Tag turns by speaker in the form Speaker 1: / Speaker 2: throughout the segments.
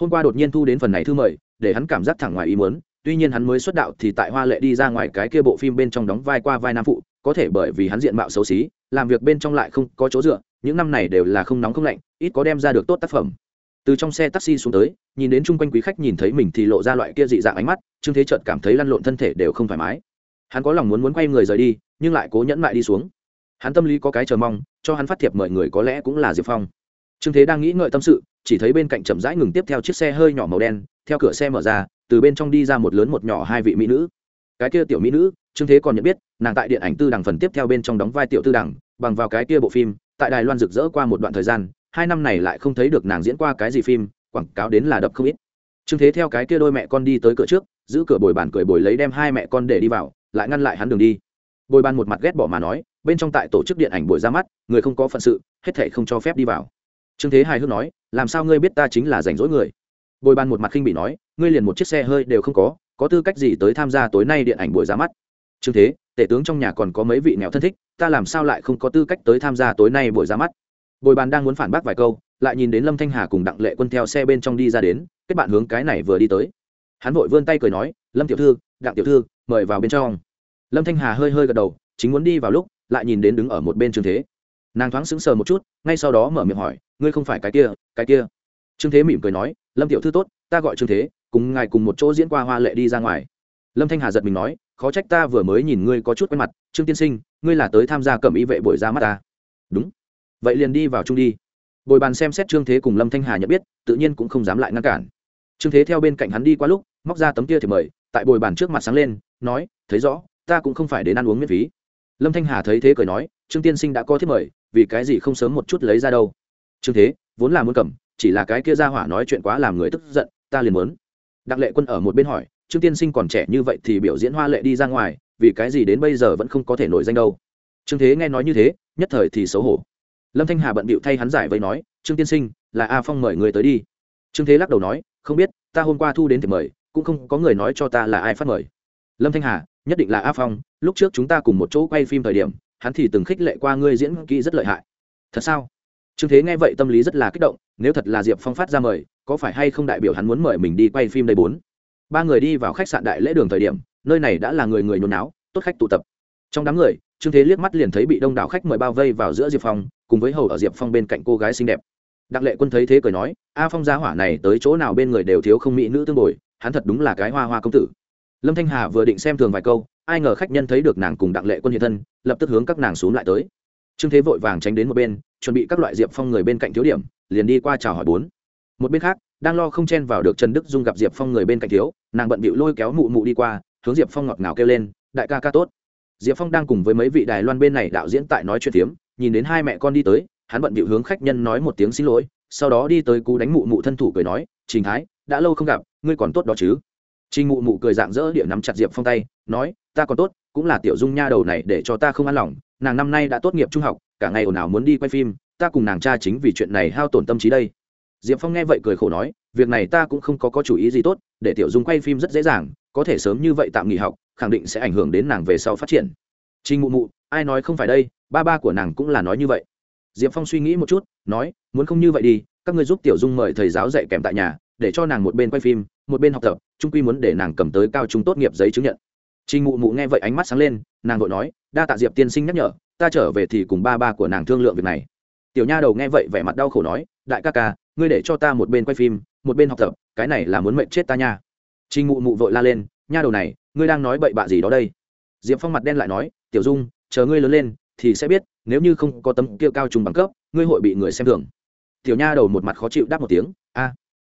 Speaker 1: hôm qua đột nhiên thu đến phần này thư mời, để hắn cảm giác thẳng ngoài ý muốn, tuy nhiên hắn mới xuất đạo thì tại hoa lệ đi ra ngoài cái kia bộ phim bên trong đóng vai qua vai nam phụ, có thể bởi vì hắn diện mạo xấu xí, làm việc bên trong lại không có chỗ dựa, những năm này đều là không nóng không lạnh, ít có đem ra được tốt tác phẩm. Từ trong xe taxi xuống tới, nhìn đến chung quanh quý khách nhìn thấy mình thì lộ ra loại kia dị dạng ánh mắt, trương thế trợt cảm thấy lăn lộn thân thể đều không thoải mái. Hắn có lòng muốn muốn quay người rời đi, nhưng lại cố nhẫn mại đi xuống. Hắn tâm lý có cái chờ mong, cho hắn phát thiệp mời người có lẽ cũng là diệp phong. Trương thế đang nghĩ ngợi tâm sự chỉ thấy bên cạnh chậm rãi ngừng tiếp theo chiếc xe hơi nhỏ màu đen, theo cửa xe mở ra, từ bên trong đi ra một lớn một nhỏ hai vị mỹ nữ. Cái kia tiểu mỹ nữ, trương thế còn nhận biết, nàng tại điện ảnh tư đằng phần tiếp theo bên trong đóng vai tiểu tư đằng, bằng vào cái kia bộ phim, tại đài loan rực rỡ qua một đoạn thời gian, hai năm này lại không thấy được nàng diễn qua cái gì phim, quảng cáo đến là đập không ít. Trương thế theo cái kia đôi mẹ con đi tới cửa trước, giữ cửa bồi bàn cười bồi lấy đem hai mẹ con để đi vào, lại ngăn lại hắn đường đi. Bồi bàn một mặt ghét bỏ mà nói, bên trong tại tổ chức điện ảnh buổi ra mắt, người không có phận sự, hết thể không cho phép đi vào trương thế hài hước nói, làm sao ngươi biết ta chính là rảnh rỗi người? Bồi bàn một mặt khinh bị nói, ngươi liền một chiếc xe hơi đều không có có tư cách gì tới tham gia tối nay điện ảnh buổi ra mắt? Trương thế, tể tướng trong nhà còn có mấy vị nghèo thân thích, ta làm sao lại không có tư cách tới tham gia tối nay buổi ra mắt? Bồi bàn đang muốn phản bác vài câu, lại nhìn đến lâm thanh hà cùng đặng lệ quân theo xe bên trong đi ra đến, kết bạn hướng cái này vừa đi tới. Hắn vội vươn tay cười nói, lâm tiểu thư, đặng tiểu thư, mời vào bên trong. Lâm thanh hà hơi hơi gật đầu, chính muốn đi vào lúc, lại nhìn đến đứng ở một bên trương thế nàng thoáng sững sờ một chút, ngay sau đó mở miệng hỏi, ngươi không phải cái kia cái kia? Trương thế mỉm cười nói, lâm tiểu thư tốt, ta gọi trương thế, cùng ngài cùng một chỗ diễn qua hoa lệ đi ra ngoài. Lâm thanh hà giật mình nói, khó trách ta vừa mới nhìn ngươi có chút quen mặt, trương tiên sinh, ngươi là tới tham gia cẩm y vệ buổi ra mắt ta. Đúng. Vậy liền đi vào chung đi. Bồi bàn xem xét trương thế cùng lâm thanh hà nhận biết, tự nhiên cũng không dám lại ngăn cản. Trương thế theo bên cạnh hắn đi qua lúc, móc ra tấm kia thì mời, tại bồi bàn trước mặt sáng lên, nói, thấy rõ, ta cũng không phải đến ăn uống miễn phí. Lâm thanh hà thấy thế cười nói, trương tiên sinh đã có thiết mời vì cái gì không sớm một chút lấy ra đâu? Trương thế, vốn là muốn cầm, chỉ là cái kia ra hỏa nói chuyện quá làm người tức giận, ta liền muốn. Đặng lệ quân ở một bên hỏi, trương tiên sinh còn trẻ như vậy thì biểu diễn hoa lệ đi ra ngoài, vì cái gì đến bây giờ vẫn không có thể nổi danh đâu? Trương thế nghe nói như thế, nhất thời thì xấu hổ. Lâm thanh hà bận bịu thay hắn giải vây nói, trương tiên sinh, là a phong mời người tới đi. Trương thế lắc đầu nói, không biết, ta hôm qua thu đến thì mời, cũng không có người nói cho ta là ai phát mời. Lâm thanh hà, nhất định là a phong, lúc trước chúng ta cùng một chỗ quay phim thời điểm hắn thì từng khích lệ qua ngươi diễn kỹ rất lợi hại. Thật sao? Trương thế nghe vậy tâm lý rất là kích động, nếu thật là diệp phong phát ra mời, có phải hay không đại biểu hắn muốn mời mình đi quay phim đây bốn? Ba người đi vào khách sạn đại lễ đường thời điểm, nơi này đã là người người nhốn náo, tốt khách tụ tập. Trong đám người, trương thế liếc mắt liền thấy bị đông đảo khách mời bao vây vào giữa diệp phong, cùng với hầu ở diệp phong bên cạnh cô gái xinh đẹp. Đặng lệ quân thấy thế cười nói, a phong gia hỏa này tới chỗ nào bên người đều thiếu không mỹ nữ tương bồi, hắn thật đúng là cái hoa hoa công tử lâm thanh hà vừa định xem thường vài câu, ai ngờ khách nhân thấy được nàng cùng đặng lệ quân hiện thân, lập tức hướng các nàng xuống lại tới. Trương thế vội vàng tránh đến một bên, chuẩn bị các loại diệp phong người bên cạnh thiếu điểm, liền đi qua chào hỏi bốn. Một bên khác, đang lo không chen vào được trần đức dung gặp diệp phong người bên cạnh thiếu, nàng bận bịu lôi kéo mụ mụ đi qua, hướng diệp phong ngọt ngào kêu lên, đại ca ca tốt. Diệp phong đang cùng với mấy vị đài loan bên này đạo diễn tại nói chuyện tiếm nhìn đến hai mẹ con đi tới, hắn bận bịu hướng khách nhân nói một tiếng xin lỗi, sau đó đi tới cú đánh mụ mụ thân thủ cười nói, trình thái, đã lâu không gặp, ngươi còn tốt đó chứ? Trình mụ mụ cười dạng dỡ địa nắm chặt diệp phong tay, nói, ta còn tốt, cũng là tiểu dung nha đầu này để cho ta không an lòng, nàng năm nay đã tốt nghiệp trung học, cả ngày ồn ào muốn đi quay phim, ta cùng nàng cha chính vì chuyện này hao tổn tâm trí đây. Diệp phong nghe vậy cười khổ nói, việc này ta cũng không có có chủ ý gì tốt, để tiểu dung quay phim rất dễ dàng, có thể sớm như vậy tạm nghỉ học, khẳng định sẽ ảnh hưởng đến nàng về sau phát triển. Trình mụ mụ, ai nói không phải đây, ba ba của nàng cũng là nói như vậy. Diệp phong suy nghĩ một chút, nói, muốn không như vậy đi, các ngươi giúp tiểu dung mời thầy giáo dạy kèm tại nhà, để cho nàng một bên quay phim một bên học tập, trung quy muốn để nàng cầm tới cao trung tốt nghiệp giấy chứng nhận. Trinh mụ mụ nghe vậy ánh mắt sáng lên, nàng vội nói, đa tạ diệp tiên sinh nhắc nhở, ta trở về thì cùng ba ba của nàng thương lượng việc này. Tiểu nha đầu nghe vậy vẻ mặt đau khổ nói, đại ca ca, ngươi để cho ta một bên quay phim, một bên học tập, cái này là muốn mệnh chết ta nha. Trinh mụ mụ vội la lên, nha đầu này, ngươi đang nói bậy bạ gì đó đây? Diệp phong mặt đen lại nói, tiểu dung, chờ ngươi lớn lên thì sẽ biết, nếu như không có tấm kia cao trùng bằng cấp, ngươi hội bị người xem thường. Tiểu nha đầu một mặt khó chịu đáp một tiếng, a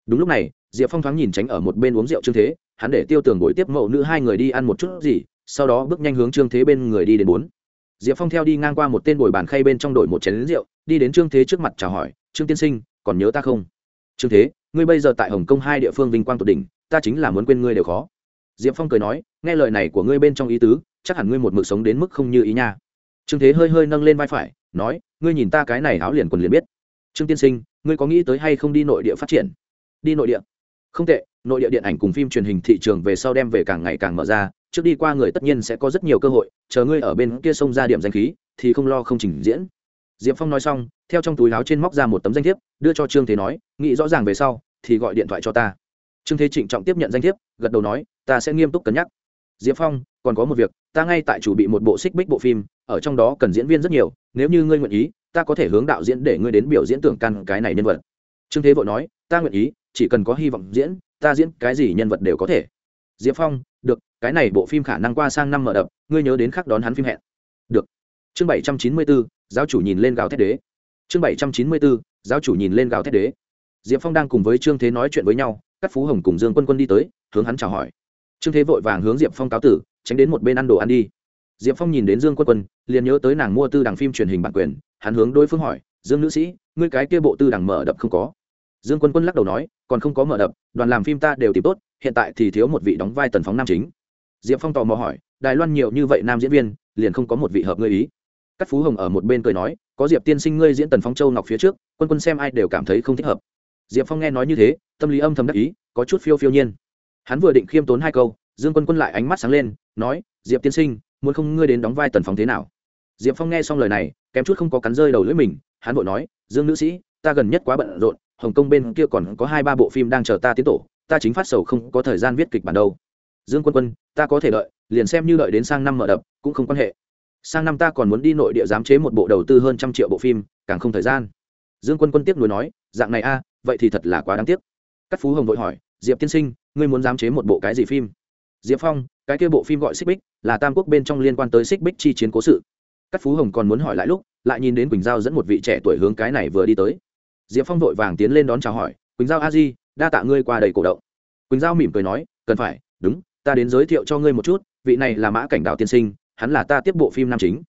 Speaker 1: đúng lúc này, diệp phong thoáng nhìn tránh ở một bên uống rượu trương thế, hắn để tiêu tường bồi tiếp mẫu nữ hai người đi ăn một chút gì, sau đó bước nhanh hướng trương thế bên người đi đến bốn. Diệp phong theo đi ngang qua một tên bồi bàn khay bên trong đội một chén lính rượu, đi đến trương thế trước mặt chào hỏi, trương tiên sinh, còn nhớ ta không? Trương thế, ngươi bây giờ tại hồng kông hai địa phương vinh quang tột đỉnh, ta chính là muốn quên ngươi đều khó. Diệp phong cười nói, nghe lời này của ngươi bên trong ý tứ, chắc hẳn ngươi một mực sống đến mức không như ý nha. Trương thế hơi hơi nâng lên vai phải, nói, ngươi nhìn ta cái này áo liền quần liền biết. Trương tiên sinh, ngươi có nghĩ tới hay không đi nội địa phát triển? Đi nội địa. Không tệ, nội địa điện ảnh cùng phim truyền hình thị trường về sau đem về càng ngày càng mở ra, trước đi qua người tất nhiên sẽ có rất nhiều cơ hội, chờ ngươi ở bên kia sông ra điểm danh khí, thì không lo không trình diễn. Diệp phong nói xong, theo trong túi áo trên móc ra một tấm danh thiếp, đưa cho trương thế nói, nghĩ rõ ràng về sau, thì gọi điện thoại cho ta. Trương thế trịnh trọng tiếp nhận danh thiếp, gật đầu nói, ta sẽ nghiêm túc cân nhắc. Diệp phong, còn có một việc, ta ngay tại chủ bị một bộ xích bích bộ phim, ở trong đó cần diễn viên rất nhiều, nếu như ngươi nguyện ý, ta có thể hướng đạo diễn để ngươi đến biểu diễn tưởng căn cái này nhân vật. Trương thế vội nói, ta nguyện ý chỉ cần có hy vọng diễn, ta diễn cái gì nhân vật đều có thể. Diệp phong, được, cái này bộ phim khả năng qua sang năm mở đập, ngươi nhớ đến khắc đón hắn phim hẹn. Được. Chương bảy trăm chín mươi bốn giáo chủ nhìn lên gào thét đế. Chương bảy trăm chín mươi bốn giáo chủ nhìn lên gào thét đế. Diệp phong đang cùng với trương thế nói chuyện với nhau, các phú hồng cùng dương quân quân đi tới, hướng hắn chào hỏi. Trương thế vội vàng hướng diệp phong cáo tử, tránh đến một bên ăn đồ ăn đi. Diệp phong nhìn đến dương quân quân, liền nhớ tới nàng mua tư đằng phim truyền hình bản quyền, hắn hướng đối phương hỏi, dương nữ sĩ, ngươi cái kia bộ tư đằng mở đập không có? Dương quân quân lắc đầu nói, còn không có mở đập, đoàn làm phim ta đều tìm tốt, hiện tại thì thiếu một vị đóng vai tần phóng nam chính. Diệp phong tò mò hỏi, đài loan nhiều như vậy nam diễn viên, liền không có một vị hợp ngươi ý. Các phú hồng ở một bên cười nói, có diệp tiên sinh ngươi diễn tần phóng châu ngọc phía trước, quân quân xem ai đều cảm thấy không thích hợp. Diệp phong nghe nói như thế, tâm lý âm thầm đắc ý, có chút phiêu phiêu nhiên. Hắn vừa định khiêm tốn hai câu, dương quân quân lại ánh mắt sáng lên, nói, diệp tiên sinh, muốn không ngươi đến đóng vai tần phóng thế nào? Diệp phong nghe xong lời này, kém chút không có cắn rơi đầu lưỡi mình, hắn vội nói, dương nữ sĩ, ta gần nhất quá bận rộn hồng kông bên kia còn có hai ba bộ phim đang chờ ta tiến tổ, ta chính phát sầu không có thời gian viết kịch bản đâu. Dương quân quân, ta có thể đợi, liền xem như đợi đến sang năm mở đập, cũng không quan hệ. Sang năm ta còn muốn đi nội địa giám chế một bộ đầu tư hơn trăm triệu bộ phim, càng không thời gian. Dương quân quân tiếp nối nói, dạng này a, vậy thì thật là quá đáng tiếc. Cát phú hồng vội hỏi, diệp tiên sinh, ngươi muốn giám chế một bộ cái gì phim? Diệp phong, cái kia bộ phim gọi xích bích, là tam quốc bên trong liên quan tới xích bích chi chiến cố sự. Cát phú hồng còn muốn hỏi lại lúc, lại nhìn đến quỳnh giao dẫn một vị trẻ tuổi hướng cái này vừa đi tới diệp phong vội vàng tiến lên đón chào hỏi, quỳnh giao a di, đa tạ ngươi qua đầy cổ động. Quỳnh giao mỉm cười nói, cần phải, đúng, ta đến giới thiệu cho ngươi một chút, vị này là mã cảnh đạo tiên sinh, hắn là ta tiếp bộ phim nam chính.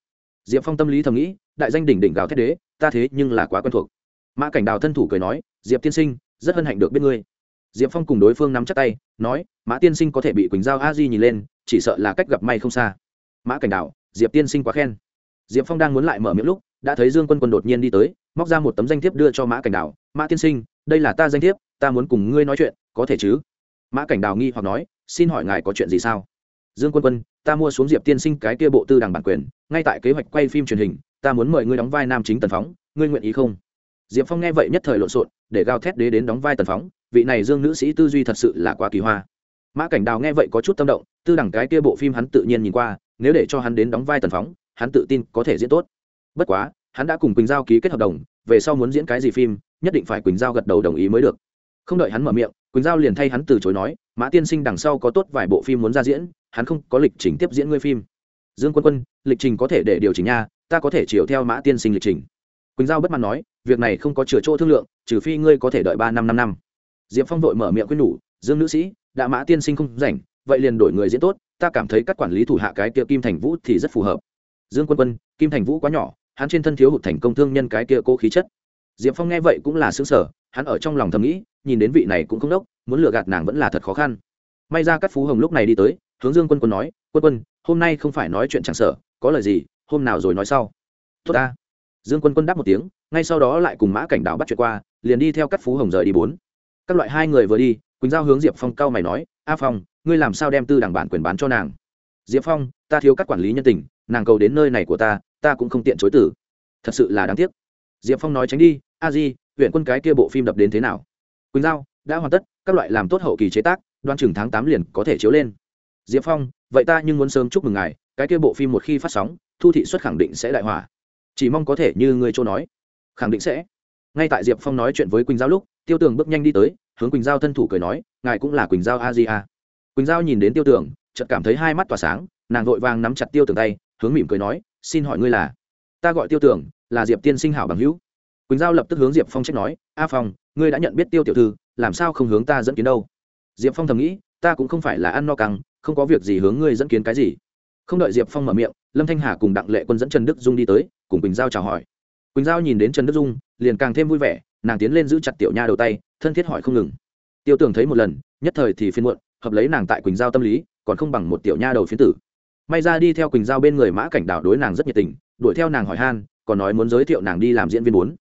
Speaker 1: Diệp phong tâm lý thầm nghĩ, đại danh đỉnh đỉnh gào thét đế, ta thế nhưng là quá quen thuộc. Mã cảnh đào thân thủ cười nói, diệp tiên sinh, rất hân hạnh được biết ngươi. Diệp phong cùng đối phương nắm chắc tay, nói, mã tiên sinh có thể bị quỳnh giao a di nhìn lên, chỉ sợ là cách gặp may không xa. Mã cảnh đào diệp tiên sinh quá khen. Diệp phong đang muốn lại mở miệng lúc, đã thấy dương quân quân đột nhiên đi tới móc ra một tấm danh thiếp đưa cho mã cảnh đào. Mã tiên sinh, đây là ta danh thiếp, ta muốn cùng ngươi nói chuyện, có thể chứ? Mã cảnh đào nghi hoặc nói, xin hỏi ngài có chuyện gì sao? Dương quân quân, ta mua xuống diệp tiên sinh cái kia bộ tư đảng bản quyền, ngay tại kế hoạch quay phim truyền hình, ta muốn mời ngươi đóng vai nam chính tần phóng, ngươi nguyện ý không? Diệp phong nghe vậy nhất thời lộn xộn, để gao thét đế đến đóng vai tần phóng, vị này dương nữ sĩ tư duy thật sự là quá kỳ hoa. Mã cảnh đào nghe vậy có chút tâm động, tư đẳng cái kia bộ phim hắn tự nhiên nhìn qua, nếu để cho hắn đến đóng vai tần phóng, hắn tự tin có thể diễn tốt. Bất quá hắn đã cùng quỳnh giao ký kết hợp đồng, về sau muốn diễn cái gì phim, nhất định phải quỳnh giao gật đầu đồng ý mới được. Không đợi hắn mở miệng, quỳnh giao liền thay hắn từ chối nói, mã tiên sinh đằng sau có tốt vài bộ phim muốn ra diễn, hắn không có lịch trình tiếp diễn ngươi phim. Dương quân quân, lịch trình có thể để điều chỉnh nha, ta có thể chiều theo mã tiên sinh lịch trình. Quỳnh giao bất mãn nói, việc này không có chừa chỗ thương lượng, trừ phi ngươi có thể đợi ba năm năm năm. Diệp phong vội mở miệng quyết nhủ, dương nữ sĩ, đã mã tiên sinh không rảnh, vậy liền đổi người diễn tốt, ta cảm thấy các quản lý thủ hạ cái kia kim thành vũ thì rất phù hợp. Dương quân quân, kim thành vũ quá nhỏ hắn trên thân thiếu hụt thành công thương nhân cái kia cố khí chất. Diệp phong nghe vậy cũng là xứng sở hắn ở trong lòng thầm nghĩ, nhìn đến vị này cũng không đốc, muốn lừa gạt nàng vẫn là thật khó khăn. May ra các phú hồng lúc này đi tới, hướng dương quân quân nói, quân quân, hôm nay không phải nói chuyện chẳng sở có lời gì, hôm nào rồi nói sau. Tốt ta. Dương quân quân đáp một tiếng, ngay sau đó lại cùng mã cảnh đảo bắt chuyện qua, liền đi theo các phú hồng rời đi bốn. Các loại hai người vừa đi, quỳnh giao hướng diệp phong cao mày nói, a phong, ngươi làm sao đem tư đảng bản quyền bán cho nàng? Diệp phong, ta thiếu các quản lý nhân tình, nàng cầu đến nơi này của ta ta cũng không tiện chối tử thật sự là đáng tiếc. Diệp phong nói tránh đi, a di, huyện quân cái kia bộ phim đập đến thế nào? Quỳnh giao, đã hoàn tất, các loại làm tốt hậu kỳ chế tác, đoan chừng tháng tám liền có thể chiếu lên. Diệp phong, vậy ta nhưng muốn sớm chúc mừng ngài, cái kia bộ phim một khi phát sóng, thu thị xuất khẳng định sẽ đại hỏa chỉ mong có thể như người châu nói. Khẳng định sẽ. Ngay tại diệp phong nói chuyện với quỳnh giao lúc, tiêu tường bước nhanh đi tới, hướng quỳnh giao thân thủ cười nói, ngài cũng là quỳnh giao a di a quỳnh giao nhìn đến tiêu tường, chợt cảm thấy hai mắt tỏa sáng, nàng vội vàng nắm chặt tiêu tường tay, hướng mỉm cười nói xin hỏi ngươi là? Ta gọi tiêu tưởng, là diệp tiên sinh hảo bằng hữu. Quỳnh giao lập tức hướng diệp phong trách nói, a phong, ngươi đã nhận biết tiêu tiểu thư, làm sao không hướng ta dẫn kiến đâu? Diệp phong thầm nghĩ, ta cũng không phải là ăn no căng, không có việc gì hướng ngươi dẫn kiến cái gì. Không đợi diệp phong mở miệng, lâm thanh hà cùng đặng lệ quân dẫn trần đức dung đi tới, cùng quỳnh giao chào hỏi. Quỳnh giao nhìn đến trần đức dung, liền càng thêm vui vẻ, nàng tiến lên giữ chặt tiểu nha đầu tay, thân thiết hỏi không ngừng. Tiêu tưởng thấy một lần, nhất thời thì phiên muộn, hợp lấy nàng tại quỳnh giao tâm lý, còn không bằng một tiểu nha đầu phiến tử may ra đi theo quỳnh giao bên người mã cảnh đảo đối nàng rất nhiệt tình, đuổi theo nàng hỏi han, còn nói muốn giới thiệu nàng đi làm diễn viên bốn.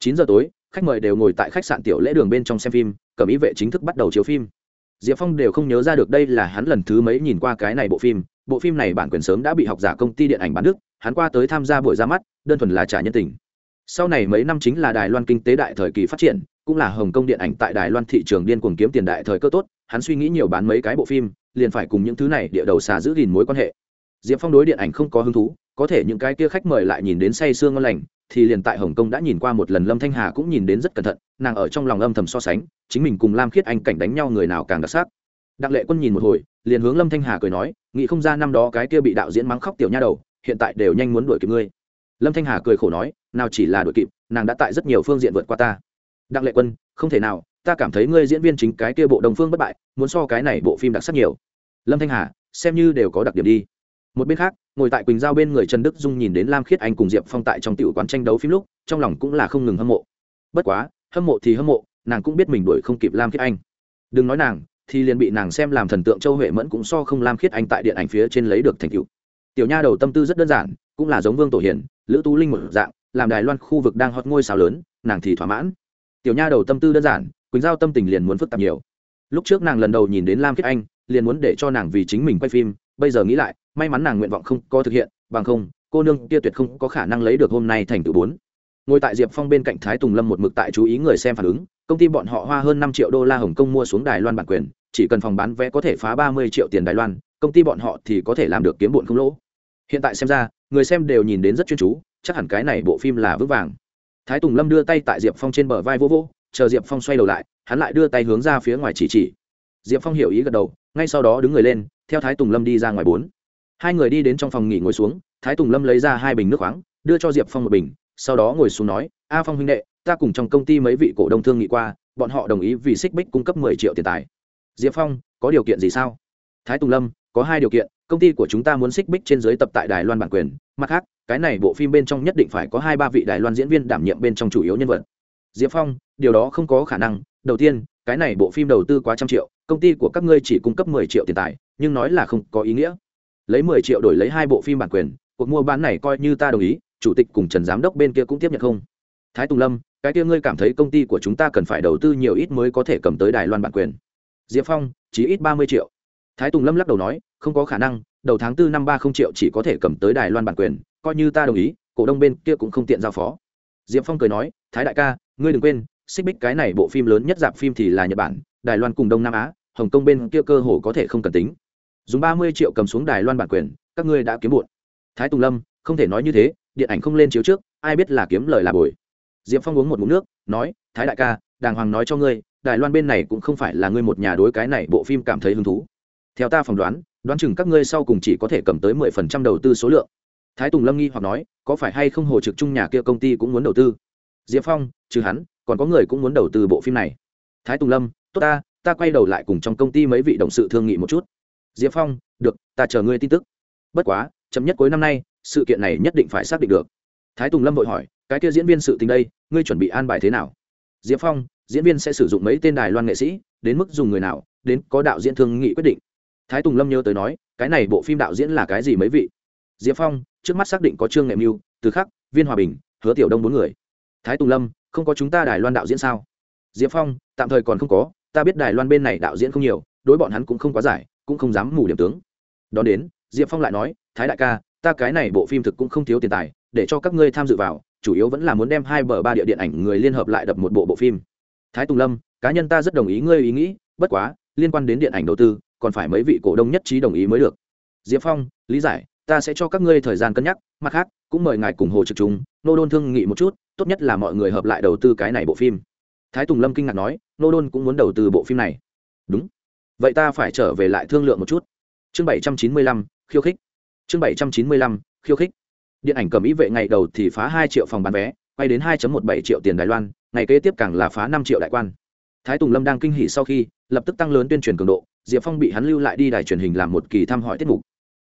Speaker 1: Chín giờ tối, khách mời đều ngồi tại khách sạn tiểu lễ đường bên trong xem phim cầm ý vệ chính thức bắt đầu chiếu phim. Diệp phong đều không nhớ ra được đây là hắn lần thứ mấy nhìn qua cái này bộ phim. Bộ phim này bản quyền sớm đã bị học giả công ty điện ảnh bán đức, hắn qua tới tham gia buổi ra mắt, đơn thuần là trả nhân tình. Sau này mấy năm chính là đài loan kinh tế đại thời kỳ phát triển, cũng là hồng kông điện ảnh tại đài loan thị trường điên cuồng kiếm tiền đại thời cơ tốt, hắn suy nghĩ nhiều bán mấy cái bộ phim, liền phải cùng những thứ này địa đầu xà giữ gìn mối quan hệ diệp phong đối điện ảnh không có hứng thú, có thể những cái kia khách mời lại nhìn đến say sương ngon lành, thì liền tại hồng kông đã nhìn qua một lần lâm thanh hà cũng nhìn đến rất cẩn thận, nàng ở trong lòng âm thầm so sánh, chính mình cùng lam khiết anh cảnh đánh nhau người nào càng đặc sắc. Đặng lệ quân nhìn một hồi, liền hướng lâm thanh hà cười nói, nghĩ không ra năm đó cái kia bị đạo diễn mắng khóc tiểu nha đầu, hiện tại đều nhanh muốn đuổi kịp ngươi. Lâm thanh hà cười khổ nói, nào chỉ là đuổi kịp, nàng đã tại rất nhiều phương diện vượt qua ta. Đặng lệ quân, không thể nào, ta cảm thấy ngươi diễn viên chính cái kia bộ đồng phương bất bại, muốn so cái này bộ phim đặc sắc nhiều. Lâm thanh hà, xem như đều có đặc điểm đi một bên khác, ngồi tại quỳnh giao bên người trần đức dung nhìn đến lam khiết anh cùng diệp phong tại trong tiểu quán tranh đấu phim lúc, trong lòng cũng là không ngừng hâm mộ. Bất quá, hâm mộ thì hâm mộ, nàng cũng biết mình đuổi không kịp lam khiết anh. Đừng nói nàng, thì liền bị nàng xem làm thần tượng châu huệ mẫn cũng so không lam khiết anh tại điện ảnh phía trên lấy được thành tựu. Tiểu nha đầu tâm tư rất đơn giản, cũng là giống vương tổ hiển, lữ tú linh một dạng, làm đài loan khu vực đang hot ngôi sao lớn, nàng thì thỏa mãn. Tiểu nha đầu tâm tư đơn giản, quỳnh giao tâm tình liền muốn phức tạp nhiều. Lúc trước nàng lần đầu nhìn đến lam khiết anh, liền muốn để cho nàng vì chính mình quay phim, bây giờ nghĩ lại may mắn nàng nguyện vọng không có thực hiện, bằng không, cô nương kia tuyệt không có khả năng lấy được hôm nay thành tựu bốn. Ngồi tại diệp phong bên cạnh thái tùng lâm một mực tại chú ý người xem phản ứng, công ty bọn họ hoa hơn năm triệu đô la hồng kông mua xuống đài loan bản quyền, chỉ cần phòng bán vé có thể phá ba mươi triệu tiền đài loan, công ty bọn họ thì có thể làm được kiếm bụn không lỗ. Hiện tại xem ra, người xem đều nhìn đến rất chuyên chú, chắc hẳn cái này bộ phim là vững vàng. Thái tùng lâm đưa tay tại diệp phong trên bờ vai vô vô chờ diệp phong xoay đầu lại, hắn lại đưa tay hướng ra phía ngoài chỉ chỉ. Diệp phong hiểu ý gật đầu, ngay sau đó đứng người lên, theo thái tùng lâm đi ra ngoài bốn hai người đi đến trong phòng nghỉ ngồi xuống, thái tùng lâm lấy ra hai bình nước khoáng, đưa cho diệp phong một bình, sau đó ngồi xuống nói, a phong huynh đệ, ta cùng trong công ty mấy vị cổ đông thương nghị qua, bọn họ đồng ý vì xích bích cung cấp mười triệu tiền tài. Diệp phong, có điều kiện gì sao? Thái tùng lâm, có hai điều kiện, công ty của chúng ta muốn xích bích trên dưới tập tại đài loan bản quyền, mặt khác, cái này bộ phim bên trong nhất định phải có hai ba vị đài loan diễn viên đảm nhiệm bên trong chủ yếu nhân vật. Diệp phong, điều đó không có khả năng, đầu tiên, cái này bộ phim đầu tư quá trăm triệu, công ty của các ngươi chỉ cung cấp mười triệu tiền tài, nhưng nói là không có ý nghĩa lấy mười triệu đổi lấy hai bộ phim bản quyền, cuộc mua bán này coi như ta đồng ý, chủ tịch cùng trần giám đốc bên kia cũng tiếp nhận không? Thái tùng lâm, cái kia ngươi cảm thấy công ty của chúng ta cần phải đầu tư nhiều ít mới có thể cầm tới đài loan bản quyền? Diệp phong, chỉ ít ba mươi triệu. Thái tùng lâm lắc đầu nói, không có khả năng, đầu tháng tư năm ba không triệu chỉ có thể cầm tới đài loan bản quyền, coi như ta đồng ý, cổ đông bên kia cũng không tiện giao phó. Diệp phong cười nói, thái đại ca, ngươi đừng quên, xích bích cái này bộ phim lớn nhất dạp phim thì là nhật bản, đài loan cùng đông nam á, hồng kông bên kia cơ hồ có thể không cần tính dùng ba mươi triệu cầm xuống đài loan bản quyền, các ngươi đã kiếm bụn thái tùng lâm, không thể nói như thế, điện ảnh không lên chiếu trước, ai biết là kiếm lời là bồi. Diệp phong uống một mụn nước, nói, thái đại ca, đàng hoàng nói cho ngươi, đài loan bên này cũng không phải là ngươi một nhà đối cái này bộ phim cảm thấy hứng thú. Theo ta phỏng đoán đoán chừng các ngươi sau cùng chỉ có thể cầm tới mười phần trăm đầu tư số lượng. Thái tùng lâm nghi hoặc nói, có phải hay không hồ trực trung nhà kia công ty cũng muốn đầu tư? Diệp phong, trừ hắn, còn có người cũng muốn đầu tư bộ phim này. Thái tùng lâm, tốt ta ta quay đầu lại cùng trong công ty mấy vị đồng sự thương nghị một chút diệp phong, được, ta chờ ngươi tin tức. Bất quá, chậm nhất cuối năm nay, sự kiện này nhất định phải xác định được. Thái tùng lâm vội hỏi, cái kia diễn viên sự tình đây, ngươi chuẩn bị an bài thế nào? Diệp phong, diễn viên sẽ sử dụng mấy tên đài loan nghệ sĩ, đến mức dùng người nào, đến có đạo diễn thương nghị quyết định. Thái tùng lâm nhớ tới nói, cái này bộ phim đạo diễn là cái gì mấy vị? Diệp phong, trước mắt xác định có trương nghệ mưu, từ khắc, viên hòa bình, hứa tiểu đông bốn người. Thái tùng lâm, không có chúng ta đài loan đạo diễn sao? Diệp phong, tạm thời còn không có, ta biết đài loan bên này đạo diễn không nhiều, đối bọn hắn cũng không quá giải cũng không dám mù điểm tướng. Đón đến, diệp phong lại nói, thái đại ca, ta cái này bộ phim thực cũng không thiếu tiền tài, để cho các ngươi tham dự vào, chủ yếu vẫn là muốn đem hai bờ ba địa điện ảnh người liên hợp lại đập một bộ bộ phim. Thái tùng lâm, cá nhân ta rất đồng ý ngươi ý nghĩ, bất quá, liên quan đến điện ảnh đầu tư, còn phải mấy vị cổ đông nhất trí đồng ý mới được. Diệp phong, lý giải, ta sẽ cho các ngươi thời gian cân nhắc, mặt khác, cũng mời ngài cùng hồ trực chúng nô đôn thương nghị một chút, tốt nhất là mọi người hợp lại đầu tư cái này bộ phim. Thái tùng lâm kinh ngạc nói, nô đôn cũng muốn đầu tư bộ phim này. Đúng vậy ta phải trở về lại thương lượng một chút. Chương bảy trăm chín mươi lăm, khiêu khích. Chương bảy trăm chín mươi lăm, khiêu khích. Điện ảnh cầm ý vệ ngày đầu thì phá hai triệu phòng bán vé, quay đến hai một bảy triệu tiền đài loan, ngày kế tiếp càng là phá năm triệu đại quan. Thái tùng lâm đang kinh hỉ sau khi, lập tức tăng lớn tuyên truyền cường độ, diệp phong bị hắn lưu lại đi đài truyền hình làm một kỳ thăm hỏi tiết mục.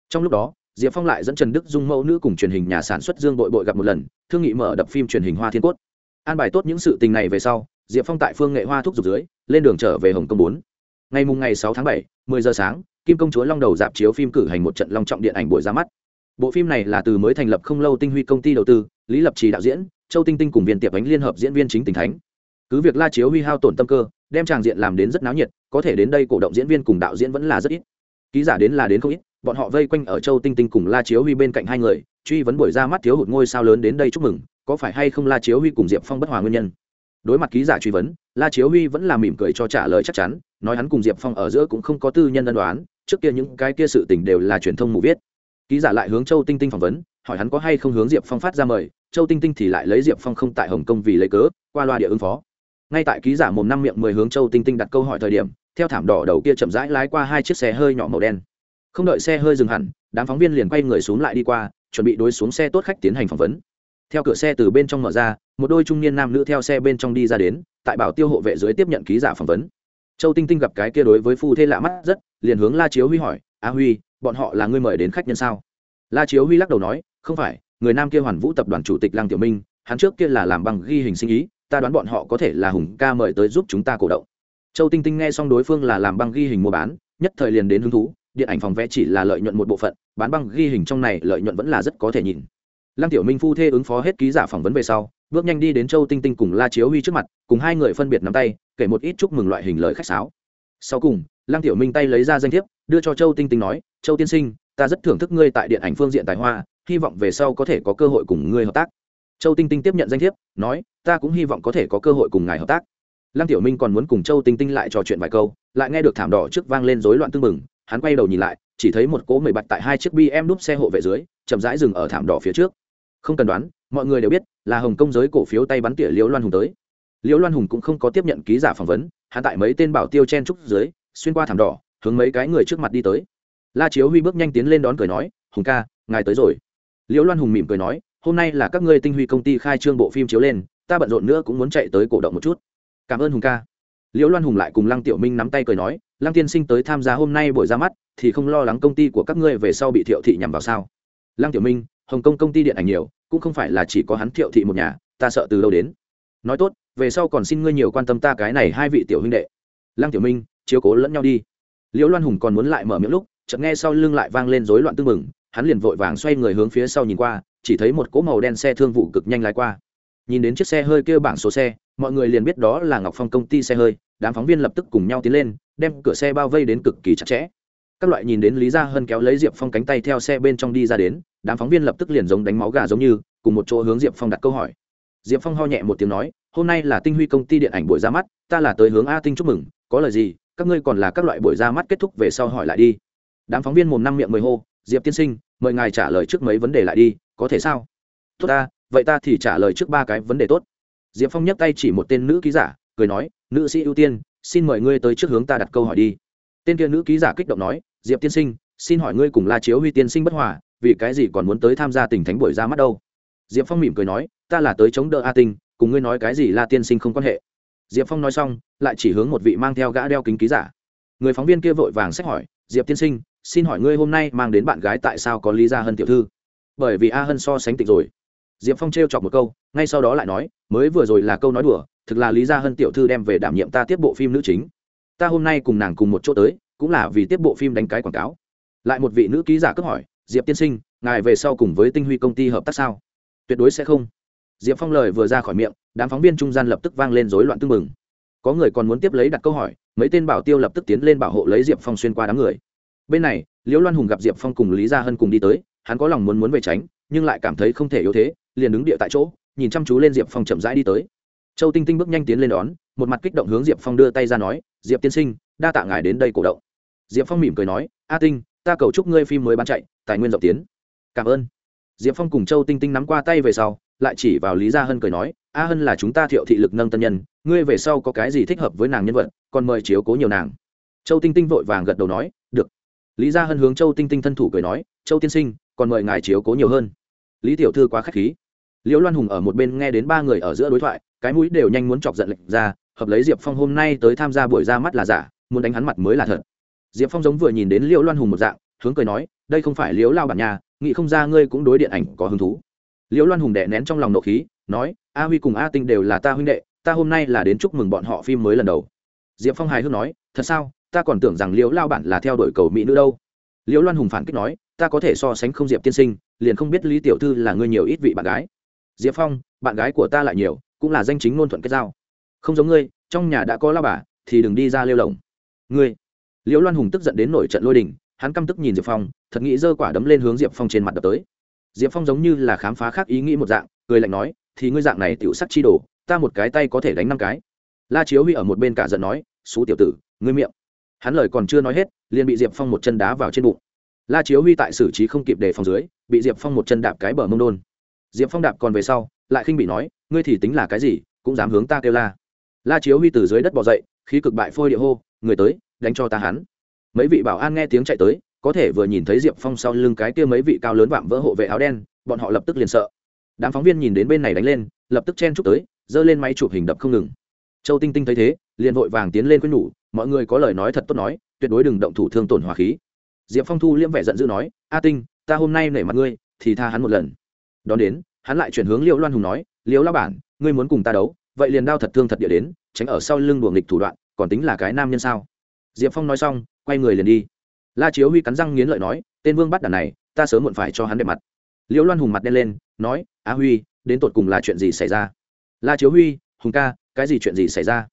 Speaker 1: Trong lúc đó, diệp phong lại dẫn trần đức dung mẫu nữ cùng truyền hình nhà sản xuất dương bội bội gặp một lần, thương nghị mở đập phim truyền hình hoa thiên cốt. An bài tốt những sự tình này về sau, diệp phong tại phương nghệ hoa thuốc dục dưới, lên đường trở về hồng kông bốn ngày mùng ngày sáu tháng bảy, mười giờ sáng, kim công chúa long đầu dạp chiếu phim cử hành một trận long trọng điện ảnh buổi ra mắt. Bộ phim này là từ mới thành lập không lâu tinh huy công ty đầu tư, lý lập trì đạo diễn, châu tinh tinh cùng viên tiệp ánh liên hợp diễn viên chính tỉnh thánh. Cứ việc la chiếu huy hao tổn tâm cơ, đem tràng diện làm đến rất náo nhiệt, có thể đến đây cổ động diễn viên cùng đạo diễn vẫn là rất ít. Ký giả đến là đến không ít, bọn họ vây quanh ở châu tinh tinh cùng la chiếu huy bên cạnh hai người, truy vấn buổi ra mắt thiếu hụt ngôi sao lớn đến đây chúc mừng, có phải hay không la chiếu huy cùng diệp phong bất hòa nguyên nhân? Đối mặt ký giả truy vấn, la chiếu huy vẫn là mỉm cười cho trả lời chắc chắn, nói hắn cùng diệp phong ở giữa cũng không có tư nhân ân đoán trước kia những cái kia sự t ì n h đều là truyền thông mù viết. Ký giả lại hướng châu tinh tinh phỏng vấn, hỏi hắn có hay không hướng diệp phong phát ra mời, châu tinh tinh thì lại lấy diệp phong không tại hồng kông vì lấy cớ, qua loa địa ứng phó. Ngay tại ký giả mồm năm miệng mười hướng châu tinh tinh đặt câu hỏi thời điểm, theo thảm đỏ đầu kia chậm rãi lái qua hai chiếc xe hơi nhỏ màu đen. Không đợi xe hơi dừng hẳn, đám phóng viên liền quay người xuống lại đi qua, chuẩn bị đối xuống xe tốt khách tiến hành phỏng vấn theo cửa xe từ bên trong mở ra, một đôi trung niên nam nữ theo xe bên trong đi ra đến, tại bảo tiêu hộ vệ dưới tiếp nhận ký giả phỏng vấn. Châu tinh tinh gặp cái kia đối với phu thê lạ mắt rất, liền hướng la chiếu huy hỏi, a huy, bọn họ là người mời đến khách nhân sao? La chiếu huy lắc đầu nói, không phải, người nam kia hoàn vũ tập đoàn chủ tịch lăng tiểu minh, hắn trước kia là làm bằng ghi hình sinh ý, ta đoán bọn họ có thể là hùng ca mời tới giúp chúng ta cổ động. Châu tinh tinh nghe xong đối phương là làm băng ghi hình mua bán, nhất thời liền đến hứng thú, điện ảnh phòng vẽ chỉ là lợi nhuận một bộ phận, bán băng ghi hình trong này lợi nhuận vẫn là rất có thể nhìn lăng tiểu minh phu thê ứng phó hết ký giả phỏng vấn về sau, bước nhanh đi đến châu tinh tinh cùng la chiếu huy trước mặt, cùng hai người phân biệt nắm tay, kể một ít chúc mừng loại hình lời khách sáo. Sau cùng, lăng tiểu minh tay lấy ra danh thiếp, đưa cho châu tinh tinh nói, châu tiên sinh, ta rất thưởng thức ngươi tại điện ảnh phương diện tài hoa, hy vọng về sau có thể có cơ hội cùng ngươi hợp tác. Châu tinh tinh tiếp nhận danh thiếp, nói, ta cũng hy vọng có thể có cơ hội cùng ngài hợp tác. Lăng tiểu minh còn muốn cùng châu tinh tinh lại trò chuyện vài câu, lại nghe được thảm đỏ trước vang lên rối loạn tưng bừng, hắn quay đầu nhìn lại, chỉ thấy một cỗ mười bạch tại hai chiếc bm đúp xe hộ vệ dưới, chậm rãi dừng ở thảm đỏ phía trước không cần đoán, mọi người đều biết là hồng công giới cổ phiếu tay bắn tỉa liễu loan hùng tới. Liễu loan hùng cũng không có tiếp nhận ký giả phỏng vấn hạ tại mấy tên bảo tiêu chen trúc dưới, xuyên qua thảm đỏ, hướng mấy cái người trước mặt đi tới. La chiếu huy bước nhanh tiến lên đón cười nói, hùng ca, ngài tới rồi. Liễu loan hùng mỉm cười nói, hôm nay là các ngươi tinh huy công ty khai trương bộ phim chiếu lên, ta bận rộn nữa cũng muốn chạy tới cổ động một chút. Cảm ơn hùng ca. Liễu loan hùng lại cùng lăng tiểu minh nắm tay cười nói, lăng tiên sinh tới tham gia hôm nay buổi ra mắt, thì không lo lắng công ty của các ngươi về sau bị thiệu thị nhằm vào sao? Lăng tiểu minh hồng kông công ty điện ảnh nhiều, cũng không phải là chỉ có hắn thiệu thị một nhà, ta sợ từ đâu đến. Nói tốt, về sau còn xin ngươi nhiều quan tâm ta cái này hai vị tiểu huynh đệ. Lăng tiểu minh, chiếu cố lẫn nhau đi. Liễu loan hùng còn muốn lại mở miệng lúc, chợt nghe sau lưng lại vang lên rối loạn tưng mừng hắn liền vội vàng xoay người hướng phía sau nhìn qua, chỉ thấy một cỗ màu đen xe thương vụ cực nhanh lái qua. Nhìn đến chiếc xe hơi kêu bảng số xe, mọi người liền biết đó là ngọc phong công ty xe hơi, đám phóng viên lập tức cùng nhau tiến lên, đem cửa xe bao vây đến cực kỳ chặt chẽ các loại nhìn đến lý gia hân kéo lấy diệp phong cánh tay theo xe bên trong đi ra đến, đám phóng viên lập tức liền giống đánh máu gà giống như, cùng một chỗ hướng diệp phong đặt câu hỏi. Diệp phong ho nhẹ một tiếng nói, hôm nay là tinh huy công ty điện ảnh buổi ra mắt, ta là tới hướng a tinh chúc mừng, có lời gì, các ngươi còn là các loại buổi ra mắt kết thúc về sau hỏi lại đi. Đám phóng viên mồm năm miệng mười hô, diệp tiên sinh, mời ngài trả lời trước mấy vấn đề lại đi, có thể sao? Tốt ta, vậy ta thì trả lời trước ba cái vấn đề tốt. Diệp phong nhấc tay chỉ một tên nữ ký giả, cười nói, nữ sĩ ưu tiên, xin mời ngươi tới trước hướng ta đặt câu hỏi đi. Tên kia nữ ký giả kích động nói diệp tiên sinh, xin hỏi ngươi cùng la chiếu huy tiên sinh bất hòa, vì cái gì còn muốn tới tham gia tình thánh buổi ra mắt đâu? Diệp phong mỉm cười nói, ta là tới chống đỡ a tinh, cùng ngươi nói cái gì la tiên sinh không quan hệ. Diệp phong nói xong, lại chỉ hướng một vị mang theo gã đeo kính ký giả. Người phóng viên kia vội vàng xét hỏi, diệp tiên sinh, xin hỏi ngươi hôm nay mang đến bạn gái tại sao có lý gia hân tiểu thư? Bởi vì a hân so sánh tịch rồi. Diệp phong t chọc một câu, ngay sau đó lại nói, mới vừa rồi là câu nói đùa, thực là lý gia hân tiểu thư đem về đảm nhiệm ta tiếp bộ phim nữ chính. Ta hôm nay cùng nàng cùng một chỗ tới cũng là vì tiếp bộ phim đánh cái quảng cáo. Lại một vị nữ ký giả cấp hỏi, diệp tiên sinh, ngài về sau cùng với tinh huy công ty hợp tác sao? Tuyệt đối sẽ không. Diệp phong lời vừa ra khỏi miệng, đám phóng viên trung gian lập tức vang lên rối loạn tưng mừng có người còn muốn tiếp lấy đặt câu hỏi, mấy tên bảo tiêu lập tức tiến lên bảo hộ lấy diệp phong xuyên qua đám người. Bên này, liễu loan hùng gặp diệp phong cùng lý gia hân cùng đi tới, hắn có lòng muốn muốn về tránh, nhưng lại cảm thấy không thể yếu thế, liền đứng địa tại chỗ, nhìn chăm chú lên diệp phong chậm rãi đi tới. Châu tinh tinh bước nhanh tiến lên đón, một mặt kích động hướng diệp phong đưa tay ra nói, diệp tiên sinh đa tạ ngài đến đây cổ động. Diệp phong mỉm cười nói, a tinh, ta cầu chúc ngươi phim mới bán chạy, tài nguyên rộng tiến. Cảm ơn. Diệp phong cùng châu tinh tinh nắm qua tay về sau, lại chỉ vào lý gia hân cười nói, a hân là chúng ta thiệu thị lực nâng tân nhân, ngươi về sau có cái gì thích hợp với nàng nhân vật, còn mời chiếu cố nhiều nàng. Châu tinh tinh vội vàng gật đầu nói, được. Lý gia hân hướng châu tinh tinh thân thủ cười nói, châu tiên sinh, còn mời ngài chiếu cố nhiều hơn. Lý tiểu thư quá k h á c h khí. Liễu loan hùng ở một bên nghe đến ba người ở giữa đối thoại, cái mũi đều nhanh muốn chọc giận lệnh ra, hợp lấy diệp phong hôm nay tới tham gia buổi ra mắt là giả muốn đánh hắn mặt mới là thật. Diệp phong giống vừa nhìn đến liễu loan hùng một dạng, hướng cười nói, đây không phải liễu lao bản nhà, nghĩ không ra ngươi cũng đối điện ảnh có hứng thú. Liễu loan hùng đẻ nén trong lòng nộ khí, nói, a huy cùng a tinh đều là ta huynh đệ, ta hôm nay là đến chúc mừng bọn họ phim mới lần đầu. Diệp phong hài hước nói, thật sao? Ta còn tưởng rằng liễu lao bản là theo đuổi cầu mỹ nữ đâu. Liễu loan hùng phản kích nói, ta có thể so sánh không diệp tiên sinh, liền không biết lý tiểu thư là người nhiều ít vị bạn gái. Diệp phong, bạn gái của ta lại nhiều, cũng là danh chính ngôn thuận kết giao. Không giống ngươi, trong nhà đã có lao bà, thì đừng đi ra lêu lồng ngươi. Liễu loan hùng tức giận đến nổi trận lôi đình, hắn căm tức nhìn diệp phong, thật nghĩ giơ quả đấm lên hướng diệp phong trên mặt đập tới. Diệp phong giống như là khám phá khác ý nghĩ một dạng, cười lạnh nói, thì ngươi dạng này tiểu sắc chi đồ, ta một cái tay có thể đánh năm cái. La chiếu huy ở một bên cả giận nói, xú tiểu tử, ngươi miệng. Hắn lời còn chưa nói hết, liền bị diệp phong một chân đá vào trên bụng. La chiếu huy tại xử trí không kịp đề phòng dưới, bị diệp phong một chân đạp cái bờ mông đôn. Diệp phong đạp còn về sau, lại khinh bị nói, ngươi thì tính là cái gì, cũng dám hướng ta kêu la. La chiếu huy từ dưới đất bỏ dậy, khí cực bại phôi địa hô người tới, đánh cho ta hắn. Mấy vị bảo an nghe tiếng chạy tới, có thể vừa nhìn thấy diệp phong sau lưng cái kia mấy vị cao lớn vạm vỡ hộ vệ áo đen, bọn họ lập tức liền sợ. Đám phóng viên nhìn đến bên này đánh lên, lập tức chen chúc tới, giơ lên máy chụp hình đập không ngừng. Châu tinh tinh thấy thế, liền vội vàng tiến lên khuyên nhủ, mọi người có lời nói thật tốt nói, tuyệt đối đừng động thủ thương tổn hòa khí. Diệp phong thu liễm vẻ giận dữ nói, a tinh, ta hôm nay nể mặt ngươi, thì tha hắn một lần. Đón đến, hắn lại chuyển hướng liễu loan hùng nói, liễu lao bản, ngươi muốn cùng ta đấu, vậy liền đao thật thương thật địa đến, tránh ở sau lưng đùa nghịch thủ đoạn còn tính là cái nam nhân sao? Diệp phong nói xong, quay người liền đi. La chiếu huy cắn răng nghiến lợi nói, tên vương bắt đàn này, ta sớm muộn phải cho hắn đẹp mặt. Liễu loan hùng mặt đen lên, nói, á huy, đến tột cùng là chuyện gì xảy ra? La chiếu huy, hùng ca, cái gì chuyện gì xảy ra?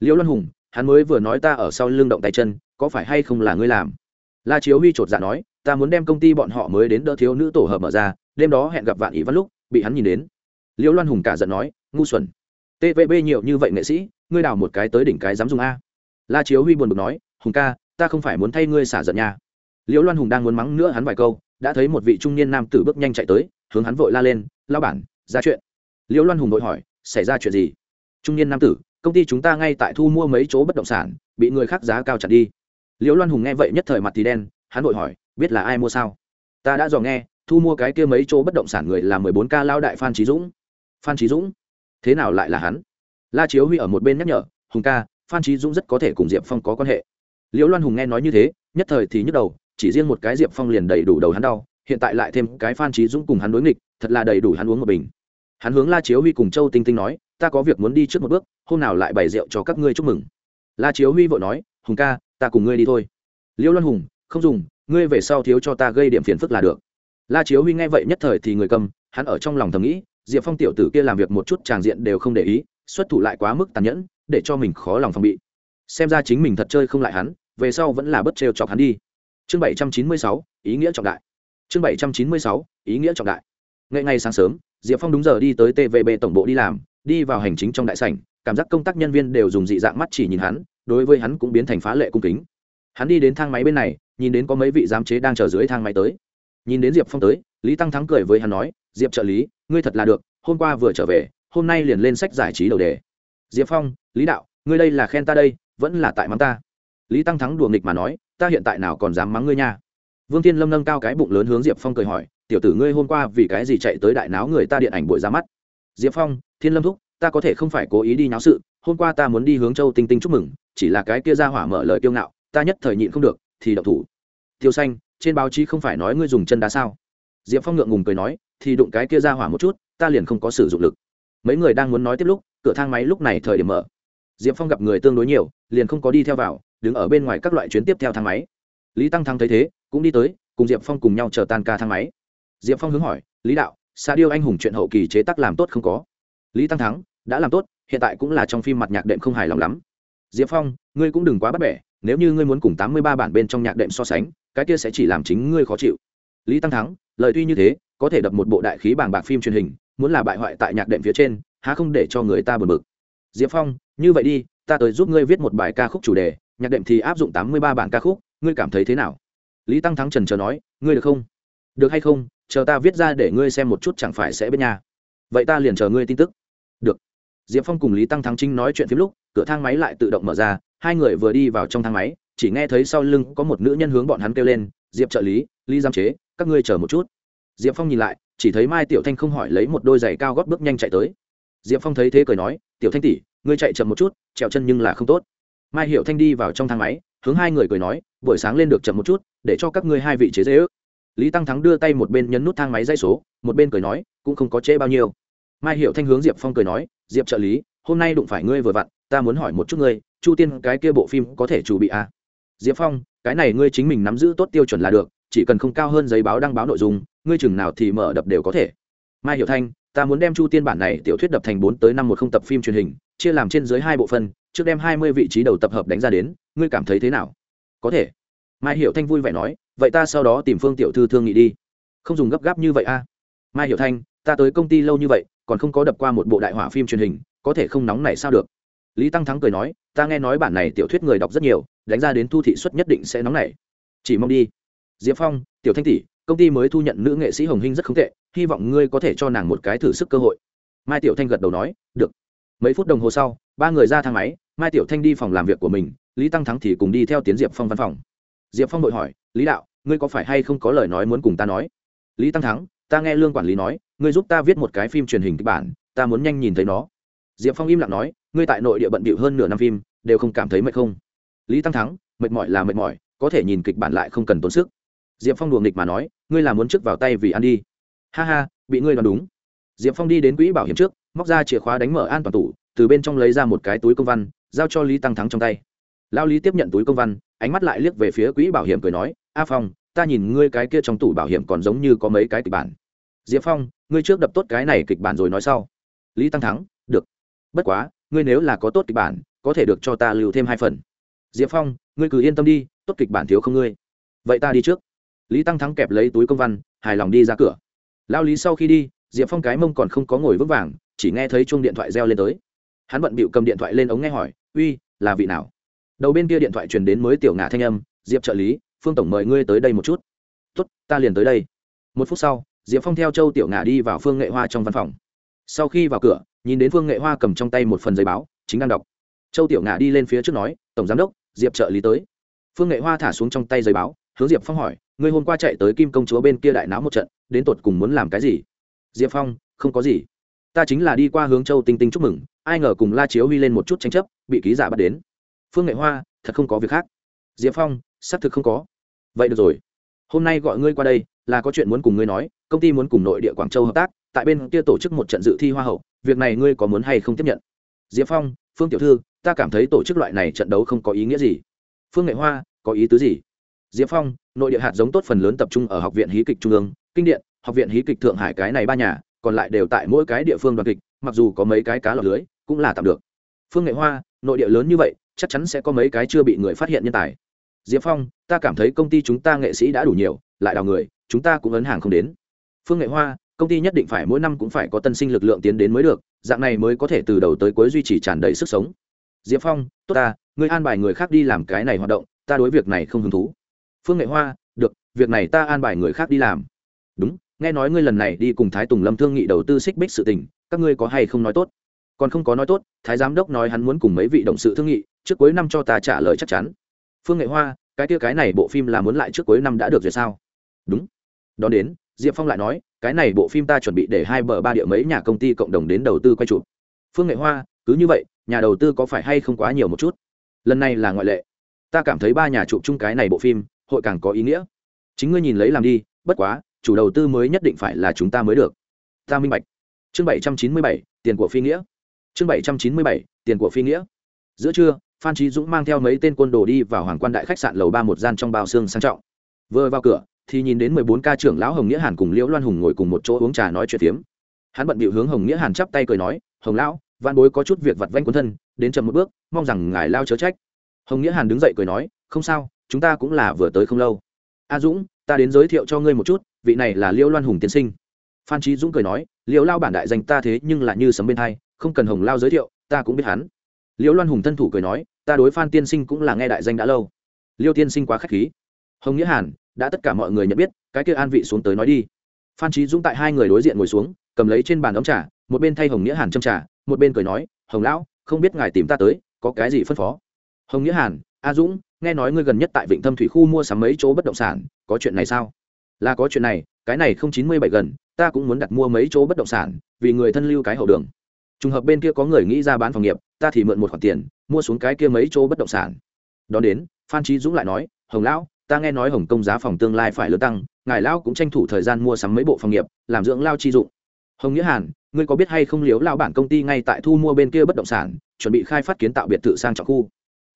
Speaker 1: Liễu loan hùng, hắn mới vừa nói ta ở sau lưng động tay chân, có phải hay không là ngươi làm? La chiếu huy chột dạ nói, ta muốn đem công ty bọn họ mới đến đỡ thiếu nữ tổ hợp mở ra, đêm đó hẹn gặp vạn ý văn lúc, bị hắn nhìn đến. Liễu loan hùng cả giận nói, ngu xuẩn tvb nhiều như vậy nghệ sĩ, ngươi đào một cái tới đỉnh cái dám dùng a. La chiếu huy buồn bực nói, hùng ca, ta không phải muốn thay ngươi xả giận nha. Liễu loan hùng đang muốn mắng nữa hắn vài câu, đã thấy một vị trung niên nam tử bước nhanh chạy tới, hướng hắn vội la lên lao bản, ra chuyện. Liễu loan hùng vội hỏi, xảy ra chuyện gì? Trung niên nam tử, công ty chúng ta ngay tại thu mua mấy chỗ bất động sản, bị người khác giá cao chặt đi. Liễu loan hùng nghe vậy nhất thời mặt thì đen, hắn vội hỏi, biết là ai mua sao? Ta đã dò nghe, thu mua cái kia mấy chỗ bất động sản người là mười bốn ca lao đại phan trí dũng. Phan trí dũng? Thế nào lại là hắn? La chiếu huy ở một bên nhắc nhở, hùng ca, phan trí dũng rất có thể cùng diệp phong có quan hệ. Liễu loan hùng nghe nói như thế, nhất thời thì nhức đầu, chỉ riêng một cái diệp phong liền đầy đủ đầu hắn đau, hiện tại lại thêm cái phan trí dũng cùng hắn đối nghịch, thật là đầy đủ hắn uống một bình. Hắn hướng la chiếu huy cùng châu tinh tinh nói, ta có việc muốn đi trước một bước, hôm nào lại bày rượu cho các ngươi chúc mừng. La chiếu huy vội nói, hùng ca, ta cùng ngươi đi thôi. Liễu loan hùng, không dùng, ngươi về sau thiếu cho ta gây điểm phiền phức là được. La chiếu huy nghe vậy nhất thời thì người cầm, hắn ở trong lòng thầm nghĩ diệp phong tiểu tử kia làm việc một chút tràng diện đều không để ý, xuất thủ lại quá mức tàn nhẫn, để cho mình khó lòng phòng bị. Xem ra chính mình thật chơi không lại hắn, về sau vẫn là bất trêu chọc hắn đi. Chương bảy trăm chín mươi sáu, ý nghĩa trọng đại. Chương bảy trăm chín mươi sáu, ý nghĩa trọng đại. Ngay ngay sáng sớm, diệp phong đúng giờ đi tới tvb tổng bộ đi làm, đi vào hành chính trong đại sảnh, cảm giác công tác nhân viên đều dùng dị dạng mắt chỉ nhìn hắn, đối với hắn cũng biến thành phá lệ cung kính. Hắn đi đến thang máy bên này, nhìn đến có mấy vị giám chế đang chờ dưới thang máy tới. Nhìn đến diệp phong tới, lý tăng thắng cười với hắn nói, diệp trợ lý ngươi thật là được, hôm qua vừa trở về, hôm nay liền lên sách giải trí đầu đề. Diệp phong, lý đạo, ngươi đây là khen ta đây, vẫn là tại mắng ta. Lý tăng thắng đùa nghịch mà nói, ta hiện tại nào còn dám mắng ngươi nha. Vương thiên lâm nâng cao cái bụng lớn hướng diệp phong cười hỏi, tiểu tử ngươi hôm qua vì cái gì chạy tới đại náo người ta điện ảnh buổi ra mắt? Diệp phong, thiên lâm thúc, ta có thể không phải cố ý đi náo sự, hôm qua ta muốn đi hướng châu tinh tinh chúc mừng, chỉ là cái kia ra hỏa mở lời kiêu ngạo, ta nhất thời nhịn không được, thì đậu thủ. Tiêu xanh, trên báo chí không phải nói ngươi dùng chân đá sao? Diệp phong ngượng ngùng cười nói, thì đụng cái kia ra hỏa một chút, ta liền không có sử dụng lực. Mấy người đang muốn nói tiếp lúc, cửa thang máy lúc này thời điểm mở. Diệp phong gặp người tương đối nhiều, liền không có đi theo vào, đứng ở bên ngoài các loại chuyến tiếp theo thang máy. Lý tăng thắng thấy thế, cũng đi tới, cùng diệp phong cùng nhau chờ tan ca thang máy. Diệp phong hướng hỏi, lý đạo xa điêu anh hùng chuyện hậu kỳ chế tác làm tốt không có? Lý tăng thắng, đã làm tốt, hiện tại cũng là trong phim mặt nhạc đệm không hài lòng lắm. Diệp phong, ngươi cũng đừng quá bắt bẻ, nếu như ngươi muốn cùng tám mươi ba bản bên trong nhạc đệm so sánh, cái kia sẽ chỉ làm chính ngươi khó chịu. Lý tăng thắng lời tuy như thế, có thể đập một bộ đại khí bảng bạc phim truyền hình, muốn là bại hoại tại nhạc đệm phía trên, há không để cho người ta bật mực diệp phong, như vậy đi, ta tới giúp ngươi viết một bài ca khúc chủ đề, nhạc đệm thì áp dụng tám mươi ba bản ca khúc, ngươi cảm thấy thế nào? Lý tăng thắng trần chờ nói, ngươi được không? Được hay không? Chờ ta viết ra để ngươi xem một chút chẳng phải sẽ bên nhà vậy ta liền chờ ngươi tin tức. Được. Diệp phong cùng lý tăng thắng trinh nói chuyện phim lúc, cửa thang máy lại tự động mở ra, hai người vừa đi vào trong thang máy, chỉ nghe thấy sau lưng có một nữ nhân hướng bọn hắn kêu lên, diệp trợ lý lý giam chế các ngươi chờ một chút. Diệp phong nhìn lại, chỉ thấy mai tiểu thanh không hỏi lấy một đôi giày cao gót bước nhanh chạy tới. Diệp phong thấy thế cười nói, tiểu thanh tỷ, ngươi chạy chậm một chút, trèo chân nhưng là không tốt. Mai hiểu thanh đi vào trong thang máy, hướng hai người cười nói, buổi sáng lên được chậm một chút, để cho các ngươi hai vị chế dễ ước. Lý tăng thắng đưa tay một bên nhấn nút thang máy dây số, một bên cười nói, cũng không có trễ bao nhiêu. Mai hiểu thanh hướng diệp phong cười nói, diệp trợ lý, hôm nay đụng phải ngươi vừa vặn, ta muốn hỏi một chút ngươi, chu tiên cái kia bộ phim có thể chủ bị à? diệp phong, cái này ngươi chính mình nắm giữ tốt tiêu chuẩn là được chỉ cần không cao hơn giấy báo đăng báo nội dung, ngươi chừng nào thì mở đập đều có thể. Mai hiểu thanh, ta muốn đem chu tiên bản này tiểu thuyết đập thành bốn tới năm một không tập phim truyền hình, chia làm trên dưới hai bộ phân trước đem hai mươi vị trí đầu tập hợp đánh ra đến, ngươi cảm thấy thế nào? Có thể. Mai hiểu thanh vui vẻ nói, vậy ta sau đó tìm phương tiểu thư thương nghị đi. Không dùng gấp gáp như vậy a. Mai hiểu thanh, ta tới công ty lâu như vậy, còn không có đập qua một bộ đại hỏa phim truyền hình, có thể không nóng này sao được? Lý tăng thắng cười nói, ta nghe nói bản này tiểu thuyết người đọc rất nhiều, đánh ra đến thu thị suất nhất định sẽ nóng này chỉ mong đi diệp phong, tiểu thanh tỷ, công ty mới thu nhận nữ nghệ sĩ hồng hinh rất không tệ, hy vọng ngươi có thể cho nàng một cái thử sức cơ hội. Mai tiểu thanh gật đầu nói, được. Mấy phút đồng hồ sau, ba người ra thang máy, mai tiểu thanh đi phòng làm việc của mình, lý tăng thắng thì cùng đi theo tiến diệp phong văn phòng. Diệp phong đội hỏi, lý đạo, ngươi có phải hay không có lời nói muốn cùng ta nói? Lý tăng thắng, ta nghe lương quản lý nói, ngươi giúp ta viết một cái phim truyền hình kịch bản, ta muốn nhanh nhìn thấy nó. Diệp phong im lặng nói, ngươi tại nội địa bận bịu hơn nửa năm phim, đều không cảm thấy mệt không? Lý tăng thắng, mệt mỏi là mệt mỏi, có thể nhìn kịch bản lại không cần tốn sức diệp phong đùa nghịch mà nói, ngươi là muốn trước vào tay vì ăn đi. Ha ha, bị ngươi đoán đúng. Diệp phong đi đến quỹ bảo hiểm trước, móc ra chìa khóa đánh mở an toàn tủ, từ bên trong lấy ra một cái túi công văn, giao cho lý tăng thắng trong tay. Lao lý tiếp nhận túi công văn, ánh mắt lại liếc về phía quỹ bảo hiểm cười nói, a phong, ta nhìn ngươi cái kia trong tủ bảo hiểm còn giống như có mấy cái kịch bản. Diệp phong, ngươi trước đập tốt cái này kịch bản rồi nói sau. Lý tăng thắng, được. Bất quá, ngươi nếu là có tốt kịch bản, có thể được cho ta lưu thêm hai phần. Diệp phong, ngươi cứ yên tâm đi, tốt kịch bản thiếu không ngươi. Vậy ta đi trước lý tăng thắng kẹp lấy túi công văn, hài lòng đi ra cửa. Lao lý sau khi đi, diệp phong cái mông còn không có ngồi vững vàng, chỉ nghe thấy chuông điện thoại reo lên tới. Hắn bận bịu cầm điện thoại lên ống nghe hỏi, uy, là vị nào? Đầu bên kia điện thoại truyền đến mới tiểu ngả thanh âm, diệp trợ lý, phương tổng mời ngươi tới đây một chút. Tuất ta liền tới đây. Một phút sau, diệp phong theo châu tiểu ngả đi vào phương nghệ hoa trong văn phòng. Sau khi vào cửa, nhìn đến phương nghệ hoa cầm trong tay một phần giấy báo, chính đang đọc. Châu tiểu ngả đi lên phía trước nói, tổng giám đốc, diệp trợ lý tới. Phương nghệ hoa thả xuống trong tay giấy báo, hướng diệp phong hỏi ngươi hôm qua chạy tới kim công chúa bên kia đại náo một trận, đến tột cùng muốn làm cái gì? Diệp phong, không có gì. Ta chính là đi qua hướng châu tinh tinh chúc mừng, ai ngờ cùng la chiếu huy lên một chút tranh chấp, bị ký giả bắt đến. Phương nghệ hoa, thật không có việc khác. Diệp phong, xác thực không có. Vậy được rồi. Hôm nay gọi ngươi qua đây, là có chuyện muốn cùng ngươi nói, công ty muốn cùng nội địa quảng châu hợp tác, tại bên kia tổ chức một trận dự thi hoa hậu, việc này ngươi có muốn hay không tiếp nhận? Diệp phong, phương tiểu thư, ta cảm thấy tổ chức loại này trận đấu không có ý nghĩa gì. Phương nghệ hoa, có ý tứ gì? Diệp phong, nội địa hạt giống tốt phần lớn tập trung ở học viện hí kịch trung ương, kinh điện, học viện hí kịch thượng hải cái này ba nhà, còn lại đều tại mỗi cái địa phương đoàn kịch, mặc dù có mấy cái cá lọc lưới, cũng là tạm được. Phương nghệ hoa, nội địa lớn như vậy, chắc chắn sẽ có mấy cái chưa bị người phát hiện nhân tài. Diệp phong, ta cảm thấy công ty chúng ta nghệ sĩ đã đủ nhiều, lại đào người, chúng ta cũng ấn hàng không đến. Phương nghệ hoa, công ty nhất định phải mỗi năm cũng phải có tân sinh lực lượng tiến đến mới được, dạng này mới có thể từ đầu tới cuối duy trì tràn đầy sức sống. Diệp phong, tốt ta, ngươi an bài người khác đi làm cái này hoạt động, ta đối việc này không hứng thú phương nghệ hoa, được, việc này ta an bài người khác đi làm. Đúng, nghe nói ngươi lần này đi cùng thái tùng lâm thương nghị đầu tư xích bích sự tình, các ngươi có hay không nói tốt? Còn không có nói tốt, thái giám đốc nói hắn muốn cùng mấy vị động sự thương nghị, trước cuối năm cho ta trả lời chắc chắn. Phương nghệ hoa, cái kia cái này bộ phim là muốn lại trước cuối năm đã được rồi sao? Đúng. Đón đến, diệp phong lại nói, cái này bộ phim ta chuẩn bị để hai bờ ba địa mấy nhà công ty cộng đồng đến đầu tư quay chụp. Phương nghệ hoa, cứ như vậy, nhà đầu tư có phải hay không quá nhiều một chút? Lần này là ngoại lệ. Ta cảm thấy ba nhà chụp chung cái này bộ phim hội càng có ý nghĩa. Chính ngươi nhìn lấy làm đi, bất quá, chủ đầu tư mới nhất định phải là chúng ta mới được. Ta minh bạch. Chương bảy trăm chín mươi bảy, tiền của phi nghĩa. Chương bảy trăm chín mươi bảy, tiền của phi nghĩa. Giữa trưa, phan trí dũng mang theo mấy tên quân đồ đi vào hoàng quan đại khách sạn lầu ba một gian trong bao xương sang trọng. Vừa vào cửa, thì nhìn đến mười bốn ca trưởng lão hồng nghĩa hàn cùng liễu loan hùng ngồi cùng một chỗ uống trà nói chuyện phiếm. Hắn bận bịu hướng hồng nghĩa hàn chắp tay cười nói, hồng lão văn bối có chút việc vặt vanh quân thân, đến chậm một bước, mong rằng ngài lao chớ trách. Hồng nghĩa hàn đứng dậy cười nói, không sao chúng ta cũng là vừa tới không lâu. A dũng, ta đến giới thiệu cho ngươi một chút, vị này là liễu loan hùng tiên sinh. Phan trí dũng cười nói liễu lao bản đại danh ta thế nhưng là như sấm bên hai, không cần hồng lao giới thiệu, ta cũng biết hắn. Liễu loan hùng thân thủ cười nói, ta đối phan tiên sinh cũng là nghe đại danh đã lâu. Liêu tiên sinh quá k h á c h khí. Hồng nghĩa hàn, đã tất cả mọi người nhận biết, cái kia an vị xuống tới nói đi. Phan trí dũng tại hai người đối diện ngồi xuống, cầm lấy trên bàn ấm trà, một bên thay hồng nghĩa hàn châm trà, một bên cười nói, hồng lão, không biết ngài tìm ta tới, có cái gì phân phó? Hồng nghĩa hàn, a dũng nghe nói ngươi gần nhất tại vịnh thâm thủy khu mua sắm mấy chỗ bất động sản, có chuyện này sao? Là có chuyện này, cái này không chín mươi bảy gần, ta cũng muốn đặt mua mấy chỗ bất động sản, vì người thân lưu cái hậu đường. Trùng hợp bên kia có người nghĩ ra bán phòng nghiệp, ta thì mượn một khoản tiền, mua xuống cái kia mấy chỗ bất động sản. Đón đến, phan trí dũng lại nói, hồng lão, ta nghe nói hồng công giá phòng tương lai phải lớn tăng, ngài lão cũng tranh thủ thời gian mua sắm mấy bộ phòng nghiệp, làm dưỡng lao chi dụng. Hồng nghĩa hàn, ngươi có biết hay không liếu lao bản công ty ngay tại thu mua bên kia bất động sản, chuẩn bị khai phát kiến tạo biệt thự sang trọng khu?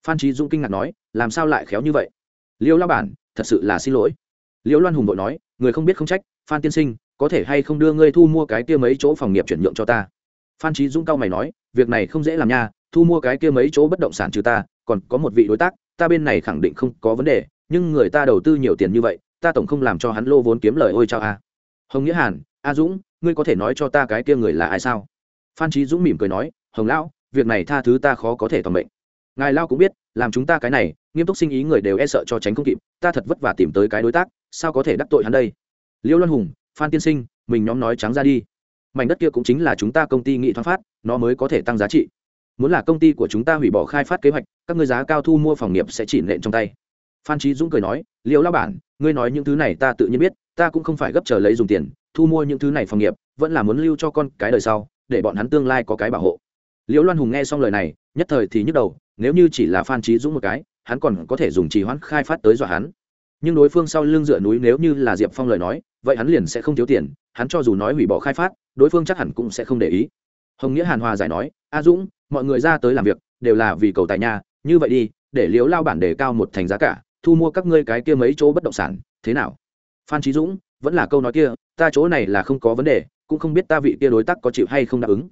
Speaker 1: Phan trí dũng kinh ngạc nói, làm sao lại khéo như vậy? Liêu lao bản, thật sự là xin lỗi. Liêu loan hùng đội nói, người không biết không trách, phan tiên sinh, có thể hay không đưa ngươi thu mua cái kia mấy chỗ phòng nghiệp chuyển nhượng cho ta? Phan trí dũng cao mày nói, việc này không dễ làm nha, thu mua cái kia mấy chỗ bất động sản trừ ta, còn có một vị đối tác, ta bên này khẳng định không có vấn đề, nhưng người ta đầu tư nhiều tiền như vậy, ta tổng không làm cho hắn lô vốn kiếm lời ôi chao a. Hồng nghĩa hàn, a dũng, ngươi có thể nói cho ta cái kia người là ai sao? Phan trí dũng mỉm cười nói, hồng lão, việc này tha thứ ta khó có thể toàn mệnh ngài lao cũng biết, làm chúng ta cái này, nghiêm túc sinh ý người đều e sợ cho tránh không kịp, ta thật vất vả tìm tới cái đối tác, sao có thể đắc tội hắn đây? Liêu loan hùng, phan tiên sinh, mình nhóm nói trắng ra đi. Mảnh đất kia cũng chính là chúng ta công ty nghị thoáng phát, nó mới có thể tăng giá trị. Muốn là công ty của chúng ta hủy bỏ khai phát kế hoạch, các ngươi giá cao thu mua phòng nghiệp sẽ chỉ nện trong tay. Phan trí dũng cười nói liệu lao bản, ngươi nói những thứ này ta tự nhiên biết, ta cũng không phải gấp chờ lấy dùng tiền, thu mua những thứ này phòng nghiệp, vẫn là muốn lưu cho con cái đời sau, để bọn hắn tương lai có cái bảo hộ liễu loan hùng nghe xong lời này, nhất thời thì nhức đầu, nếu như chỉ là phan trí dũng một cái, hắn còn có thể dùng trì hoãn khai phát tới dọa hắn. Nhưng đối phương sau lưng dựa núi nếu như là diệp phong lời nói, vậy hắn liền sẽ không thiếu tiền, hắn cho dù nói hủy bỏ khai phát, đối phương chắc hẳn cũng sẽ không để ý. Hồng nghĩa hàn hòa giải nói, a dũng, mọi người ra tới làm việc, đều là vì cầu tài nhà như vậy đi, để liễu lao bản đề cao một thành giá cả, thu mua các ngươi cái kia mấy chỗ bất động sản, thế nào? Phan trí dũng, vẫn là câu nói kia, ta chỗ này là không có vấn đề, cũng không biết ta vị kia đối tác có chịu hay không đáp ứng.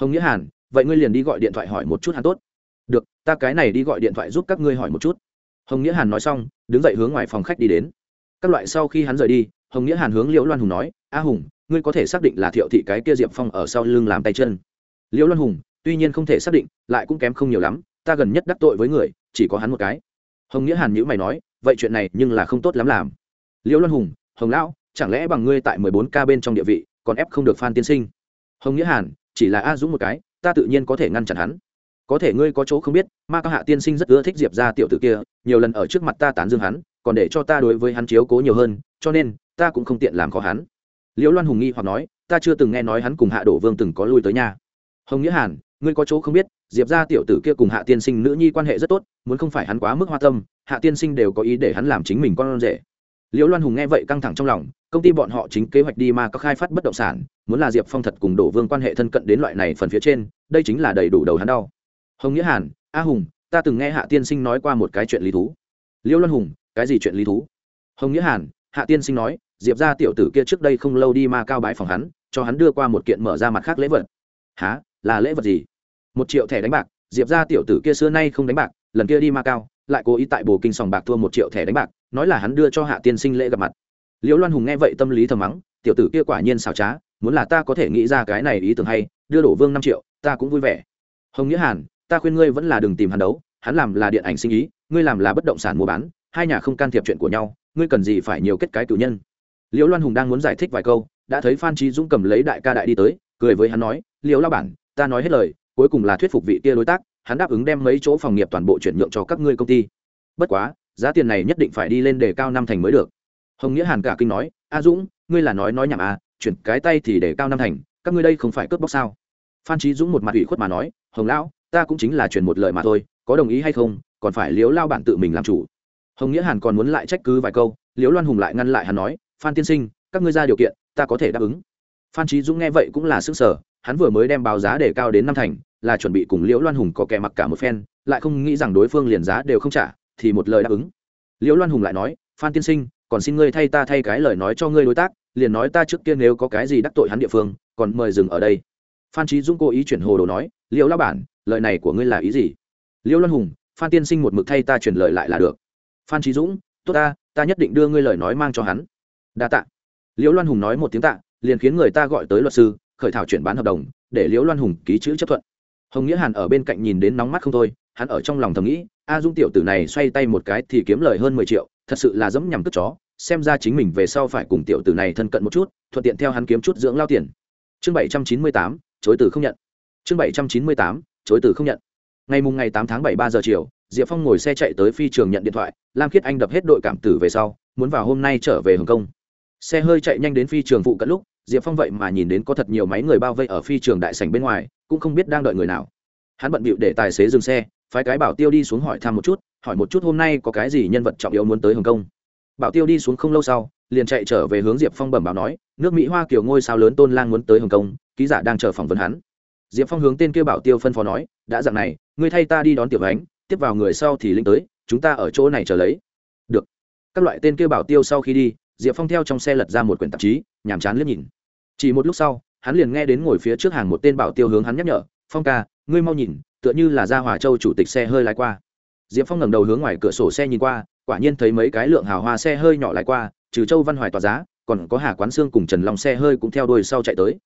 Speaker 1: Hồng nghĩa hàn vậy ngươi liền đi gọi điện thoại hỏi một chút hắn tốt. Được, ta cái này đi gọi điện thoại giúp các ngươi hỏi một chút. Hồng nghĩa hàn nói xong, đứng dậy hướng ngoài phòng khách đi đến. Các loại sau khi hắn rời đi, hồng nghĩa hàn hướng liễu loan hùng nói, a hùng, ngươi có thể xác định là thiệu thị cái kia diệp phong ở sau lưng làm tay chân. Liễu loan hùng, tuy nhiên không thể xác định, lại cũng kém không nhiều lắm, ta gần nhất đắc tội với người, chỉ có hắn một cái. Hồng nghĩa hàn nhữ mày nói, vậy chuyện này nhưng là không tốt lắm làm. Liễu loan hùng, hồng lão, chẳng lẽ bằng ngươi tại mười bốn ca bên trong địa vị, còn ép không được phan tiên sinh? Hồng nghĩa hàn, chỉ là a dũng một cái ta tự nhiên có thể ngăn chặn hắn. Có thể ngươi có chỗ không biết, ma cao hạ tiên sinh rất ưa thích diệp ra tiểu tử kia, nhiều lần ở trước mặt ta tán dương hắn, còn để cho ta đối với hắn chiếu cố nhiều hơn, cho nên, ta cũng không tiện làm khó hắn. Liễu loan hùng nghi hoặc nói, ta chưa từng nghe nói hắn cùng hạ đổ vương từng có lui tới nhà. Hồng nghĩa hàn, ngươi có chỗ không biết, diệp ra tiểu tử kia cùng hạ tiên sinh nữ nhi quan hệ rất tốt, muốn không phải hắn quá mức hoa tâm, hạ tiên sinh đều có ý để hắn làm chính mình con rể. Liễu loan hùng nghe vậy căng thẳng trong lòng, công ty bọn họ chính kế hoạch đi ma có khai phát bất động sản muốn là diệp phong thật cùng đổ vương quan hệ thân cận đến loại này phần phía trên, đây chính là đầy đủ đầu hắn đau. Hồng nghĩa hàn, a hùng, ta từng nghe hạ tiên sinh nói qua một cái chuyện lý thú. Liêu loan hùng, cái gì chuyện lý thú? Hồng nghĩa hàn, hạ tiên sinh nói, diệp ra tiểu tử kia trước đây không lâu đi ma cao bái phòng hắn, cho hắn đưa qua một kiện mở ra mặt khác lễ vật. Há là lễ vật gì? Một triệu thẻ đánh bạc, diệp ra tiểu tử kia xưa nay không đánh bạc, lần kia đi ma cao, lại cố ý tại bồ kinh sòng bạc thua một triệu thẻ đánh bạc, nói là hắn đưa cho hạ tiên sinh lễ gặp mặt. Liễu loan hùng nghe vậy tâm lý thầm mắng, tiểu tử kia quả nhiên xảo trá muốn là ta có thể nghĩ ra cái này ý tưởng hay, đưa đổ vương năm triệu, ta cũng vui vẻ. Hồng nghĩa hàn, ta khuyên ngươi vẫn là đừng tìm hắn đấu, hắn làm là điện ảnh sinh ý, ngươi làm là bất động sản mua bán, hai nhà không can thiệp chuyện của nhau, ngươi cần gì phải nhiều kết cái cử nhân. Liễu loan hùng đang muốn giải thích vài câu, đã thấy phan trí dũng cầm lấy đại ca đại đi tới, cười với hắn nói, liễu lao bản, ta nói hết lời, cuối cùng là thuyết phục vị kia đối tác, hắn đáp ứng đem mấy chỗ phòng nghiệp toàn bộ chuyển nhượng cho các ngươi công ty. Bất quá, giá tiền này nhất định phải đi lên đề cao năm thành mới được. Hồng nghĩa hàn cả kinh nói, a dũng, ngươi là nói nói nhảm à chuyển cái tay thì để cao năm thành, các ngươi đây không phải cướp bóc sao? Phan trí dũng một mặt ủy khuất mà nói, hồng lão, ta cũng chính là chuyển một lời mà thôi, có đồng ý hay không, còn phải liếu lao bản tự mình làm chủ. Hồng nghĩa hàn còn muốn lại trách cứ vài câu liếu loan hùng lại ngăn lại hắn nói, phan tiên sinh, các ngươi ra điều kiện, ta có thể đáp ứng. Phan trí dũng nghe vậy cũng là sức sở hắn vừa mới đem báo giá để cao đến năm thành, là chuẩn bị cùng liễu loan hùng có kẻ mặc cả một phen, lại không nghĩ rằng đối phương liền giá đều không trả, thì một lời đáp ứng. Liễu loan hùng lại nói, phan tiên sinh, còn xin ngươi thay ta thay cái lời nói cho ngươi đối tác liền nói ta trước kia nếu có cái gì đắc tội hắn địa phương, còn mời dừng ở đây. Phan trí dũng cố ý chuyển hồ đồ nói liễu lao bản, lời này của ngươi là ý gì? Liễu loan hùng, phan tiên sinh một mực thay ta truyền lời lại là được. Phan trí dũng, tốt ta ta nhất định đưa ngươi lời nói mang cho hắn. Đa tạ. Liễu loan hùng nói một tiếng tạ, liền khiến người ta gọi tới luật sư, khởi thảo chuyển bán hợp đồng, để liễu loan hùng ký chữ chấp thuận. Hồng nghĩa hàn ở bên cạnh nhìn đến nóng mắt không thôi, hắn ở trong lòng thầm nghĩ, a dung tiểu tử này xoay tay một cái thì kiếm lời hơn mười triệu, thật sự là dẫm nhằm cất chó xem ra chính mình về sau phải cùng tiểu tử này thân cận một chút, thuận tiện theo hắn kiếm chút dưỡng lao tiền. Chương bảy trăm chín mươi tám, chối từ không nhận. Chương bảy trăm chín mươi tám, chối từ không nhận. Ngày mùng ngày tám tháng bảy ba giờ chiều, diệp phong ngồi xe chạy tới phi trường nhận điện thoại, lam khiết anh đập hết đội cảm tử về sau, muốn vào hôm nay trở về hồng kông. Xe hơi chạy nhanh đến phi trường phụ cận lúc, diệp phong vậy mà nhìn đến có thật nhiều máy người bao vây ở phi trường đại sảnh bên ngoài, cũng không biết đang đợi người nào. Hắn bận bịu để tài xế dừng xe, phái cái bảo tiêu đi xuống hỏi thăm một chút, hỏi một chút hôm nay có cái gì nhân vật trọng yếu muốn tới hồng kông bảo tiêu đi xuống không lâu sau, liền chạy trở về hướng diệp phong bẩm báo nói, nước mỹ hoa kiểu ngôi sao lớn tôn lang muốn tới hồng kông, ký giả đang chờ phỏng vấn hắn. Diệp phong hướng tên kia bảo tiêu phân phó nói, đã dặn này, ngươi thay ta đi đón tiểu ánh, tiếp vào người sau thì linh tới, chúng ta ở chỗ này chờ lấy. Được. Các loại tên kia bảo tiêu sau khi đi, diệp phong theo trong xe lật ra một quyển tạp chí, nhàm chán liếc nhìn. Chỉ một lúc sau, hắn liền nghe đến ngồi phía trước hàng một tên bảo tiêu hướng hắn nhắc nhở, phong ca, ngươi mau nhìn, tựa như là ra hòa châu chủ tịch xe hơi lái qua. Diệp phong ngẩng đầu hướng ngoài cửa sổ xe nhìn qua quả nhiên thấy mấy cái lượng hào hoa xe hơi nhỏ lại qua, trừ châu văn hoài tỏa giá, còn có hà quán xương cùng trần long xe hơi cũng theo đuôi sau chạy tới.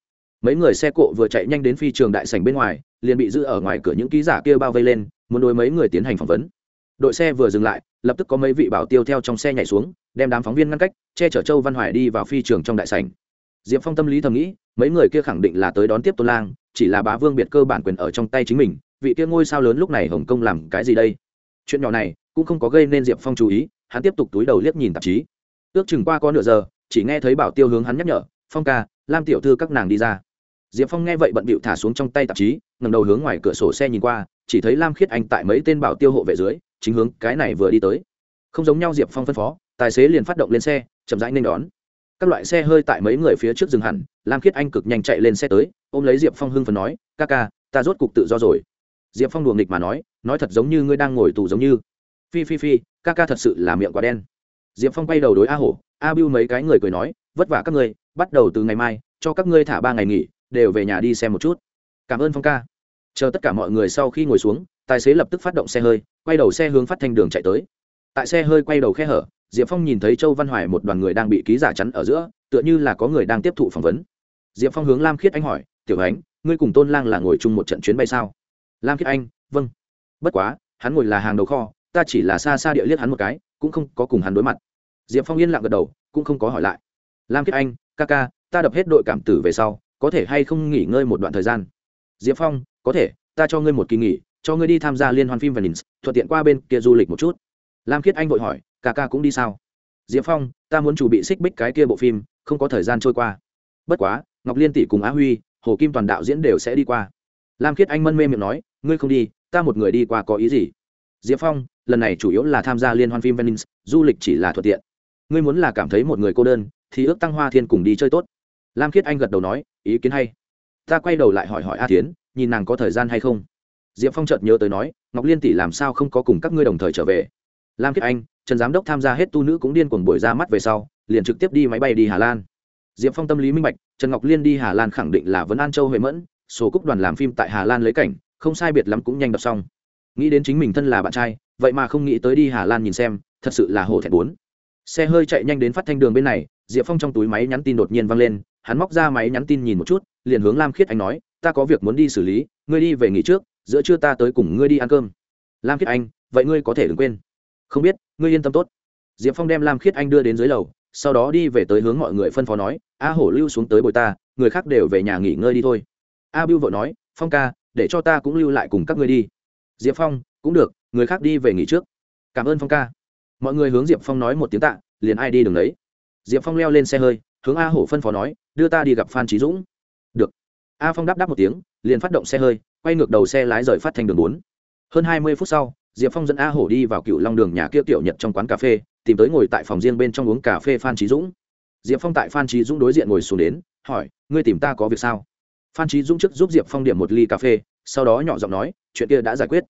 Speaker 1: Mấy người xe cộ vừa chạy nhanh đến phi trường đại sảnh bên ngoài, liền bị giữ ở ngoài cửa những ký giả kia bao vây lên, muốn đối mấy người tiến hành phỏng vấn. Đội xe vừa dừng lại, lập tức có mấy vị bảo tiêu theo trong xe nhảy xuống, đem đám phóng viên ngăn cách, che chở châu văn hoài đi vào phi trường trong đại sảnh. Diệp phong tâm lý thầm nghĩ, mấy người kia khẳng định là tới đón tiếp tôn lang, chỉ là bá vương biệt cơ bản quyền ở trong tay chính mình, vị kia ngôi sao lớn lúc này hồng kông làm cái gì đây? Chuyện nhỏ này cũng không có gây nên diệp phong chú ý, hắn tiếp tục túi đầu liếc nhìn tạp chí. Ước chừng qua có nửa giờ, chỉ nghe thấy bảo tiêu hướng hắn nhắc nhở, phong ca, lam tiểu thư các nàng đi ra. Diệp phong nghe vậy bận bịu thả xuống trong tay tạp chí ngầm đầu hướng ngoài cửa sổ xe nhìn qua, chỉ thấy lam khiết anh tại mấy tên bảo tiêu hộ vệ dưới, chính hướng cái này vừa đi tới. Không giống nhau diệp phong phân phó, tài xế liền phát động lên xe, chậm rãi nên đón. Các loại xe hơi tại mấy người phía trước dừng hẳn, lam khiết anh cực nhanh chạy lên xe tới, ôm lấy diệp phong hưng phần nói, ca ca, ta rốt cục tự do rồi. Diệp phong đùa nghịch mà nói nói thật giống như ngươi đang ngồi tù giống như phi phi phi, ca ca thật sự là miệng quá đen. Diệp phong quay đầu đối a hổ, a bưu mấy cái người cười nói, vất vả các ngươi, bắt đầu từ ngày mai, cho các ngươi thả ba ngày nghỉ, đều về nhà đi xem một chút. Cảm ơn phong ca. Chờ tất cả mọi người sau khi ngồi xuống, tài xế lập tức phát động xe hơi, quay đầu xe hướng phát thanh đường chạy tới. Tại xe hơi quay đầu khe hở, diệp phong nhìn thấy châu văn hoài một đoàn người đang bị ký giả chắn ở giữa, tựa như là có người đang tiếp thụ phỏng vấn. Diệp phong hướng lam khiết anh hỏi, tiểu ánh, ngươi cùng tôn lang là ngồi chung một trận chuyến bay sao? Lam khiết anh vâng. Bất quá, hắn ngồi là hàng đầu kho ta chỉ là xa xa địa liếc hắn một cái, cũng không có cùng hắn đối mặt. Diệp phong yên lặng gật đầu, cũng không có hỏi lại. Lam khiết anh, ca ca, ta đập hết đội cảm tử về sau, có thể hay không nghỉ ngơi một đoạn thời gian? Diệp phong, có thể, ta cho ngươi một kỳ nghỉ, cho ngươi đi tham gia liên hoan phim venice, thuận tiện qua bên kia du lịch một chút. Lam khiết anh vội hỏi, ca ca cũng đi sao? Diệp phong, ta muốn chủ bị xích bích cái kia bộ phim, không có thời gian trôi qua. Bất quá, ngọc liên tỷ cùng á huy, hồ kim toàn đạo diễn đều sẽ đi qua. Lam khiết anh mân mê miệng nói, ngươi không đi, ta một người đi qua có ý gì? Diệp phong lần này chủ yếu là tham gia liên hoan phim venice du lịch chỉ là thuận tiện. Ngươi muốn là cảm thấy một người cô đơn thì ước tăng hoa thiên cùng đi chơi tốt. Lam khiết anh gật đầu nói ý kiến hay. Ta quay đầu lại hỏi hỏi a Thiến, nhìn nàng có thời gian hay không. Diệp phong chợt nhớ tới nói ngọc liên tỷ làm sao không có cùng các ngươi đồng thời trở về. Lam khiết anh trần giám đốc tham gia hết tu nữ cũng điên cuồng buổi ra mắt về sau liền trực tiếp đi máy bay đi hà lan. Diệp phong tâm lý minh bạch trần ngọc liên đi hà lan khẳng định là vấn an châu huệ mẫn số cúc đoàn làm phim tại hà lan lấy cảnh không sai biệt lắm cũng nhanh đọc xong. Nghĩ đến chính mình thân là bạn trai vậy mà không nghĩ tới đi hà lan nhìn xem, thật sự là hổ thẹn bốn. Xe hơi chạy nhanh đến phát thanh đường bên này, diệp phong trong túi máy nhắn tin đột nhiên văng lên, hắn móc ra máy nhắn tin nhìn một chút, liền hướng lam khiết anh nói, ta có việc muốn đi xử lý, ngươi đi về nghỉ trước, giữa trưa ta tới cùng ngươi đi ăn cơm. Lam khiết anh, vậy ngươi có thể đừng quên. Không biết, ngươi yên tâm tốt. Diệp phong đem lam khiết anh đưa đến dưới lầu, sau đó đi về tới hướng mọi người phân phó nói, a hổ lưu xuống tới bồi ta, người khác đều về nhà nghỉ ngơi đi thôi. A bưu vội nói, phong ca, để cho ta cũng lưu lại cùng các ngươi đi. Diệp phong, cũng được người khác đi về nghỉ trước. Cảm ơn phong ca. Mọi người hướng diệp phong nói một tiếng tạ, liền ai đi đường đấy diệp phong leo lên xe hơi, hướng a hổ phân phó nói, đưa ta đi gặp phan trí dũng. Được. A phong đáp đáp một tiếng, liền phát động xe hơi, quay ngược đầu xe lái rời phát thành đường bốn. Hơn hai mươi phút sau, diệp phong dẫn a hổ đi vào cựu long đường nhà kia tiểu nhật trong quán cà phê, tìm tới ngồi tại phòng riêng bên trong uống cà phê phan trí dũng. Diệp phong tại phan trí dũng đối diện ngồi xuống đến, hỏi, ngươi tìm ta có việc sao? Phan trí dũng trước giúp diệp phong điểm một ly cà phê, sau đó nhỏ giọng nói, chuyện kia đã giải quyết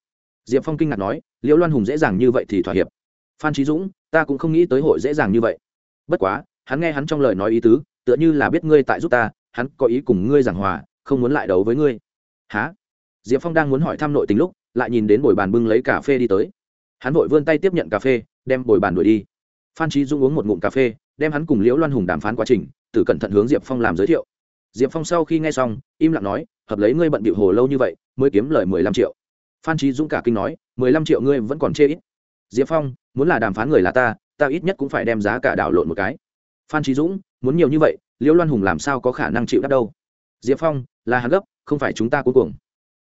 Speaker 1: diệp phong kinh ngạc nói, liễu loan hùng dễ dàng như vậy thì thỏa hiệp. Phan trí dũng, ta cũng không nghĩ tới hội dễ dàng như vậy. Bất quá, hắn nghe hắn trong lời nói ý tứ, tựa như là biết ngươi tại giúp ta, hắn có ý cùng ngươi giảng hòa, không muốn lại đấu với ngươi. Há diệp phong đang muốn hỏi thăm nội tình lúc, lại nhìn đến bồi bàn bưng lấy cà phê đi tới. Hắn vội vươn tay tiếp nhận cà phê, đem bồi bàn đuổi đi. Phan trí Dũng uống một ngụm cà phê, đem hắn cùng liễu loan hùng đàm phán quá trình, từ cẩn thận hướng diệp phong làm giới thiệu. Diệp phong sau khi nghe xong, im lặng nói, hợp lấy ngươi bận bịu hồ lâu như vậy, mới kiếm lời mười lăm triệu phan trí dũng cả kinh nói, mười lăm triệu ngươi vẫn còn chê ít. Diệp phong, muốn là đàm phán người là ta ta ít nhất cũng phải đem giá cả đảo lộn một cái. Phan trí dũng, muốn nhiều như vậy, liễu loan hùng làm sao có khả năng chịu đắt đâu? Diệp phong, là hắn gấp, không phải chúng ta cuối cùng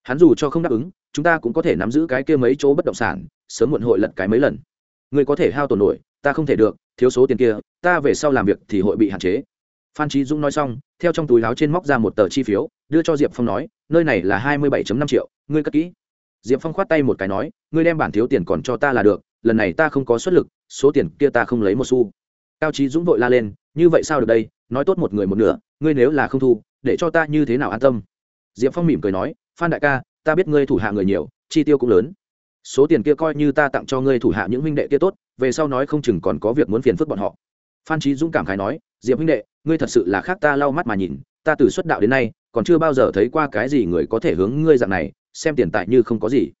Speaker 1: hắn dù cho không đáp ứng, chúng ta cũng có thể nắm giữ cái kia mấy chỗ bất động sản, sớm muộn hội lật cái mấy lần. Ngươi có thể hao tổn nổi, ta không thể được, thiếu số tiền kia, ta về sau làm việc thì hội bị hạn chế. Phan trí dũng nói xong, theo trong túi láo trên móc ra một tờ chi phiếu, đưa cho diệp phong nói, nơi này là hai mươi bảy năm triệu, ngươi cất kỹ diệp phong khoát tay một cái nói, ngươi đem bản thiếu tiền còn cho ta là được, lần này ta không có xuất lực, số tiền kia ta không lấy một xu. Cao trí dũng vội la lên, như vậy sao được đây, nói tốt một người một nửa, ngươi nếu là không thu, để cho ta như thế nào an tâm? Diệp phong mỉm cười nói, phan đại ca, ta biết ngươi thủ hạ người nhiều, chi tiêu cũng lớn. Số tiền kia coi như ta tặng cho ngươi thủ hạ những huynh đệ kia tốt, về sau nói không chừng còn có việc muốn phiền phức bọn họ. Phan trí dũng cảm khái nói, diệp huynh đệ, ngươi thật sự là khác ta lau mắt mà nhìn, ta từ xuất đạo đến nay, còn chưa bao giờ thấy qua cái gì người có thể hướng ngươi dạng này xem tiền tài như không có gì.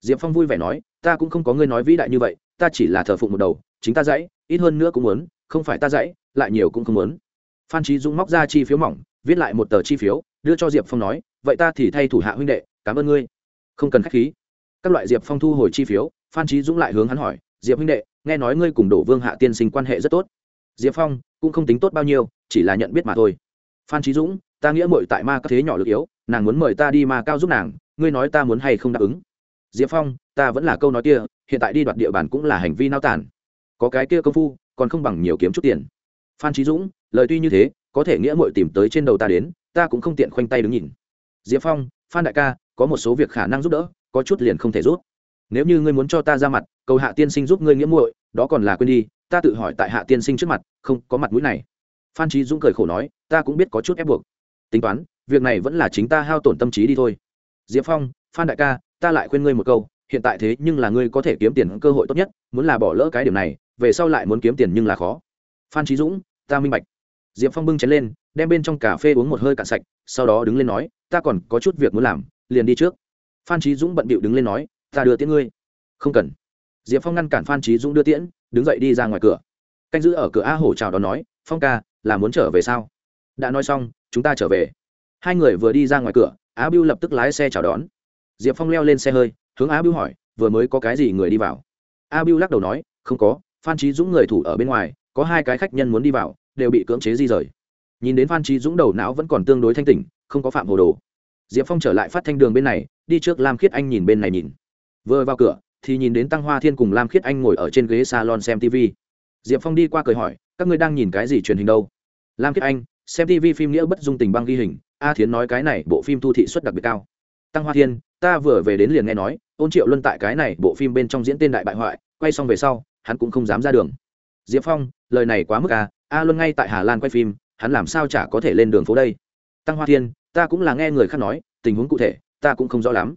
Speaker 1: Diệp phong vui vẻ nói, ta cũng không có ngươi nói vĩ đại như vậy, ta chỉ là thờ phụng một đầu, chính ta dãy, ít hơn nữa cũng muốn, không phải ta dãy, lại nhiều cũng không muốn. Phan trí dũng móc ra chi phiếu mỏng, viết lại một tờ chi phiếu, đưa cho diệp phong nói, vậy ta thì thay thủ hạ huynh đệ, cảm ơn ngươi. Không cần k h á c h khí. Các loại diệp phong thu hồi chi phiếu, phan trí dũng lại hướng hắn hỏi, diệp huynh đệ, nghe nói ngươi cùng đổ vương hạ tiên sinh quan hệ rất tốt. Diệp phong, cũng không tính tốt bao nhiêu, chỉ là nhận biết mà thôi. Phan trí dũng, ta nghĩa mội tại ma các thế nhỏ lực yếu, nàng muốn mời ta đi ma cao giúp nàng ngươi nói ta muốn hay không đáp ứng? Diệp phong, ta vẫn là câu nói kia, hiện tại đi đoạt địa bàn cũng là hành vi nao tản. Có cái kia công phu, còn không bằng nhiều kiếm chút tiền. Phan trí dũng, lời tuy như thế, có thể nghĩa mội tìm tới trên đầu ta đến, ta cũng không tiện khoanh tay đứng nhìn. Diệp phong, phan đại ca, có một số việc khả năng giúp đỡ, có chút liền không thể giúp. nếu như ngươi muốn cho ta ra mặt, cầu hạ tiên sinh giúp ngươi nghĩa muội, đó còn là quên đi, ta tự hỏi tại hạ tiên sinh trước mặt, không có mặt mũi này. Phan trí dũng cười khổ nói, ta cũng biết có chút ép buộc. Tính toán, việc này vẫn là chính ta hao tổn tâm trí đi thôi diệp phong, phan đại ca, ta lại khuyên ngươi một câu, hiện tại thế nhưng là ngươi có thể kiếm tiền cơ hội tốt nhất, muốn là bỏ lỡ cái điểm này, về sau lại muốn kiếm tiền nhưng là khó. Phan trí dũng, ta minh bạch. Diệp phong bưng chén lên, đem bên trong cà phê uống một hơi cạn sạch, sau đó đứng lên nói, ta còn có chút việc muốn làm, liền đi trước. Phan trí dũng bận bịu đứng lên nói, ta đưa tiễn ngươi. Không cần. Diệp phong ngăn cản phan trí dũng đưa tiễn, đứng dậy đi ra ngoài cửa. Canh giữ ở cửa a hổ chào đón nói, phong ca, là muốn trở về sao? Đã nói xong, chúng ta trở về. Hai người vừa đi ra ngoài cửa á bưu lập tức lái xe chào đón. Diệp phong leo lên xe hơi, hướng á bưu hỏi, vừa mới có cái gì người đi vào? A bưu lắc đầu nói, không có, phan trí dũng người thủ ở bên ngoài, có hai cái khách nhân muốn đi vào, đều bị cưỡng chế di rời. Nhìn đến phan trí dũng đầu não vẫn còn tương đối thanh tỉnh, không có phạm hồ đồ. Diệp phong trở lại phát thanh đường bên này, đi trước lam khiết anh nhìn bên này nhìn. Vừa vào cửa, thì nhìn đến tăng hoa thiên cùng lam khiết anh ngồi ở trên ghế salon xem tv diệp phong đi qua cười hỏi, các ngươi đang nhìn cái gì truyền hình đâu? Lam khiết anh, xem tv phim nghĩa bất dung tình băng ghi hình a thiến nói cái này, bộ phim thu thị suất đặc biệt cao. Tăng hoa thiên, ta vừa về đến liền nghe nói ôn triệu luân tại cái này, bộ phim bên trong diễn tên đại bại hoại, quay xong về sau, hắn cũng không dám ra đường. Diệp phong, lời này quá mức à a luân ngay tại hà lan quay phim, hắn làm sao chả có thể lên đường phố đây? Tăng hoa thiên, ta cũng là nghe người khác nói, tình huống cụ thể, ta cũng không rõ lắm.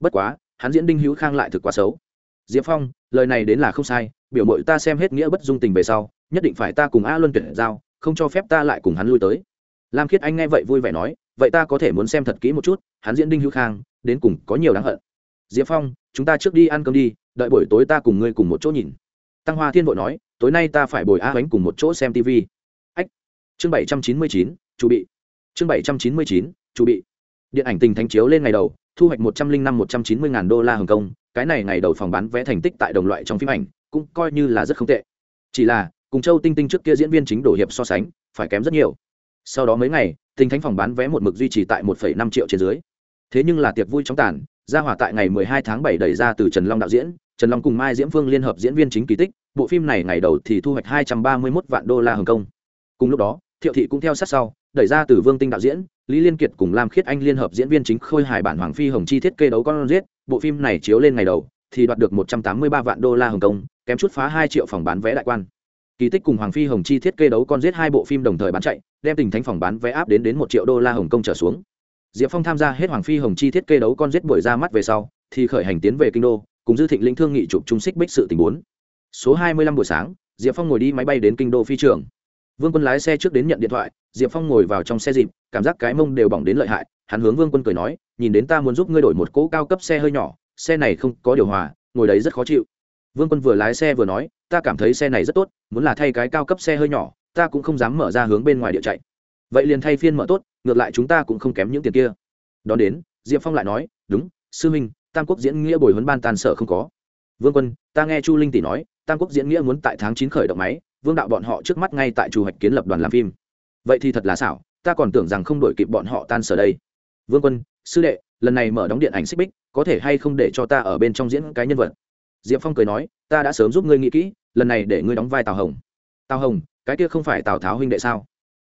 Speaker 1: Bất quá, hắn diễn đinh hữu khang lại thực quá xấu. Diệp phong, lời này đến là không sai, biểu mội ta xem hết nghĩa bất dung tình về sau, nhất định phải ta cùng a luân tuyển giao, không cho phép ta lại cùng hắn lui tới lam khiết anh nghe vậy vui vẻ nói, vậy ta có thể muốn xem thật kỹ một chút, hắn diễn đinh hữu khang, đến cùng có nhiều đáng hận. Diệp phong, chúng ta trước đi ăn cơm đi, đợi buổi tối ta cùng ngươi cùng một chỗ nhìn. Tăng hoa thiên vội nói, tối nay ta phải bồi a bánh cùng một chỗ xem tv ách. Chương bảy trăm chín mươi chín, chu bị. Chương bảy trăm chín mươi chín, chu bị. Điện ảnh tình thánh chiếu lên ngày đầu, thu hoạch một trăm linh năm một trăm chín mươi ngàn đô la hồng kông, cái này ngày đầu phòng bán vé thành tích tại đồng loại trong phim ảnh, cũng coi như là rất không tệ. Chỉ là, cùng châu tinh tinh trước kia diễn viên chính đổ hiệp so sánh, phải kém rất nhiều sau đó mấy ngày tình thánh phòng bán vé một mực duy trì tại một năm triệu trên dưới. Thế nhưng là tiệc vui trong tàn ra hỏa tại ngày 12 tháng 7 đẩy ra từ trần long đạo diễn, trần long cùng mai diễm phương liên hợp diễn viên chính kỳ tích, bộ phim này ngày đầu thì thu hoạch 231 vạn đô la hồng kông. Cùng lúc đó, thiệu thị cũng theo sát sau, đẩy ra từ vương tinh đạo diễn, lý liên kiệt cùng lam khiết anh liên hợp diễn viên chính khôi hài bản hoàng phi hồng chi thiết kê đấu con giết, bộ phim này chiếu lên ngày đầu, thì đoạt được 183 vạn đô la hồng kông, kém chút phá 2 triệu phòng bán vé đại quan kỳ tích cùng hoàng phi hồng chi thiết kê đấu con giết hai bộ phim đồng thời bán chạy, đem tình thánh phòng bán vé áp đến đến một triệu đô la hồng kông trở xuống. Diệp phong tham gia hết hoàng phi hồng chi thiết kê đấu con giết buổi ra mắt về sau, thì khởi hành tiến về kinh đô, cùng dư thịnh lĩnh thương nghị chụp trung xích bích sự tình bốn. Số hai mươi lăm buổi sáng, diệp phong ngồi đi máy bay đến kinh đô phi trường. Vương quân lái xe trước đến nhận điện thoại, diệp phong ngồi vào trong xe dịp, cảm giác cái mông đều bỏng đến lợi hại, hắn hướng vương quân cười nói, nhìn đến ta muốn giúp ngươi đổi một cỗ cao cấp xe hơi nhỏ, xe này không có điều hòa, ngồi đấy rất khó chịu. Vương quân vừa lái xe vừa nói ta cảm thấy xe này rất tốt, muốn là thay cái cao cấp xe hơi nhỏ, ta cũng không dám mở ra hướng bên ngoài địa chạy. Vậy liền thay phiên mở tốt, ngược lại chúng ta cũng không kém những tiền kia. Đón đến, diệp phong lại nói, đúng, sư minh tam quốc diễn nghĩa bồi huấn ban tàn sở không có. Vương quân, ta nghe chu linh tỷ nói, tam quốc diễn nghĩa muốn tại tháng chín khởi động máy, vương đạo bọn họ trước mắt ngay tại chủ hoạch kiến lập đoàn làm phim. Vậy thì thật là xảo, ta còn tưởng rằng không đổi kịp bọn họ tan sở đây. Vương quân, sư đệ, lần này mở đóng điện ảnh xích bích, có thể hay không để cho ta ở bên trong diễn cái nhân vật? Diệp phong cười nói, ta đã sớm giúp ngươi nghĩ kỹ, lần này để ngươi đóng vai tào hồng. Tào hồng, cái kia không phải tào tháo huynh đệ sao?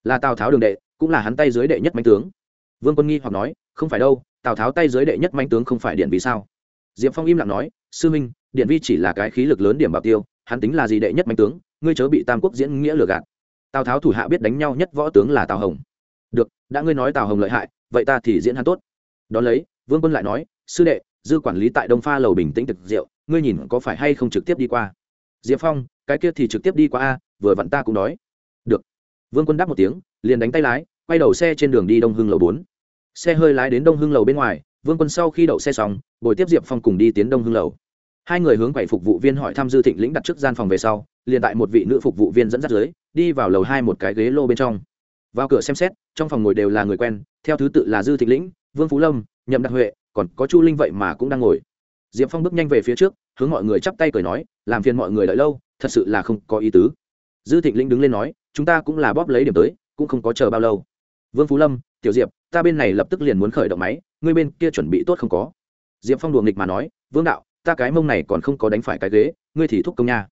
Speaker 1: Là tào tháo đường đệ, cũng là hắn tay dưới đệ nhất mạnh tướng. Vương quân nghi hoặc nói, không phải đâu, tào tháo tay dưới đệ nhất mạnh tướng không phải điện vì sao? Diệp phong im lặng nói, sư minh điện vi chỉ là cái khí lực lớn điểm bảo tiêu, hắn tính là gì đệ nhất mạnh tướng, ngươi chớ bị tam quốc diễn nghĩa lừa gạt. Tào tháo thủ hạ biết đánh nhau nhất võ tướng là tào hồng. Được, đã ngươi nói tào hồng lợi hại, vậy ta thì diễn hắn tốt. Đón lấy, vương quân lại nói, sư đệ, dư quản lý tại đông pha lầu bình tĩnh thực rượu ngươi nhìn có phải hay không trực tiếp đi qua? Diệp phong, cái kia thì trực tiếp đi qua a, vừa vặn ta cũng đói. Được. Vương quân đáp một tiếng, liền đánh tay lái, quay đầu xe trên đường đi đông hưng lầu bốn. Xe hơi lái đến đông hưng lầu bên ngoài, vương quân sau khi đậu xe xong, bồi tiếp diệp phong cùng đi tiến đông hưng lầu. Hai người hướng quầy phục vụ viên hỏi thăm dư thịnh lĩnh đặt trước gian phòng về sau, liền tại một vị nữ phục vụ viên dẫn dắt dưới, đi vào lầu hai một cái ghế lô bên trong. Vào cửa xem xét, trong phòng ngồi đều là người quen, theo thứ tự là dư thịnh lĩnh, vương phú lâm, nhậm đặc huệ, còn có chu linh vậy mà cũng đang ngồi diệp phong bước nhanh về phía trước, hướng mọi người chắp tay cười nói, làm phiền mọi người đợi lâu, thật sự là không có ý tứ. Dư thịnh lĩnh đứng lên nói, chúng ta cũng là bóp lấy điểm tới, cũng không có chờ bao lâu. Vương phú lâm, tiểu diệp, ta bên này lập tức liền muốn khởi động máy, ngươi bên kia chuẩn bị tốt không có? Diệp phong đùa nghịch mà nói, vương đạo, ta cái mông này còn không có đánh phải cái ghế, ngươi thì thúc công nha.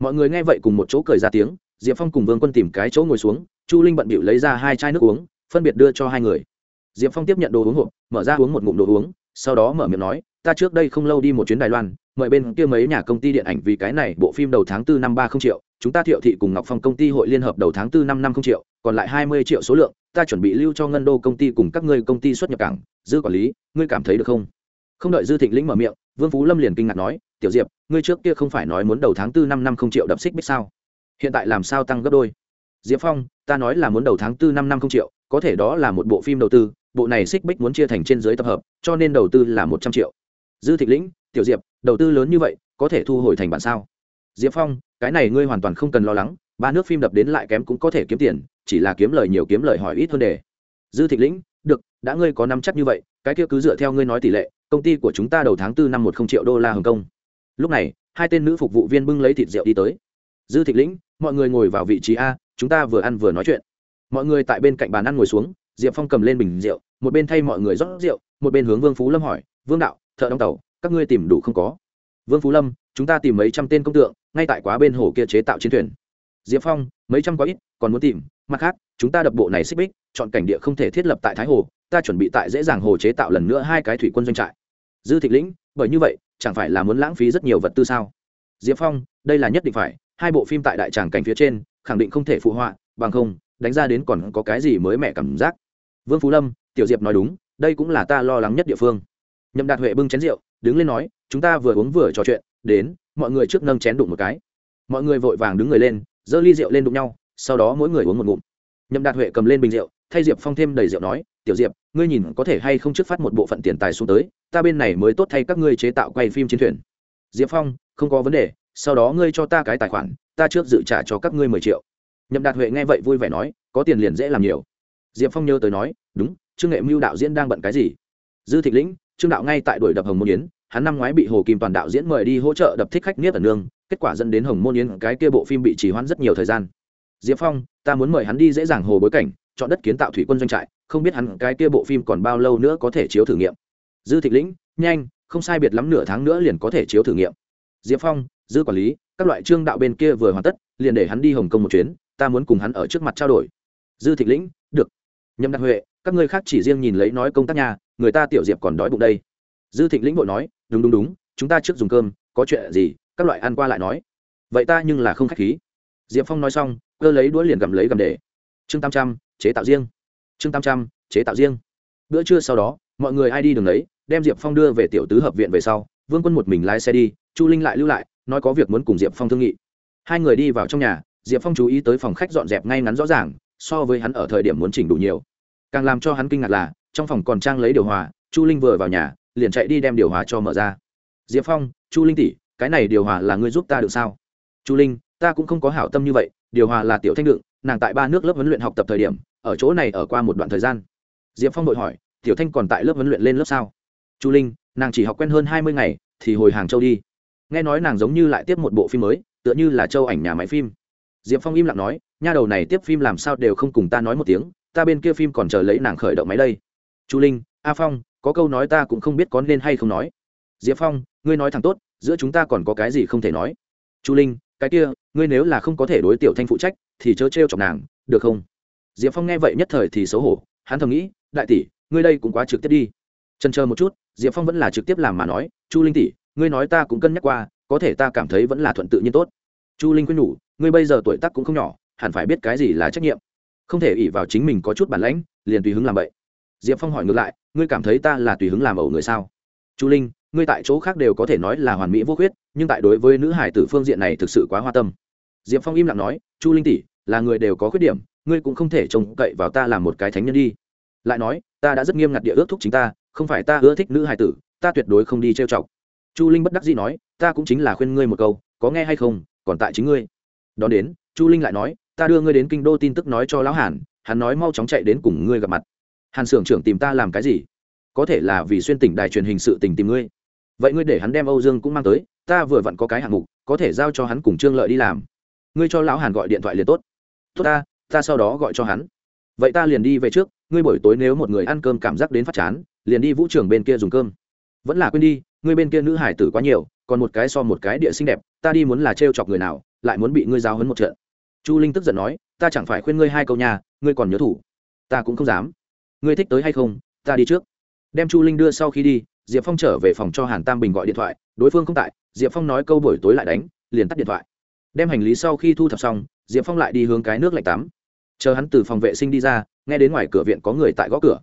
Speaker 1: Mọi người nghe vậy cùng một chỗ cười ra tiếng, diệp phong cùng vương quân tìm cái chỗ ngồi xuống, chu linh bận bịu lấy ra hai chai nước uống, phân biệt đưa cho hai người. Diệp phong tiếp nhận đồ uống hộp, mở ra uống một ngụm đồ uống sau đó mở miệng nói, ta trước đây không lâu đi một chuyến đài loan, mời bên kia mấy nhà công ty điện ảnh vì cái này bộ phim đầu tháng 4 năm ba không triệu, chúng ta thiệu thị cùng ngọc phong công ty hội liên hợp đầu tháng 4 năm năm không triệu, còn lại hai mươi triệu số lượng, ta chuẩn bị lưu cho ngân đô công ty cùng các ngươi công ty xuất nhập cảng, dư quản lý, ngươi cảm thấy được không? Không đợi dư thịnh lĩnh mở miệng, vương phú lâm liền kinh ngạc nói, tiểu diệp, ngươi trước kia không phải nói muốn đầu tháng 4 năm năm không triệu đập xích bích sao? Hiện tại làm sao tăng gấp đôi? Diệp phong, ta nói là muốn đầu tháng 4 năm năm không triệu, có thể đó là một bộ phim đầu tư bộ này xích bích muốn chia thành trên dưới tập hợp, cho nên đầu tư là một trăm triệu. Dư thịnh lĩnh, tiểu diệp, đầu tư lớn như vậy, có thể thu hồi thành bản sao? Diệp phong, cái này ngươi hoàn toàn không cần lo lắng, ba nước phim đập đến lại kém cũng có thể kiếm tiền, chỉ là kiếm lời nhiều kiếm lời hỏi ít hơn đề dư thịnh lĩnh, được, đã ngươi có năm chắc như vậy, cái kia cứ dựa theo ngươi nói tỷ lệ, công ty của chúng ta đầu tháng tư năm một không triệu đô la hồng kông. Lúc này, hai tên nữ phục vụ viên bưng lấy thịt rượu đi tới. Dư thịnh lĩnh, mọi người ngồi vào vị trí a, chúng ta vừa ăn vừa nói chuyện. Mọi người tại bên cạnh bàn ăn ngồi xuống diệp phong cầm lên bình rượu, một bên thay mọi người rót rượu, một bên hướng vương phú lâm hỏi, vương đạo, thợ đóng tàu, các ngươi tìm đủ không có? Vương phú lâm, chúng ta tìm mấy trăm tên công tượng, ngay tại quá bên hồ kia chế tạo chiến thuyền. Diệp phong, mấy trăm quá ít, còn muốn tìm, mặt khác, chúng ta đập bộ này xích bích, chọn cảnh địa không thể thiết lập tại thái hồ, ta chuẩn bị tại dễ dàng hồ chế tạo lần nữa hai cái thủy quân doanh trại. Dư thịnh lĩnh, bởi như vậy, chẳng phải là muốn lãng phí rất nhiều vật tư sao? Diệp phong, đây là nhất định phải, hai bộ phim tại đại tràng cảnh phía trên, khẳng định không thể phụ họa, bằng không, đánh ra đến còn có cái gì mới mẻ cảm giác? Vương phú lâm, tiểu diệp nói đúng, đây cũng là ta lo lắng nhất địa phương. Nhậm đạt huệ bưng chén rượu, đứng lên nói, chúng ta vừa uống vừa trò chuyện, đến, mọi người trước nâng chén đụng một cái. Mọi người vội vàng đứng người lên, giơ ly rượu lên đụng nhau, sau đó mỗi người uống một ngụm. Nhậm đạt huệ cầm lên bình rượu, thay diệp phong thêm đầy rượu nói, tiểu diệp, ngươi nhìn có thể hay không trước phát một bộ phận tiền tài xuống tới, ta bên này mới tốt thay các ngươi chế tạo quay phim chiến thuyền. Diệp phong, không có vấn đề, sau đó ngươi cho ta cái tài khoản, ta trước dự trả cho các ngươi mười triệu. Nhậm đạt huệ nghe vậy vui vẻ nói, có tiền liền dễ làm nhiều diệp phong nhớ tới nói, đúng, trương nghệ mưu đạo diễn đang bận cái gì? Dư thịnh lĩnh, trương đạo ngay tại đuổi đập hồng môn yến, hắn năm ngoái bị hồ kim toàn đạo diễn mời đi hỗ trợ đập thích khách niết ẩn nương, kết quả dẫn đến hồng môn yến cái kia bộ phim bị trì hoãn rất nhiều thời gian. Diệp phong, ta muốn mời hắn đi dễ dàng hồ bối cảnh, chọn đất kiến tạo thủy quân doanh trại, không biết hắn cái kia bộ phim còn bao lâu nữa có thể chiếu thử nghiệm. Dư thịnh lĩnh, nhanh, không sai biệt lắm nửa tháng nữa liền có thể chiếu thử nghiệm. Diệp phong, dư quản lý, các loại trương đạo bên kia vừa hoàn tất, liền để hắn đi hồng kông một chuyến, ta muốn cùng hắn ở trước mặt trao đổi. Dư thịnh lĩnh, được nhậm đặc huệ, các ngươi khác chỉ riêng nhìn lấy nói công tác nhà, người ta tiểu diệp còn đói bụng đây. Dư thịnh lĩnh vội nói, đúng đúng đúng, chúng ta trước dùng cơm, có chuyện gì, các loại ăn qua lại nói. Vậy ta nhưng là không khách khí. Diệp phong nói xong, cơ lấy đũa liền gầm lấy gầm để. Chương tam trăm, chế tạo riêng. Chương tam trăm, chế tạo riêng. Bữa trưa sau đó, mọi người ai đi đường đấy đem diệp phong đưa về tiểu tứ hợp viện về sau, vương quân một mình lái xe đi, chu linh lại lưu lại, nói có việc muốn cùng diệp phong thương nghị. Hai người đi vào trong nhà, diệp phong chú ý tới phòng khách dọn dẹp ngay ngắn rõ ràng so với hắn ở thời điểm muốn chỉnh đủ nhiều. Càng làm cho hắn kinh ngạc là, trong phòng còn trang lấy điều hòa, chu linh vừa vào nhà, liền chạy đi đem điều hòa cho mở ra. Diệp phong, chu linh tỷ, cái này điều hòa là ngươi giúp ta được sao? Chu linh, ta cũng không có hảo tâm như vậy, điều hòa là tiểu thanh đựng, nàng tại ba nước lớp huấn luyện học tập thời điểm, ở chỗ này ở qua một đoạn thời gian. Diệp phong đội hỏi, tiểu thanh còn tại lớp huấn luyện lên lớp sao? Chu linh, nàng chỉ học quen hơn hai mươi ngày, thì hồi hàng châu đi. Nghe nói nàng giống như lại tiếp một bộ phim mới, tựa như là châu ảnh nhà máy phim diệp phong im lặng nói, nha đầu này tiếp phim làm sao đều không cùng ta nói một tiếng, ta bên kia phim còn chờ lấy nàng khởi động máy đây. Chu linh, a phong, có câu nói ta cũng không biết có nên hay không nói. Diệp phong, ngươi nói thẳng tốt, giữa chúng ta còn có cái gì không thể nói. Chu linh, cái kia, ngươi nếu là không có thể đối tiểu thanh phụ trách, thì chớ t chọc nàng, được không? Diệp phong nghe vậy nhất thời thì xấu hổ, hắn thầm nghĩ, đại tỷ, ngươi đây cũng quá trực tiếp đi. Trần chờ một chút, diệp phong vẫn là trực tiếp làm mà nói, chu linh tỷ, ngươi nói ta cũng cân nhắc qua, có thể ta cảm thấy vẫn là thuận tự nhiên tốt. Chu linh quyết nhủ ngươi bây giờ tuổi tác cũng không nhỏ, hẳn phải biết cái gì là trách nhiệm. Không thể ỉ vào chính mình có chút bản lãnh, liền tùy hứng làm vậy diệp phong hỏi ngược lại, ngươi cảm thấy ta là tùy hứng làm ẩu người sao? Chu linh, ngươi tại chỗ khác đều có thể nói là hoàn mỹ vô khuyết, nhưng tại đối với nữ hải tử phương diện này thực sự quá hoa tâm. Diệp phong im lặng nói, chu linh tỷ, là người đều có khuyết điểm, ngươi cũng không thể trông cậy vào ta làm một cái thánh nhân đi. Lại nói, ta đã rất nghiêm ngặt địa ước thúc chính ta, không phải ta ưa thích nữ hải tử, ta tuyệt đối không đi trêu chọc. Chu linh bất đắc dĩ nói, ta cũng chính là khuyên ngươi một câu, có nghe hay không, còn tại chính ngươi đón đến, chu linh lại nói, ta đưa ngươi đến kinh đô tin tức nói cho lão hàn, hắn nói mau chóng chạy đến cùng ngươi gặp mặt. Hàn xưởng trưởng tìm ta làm cái gì? Có thể là vì xuyên tỉnh đài truyền hình sự tình tìm ngươi. Vậy ngươi để hắn đem âu dương cũng mang tới, ta vừa vặn có cái hạng mục, có thể giao cho hắn cùng trương lợi đi làm. Ngươi cho lão hàn gọi điện thoại liền tốt. Tốt ta ta sau đó gọi cho hắn. Vậy ta liền đi về trước, ngươi buổi tối nếu một người ăn cơm cảm giác đến phát chán, liền đi vũ trường bên kia dùng cơm. Vẫn là quên đi, ngươi bên kia nữ hải tử quá nhiều, còn một cái so một cái địa xinh đẹp, ta đi muốn là trêu chọc người nào lại muốn bị ngươi giáo hấn một trận. Chu linh tức giận nói, ta chẳng phải khuyên ngươi hai câu nhà ngươi còn nhớ thủ. Ta cũng không dám. Ngươi thích tới hay không, ta đi trước. Đem chu linh đưa sau khi đi, diệp phong trở về phòng cho hàn tam bình gọi điện thoại, đối phương không tại, diệp phong nói câu buổi tối lại đánh, liền tắt điện thoại. Đem hành lý sau khi thu thập xong, diệp phong lại đi hướng cái nước lạnh tắm. Chờ hắn từ phòng vệ sinh đi ra, nghe đến ngoài cửa viện có người tại gõ cửa.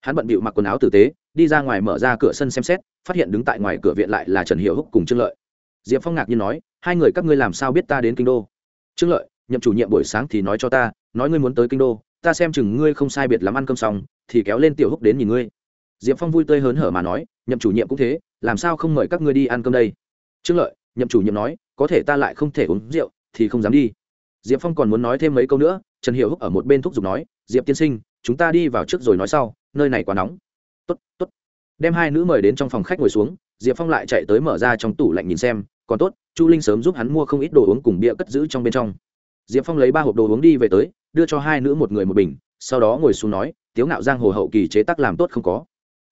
Speaker 1: Hắn bận bịu mặc quần áo tử tế, đi ra ngoài mở ra cửa sân xem xét, phát hiện đứng tại ngoài cửa viện lại là trần hiệu húc cùng trương lợi. Diệp phong ngạc nhiên nói hai người các ngươi làm sao biết ta đến kinh đô? Trương lợi, nhậm chủ nhiệm buổi sáng thì nói cho ta, nói ngươi muốn tới kinh đô, ta xem chừng ngươi không sai biệt lắm ăn cơm xong, thì kéo lên tiểu húc đến nhìn ngươi. Diệp phong vui tươi hớn hở mà nói, nhậm chủ nhiệm cũng thế, làm sao không mời các ngươi đi ăn cơm đây? Trương lợi, nhậm chủ nhiệm nói, có thể ta lại không thể uống rượu, thì không dám đi. Diệp phong còn muốn nói thêm mấy câu nữa, trần hiệu húc ở một bên thúc giục nói, diệp tiên sinh, chúng ta đi vào trước rồi nói sau, nơi này quá nóng. Tốt tốt. Đem hai nữ mời đến trong phòng khách ngồi xuống, diệp phong lại chạy tới mở ra trong tủ lạnh nhìn xem còn tốt, chu linh sớm giúp hắn mua không ít đồ uống cùng bia cất giữ trong bên trong. Diệp phong lấy ba hộp đồ uống đi về tới, đưa cho hai nữ một người một bình, sau đó ngồi xuống nói, tiếu ngạo giang hồ hậu kỳ chế tác làm tốt không có.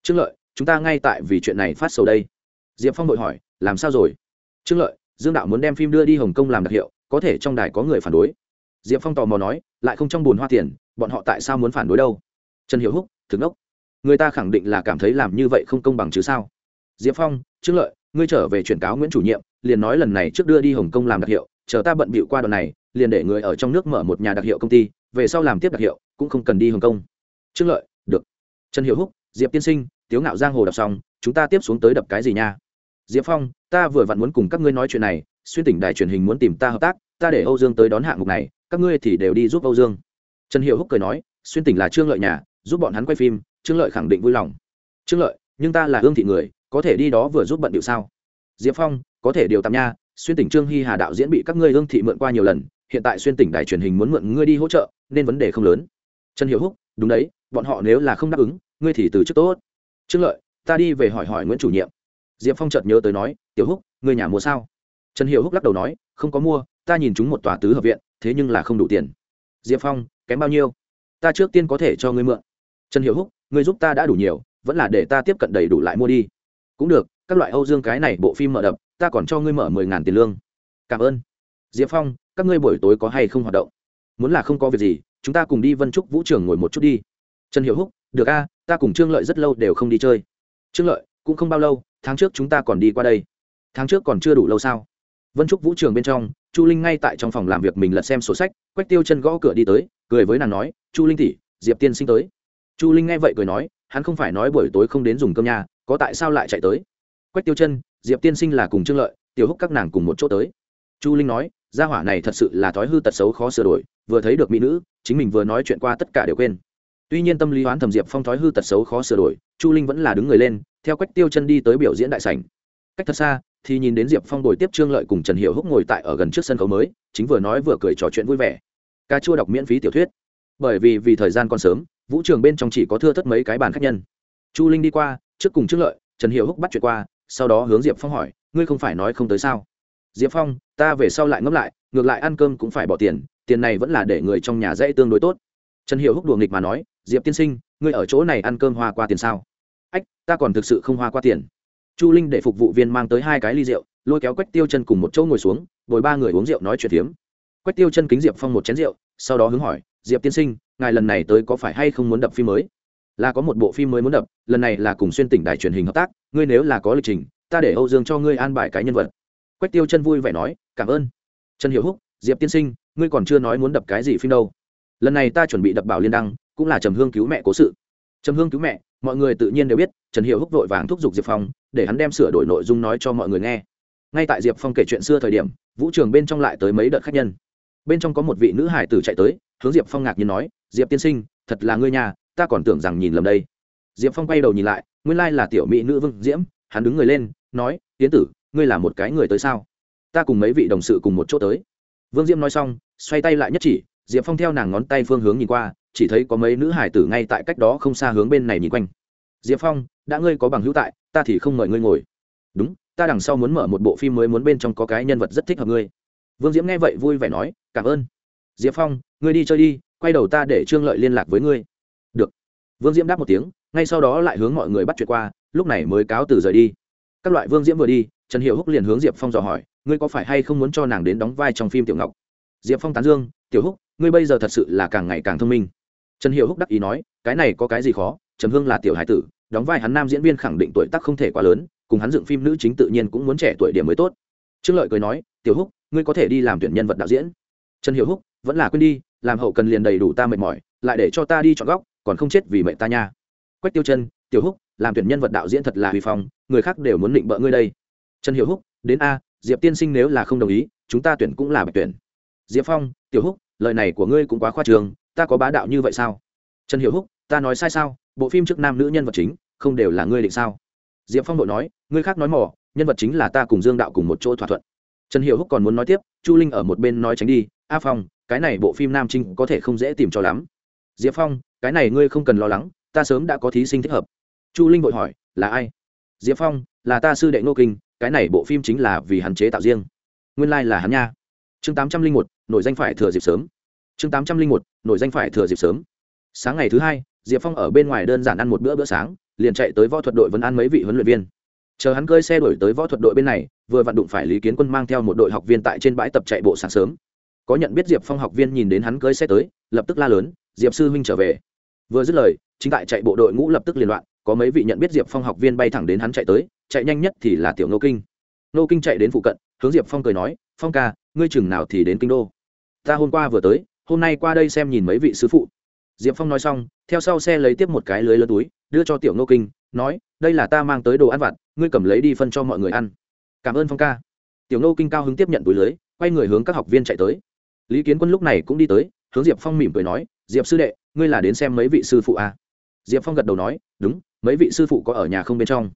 Speaker 1: Trương lợi, chúng ta ngay tại vì chuyện này phát sầu đây. Diệp phong vội hỏi, làm sao rồi? Trương lợi, dương đạo muốn đem phim đưa đi hồng kông làm đặc hiệu, có thể trong đài có người phản đối. Diệp phong tò mò nói, lại không trong bùn hoa tiền, bọn họ tại sao muốn phản đối đâu? Trần hiệu húc, thực ốc người ta khẳng định là cảm thấy làm như vậy không công bằng chứ sao? Diệp phong, trương lợi, ngươi trở về chuyển cáo nguyễn chủ nhiệm liền nói lần này trước đưa đi hồng kông làm đặc hiệu, chờ ta bận bịu qua đoạn này, liền để người ở trong nước mở một nhà đặc hiệu công ty, về sau làm tiếp đặc hiệu, cũng không cần đi hồng kông. Trương lợi, được. Trần hiệu húc, diệp tiên sinh, tiếu ngạo giang hồ đọc xong, chúng ta tiếp xuống tới đập cái gì nha? Diệp phong, ta vừa vặn muốn cùng các ngươi nói chuyện này, xuyên tỉnh đài truyền hình muốn tìm ta hợp tác, ta để âu dương tới đón hạng mục này, các ngươi thì đều đi giúp âu dương. Trần hiệu húc cười nói, xuyên tỉnh là trương lợi nhà, giúp bọn hắn quay phim, trương lợi khẳng định vui lòng. Trương lợi, nhưng ta là hương thị người, có thể đi đó vừa giúp bận điệu sao? Diệp phong có thể điều tạm nha, xuyên tỉnh trương hy hà đạo diễn bị các ngươi hương thị mượn qua nhiều lần, hiện tại xuyên tỉnh đài truyền hình muốn mượn ngươi đi hỗ trợ, nên vấn đề không lớn. Trần hiệu húc, đúng đấy, bọn họ nếu là không đáp ứng, ngươi thì từ chức tốt. Trương lợi, ta đi về hỏi hỏi nguyễn chủ nhiệm. Diệp phong chợt nhớ tới nói, tiểu húc người nhà mua sao? Trần hiệu húc lắc đầu nói, không có mua, ta nhìn chúng một tòa tứ hợp viện, thế nhưng là không đủ tiền. Diệp phong, kém bao nhiêu? Ta trước tiên có thể cho ngươi mượn. Trần hiệu húc, ngươi giúp ta đã đủ nhiều, vẫn là để ta tiếp cận đầy đủ lại mua đi. Cũng được, các loại âu dương cái này bộ phim mở đập ta còn cho ngươi mở mười ngàn tiền lương. Cảm ơn. Diệp phong, các ngươi buổi tối có hay không hoạt động? Muốn là không có việc gì, chúng ta cùng đi vân trúc vũ trường ngồi một chút đi. Trần hiệu húc, được a, ta cùng trương lợi rất lâu đều không đi chơi. Trương lợi, cũng không bao lâu, tháng trước chúng ta còn đi qua đây. Tháng trước còn chưa đủ lâu sao? Vân trúc vũ trường bên trong, chu linh ngay tại trong phòng làm việc mình lật xem sổ sách, quách tiêu chân gõ cửa đi tới, cười với nàng nói, chu linh tỷ, diệp tiên sinh tới. Chu linh nghe vậy cười nói, hắn không phải nói buổi tối không đến dùng cơm nhà, có tại sao lại chạy tới? Quách tiêu chân diệp tiên sinh là cùng trương lợi, tiểu húc các nàng cùng một chỗ tới. Chu linh nói, gia hỏa này thật sự là thói hư tật xấu khó sửa đổi, vừa thấy được mỹ nữ, chính mình vừa nói chuyện qua tất cả đều quên. Tuy nhiên tâm lý hoán thầm diệp phong thói hư tật xấu khó sửa đổi, chu linh vẫn là đứng người lên, theo quách tiêu chân đi tới biểu diễn đại sảnh. Cách thật xa, thì nhìn đến diệp phong đổi tiếp trương lợi cùng trần hiệu húc ngồi tại ở gần trước sân khấu mới, chính vừa nói vừa cười trò chuyện vui vẻ. Ca chua đọc miễn phí tiểu thuyết. Bởi vì vì thời gian còn sớm, vũ trường bên trong chỉ có thưa thất mấy cái bàn khách nhân. Chu linh đi qua, trước cùng trương lợi, trần hiệu húc bắt chuyện qua sau đó hướng diệp phong hỏi, ngươi không phải nói không tới sao? Diệp phong, ta về sau lại ngẫm lại, ngược lại ăn cơm cũng phải bỏ tiền tiền này vẫn là để người trong nhà dễ tương đối tốt. Trần hiệu húc đùa nghịch mà nói, diệp tiên sinh, ngươi ở chỗ này ăn cơm hoa qua tiền sao? Ách, ta còn thực sự không hoa qua tiền. Chu linh để phục vụ viên mang tới hai cái ly rượu, lôi kéo quách tiêu chân cùng một chỗ ngồi xuống, bồi ba người uống rượu nói chuyện phiếm. Quách tiêu chân kính diệp phong một chén rượu, sau đó hướng hỏi, diệp tiên sinh, ngài lần này tới có phải hay không muốn đập phim mới? Là có một bộ phim mới muốn đập, lần này là cùng xuyên tỉnh đài truyền hình hợp tác ngươi nếu là có lịch trình, ta để âu dương cho ngươi an bài cái nhân vật. Quách tiêu chân vui vẻ nói, cảm ơn. Trần hiệu húc, diệp tiên sinh, ngươi còn chưa nói muốn đập cái gì phim đâu. Lần này ta chuẩn bị đập bảo liên đăng, cũng là trầm hương cứu mẹ cố sự. Trầm hương cứu mẹ, mọi người tự nhiên đều biết, trần hiệu húc vội vàng thúc giục diệp phong, để hắn đem sửa đổi nội dung nói cho mọi người nghe. Ngay tại diệp phong kể chuyện xưa thời điểm, vũ trường bên trong lại tới mấy đợt khách nhân. Bên trong có một vị nữ hải tử chạy tới, hướng diệp phong ngạc nhiên nói, diệp tiên sinh, thật là ngươi nhà, ta còn tưởng rằng nhìn lầm đây diệp phong quay đầu nhìn lại, nguyên lai là tiểu mỹ nữ vương diễm, hắn đứng người lên, nói tiến tử, ngươi là một cái người tới sao? Ta cùng mấy vị đồng sự cùng một chỗ tới. Vương diễm nói xong, xoay tay lại nhất chỉ, diệp phong theo nàng ngón tay phương hướng nhìn qua, chỉ thấy có mấy nữ hải tử ngay tại cách đó không xa hướng bên này nhìn quanh. Diệp phong, đã ngươi có bằng hữu tại, ta thì không mời ngươi ngồi. Đúng, ta đằng sau muốn mở một bộ phim mới muốn bên trong có cái nhân vật rất thích hợp ngươi. Vương diễm nghe vậy vui vẻ nói, cảm ơn. Diệp phong, ngươi đi chơi đi, quay đầu ta để trương lợi liên lạc với ngươi. Được. Vương diễm đáp một tiếng ngay sau đó lại hướng mọi người bắt chuyện qua, lúc này mới cáo từ rời đi. Các loại vương diễm vừa đi, trần hiệu húc liền hướng diệp phong dò hỏi, ngươi có phải hay không muốn cho nàng đến đóng vai trong phim tiểu ngọc? Diệp phong tán dương, tiểu húc, ngươi bây giờ thật sự là càng ngày càng thông minh. Trần hiệu húc đắc ý nói, cái này có cái gì khó trầm hương là tiểu hải tử, đóng vai hắn nam diễn viên khẳng định tuổi tác không thể quá lớn, cùng hắn dựng phim nữ chính tự nhiên cũng muốn trẻ tuổi điểm mới tốt. Trương lợi cười nói, tiểu húc, ngươi có thể đi làm tuyển nhân vật đạo diễn. Trần hiệu húc, vẫn là quên đi, làm hậu cần liền đầy đủ ta mệt mỏi, lại để cho ta đi chọn góc, còn không chết vì mẹ ta nha quách tiêu chân, tiểu húc, làm tuyển nhân vật đạo diễn thật là huy phong, người khác đều muốn định bỡ ngươi đây. Trần hiệu húc, đến a, diệp tiên sinh nếu là không đồng ý, chúng ta tuyển cũng là bạch tuyển. Diệp phong, tiểu húc, lời này của ngươi cũng quá khoa trường ta có bá đạo như vậy sao? Trần hiệu húc, ta nói sai sao? Bộ phim trước nam nữ nhân vật chính, không đều là ngươi định sao? Diệp phong đội nói, ngươi khác nói mỏ, nhân vật chính là ta cùng dương đạo cùng một chỗ thỏa thuận. Trần hiệu húc còn muốn nói tiếp, chu linh ở một bên nói tránh đi, a phong, cái này bộ phim nam trinh có thể không dễ tìm cho lắm. Diệp phong, cái này ngươi không cần lo lắng ta sớm đã có thí sinh thích hợp. Chu linh vội hỏi, là ai? Diệp phong, là ta sư đệ ngô kinh, cái này bộ phim chính là vì hắn chế tạo riêng. Nguyên lai、like、là hắn nha. Chương tám trăm linh một nội danh phải thừa dịp sớm. Chương tám trăm linh một nội danh phải thừa dịp sớm. Sáng ngày thứ hai, diệp phong ở bên ngoài đơn giản ăn một bữa bữa sáng, liền chạy tới võ thuật đội vẫn ăn mấy vị huấn luyện viên. Chờ hắn cơi xe đổi tới võ thuật đội bên này, vừa vặn đụng phải lý kiến quân mang theo một đội học viên tại trên bãi tập chạy bộ sáng sớm. Có nhận biết diệp phong học viên nhìn đến hắn cơi xe tới, lập tức la lớn, diệp sư huynh trở về. Vừa dứt lời chính tại chạy bộ đội ngũ lập tức liên loạn, có mấy vị nhận biết diệp phong học viên bay thẳng đến hắn chạy tới, chạy nhanh nhất thì là tiểu nô kinh. Nô kinh chạy đến phụ cận, hướng diệp phong cười nói, phong ca, ngươi chừng nào thì đến kinh đô? Ta hôm qua vừa tới, hôm nay qua đây xem nhìn mấy vị sư phụ. Diệp phong nói xong, theo sau xe lấy tiếp một cái lưới lớn túi, đưa cho tiểu nô kinh, nói, đây là ta mang tới đồ ăn vặt, ngươi cầm lấy đi phân cho mọi người ăn. Cảm ơn phong ca. Tiểu nô kinh cao hứng tiếp nhận túi lưới, quay người hướng các học viên chạy tới. Lý kiến quân lúc này cũng đi tới, hướng diệp phong mỉm cười nói, diệp sư đệ, ngươi là đến xem mấy vị sư phụ à? Diệp phong gật đầu nói, đúng, mấy vị sư phụ có ở nhà không bên trong?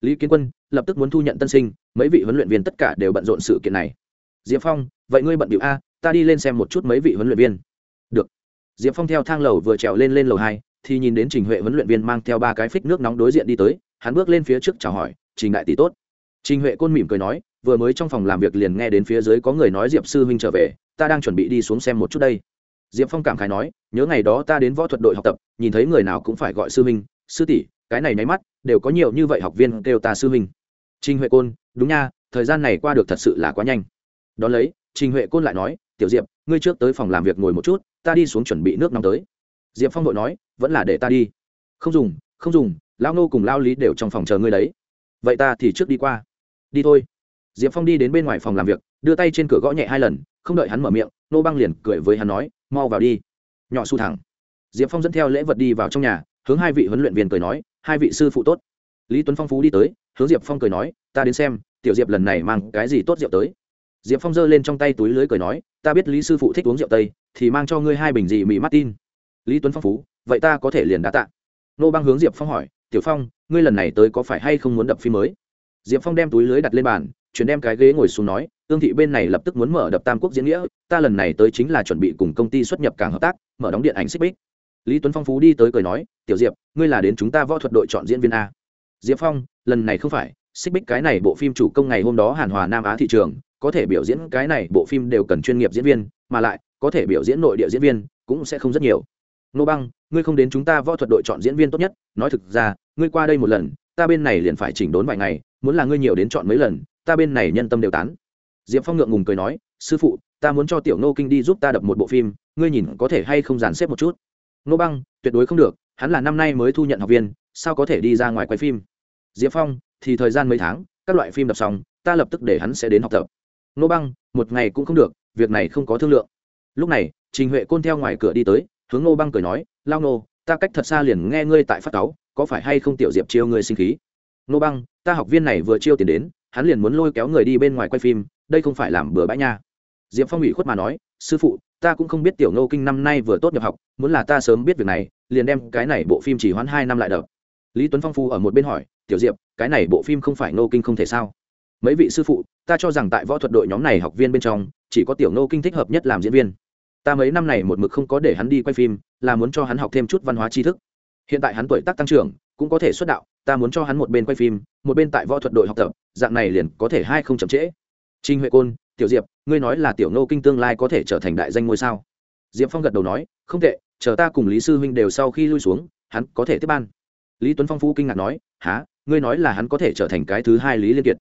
Speaker 1: Lý kiến quân lập tức muốn thu nhận tân sinh, mấy vị huấn luyện viên tất cả đều bận rộn sự kiện này. Diệp phong, vậy ngươi bận điệu a, ta đi lên xem một chút mấy vị huấn luyện viên. Được. Diệp phong theo thang lầu vừa trèo lên lên lầu hai, thì nhìn đến trình huệ huấn luyện viên mang theo ba cái phích nước nóng đối diện đi tới, hắn bước lên phía trước chào hỏi, trình đại tỷ tốt. Trình huệ côn mỉm cười nói, vừa mới trong phòng làm việc liền nghe đến phía dưới có người nói diệp sư huynh trở về, ta đang chuẩn bị đi xuống xem một chút đây diệp phong cảm khái nói, nhớ ngày đó ta đến võ thuật đội học tập, nhìn thấy người nào cũng phải gọi sư huynh, sư tỷ, cái này nháy mắt, đều có nhiều như vậy học viên kêu ta sư huynh. Trình huệ côn, đúng nha, thời gian này qua được thật sự là quá nhanh. Đón lấy, trình huệ côn lại nói, tiểu diệp, ngươi trước tới phòng làm việc ngồi một chút, ta đi xuống chuẩn bị nước nóng tới. Diệp phong đội nói, vẫn là để ta đi. Không dùng không dùng lao nô cùng lao lý đều trong phòng chờ ngươi đấy. Vậy ta thì trước đi qua. Đi thôi. Diệp phong đi đến bên ngoài phòng làm việc, đưa tay trên cửa gõ nhẹ hai lần, không đợi hắn mở miệng, nô băng liền cười với hắn nói mau vào đi. Nhỏ su thẳng. Diệp phong dẫn theo lễ vật đi vào trong nhà, hướng hai vị huấn luyện viên cười nói, hai vị sư phụ tốt. Lý tuấn phong phú đi tới, hướng diệp phong cười nói, ta đến xem, tiểu diệp lần này mang cái gì tốt rượu tới. Diệp phong giơ lên trong tay túi lưới cười nói, ta biết lý sư phụ thích uống rượu tây, thì mang cho ngươi hai bình gì mỹ tin. lý tuấn phong phú, vậy ta có thể liền đã tạ. Nô băng hướng diệp phong hỏi, tiểu phong, ngươi lần này tới có phải hay không muốn đập phim mới? Diệp phong đem túi lưới đặt lên bàn chuyển đem cái ghế ngồi xuống nói ương thị bên này lập tức muốn mở đập tam quốc diễn nghĩa, ta lần này tới chính là chuẩn bị cùng công ty xuất nhập cảng hợp tác, mở đóng điện ảnh xích bích. Lý tuấn phong phú đi tới cười nói, tiểu diệp, ngươi là đến chúng ta võ thuật đội chọn diễn viên a. Diệp phong, lần này không phải, xích bích cái này bộ phim chủ công ngày hôm đó hàn hòa nam á thị trường, có thể biểu diễn cái này bộ phim đều cần chuyên nghiệp diễn viên, mà lại, có thể biểu diễn nội địa diễn viên cũng sẽ không rất nhiều. Nô băng, ngươi không đến chúng ta võ thuật đội chọn diễn viên tốt nhất, nói thực ra, ngươi qua đây một lần, ta bên này liền phải chỉnh đốn vài ngày, muốn là ngươi nhiều đến chọn mấy lần ta bên này nhân tâm đều tán. Diệp phong ngượng ngùng cười nói, sư phụ, ta muốn cho tiểu nô kinh đi giúp ta đập một bộ phim, ngươi nhìn có thể hay không dàn xếp một chút? Nô băng, tuyệt đối không được, hắn là năm nay mới thu nhận học viên, sao có thể đi ra ngoài quay phim? Diệp phong, thì thời gian mấy tháng, các loại phim đập xong, ta lập tức để hắn sẽ đến học tập. Nô băng, một ngày cũng không được, việc này không có thương lượng. Lúc này, trình huệ côn theo ngoài cửa đi tới, hướng nô băng cười nói, lao nô ta cách thật xa liền nghe ngươi tại phát cáu, có phải hay không tiểu diệp chiêu ngươi sinh khí? Nô băng, ta học viên này vừa chiêu tiền đến hắn liền muốn lôi kéo người đi bên ngoài quay phim, đây không phải làm bừa bãi nha. Diệp phong ủy khuất mà nói, sư phụ, ta cũng không biết tiểu nô kinh năm nay vừa tốt nhập học, muốn là ta sớm biết việc này, liền đem cái này bộ phim chỉ hoãn hai năm lại đợt. lý tuấn phong phu ở một bên hỏi, tiểu diệp, cái này bộ phim không phải nô kinh không thể sao? Mấy vị sư phụ, ta cho rằng tại võ thuật đội nhóm này học viên bên trong, chỉ có tiểu nô kinh thích hợp nhất làm diễn viên. Ta mấy năm này một mực không có để hắn đi quay phim, là muốn cho hắn học thêm chút văn hóa tri thức. Hiện tại hắn tuổi tác tăng trưởng cũng có thể xuất đạo, ta muốn cho hắn một bên quay phim, một bên tại võ thuật đội học tập, dạng này liền có thể hai không chậm trễ. Trinh huệ côn, tiểu diệp, ngươi nói là tiểu nô kinh tương lai có thể trở thành đại danh ngôi sao? Diệp phong gật đầu nói, không tệ, chờ ta cùng lý sư huynh đều sau khi lui xuống, hắn có thể tiếp ban. Lý tuấn phong phú kinh ngạc nói há ngươi nói là hắn có thể trở thành cái thứ hai lý liên kiệt?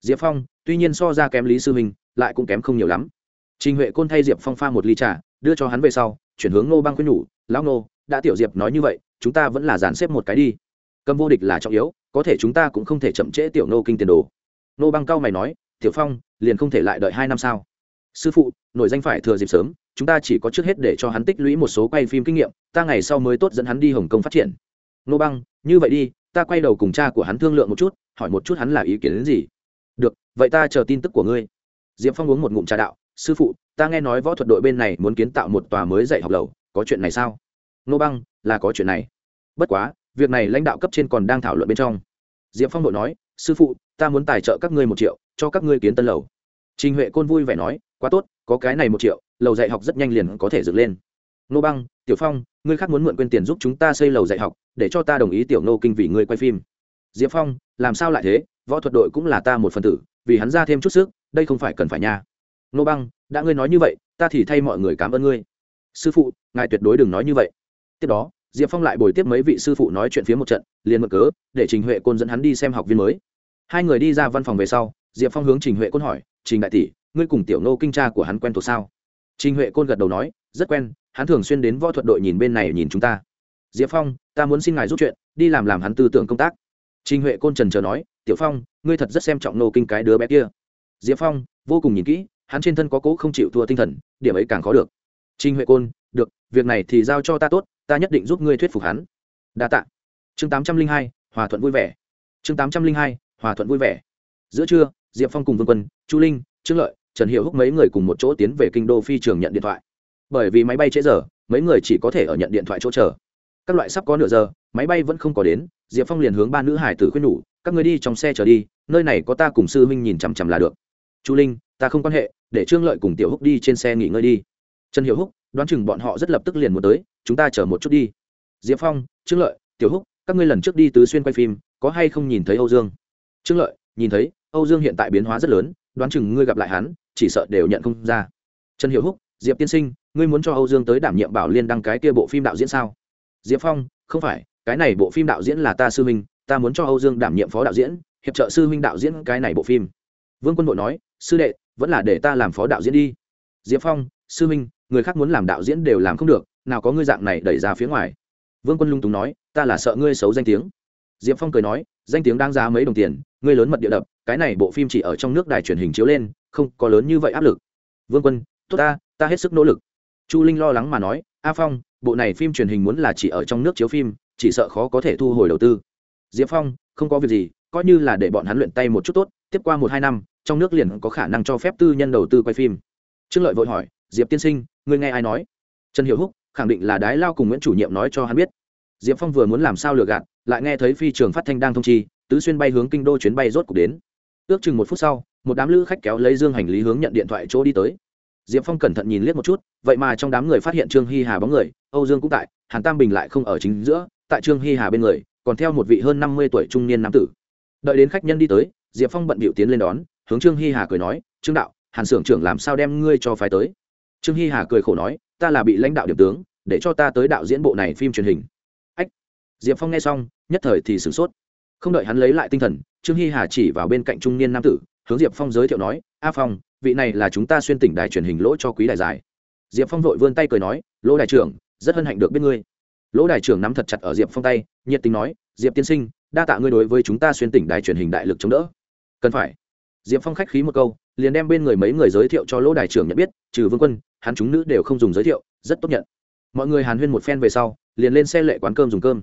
Speaker 1: Diệp phong, tuy nhiên so ra kém lý sư huynh, lại cũng kém không nhiều lắm. Trình huệ côn thay diệp phong pha một ly trà, đưa cho hắn về sau, chuyển hướng ngô băng khuyên nhủ, lão ngô, đã tiểu diệp nói như vậy, chúng ta vẫn là dàn xếp một cái đi cầm vô địch là trọng yếu, có thể chúng ta cũng không thể chậm trễ tiểu nô kinh tiền đồ. Nô băng cao mày nói, tiểu phong, liền không thể lại đợi hai năm sao? Sư phụ, nổi danh phải thừa dịp sớm, chúng ta chỉ có trước hết để cho hắn tích lũy một số quay phim kinh nghiệm, ta ngày sau mới tốt dẫn hắn đi hồng kông phát triển. Nô băng, như vậy đi, ta quay đầu cùng cha của hắn thương lượng một chút, hỏi một chút hắn là ý kiến đến gì. Được, vậy ta chờ tin tức của ngươi. Diệp phong uống một ngụm trà đạo, sư phụ, ta nghe nói võ thuật đội bên này muốn kiến tạo một tòa mới dạy học lầu, có chuyện này sao? Nô băng, là có chuyện này. Bất quá việc này lãnh đạo cấp trên còn đang thảo luận bên trong. Diệp phong đội nói, sư phụ, ta muốn tài trợ các ngươi một triệu, cho các ngươi kiến tân lầu. Trình huệ côn vui vẻ nói, quá tốt, có cái này một triệu, lầu dạy học rất nhanh liền có thể dựng lên. Nô băng, tiểu phong, ngươi khác muốn mượn quên tiền giúp chúng ta xây lầu dạy học, để cho ta đồng ý tiểu nô kinh vì ngươi quay phim. Diệp phong, làm sao lại thế? Võ thuật đội cũng là ta một phần tử, vì hắn ra thêm chút sức, đây không phải cần phải nha. Nô băng, đã ngươi nói như vậy, ta thì thay mọi người cảm ơn ngươi. Sư phụ, ngài tuyệt đối đừng nói như vậy. Tiếp đó diệp phong lại bồi tiếp mấy vị sư phụ nói chuyện phía một trận, liền mở cớ, để trình huệ côn dẫn hắn đi xem học viên mới. Hai người đi ra văn phòng về sau, diệp phong hướng trình huệ côn hỏi, trình đại tỷ, ngươi cùng tiểu nô kinh cha của hắn quen thuộc sao? Trình huệ côn gật đầu nói, rất quen, hắn thường xuyên đến võ thuật đội nhìn bên này nhìn chúng ta. Diệp phong, ta muốn xin ngài giúp chuyện, đi làm làm hắn tư tưởng công tác. Trình huệ côn trần chờ nói, tiểu phong, ngươi thật rất xem trọng nô kinh cái đứa bé kia. Diệp phong, vô cùng nhìn kỹ, hắn trên thân có cố không chịu thua tinh thần, điểm ấy càng khó được. Trình huệ côn, được, việc này thì giao cho ta tốt ta nhất định giúp ngươi thuyết phục hắn. Đa tạ. Chương tám trăm linh hai, hòa thuận vui vẻ. Chương tám trăm linh hai, hòa thuận vui vẻ. Giữa trưa, diệp phong cùng vương quân, chu linh, trương lợi, trần hiệu húc mấy người cùng một chỗ tiến về kinh đô phi trường nhận điện thoại. Bởi vì máy bay trễ giờ, mấy người chỉ có thể ở nhận điện thoại chỗ chờ. Các loại sắp có nửa giờ, máy bay vẫn không có đến, diệp phong liền hướng ba nữ hải tử khuyên nhủ, các người đi trong xe chờ đi, nơi này có ta cùng sư huynh nhìn chằm chằm là được. Chu linh, ta không quan hệ, để trương lợi cùng tiểu húc đi trên xe nghỉ ngơi đi. Trần hiệu húc đoán chừng bọn họ rất lập tức liền muốn tới chúng ta chờ một chút đi. Diệp phong, trương lợi, tiểu húc, các ngươi lần trước đi tứ xuyên quay phim, có hay không nhìn thấy âu dương? Trương lợi, nhìn thấy, âu dương hiện tại biến hóa rất lớn, đoán chừng ngươi gặp lại hắn, chỉ sợ đều nhận không ra. Trần hiệu húc, diệp tiên sinh, ngươi muốn cho âu dương tới đảm nhiệm bảo liên đăng cái kia bộ phim đạo diễn sao? Diệp phong, không phải, cái này bộ phim đạo diễn là ta sư huynh, ta muốn cho âu dương đảm nhiệm phó đạo diễn, hiệp trợ sư huynh đạo diễn cái này bộ phim. Vương quân bộ nói, sư đệ, vẫn là để ta làm phó đạo diễn đi. Diệp phong, sư huynh, người khác muốn làm đạo diễn đều làm không được nào có ngươi dạng này đẩy ra phía ngoài. Vương quân lung túng nói, ta là sợ ngươi xấu danh tiếng. Diệp phong cười nói, danh tiếng đang giá mấy đồng tiền, ngươi lớn mật địa đập, cái này bộ phim chỉ ở trong nước đài truyền hình chiếu lên, không có lớn như vậy áp lực. Vương quân, tốt ta ta hết sức nỗ lực. Chu linh lo lắng mà nói, a phong, bộ này phim truyền hình muốn là chỉ ở trong nước chiếu phim, chỉ sợ khó có thể thu hồi đầu tư. Diệp phong, không có việc gì, coi như là để bọn hắn luyện tay một chút tốt, tiếp qua một hai năm, trong nước liền có khả năng cho phép tư nhân đầu tư quay phim. Trương lợi vội hỏi, diệp tiên sinh, ngươi nghe ai nói? Trần hiệu húc khẳng định là đái lao cùng nguyễn chủ nhiệm nói cho hắn biết. Diệp phong vừa muốn làm sao lừa gạt, lại nghe thấy phi trường phát thanh đang thông chi, tứ xuyên bay hướng kinh đô chuyến bay rốt cục đến. Ước chừng một phút sau, một đám lữ khách kéo lấy dương hành lý hướng nhận điện thoại chỗ đi tới. Diệp phong cẩn thận nhìn liếc một chút, vậy mà trong đám người phát hiện trương hi hà bóng người, âu dương cũng tại, hàn tam bình lại không ở chính giữa, tại trương hi hà bên người, còn theo một vị hơn năm mươi tuổi trung niên nam tử. Đợi đến khách nhân đi tới, diệp phong bận bịu tiến lên đón, hướng trương hi hà cười nói, trương đạo, hàn s ư ở n g trưởng làm sao đem ngươi cho phái tới? Trương hi hà cười khổ nói, ta là bị lãnh đạo điểm tướng, để cho ta tới đạo diễn bộ này phim truyền hình. Ách. Diệp phong nghe xong, nhất thời thì sửng sốt. Không đợi hắn lấy lại tinh thần, trương hi hà chỉ vào bên cạnh trung niên nam tử, hướng diệp phong giới thiệu nói, a phong, vị này là chúng ta xuyên tỉnh đài truyền hình lỗ cho quý đại giải. Diệp phong vội vươn tay cười nói, lỗ đại trưởng, rất hân hạnh được biết ngươi. Lỗ đại trưởng nắm thật chặt ở diệp phong tay, nhiệt tình nói, diệp tiên sinh, đa tạ ngươi đối với chúng ta xuyên tỉnh đài truyền hình đại lực chống đỡ. Cần phải. Diệp phong khách khí một câu liền đem bên người mấy người giới thiệu cho lỗ đại trưởng nhận biết, trừ vương quân, hắn chúng nữ đều không dùng giới thiệu, rất tốt nhận. Mọi người hàn huyên một phen về sau, liền lên xe lệ quán cơm dùng cơm.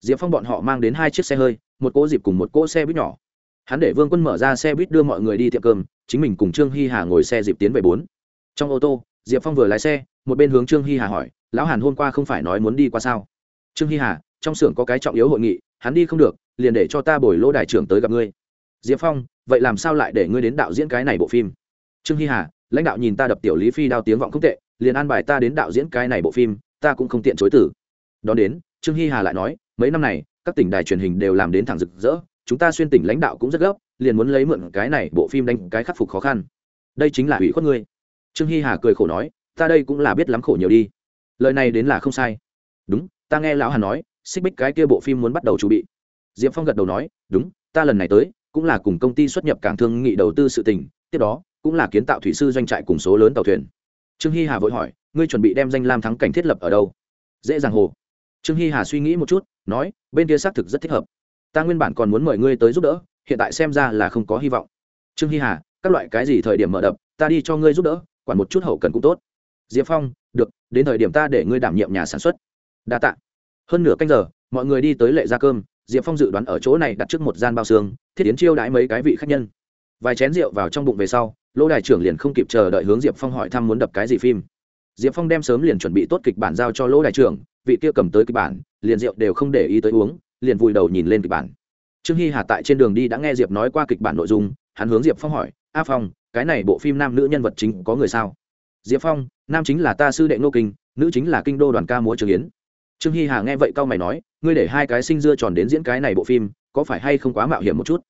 Speaker 1: Diệp phong bọn họ mang đến hai chiếc xe hơi, một cỗ dịp cùng một cỗ xe buýt nhỏ. Hắn để vương quân mở ra xe buýt đưa mọi người đi tiệm cơm, chính mình cùng trương hi hà ngồi xe dịp tiến về bốn. Trong ô tô, diệp phong vừa lái xe, một bên hướng trương hi hà hỏi, lão hàn hôm qua không phải nói muốn đi qua sao? Trương hi hà, trong xưởng có cái trọng yếu hội nghị, hắn đi không được, liền để cho ta bồi lỗ đại trưởng tới gặp ngươi diệp phong, vậy làm sao lại để ngươi đến đạo diễn cái này bộ phim? Trương hi hà, lãnh đạo nhìn ta đập tiểu lý phi đao tiếng vọng không tệ, liền an bài ta đến đạo diễn cái này bộ phim, ta cũng không tiện chối tử đón đến, trương hy hà lại nói, mấy năm này, các tỉnh đài truyền hình đều làm đến thẳng rực rỡ, chúng ta xuyên tỉnh lãnh đạo cũng rất gấp, liền muốn lấy mượn cái này bộ phim đánh cái khắc phục khó khăn. Đây chính là ủy khuất ngươi. Trương hy hà cười khổ nói, ta đây cũng là biết lắm khổ nhiều đi. Lời này đến là không sai. Đúng, ta nghe lão hà nói, xích bích cái kia bộ phim muốn bắt đầu chuẩn bị. Diệp phong gật đầu nói, đúng, ta lần này tới cũng là cùng công ty xuất nhập cảng thương nghị đầu tư sự tình, tiếp đó, cũng là kiến tạo thủy sư doanh trại cùng số lớn tàu thuyền. Trương hy hà vội hỏi, ngươi chuẩn bị đem danh lam thắng cảnh thiết lập ở đâu? Dễ dàng hồ. Trương hy hà suy nghĩ một chút, nói, bên kia xác thực rất thích hợp. Ta nguyên bản còn muốn mời ngươi tới giúp đỡ, hiện tại xem ra là không có hy vọng. Trương hy hà, các loại cái gì thời điểm mở đập, ta đi cho ngươi giúp đỡ, quản một chút hậu cần cũng tốt. Diệp phong, được, đến thời điểm ta để ngươi đảm nhiệm nhà sản xuất. Đa t ạ hơn nửa canh giờ, mọi người đi tới lệ gia cơm diệp phong dự đoán ở chỗ này đặt trước một gian bao xương, thiết yến chiêu đãi mấy cái vị khách nhân. Vài chén rượu vào trong bụng về sau, lỗ đài trưởng liền không kịp chờ đợi hướng diệp phong hỏi thăm muốn đập cái gì phim. Diệp phong đem sớm liền chuẩn bị tốt kịch bản giao cho lỗ đài trưởng, vị kia cầm tới kịch bản, liền rượu đều không để ý tới uống, liền vùi đầu nhìn lên kịch bản. Trương hy hà tại trên đường đi đã nghe diệp nói qua kịch bản nội dung, hắn hướng diệp phong hỏi, a phong, cái này bộ phim nam nữ nhân vật chính có người sao? Diệp phong, nam chính là ta sư đệ ngô kinh, nữ chính là kinh đô đoàn ca múa trường yến. Trương hy hà nghe vậy cau mày nói ngươi để hai cái sinh dưa tròn đến diễn cái này bộ phim, có phải hay không quá mạo hiểm một chút?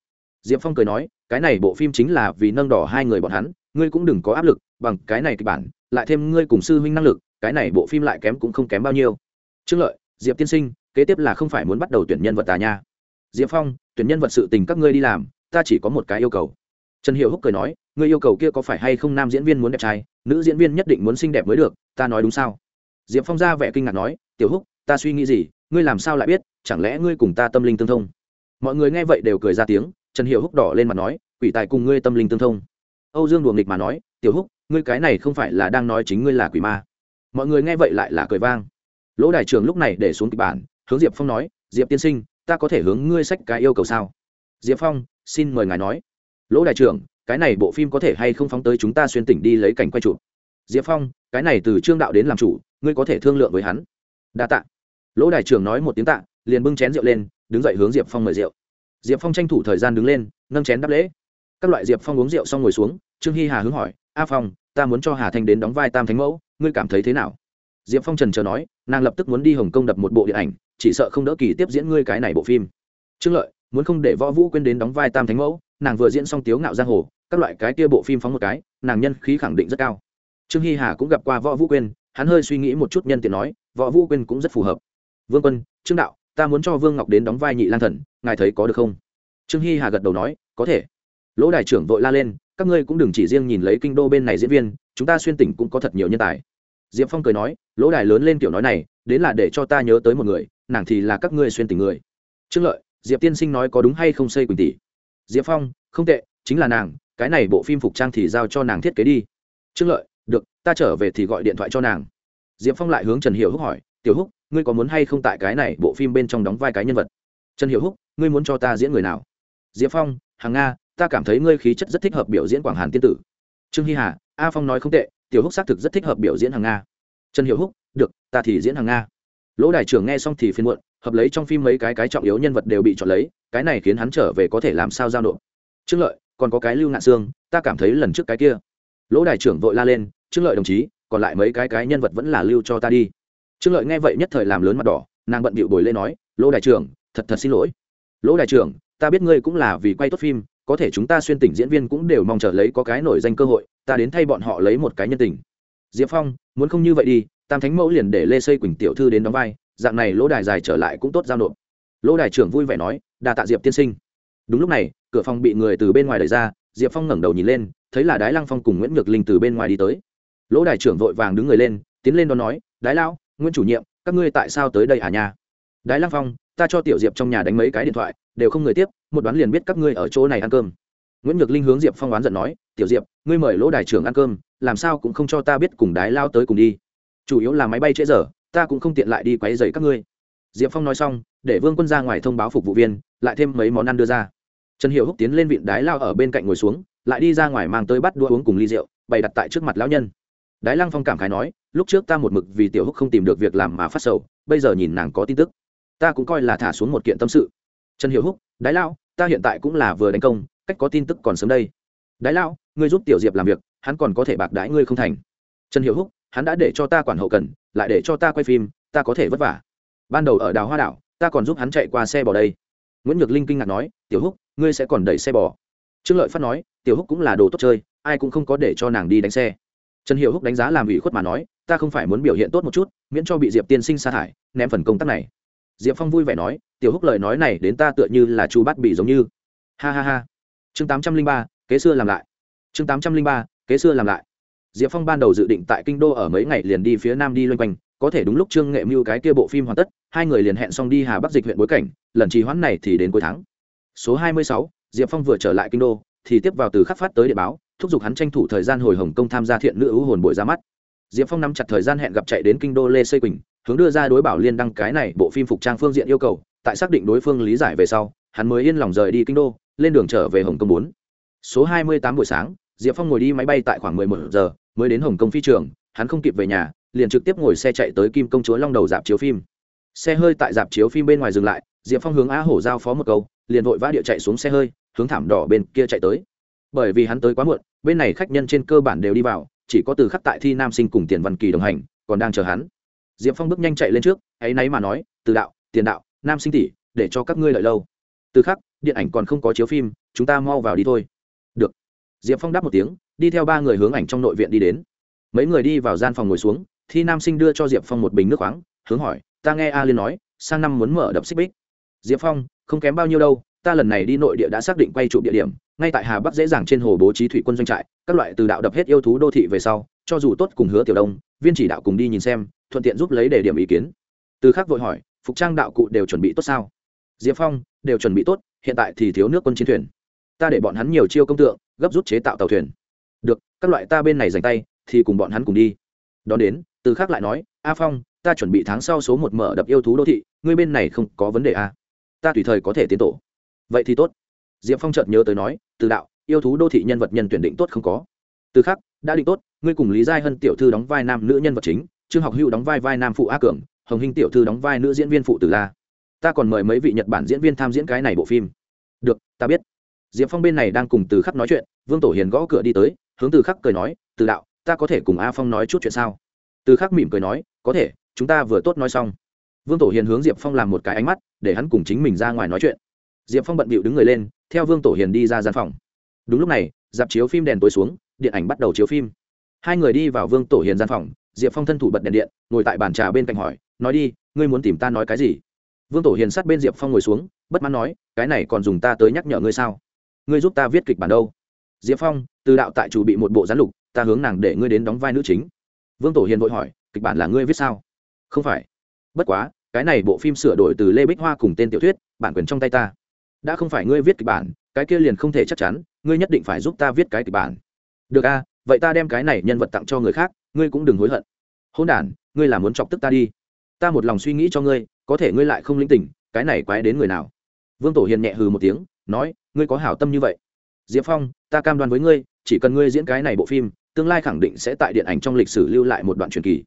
Speaker 1: Diệp phong cười nói, cái này bộ phim chính là vì nâng đỏ hai người bọn hắn, ngươi cũng đừng có áp lực, bằng cái này kịch bản, lại thêm ngươi cùng sư huynh năng lực, cái này bộ phim lại kém cũng không kém bao nhiêu. Trương lợi, diệp tiên sinh, kế tiếp là không phải muốn bắt đầu tuyển nhân vật tà nha. Diệp phong, tuyển nhân vật sự tình các ngươi đi làm, ta chỉ có một cái yêu cầu. Trần hiệu húc cười nói, ngươi yêu cầu kia có phải hay không nam diễn viên muốn đẹp trai, nữ diễn viên nhất định muốn xinh đẹp mới được, ta nói đúng sao? Diệp phong ra vẻ kinh ngạc nói, tiểu húc, ta suy nghĩ gì ngươi làm sao lại biết, chẳng lẽ ngươi cùng ta tâm linh tương thông? Mọi người nghe vậy đều cười ra tiếng, trần hiệu húc đỏ lên mặt nói, quỷ tài cùng ngươi tâm linh tương thông. Âu dương đùa nghịch mà nói, tiểu húc, ngươi cái này không phải là đang nói chính ngươi là quỷ ma. Mọi người nghe vậy lại là cười vang. Lỗ đại trường lúc này để xuống kịch bản, hướng diệp phong nói, diệp tiên sinh, ta có thể hướng ngươi sách cái yêu cầu sao? Diệp phong, xin mời ngài nói. Lỗ đại trưởng cái này bộ phim có thể hay không phóng tới chúng ta xuyên tỉnh đi lấy cảnh quay chụp? Diệp phong, cái này từ trương đạo đến làm chủ, ngươi có thể thương lượng với hắn. Đa tạ lỗ đại trưởng nói một tiếng tạ, liền bưng chén rượu lên, đứng dậy hướng diệp phong mời rượu. Diệp phong tranh thủ thời gian đứng lên, nâng chén đáp lễ. Các loại diệp phong uống rượu xong ngồi xuống, trương hy hà hướng hỏi, a phong, ta muốn cho hà thanh đến đóng vai tam thánh mẫu, ngươi cảm thấy thế nào? Diệp phong trần chờ nói, nàng lập tức muốn đi hồng kông đập một bộ điện ảnh, chỉ sợ không đỡ kỳ tiếp diễn ngươi cái này bộ phim. Trương lợi, muốn không để võ vũ quên đến đóng vai tam thánh mẫu, nàng vừa diễn xong tiếu ngạo giang hồ, các loại cái kia bộ phim phóng một cái, nàng nhân khí khẳng định rất cao. Trương hy hà cũng gặp qua võ vũ quên hắn hơi suy nghĩ một chút nhân tiện nói, võ vũ quên cũng rất phù hợp vương quân, trương đạo, ta muốn cho vương ngọc đến đóng vai nhị lan thần, ngài thấy có được không? Trương hy hà gật đầu nói, có thể. Lỗ đại trưởng vội la lên, các ngươi cũng đừng chỉ riêng nhìn lấy kinh đô bên này diễn viên, chúng ta xuyên tỉnh cũng có thật nhiều nhân tài. Diệp phong cười nói, lỗ đài lớn lên kiểu nói này, đến là để cho ta nhớ tới một người, nàng thì là các ngươi xuyên tỉnh người. Trương lợi, diệp tiên sinh nói có đúng hay không xây quỳnh tỷ? Diệp phong, không tệ, chính là nàng, cái này bộ phim phục trang thì giao cho nàng thiết kế đi. Trương lợi, được, ta trở về thì gọi điện thoại cho nàng. Diệp phong lại hướng trần hiểu húc hỏi, tiểu húc ngươi có muốn hay không tại cái này bộ phim bên trong đóng vai cái nhân vật? Trần hiệu húc, ngươi muốn cho ta diễn người nào? Diệp phong hàng nga, ta cảm thấy ngươi khí chất rất thích hợp biểu diễn quảng hàn tiên tử. Trương hy hà, a phong nói không tệ, tiểu húc xác thực rất thích hợp biểu diễn hàng nga. Trần hiệu húc, được, ta thì diễn hàng nga. Lỗ đại trưởng nghe xong thì phiên muộn, hợp lấy trong phim mấy cái cái trọng yếu nhân vật đều bị chọn lấy, cái này khiến hắn trở về có thể làm sao giao nộp? Trương lợi, còn có cái lưu ngạn xương ta cảm thấy lần trước cái kia. Lỗ đại trưởng vội la lên, trương lợi đồng chí, còn lại mấy cái cái nhân vật vẫn là lưu cho ta đi trương lợi nghe vậy nhất thời làm lớn mặt đỏ, nàng bận bịu bồi lên nói lỗ đại trưởng, thật thật xin lỗi. Lỗ đại trưởng, ta biết ngươi cũng là vì quay tốt phim, có thể chúng ta xuyên tỉnh diễn viên cũng đều mong chờ lấy có cái nổi danh cơ hội, ta đến thay bọn họ lấy một cái nhân tình. Diệp phong, muốn không như vậy đi, tam thánh mẫu liền để lê xây quỳnh tiểu thư đến đóng vai, dạng này lỗ đài dài trở lại cũng tốt giao nộp. Lỗ đài trưởng vui vẻ nói đà tạ diệp tiên sinh. Đúng lúc này, cửa phòng bị người từ bên ngoài đẩy ra, diệp phong ngẩng đầu nhìn lên, thấy là đái lăng phong cùng nguyễn ngược linh từ bên ngoài đi tới. Lỗ đài trưởng vội vàng đứng người lên, tiến lên đó nói, đái lao nguyễn chủ nhiệm, các ngươi tại sao tới đây à nha? Đái lăng phong, ta cho tiểu diệp trong nhà đánh mấy cái điện thoại, đều không người tiếp, một đoán liền biết các ngươi ở chỗ này ăn cơm. Nguyễn nhược linh hướng diệp phong đoán giận nói, tiểu diệp, ngươi mời lỗ đài trưởng ăn cơm, làm sao cũng không cho ta biết cùng đái lao tới cùng đi. Chủ yếu là máy bay trễ giờ, ta cũng không tiện lại đi quấy dày các ngươi. Diệp phong nói xong, để vương quân ra ngoài thông báo phục vụ viên, lại thêm mấy món ăn đưa ra. Trần hiệu húc tiến lên vịn đái lao ở bên cạnh ngồi xuống, lại đi ra ngoài mang tới bắt đua uống cùng ly rượu, bày đặt tại trước mặt lão nhân. Đái lăng phong cảm khái nói lúc trước ta một mực vì tiểu húc không tìm được việc làm mà phát sầu, bây giờ nhìn nàng có tin tức. Ta cũng coi là thả xuống một kiện tâm sự. Trần hiệu húc, đái lao ta hiện tại cũng là vừa đánh công, cách có tin tức còn sớm đây. Đái lao ngươi giúp tiểu diệp làm việc, hắn còn có thể bạc đái ngươi không thành. Trần hiệu húc, hắn đã để cho ta quản hậu cần, lại để cho ta quay phim, ta có thể vất vả. Ban đầu ở đào hoa đảo, ta còn giúp hắn chạy qua xe bò đây. Nguyễn nhược linh kinh ngạc nói, tiểu húc, ngươi sẽ còn đẩy xe bò. Trương lợi phát nói, tiểu húc cũng là đồ tốt chơi, ai cũng không có để cho nàng đi đánh xe trần hiệu húc đánh giá làm ủy khuất mà nói, ta không phải muốn biểu hiện tốt một chút, miễn cho bị diệp tiên sinh sa thải, ném phần công tác này. Diệp phong vui vẻ nói, tiểu húc lời nói này đến ta tựa như là chu bắt bị giống như. Ha ha ha. Chương tám trăm linh ba, kế xưa làm lại. Chương tám trăm linh ba, kế xưa làm lại. Diệp phong ban đầu dự định tại kinh đô ở mấy ngày liền đi phía nam đi loanh quanh, có thể đúng lúc trương nghệ mưu cái kia bộ phim hoàn tất, hai người liền hẹn xong đi hà bắc dịch huyện bối cảnh, lần trì hoãn này thì đến cuối tháng. Số hai mươi sáu, diệp phong vừa trở lại kinh đô, thì tiếp vào từ khắc phát tới địa báo thúc giục hắn tranh thủ thời gian hồi hồng kông tham gia thiện nữ ưu hồn buổi ra mắt. Diệp phong nắm chặt thời gian hẹn gặp chạy đến kinh đô lê xây quỳnh, hướng đưa ra đối bảo liên đăng cái này bộ phim phục trang phương diện yêu cầu, tại xác định đối phương lý giải về sau, hắn mới yên lòng rời đi kinh đô, lên đường trở về hồng kông bốn. Số hai mươi tám buổi sáng, diệp phong ngồi đi máy bay tại khoảng mười một giờ, mới đến hồng kông phi trường, hắn không kịp về nhà, liền trực tiếp ngồi xe chạy tới kim công chúa long đầu dạp chiếu phim. Xe hơi tại dạp chiếu phim bên ngoài dừng lại, diệp phong hướng á hổ giao phó một câu, liền vội vã địa chạy xuống xe hơi, hướng thảm đỏ bên kia chạy tới bởi vì hắn tới quá muộn, bên này khách nhân trên cơ bản đều đi vào, chỉ có từ khắc tại thi nam sinh cùng tiền văn kỳ đồng hành, còn đang chờ hắn. Diệp phong bước nhanh chạy lên trước, ấy náy mà nói, từ đạo, tiền đạo, nam sinh tỷ, để cho các ngươi lợi lâu. Từ khắc, điện ảnh còn không có chiếu phim, chúng ta mau vào đi thôi. Được. Diệp phong đáp một tiếng, đi theo ba người hướng ảnh trong nội viện đi đến. Mấy người đi vào gian phòng ngồi xuống, thi nam sinh đưa cho diệp phong một bình nước khoáng, hướng hỏi, ta nghe a liên nói, sang năm muốn mở đập xích bích. Diệp phong, không kém bao nhiêu đâu, ta lần này đi nội địa đã xác định quay trụ địa điểm ngay tại hà bắc dễ dàng trên hồ bố trí thủy quân doanh trại, các loại từ đạo đập hết yêu thú đô thị về sau, cho dù tốt cùng hứa tiểu đông, viên chỉ đạo cùng đi nhìn xem, thuận tiện giúp lấy đề điểm ý kiến. Từ khác vội hỏi, phục trang đạo cụ đều chuẩn bị tốt sao? Diệp phong, đều chuẩn bị tốt, hiện tại thì thiếu nước quân chiến thuyền. Ta để bọn hắn nhiều chiêu công tượng, gấp rút chế tạo tàu thuyền. Được, các loại ta bên này dành tay, thì cùng bọn hắn cùng đi. Đón đến, từ khác lại nói, a phong, ta chuẩn bị tháng sau số một mở đập yêu thú đô thị, ngươi bên này không có vấn đề a ta tùy thời có thể tiến tổ. Vậy thì tốt diệp phong chợt nhớ tới nói, từ đạo, yêu thú đô thị nhân vật nhân tuyển định tốt không có. Từ khắc đã định tốt, ngươi cùng lý giai hân tiểu thư đóng vai nam nữ nhân vật chính, trương học hữu đóng vai vai nam phụ a cường, hồng hinh tiểu thư đóng vai nữ diễn viên phụ tử la. Ta còn mời mấy vị nhật bản diễn viên tham diễn cái này bộ phim. Được, ta biết. Diệp phong bên này đang cùng từ khắc nói chuyện, vương tổ hiền gõ cửa đi tới, hướng từ khắc cười nói, từ đạo, ta có thể cùng a phong nói chút chuyện sao? Từ khắc mỉm cười nói, có thể, chúng ta vừa tốt nói xong. Vương tổ hiền hướng diệp phong làm một cái ánh mắt, để hắn cùng chính mình ra ngoài nói chuyện. Diệp phong bận bịu đứng người lên theo vương tổ hiền đi ra gian phòng đúng lúc này dạp chiếu phim đèn tối xuống điện ảnh bắt đầu chiếu phim hai người đi vào vương tổ hiền gian phòng diệp phong thân thủ bật đèn điện ngồi tại bàn trà bên cạnh hỏi nói đi ngươi muốn tìm ta nói cái gì vương tổ hiền sát bên diệp phong ngồi xuống bất mãn nói cái này còn dùng ta tới nhắc nhở ngươi sao ngươi giúp ta viết kịch bản đâu diệp phong từ đạo tại chủ bị một bộ gián lục ta hướng nàng để ngươi đến đóng vai nữ chính vương tổ hiền vội hỏi kịch bản là ngươi viết sao không phải bất quá cái này bộ phim sửa đổi từ lê bích hoa cùng tên tiểu thuyết bản quyền trong tay ta đã không phải ngươi viết kịch bản, cái kia liền không thể chắc chắn, ngươi nhất định phải giúp ta viết cái kịch bản. Được a vậy ta đem cái này nhân vật tặng cho người khác, ngươi cũng đừng hối hận. Hôn đ ngươi là muốn chọc tức ta đi. Ta một lòng suy nghĩ cho ngươi, có thể ngươi lại không linh tỉnh, cái này quái đến người nào? Vương tổ hiền nhẹ hừ một tiếng, nói, ngươi có hảo tâm như vậy. Diệp phong, ta cam đoan với ngươi, chỉ cần ngươi diễn cái này bộ phim, tương lai khẳng định sẽ tại điện ảnh trong lịch sử lưu lại một đoạn truyền kỳ.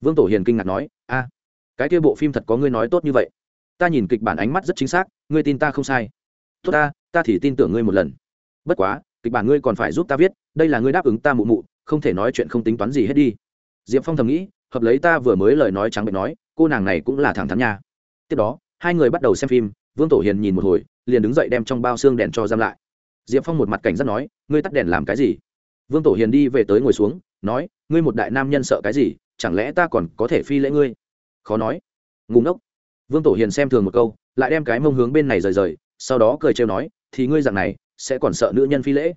Speaker 1: Vương tổ hiền kinh ngạc nói, a, cái kia bộ phim thật có ngươi nói tốt như vậy. Ta nhìn kịch bản ánh mắt rất chính xác, ngươi tin ta không sai tốt ta ta thì tin tưởng ngươi một lần. Bất quá, kịch bản ngươi còn phải giúp ta viết, đây là ngươi đáp ứng ta mụ mụ, không thể nói chuyện không tính toán gì hết đi. Diệp phong thầm nghĩ, hợp lấy ta vừa mới lời nói trắng bệnh nói, cô nàng này cũng là thẳng thắn nha. Tiếp đó, hai người bắt đầu xem phim, vương tổ hiền nhìn một hồi, liền đứng dậy đem trong bao xương đèn cho giam lại. Diệp phong một mặt cảnh giác nói, ngươi tắt đèn làm cái gì? Vương tổ hiền đi về tới ngồi xuống, nói, ngươi một đại nam nhân sợ cái gì, chẳng lẽ ta còn có thể phi lễ ngươi? Khó nói. Ngùng ốc vương tổ hiền xem thường một câu, lại đem cái mông hướng bên này rời rời sau đó cười trêu nói, thì ngươi dạng này, sẽ còn sợ nữ nhân phi lễ.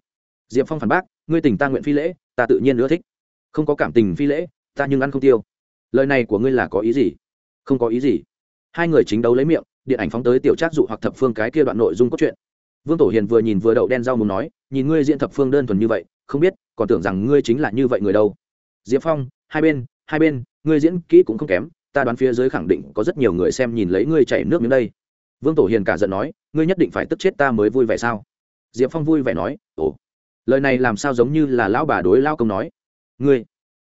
Speaker 1: Diệp phong phản bác, ngươi tình ta nguyện phi lễ, ta tự nhiên ưa thích. Không có cảm tình phi lễ, ta nhưng ăn không tiêu. Lời này của ngươi là có ý gì? Không có ý gì. Hai người chính đấu lấy miệng, điện ảnh phóng tới tiểu trác dụ hoặc thập phương cái kia đoạn nội dung cốt truyện. Vương tổ hiền vừa nhìn vừa đậu đen rau muốn nói, nhìn ngươi diễn thập phương đơn thuần như vậy, không biết, còn tưởng rằng ngươi chính là như vậy người đâu. Diệp phong, hai bên hai bên, ngươi diễn kỹ cũng không kém, ta đoán phía dưới khẳng định có rất nhiều người xem nhìn lấy ngươi chảy nước miếng đây. Vương tổ hiền cả giận nói ngươi nhất định phải tức chết ta mới vui vẻ sao? Diệp phong vui vẻ nói, ồ, lời này làm sao giống như là lão bà đối lao công nói? Ngươi,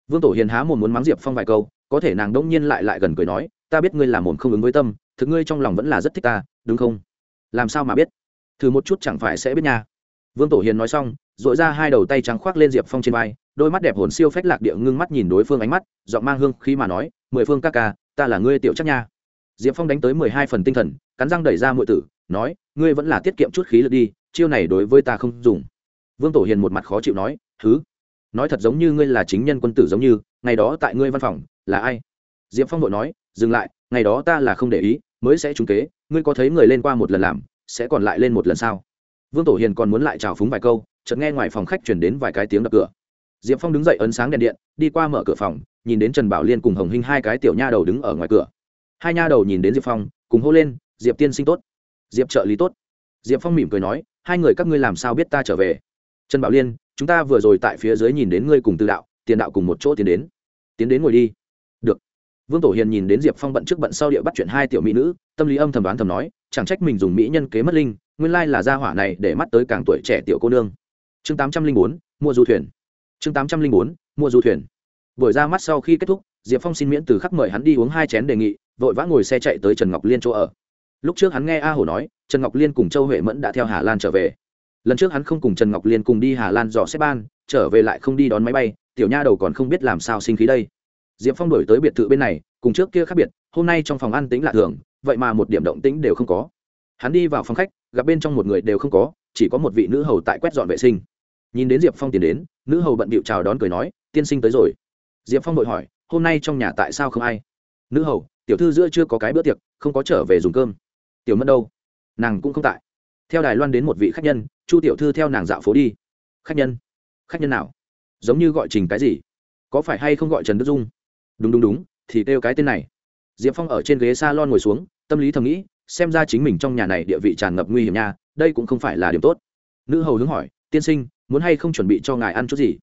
Speaker 1: vương tổ hiền há mồm muốn mắng diệp phong vài câu, có thể nàng đông nhiên lại lại gần cười nói, ta biết ngươi là mồm không ứng với tâm, thực ngươi trong lòng vẫn là rất thích ta, đúng không? Làm sao mà biết? Thử một chút chẳng phải sẽ biết nha. Vương tổ hiền nói xong dội ra hai đầu tay trắng khoác lên diệp phong trên vai, đôi mắt đẹp hồn siêu phách lạc địa ngưng mắt nhìn đối phương ánh mắt, giọng mang hương khi mà nói, mười phương ca ca, ta là ngươi tiểu chắc nha. Diệp phong đánh tới mười hai phần tinh thần, cắn răng đẩy ra mọi tử nói, ngươi vẫn là tiết kiệm chút khí lực đi, chiêu này đối với ta không dùng. Vương tổ hiền một mặt khó chịu nói thứ nói thật giống như ngươi là chính nhân quân tử giống như, ngày đó tại ngươi văn phòng, là ai? Diệp phong vội nói, dừng lại, ngày đó ta là không để ý, mới sẽ trúng kế, ngươi có thấy người lên qua một lần làm, sẽ còn lại lên một lần sao? Vương tổ hiền còn muốn lại chào phúng vài câu, chợt nghe ngoài phòng khách chuyển đến vài cái tiếng đập cửa. Diệp phong đứng dậy ấn sáng đèn điện, đi qua mở cửa phòng, nhìn đến trần bảo liên cùng hồng hinh hai cái tiểu nha đầu đứng ở ngoài cửa. Hai nha đầu nhìn đến diệp phong, cùng hô lên, diệp tiên sinh tốt diệp trợ lý tốt. Diệp phong mỉm cười nói, hai người các ngươi làm sao biết ta trở về? Trần bảo liên, chúng ta vừa rồi tại phía dưới nhìn đến ngươi cùng tư đạo, tiền đạo cùng một chỗ tiến đến. Tiến đến ngồi đi. Được. Vương tổ hiền nhìn đến diệp phong bận trước bận sau địa bắt chuyện hai tiểu mỹ nữ, tâm lý âm thầm đoán thầm nói, chẳng trách mình dùng mỹ nhân kế mất linh, nguyên lai là gia hỏa này để mắt tới càng tuổi trẻ tiểu cô nương. Chương tám trăm linh bốn, mua du thuyền. Chương tám trăm linh bốn, mua du thuyền. Buổi ra mắt sau khi kết thúc, diệp phong xin miễn từ khắc mời hắn đi uống hai chén đề nghị, vội vã ngồi xe chạy tới trần ngọc liên chỗ ở lúc trước hắn nghe a hổ nói, trần ngọc liên cùng châu huệ mẫn đã theo hà lan trở về. Lần trước hắn không cùng trần ngọc liên cùng đi hà lan dò xếp ban, trở về lại không đi đón máy bay, tiểu nha đầu còn không biết làm sao sinh khí đây. Diệp phong đổi tới biệt thự bên này, cùng trước kia khác biệt, hôm nay trong phòng ăn tính lạ thường, vậy mà một điểm động tĩnh đều không có. Hắn đi vào phòng khách, gặp bên trong một người đều không có, chỉ có một vị nữ hầu tại quét dọn vệ sinh. Nhìn đến diệp phong tiến đến, nữ hầu bận bịu chào đón cười nói, tiên sinh tới rồi. Diệp phong vội hỏi, hôm nay trong nhà tại sao không ai? Nữ hầu, tiểu thư giữa chưa có cái bữa tiệc, không có trở về dùng cơm tiểu mẫn đâu? Nàng cũng không tại. Theo đài loan đến một vị khách nhân, chu tiểu thư theo nàng dạo phố đi. Khách nhân? Khách nhân nào? Giống như gọi trình cái gì? Có phải hay không gọi trần đức dung? Đúng đúng đúng, thì kêu cái tên này. Diệp phong ở trên ghế s a lon ngồi xuống, tâm lý thầm nghĩ, xem ra chính mình trong nhà này địa vị tràn ngập nguy hiểm nha, đây cũng không phải là điểm tốt. Nữ hầu hướng hỏi, tiên sinh, muốn hay không chuẩn bị cho ngài ăn chút gì?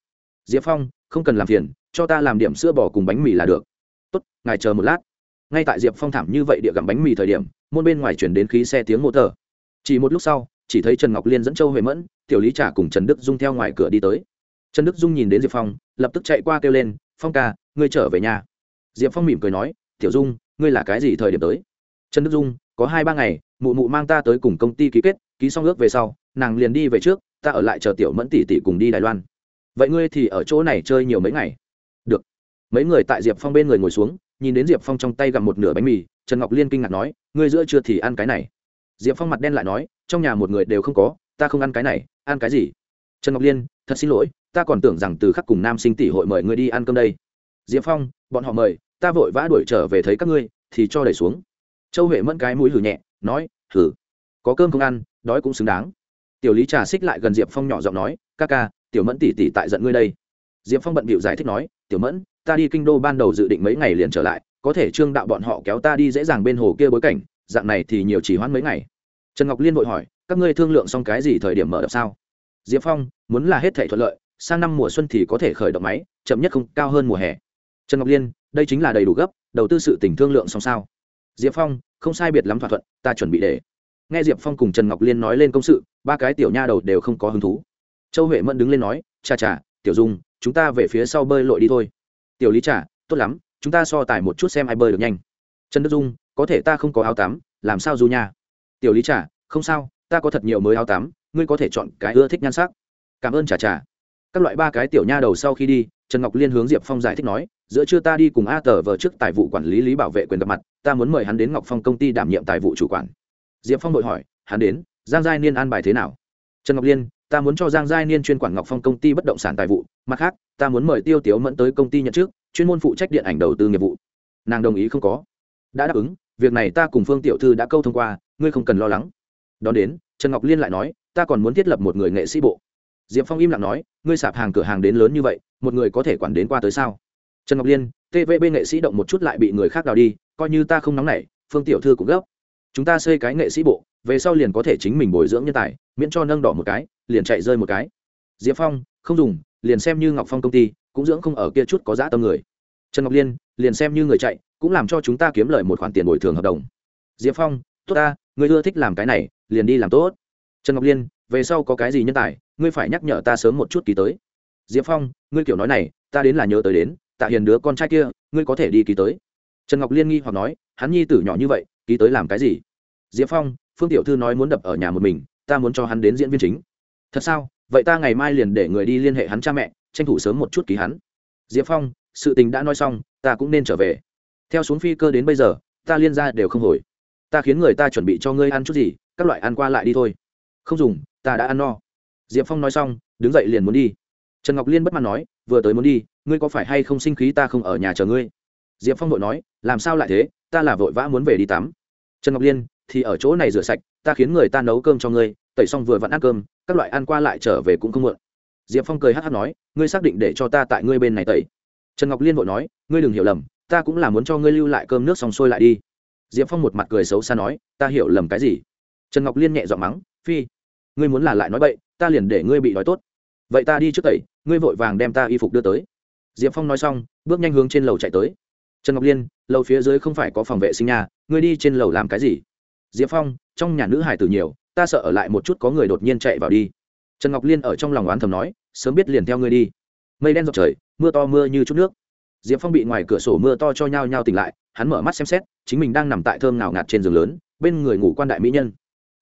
Speaker 1: Diệp phong, không cần làm phiền, cho ta làm điểm sữa bò cùng bánh mì là được. Tốt, ngài chờ một lát. Ngay tại diệp phong thảm như vậy địa gặm bánh mì thời điểm môn bên ngoài chuyển đến khí xe tiếng mô tờ. Chỉ một lúc sau, chỉ thấy trần ngọc liên dẫn châu huệ mẫn, tiểu lý trả cùng trần đức dung theo ngoài cửa đi tới. Trần đức dung nhìn đến diệp phong, lập tức chạy qua kêu lên, phong ca, ngươi trở về nhà. Diệp phong mỉm cười nói, tiểu dung, ngươi là cái gì thời điểm tới? Trần đức dung, có hai ba ngày, mụ mụ mang ta tới cùng công ty ký kết, ký xong ước về sau, nàng liền đi về trước, ta ở lại chờ tiểu mẫn tỷ tỷ cùng đi đài loan. Vậy ngươi thì ở chỗ này chơi nhiều mấy ngày? Được. Mấy người tại diệp phong bên người ngồi xuống, nhìn đến diệp phong trong tay gặm một nửa bánh mì trần ngọc liên kinh ngạc nói, ngươi giữa chưa thì ăn cái này? Diệp phong mặt đen lại nói, trong nhà một người đều không có, ta không ăn cái này, ăn cái gì? Trần ngọc liên, thật xin lỗi, ta còn tưởng rằng từ khắc cùng nam sinh tỷ hội mời ngươi đi ăn cơm đây. Diệp phong, bọn họ mời, ta vội vã đuổi trở về thấy các ngươi, thì cho đẩy xuống. Châu huệ mẫn cái mũi hử nhẹ, nói hử có cơm không ăn, đói cũng xứng đáng. Tiểu lý trà xích lại gần diệp phong nhỏ giọng nói, ca ca, tiểu mẫn tỷ tỷ tại giận ngươi đây. Diệp phong bận bịu giải thích nói, tiểu mẫn, ta đi kinh đô ban đầu dự định mấy ngày liền trở lại có thể trương đạo bọn họ kéo ta đi dễ dàng bên hồ kia bối cảnh, dạng này thì nhiều chỉ hoãn mấy ngày. Trần ngọc liên vội hỏi, các ngươi thương lượng xong cái gì thời điểm mở đập sao? Diệp phong, muốn là hết thể thuận lợi, sang năm mùa xuân thì có thể khởi động máy, chậm nhất không, cao hơn mùa hè. Trần ngọc liên, đây chính là đầy đủ gấp, đầu tư sự tỉnh thương lượng xong sao? Diệp phong, không sai biệt lắm thỏa thuận, ta chuẩn bị để. Nghe diệp phong cùng trần ngọc liên nói lên công sự, ba cái tiểu nha đầu đều không có hứng thú. Châu huệ mẫn đứng lên nói cha cha tiểu dung, chúng ta về phía sau bơi lội đi thôi. Tiểu lý trả tốt lắm chúng ta so tài một chút xem ai bơi được nhanh. Trần đức dung, có thể ta không có áo tắm, làm sao du nha? Tiểu lý trả không sao, ta có thật nhiều mới áo tắm, ngươi có thể chọn cái ưa thích nhan sắc. Cảm ơn trả trả các loại ba cái tiểu nha đầu sau khi đi, trần ngọc liên hướng diệp phong giải thích nói, giữa trưa ta đi cùng a tờ vờ trước tài vụ quản lý lý bảo vệ quyền gặp mặt, ta muốn mời hắn đến ngọc phong công ty đảm nhiệm tài vụ chủ quản. Diệp phong đội hỏi, hắn đến, giang giai niên an bài thế nào? Trần ngọc liên, ta muốn cho giang giai niên chuyên quản ngọc phong công ty bất động sản tài vụ, mặt khác, ta muốn mời tiêu tiếu mẫn tới công ty nhận trước chuyên môn phụ trách điện ảnh đầu tư nghiệp vụ. Nàng đồng ý không có. Đã đáp ứng, việc này ta cùng phương tiểu thư đã câu thông qua, ngươi không cần lo lắng. Đón đến, trần ngọc liên lại nói, ta còn muốn thiết lập một người nghệ sĩ bộ. Diệp phong im lặng nói, ngươi sạp hàng cửa hàng đến lớn như vậy, một người có thể quản đến qua tới sao? Trần ngọc liên tvb nghệ sĩ động một chút lại bị người khác đào đi, coi như ta không nóng nảy, phương tiểu thư cũng gấp. Chúng ta xây cái nghệ sĩ bộ, về sau liền có thể chính mình bồi dưỡng nhân tài, miễn cho nâng đỏ một cái, liền chạy rơi một cái. Diệp phong, không dùng, liền xem như ngọc phong công ty cũng dưỡng không ở kia chút có giá tâm người. Trần ngọc liên liền xem như người chạy, cũng làm cho chúng ta kiếm lời một khoản tiền bồi thường hợp đồng. Diệp phong, tốt ta, người ưa thích làm cái này, liền đi làm tốt. Trần ngọc liên, về sau có cái gì nhân tài, ngươi phải nhắc nhở ta sớm một chút ký tới. Diệp phong, ngươi kiểu nói này, ta đến là nhớ tới đến, tạ hiền đứa con trai kia, ngươi có thể đi ký tới. Trần ngọc liên nghi hoặc nói, hắn nhi tử nhỏ như vậy, ký tới làm cái gì? Diệp phong, phương tiểu thư nói muốn đập ở nhà một mình, ta muốn cho hắn đến diễn viên chính. Thật sao? Vậy ta ngày mai liền để người đi liên hệ hắn cha mẹ tranh thủ sớm một chút ký hắn. Diệp phong, sự tình đã nói xong, ta cũng nên trở về. Theo xuống phi cơ đến bây giờ, ta liên ra đều không hồi. Ta khiến người ta chuẩn bị cho ngươi ăn chút gì, các loại ăn qua lại đi thôi. Không dùng, ta đã ăn no. Diệp phong nói xong, đứng dậy liền muốn đi. Trần ngọc liên bất mãn nói, vừa tới muốn đi, ngươi có phải hay không sinh khí ta không ở nhà chờ ngươi? Diệp phong vội nói, làm sao lại thế, ta là vội vã muốn về đi tắm. Trần ngọc liên, thì ở chỗ này rửa sạch, ta khiến người ta nấu cơm cho ngươi, tẩy xong vừa vặn ăn cơm, các loại ăn qua lại trở về cũng không muộn diệp phong cười hh nói ngươi xác định để cho ta tại ngươi bên này tẩy. Trần ngọc liên vội nói ngươi đừng hiểu lầm ta cũng là muốn cho ngươi lưu lại cơm nước xong xuôi lại đi. Diệp phong một mặt cười xấu xa nói ta hiểu lầm cái gì? Trần ngọc liên nhẹ dọn mắng phi ngươi muốn là lại nói vậy, ta liền để ngươi bị nói tốt. Vậy ta đi trước tẩy ngươi vội vàng đem ta y phục đưa tới. Diệp phong nói xong bước nhanh hướng trên lầu chạy tới. Trần ngọc liên lầu phía dưới không phải có phòng vệ sinh nhà ngươi đi trên lầu làm cái gì? Diệp phong trong nhà nữ hải tử nhiều ta sợ ở lại một chút có người đột nhiên chạy vào đi trần ngọc liên ở trong lòng oán thầm nói, sớm biết liền theo ngươi đi. Mây đen dọc trời, mưa to mưa như chút nước. Diệp phong bị ngoài cửa sổ mưa to cho nhau nhau tỉnh lại, hắn mở mắt xem xét, chính mình đang nằm tại thơm nào ngạt trên giường lớn, bên người ngủ quan đại mỹ nhân.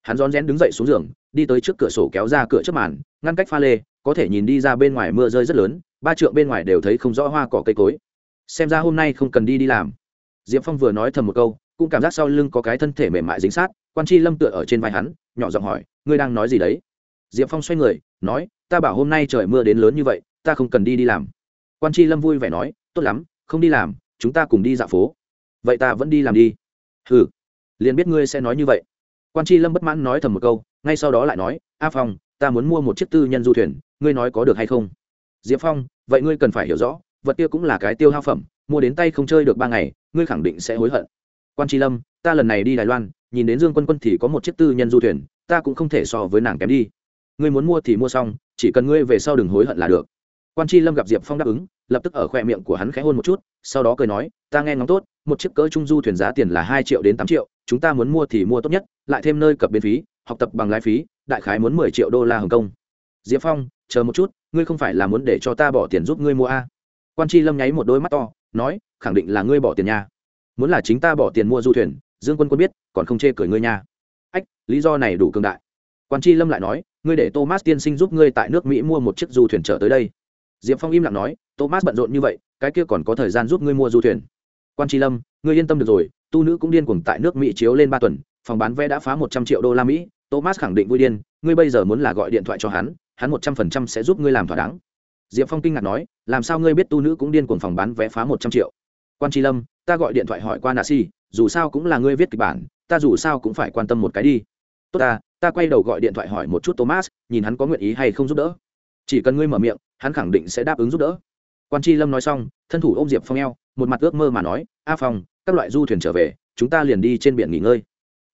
Speaker 1: Hắn rón rén đứng dậy xuống giường, đi tới trước cửa sổ kéo ra cửa trước màn, ngăn cách pha lê, có thể nhìn đi ra bên ngoài mưa rơi rất lớn, ba trượng bên ngoài đều thấy không rõ hoa cỏ cây cối. Xem ra hôm nay không cần đi đi làm. Diệp phong vừa nói thầm một câu, cũng cảm giác sau lưng có cái thân thể mềm mại dính sát, quan c h i lâm tựa ở trên vai hắn, nhỏ giọng hỏi, ngươi đang nói gì đấy? Diệp phong xoay người, nói, ta bảo hôm nay trời mưa đến lớn như vậy, ta không cần đi đi làm. Quan tri lâm vui vẻ nói, tốt lắm, không đi làm, chúng ta cùng đi dạo phố. Vậy ta vẫn đi làm đi. Ừ liền biết ngươi sẽ nói như vậy. Quan tri lâm bất mãn nói thầm một câu, ngay sau đó lại nói, a phong, ta muốn mua một chiếc tư nhân du thuyền, ngươi nói có được hay không? Diệp phong, vậy ngươi cần phải hiểu rõ, vật kia cũng là cái tiêu hao phẩm, mua đến tay không chơi được ba ngày, ngươi khẳng định sẽ hối hận. Quan tri lâm, ta lần này đi đài loan, nhìn đến dương quân quân thì có một chiếc tư nhân du thuyền, ta cũng không thể so với nàng kém đi ngươi muốn mua thì mua xong, chỉ cần ngươi về sau đừng hối hận là được. Quan tri lâm gặp diệp phong đáp ứng, lập tức ở khoe miệng của hắn khẽ hôn một chút, sau đó cười nói, ta nghe ngóng tốt, một chiếc cỡ trung du thuyền giá tiền là hai triệu đến tám triệu, chúng ta muốn mua thì mua tốt nhất, lại thêm nơi cập biên phí, học tập bằng lái phí, đại khái muốn mười triệu đô la hồng kông. Diệp phong, chờ một chút, ngươi không phải là muốn để cho ta bỏ tiền giúp ngươi mua a? Quan tri lâm nháy một đôi mắt to, nói, khẳng định là ngươi bỏ tiền nha. Muốn là chính ta bỏ tiền mua du thuyền, dương quân quân biết, còn không chê cười ngươi nha. Ách, lý do này đủ cường đại. Quan tri lâm lại nói ngươi để thomas tiên sinh giúp ngươi tại nước mỹ mua một chiếc du thuyền trở tới đây. Diệp phong im lặng nói, thomas bận rộn như vậy, cái kia còn có thời gian giúp ngươi mua du thuyền. Quan tri lâm, ngươi yên tâm được rồi, tu nữ cũng điên cuồng tại nước mỹ chiếu lên ba tuần, phòng bán vé đã phá một trăm triệu đô la mỹ, thomas khẳng định vui điên, ngươi bây giờ muốn là gọi điện thoại cho hắn hắn một trăm phần trăm sẽ giúp ngươi làm thỏa đáng. Diệp phong kinh ngạc nói, làm sao ngươi biết tu nữ cũng điên cuồng phòng bán vé phá một trăm triệu? Quan tri lâm, ta gọi điện thoại hỏi qua nạ si dù sao cũng là ngươi viết kịch bản, ta dù sao cũng phải quan tâm một cái đi. Tốt ta ta quay đầu gọi điện thoại hỏi một chút thomas, nhìn hắn có nguyện ý hay không giúp đỡ. Chỉ cần ngươi mở miệng, hắn khẳng định sẽ đáp ứng giúp đỡ. Quan tri lâm nói xong, thân thủ ô m diệp phong eo, một mặt ước mơ mà nói, a phong, các loại du thuyền trở về, chúng ta liền đi trên biển nghỉ ngơi.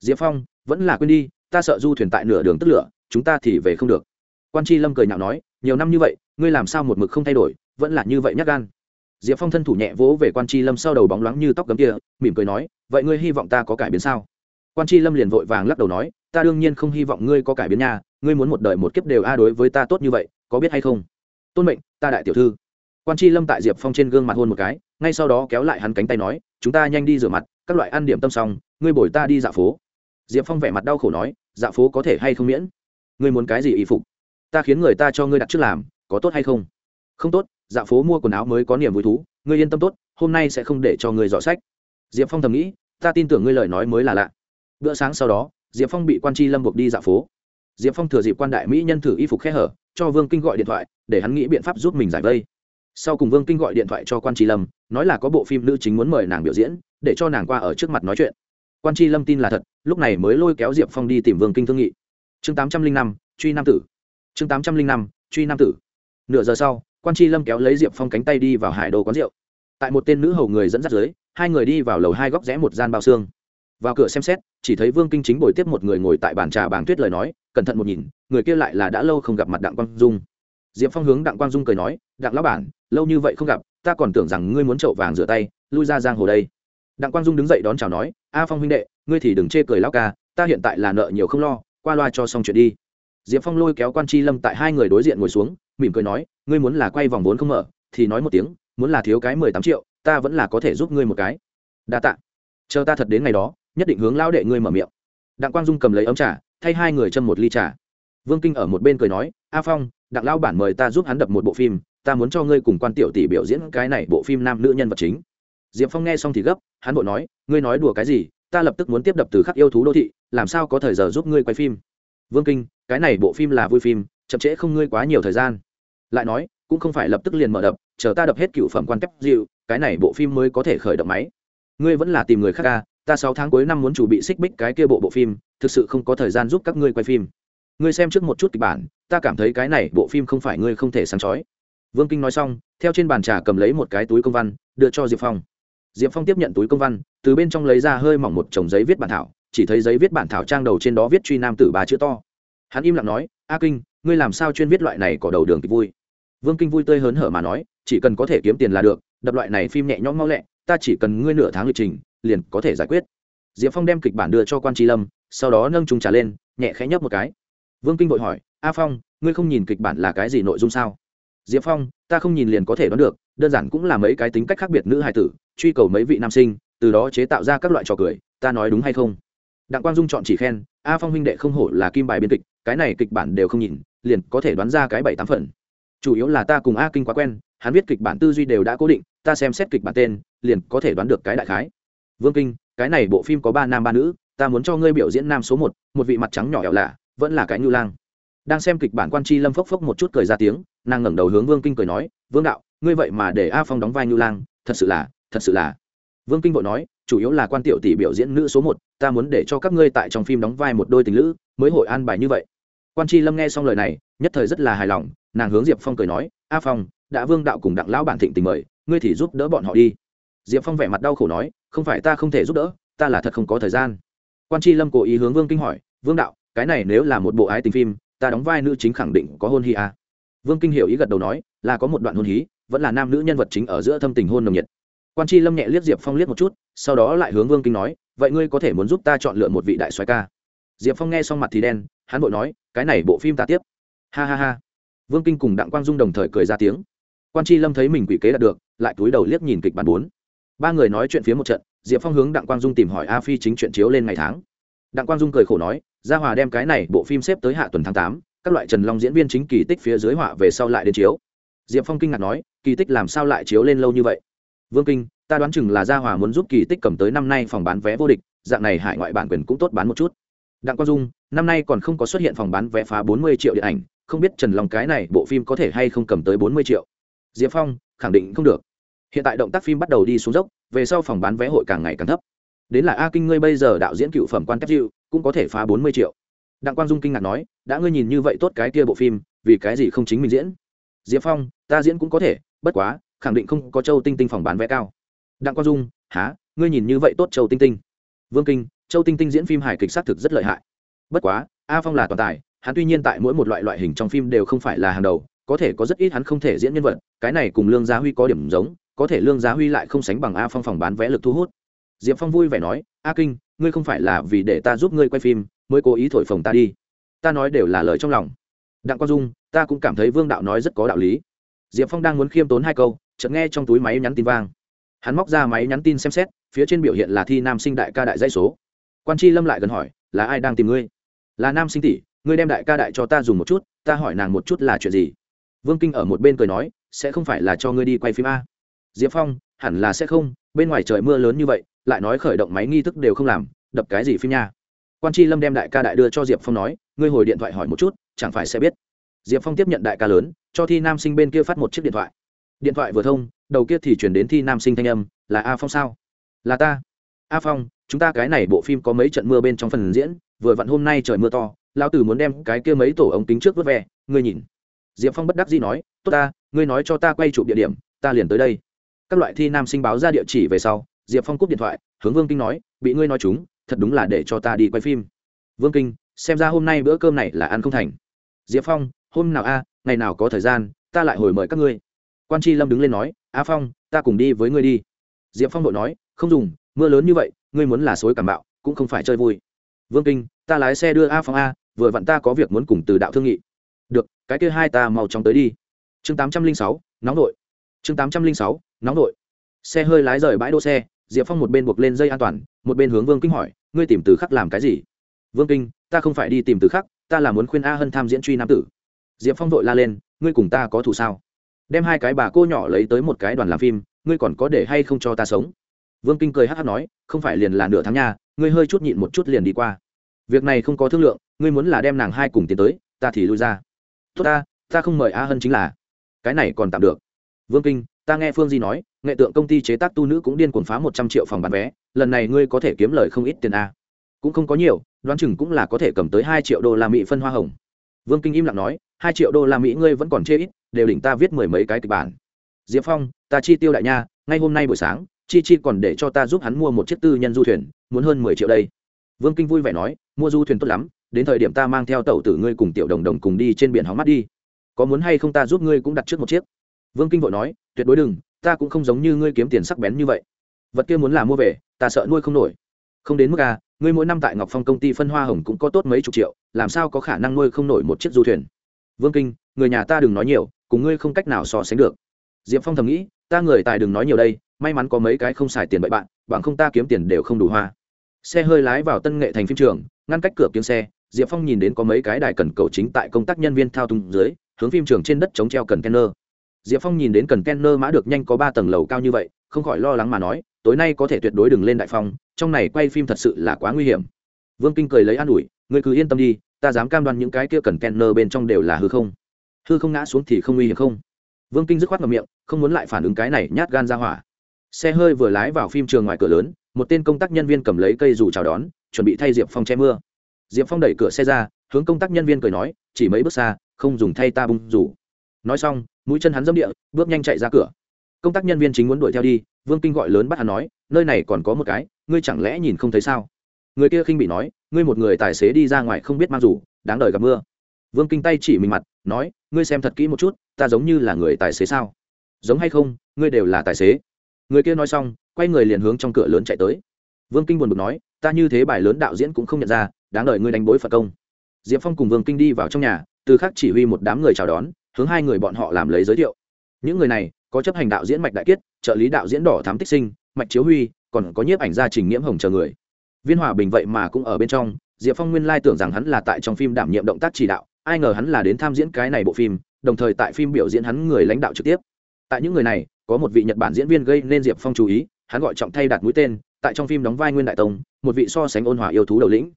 Speaker 1: Diệp phong, vẫn là quên đi, ta sợ du thuyền tại nửa đường tức lửa, chúng ta thì về không được. Quan tri lâm cười nhạo nói, nhiều năm như vậy, ngươi làm sao một mực không thay đổi, vẫn là như vậy nhắc gan. Diệp phong thân thủ nhẹ vỗ về quan tri lâm sau đầu bóng loáng như tóc gấm kia, mỉm cười nói, vậy ngươi hy vọng ta có cải biến sao? Quan tri lâm liền vội vàng lắc đầu nói ta đương nhiên không hy vọng ngươi có cải biến nha, ngươi muốn một đời một kiếp đều a đối với ta tốt như vậy, có biết hay không? Tôn mệnh, ta đại tiểu thư. Quan c lâm tại diệp phong trên gương mặt hôn một cái, ngay sau đó kéo lại hắn cánh tay nói, chúng ta nhanh đi rửa mặt, các loại ăn điểm tâm xong, ngươi bồi ta đi dạo phố. Diệp phong vẻ mặt đau khổ nói dạo phố có thể hay không miễn? Ngươi muốn cái gì y phục? Ta khiến người ta cho ngươi đặt trước làm, có tốt hay không? Không tốt dạ phố mua quần áo mới có niềm vui thú, ngươi yên tâm tốt, hôm nay sẽ không để cho ngươi dọ sách. Diệp phong thầm nghĩ, ta tin tưởng ngươi lời nói mới là lạ. Bữa sáng sau đó diệp phong bị quan tri lâm buộc đi dạo phố. Diệp phong thừa dịp quan đại mỹ nhân thử y phục khe hở, cho vương kinh gọi điện thoại, để hắn nghĩ biện pháp giúp mình giải vây. Sau cùng vương kinh gọi điện thoại cho quan tri lâm, nói là có bộ phim nữ chính muốn mời nàng biểu diễn, để cho nàng qua ở trước mặt nói chuyện. Quan tri lâm tin là thật, lúc này mới lôi kéo diệp phong đi tìm vương kinh thương nghị. Chương tám trăm linh năm, truy nam tử. Chương tám trăm linh năm, truy nam tử. Nửa giờ sau, quan tri lâm kéo lấy diệp phong cánh tay đi vào hải đồ quán rượu. Tại một tên nữ hầu người dẫn dắt dưới, hai người đi vào lầu hai góc rẽ một gian bao xương vào cửa xem xét, chỉ thấy vương kinh chính bồi tiếp một người ngồi tại bàn trà bảng tuyết lời nói, cẩn thận một nhìn, người kia lại là đã lâu không gặp mặt đặng quang dung. Diệp phong hướng đặng quang dung cười nói, đặng lão bản, lâu như vậy không gặp, ta còn tưởng rằng ngươi muốn trậu vàng rửa tay, lui ra giang hồ đây. Đặng quang dung đứng dậy đón chào nói, a phong huynh đệ, ngươi thì đừng chê cười lão ca, ta hiện tại là nợ nhiều không lo, qua loa cho xong chuyện đi. Diệp phong lôi kéo quan tri lâm tại hai người đối diện ngồi xuống, mỉm cười nói, ngươi muốn là quay vòng vốn không mở, thì nói một tiếng, muốn là thiếu cái mười tám triệu, ta vẫn là có thể giúp ngươi một cái. Đa tạ. Chờ ta thật đến ngày đó nhất định hướng lao đệ ngươi mở miệng. Đặng quang dung cầm lấy ấm trà, thay hai người châm một ly trà. Vương kinh ở một bên cười nói, a phong, đặng lão bản mời ta giúp hắn đập một bộ phim, ta muốn cho ngươi cùng quan tiểu tỷ biểu diễn cái này bộ phim nam nữ nhân vật chính. Diệp phong nghe xong thì gấp, hắn bộ nói, ngươi nói đùa cái gì, ta lập tức muốn tiếp đập từ khắc yêu thú đô thị, làm sao có thời giờ giúp ngươi quay phim? Vương kinh, cái này bộ phim là vui phim, chậm trễ không ngươi quá nhiều thời gian. Lại nói, cũng không phải lập tức liền mở đập, chờ ta đập hết cựu phẩm quan tép dịu, cái này bộ phim mới có thể khởi động máy. Ngươi vẫn là tìm người khác ca ta sáu tháng cuối năm muốn chuẩn bị xích bích cái kia bộ bộ phim, thực sự không có thời gian giúp các ngươi quay phim. Ngươi xem trước một chút kịch bản, ta cảm thấy cái này bộ phim không phải ngươi không thể sáng chói. Vương kinh nói xong, theo trên bàn trà cầm lấy một cái túi công văn, đưa cho diệp phong. Diệp phong tiếp nhận túi công văn, từ bên trong lấy ra hơi mỏng một chồng giấy viết bản thảo, chỉ thấy giấy viết bản thảo trang đầu trên đó viết truy nam tử ba chữ to. Hắn im lặng nói, a kinh, ngươi làm sao chuyên viết loại này có đầu đường kịch vui? Vương kinh vui tươi hớn hở mà nói, chỉ cần có thể kiếm tiền là được, đập loại này phim nhẹ nhõm mau lẹ, ta chỉ cần ngươi nửa tháng lịch trình liền có thể giải quyết. Diệp phong đem kịch bản đưa cho quan tri lâm, sau đó nâng trung trà lên, nhẹ khẽ nhấp một cái. Vương kinh vội hỏi, a phong, ngươi không nhìn kịch bản là cái gì nội dung sao? Diệp phong, ta không nhìn liền có thể đoán được, đơn giản cũng là mấy cái tính cách khác biệt nữ hài tử, truy cầu mấy vị nam sinh, từ đó chế tạo ra các loại trò cười, ta nói đúng hay không? Đặng quang dung chọn chỉ khen, a phong huynh đệ không hổ là kim bài biên kịch, cái này kịch bản đều không nhìn, liền có thể đoán ra cái bảy tám phần. Chủ yếu là ta cùng a kinh quá quen, hắn viết kịch bản tư duy đều đã cố định, ta xem xét kịch bản tên, liền có thể đoán được cái đại khái vương kinh, cái này bộ phim có ba nam ba nữ, ta muốn cho ngươi biểu diễn nam số một một vị mặt trắng nhỏ ẻo lạ, vẫn là cái nhu lang. Đang xem kịch bản quan tri lâm phốc phốc một chút cười ra tiếng, nàng ngẩng đầu hướng vương kinh cười nói, vương đạo, ngươi vậy mà để a phong đóng vai nhu lang, thật sự là, thật sự là. Vương kinh vội nói, chủ yếu là quan tiểu tỷ biểu diễn nữ số một, ta muốn để cho các ngươi tại trong phim đóng vai một đôi tình lữ, mới hội an bài như vậy. Quan tri lâm nghe xong lời này, nhất thời rất là hài lòng, nàng hướng diệp phong cười nói, a phong, đã vương đạo cùng đặng lão bản thịnh tình mời, ngươi thì giúp đỡ bọn họ đi diệp phong vẻ mặt đau khổ nói, không phải ta không thể giúp đỡ, ta là thật không có thời gian. Quan tri lâm cố ý hướng vương kinh hỏi, vương đạo, cái này nếu là một bộ ái tình phim, ta đóng vai nữ chính khẳng định có hôn hy à. vương kinh hiểu ý gật đầu nói, là có một đoạn hôn hí vẫn là nam nữ nhân vật chính ở giữa thâm tình hôn nồng nhiệt. Quan tri lâm nhẹ liếc diệp phong liếc một chút, sau đó lại hướng vương kinh nói, vậy ngươi có thể muốn giúp ta chọn lựa một vị đại soái ca? Diệp phong nghe xong mặt thì đen, hắn vội nói, cái này bộ phim ta tiếp. Ha ha ha. Vương kinh cùng đặng quang dung đồng thời cười ra tiếng. Quan tri lâm thấy mình quỷ kế đạt được, lại túi đầu liếc nhìn kịch bản bốn ba người nói chuyện phía một trận, diệp phong hướng đặng quang dung tìm hỏi a phi chính chuyện chiếu lên ngày tháng. Đặng quang dung cười khổ nói, gia hòa đem cái này bộ phim xếp tới hạ tuần tháng tám, các loại trần long diễn viên chính kỳ tích phía dưới họa về sau lại đến chiếu. Diệp phong kinh ngạc nói, kỳ tích làm sao lại chiếu lên lâu như vậy? Vương kinh, ta đoán chừng là gia hòa muốn giúp kỳ tích cầm tới năm nay phòng bán vé vô địch, dạng này hải ngoại bản quyền cũng tốt bán một chút. Đặng quang dung, năm nay còn không có xuất hiện phòng bán vé phá bốn mươi triệu điện ảnh, không biết trần long cái này bộ phim có thể hay không cầm tới bốn mươi triệu? Diệp phong, khẳng định không được hiện tại động tác phim bắt đầu đi xuống dốc, về sau phòng bán vé hội càng ngày càng thấp. Đến là a kinh ngươi bây giờ đạo diễn cựu phẩm quan tép dịu, cũng có thể phá bốn mươi triệu. Đặng quang dung kinh ngạc nói, đã ngươi nhìn như vậy tốt cái kia bộ phim, vì cái gì không chính mình diễn? Diệp phong, ta diễn cũng có thể, bất quá, khẳng định không có châu tinh tinh phòng bán vé cao. Đặng quang dung há ngươi nhìn như vậy tốt châu tinh tinh. Vương kinh, châu tinh tinh diễn phim hài kịch xác thực rất lợi hại. Bất quá, a phong là toàn tài, hắn tuy nhiên tại mỗi một loại loại hình trong phim đều không phải là hàng đầu, có thể có rất ít hắn không thể diễn nhân vật, cái này cùng lương gia huy có điểm giống có thể lương giá huy lại không sánh bằng a phong phòng bán vé lực thu hút. Diệp phong vui vẻ nói, a kinh, ngươi không phải là vì để ta giúp ngươi quay phim, mới cố ý thổi phồng ta đi. Ta nói đều là lời trong lòng. Đặng quang dung, ta cũng cảm thấy vương đạo nói rất có đạo lý. Diệp phong đang muốn khiêm tốn hai câu, chợt nghe trong túi máy nhắn tin vang. Hắn móc ra máy nhắn tin xem xét, phía trên biểu hiện là thi nam sinh đại ca đại dãy số. Quan tri lâm lại gần hỏi, là ai đang tìm ngươi? Là nam sinh tỷ, ngươi đem đại ca đại cho ta dùng một chút, ta hỏi nàng một chút là chuyện gì? Vương kinh ở một bên cười nói, sẽ không phải là cho ngươi đi quay phim a diệp phong, hẳn là sẽ không, bên ngoài trời mưa lớn như vậy, lại nói khởi động máy nghi thức đều không làm, đập cái gì phim nha. Quan tri lâm đem đại ca đại đưa cho diệp phong nói, ngươi hồi điện thoại hỏi một chút, chẳng phải sẽ biết. Diệp phong tiếp nhận đại ca lớn, cho thi nam sinh bên kia phát một chiếc điện thoại. Điện thoại vừa thông, đầu kia thì chuyển đến thi nam sinh thanh âm, là a phong sao? Là ta. A phong, chúng ta cái này bộ phim có mấy trận mưa bên trong phần diễn, vừa vặn hôm nay trời mưa to, lão tử muốn đem cái kia mấy tổ ống kính trước vớt ve, ngươi nhìn. Diệp phong bất đắc dĩ nói, tốt ta, ngươi nói cho ta quay chụp địa điểm, ta liền tới đây các loại thi nam sinh báo ra địa chỉ về sau, diệp phong cúp điện thoại, hướng vương kinh nói, bị ngươi nói chúng, thật đúng là để cho ta đi quay phim. Vương kinh, xem ra hôm nay bữa cơm này là ăn không thành. Diệp phong, hôm nào a, ngày nào có thời gian, ta lại hồi mời các ngươi. Quan tri lâm đứng lên nói a phong, ta cùng đi với ngươi đi. Diệp phong đội nói, không dùng, mưa lớn như vậy, ngươi muốn là xối cảm bạo, cũng không phải chơi vui. Vương kinh, ta lái xe đưa a phong a, vừa vặn ta có việc muốn cùng từ đạo thương nghị. Được, cái kia hai ta mau chóng tới đi. Chương tám trăm linh sáu, nóng đội chương tám trăm linh sáu, nóng đội xe hơi lái rời bãi đỗ xe, diệp phong một bên buộc lên dây an toàn, một bên hướng vương kinh hỏi, ngươi tìm từ khắc làm cái gì? Vương kinh, ta không phải đi tìm từ khắc, ta là muốn khuyên a hân tham diễn truy nam tử. Diệp phong vội la lên, ngươi cùng ta có thù sao? Đem hai cái bà cô nhỏ lấy tới một cái đoàn làm phim, ngươi còn có để hay không cho ta sống? Vương kinh cười hát hát nói, không phải liền là nửa tháng nha, ngươi hơi chút nhịn một chút liền đi qua. Việc này không có thương lượng, ngươi muốn là đem nàng hai cùng tiến tới, ta thì lui ra. Tốt ta ta không mời a hân chính là. Cái này còn tạm được vương kinh, ta nghe phương di nói, nghệ tượng công ty chế tác tu nữ cũng điên cuồng phá một trăm triệu phòng bán vé, lần này ngươi có thể kiếm lời không ít tiền a cũng không có nhiều, đoán chừng cũng là có thể cầm tới hai triệu đô la mỹ phân hoa hồng. Vương kinh im lặng nói, hai triệu đô la mỹ ngươi vẫn còn chê ít, đều đỉnh ta viết mười mấy cái kịch bản. Diệp phong, ta chi tiêu đại nha, ngay hôm nay buổi sáng, chi chi còn để cho ta giúp hắn mua một chiếc tư nhân du thuyền, muốn hơn mười triệu đây. Vương kinh vui vẻ nói, mua du thuyền tốt lắm, đến thời điểm ta mang theo tẩu tử ngươi cùng tiểu đồng đồng cùng đi trên biển hóng mắt đi. Có muốn hay không ta giúp ngươi cũng đặt trước một chiếc vương kinh vội nói, tuyệt đối đừng, ta cũng không giống như ngươi kiếm tiền sắc bén như vậy. Vật kia muốn là mua về, ta sợ nuôi không nổi. Không đến mức à ngươi mỗi năm tại ngọc phong công ty phân hoa hồng cũng có tốt mấy chục triệu, làm sao có khả năng nuôi không nổi một chiếc du thuyền? Vương kinh, người nhà ta đừng nói nhiều, cùng ngươi không cách nào so sánh được. Diệp phong thầm nghĩ, ta người tài đừng nói nhiều đây, may mắn có mấy cái không xài tiền bậy bạn, bằng không ta kiếm tiền đều không đủ hoa. Xe hơi lái vào tân nghệ thành phim trường, ngăn cách cửa kiếm xe, diệp phong nhìn đến có mấy cái đài cần cầu chính tại công tác nhân viên thao túng dưới, hướng phim trường trên đất chống treo cần kenner diệp phong nhìn đến cần kenner mã được nhanh có ba tầng lầu cao như vậy, không khỏi lo lắng mà nói, tối nay có thể tuyệt đối đừng lên đại phong, trong này quay phim thật sự là quá nguy hiểm. Vương kinh cười lấy an ủi, ngươi cứ yên tâm đi, ta dám cam đoan những cái kia cần kenner bên trong đều là hư không. Hư không ngã xuống thì không nguy hiểm không? Vương kinh dứt khoát ngậm miệng, không muốn lại phản ứng cái này nhát gan ra hỏa. Xe hơi vừa lái vào phim trường ngoài cửa lớn, một tên công tác nhân viên cầm lấy cây dù chào đón, chuẩn bị thay diệp phong che mưa. Diệp phong đẩy cửa xe ra, hướng công tác nhân viên cười nói, chỉ mấy bước xa, không dùng thay ta bung rủ nói xong mũi chân hắn dâm địa, bước nhanh chạy ra cửa. Công tác nhân viên chính muốn đuổi theo đi, vương kinh gọi lớn bắt hắn nói, nơi này còn có một cái, ngươi chẳng lẽ nhìn không thấy sao? Người kia khinh bị nói, ngươi một người tài xế đi ra ngoài không biết mang rủ đáng đời gặp mưa. Vương kinh tay chỉ mình mặt, nói, ngươi xem thật kỹ một chút, ta giống như là người tài xế sao? Giống hay không, ngươi đều là tài xế. Người kia nói xong, quay người liền hướng trong cửa lớn chạy tới. Vương kinh buồn bực nói, ta như thế bài lớn đạo diễn cũng không nhận ra, đáng đời ngươi đánh bối phật công. Diệp phong cùng vương kinh đi vào trong nhà, từ khắc chỉ huy một đám người chào đón hướng hai người bọn họ làm lấy giới thiệu. Những người này có chấp hành đạo diễn mạch đại kiết, trợ lý đạo diễn đỏ thám tích sinh, mạch chiếu huy, còn có nhiếp ảnh gia trình nghiễm hồng chờ người. Viên hòa bình vậy mà cũng ở bên trong, diệp phong nguyên lai tưởng rằng hắn là tại trong phim đảm nhiệm động tác chỉ đạo, ai ngờ hắn là đến tham diễn cái này bộ phim, đồng thời tại phim biểu diễn hắn người lãnh đạo trực tiếp. Tại những người này, có một vị nhật bản diễn viên gây nên diệp phong chú ý, hắn gọi trọng thay đặt mũi tên, tại trong phim đóng vai nguyên đại tông, một vị so sánh ôn hòa yêu thú đầu lĩnh.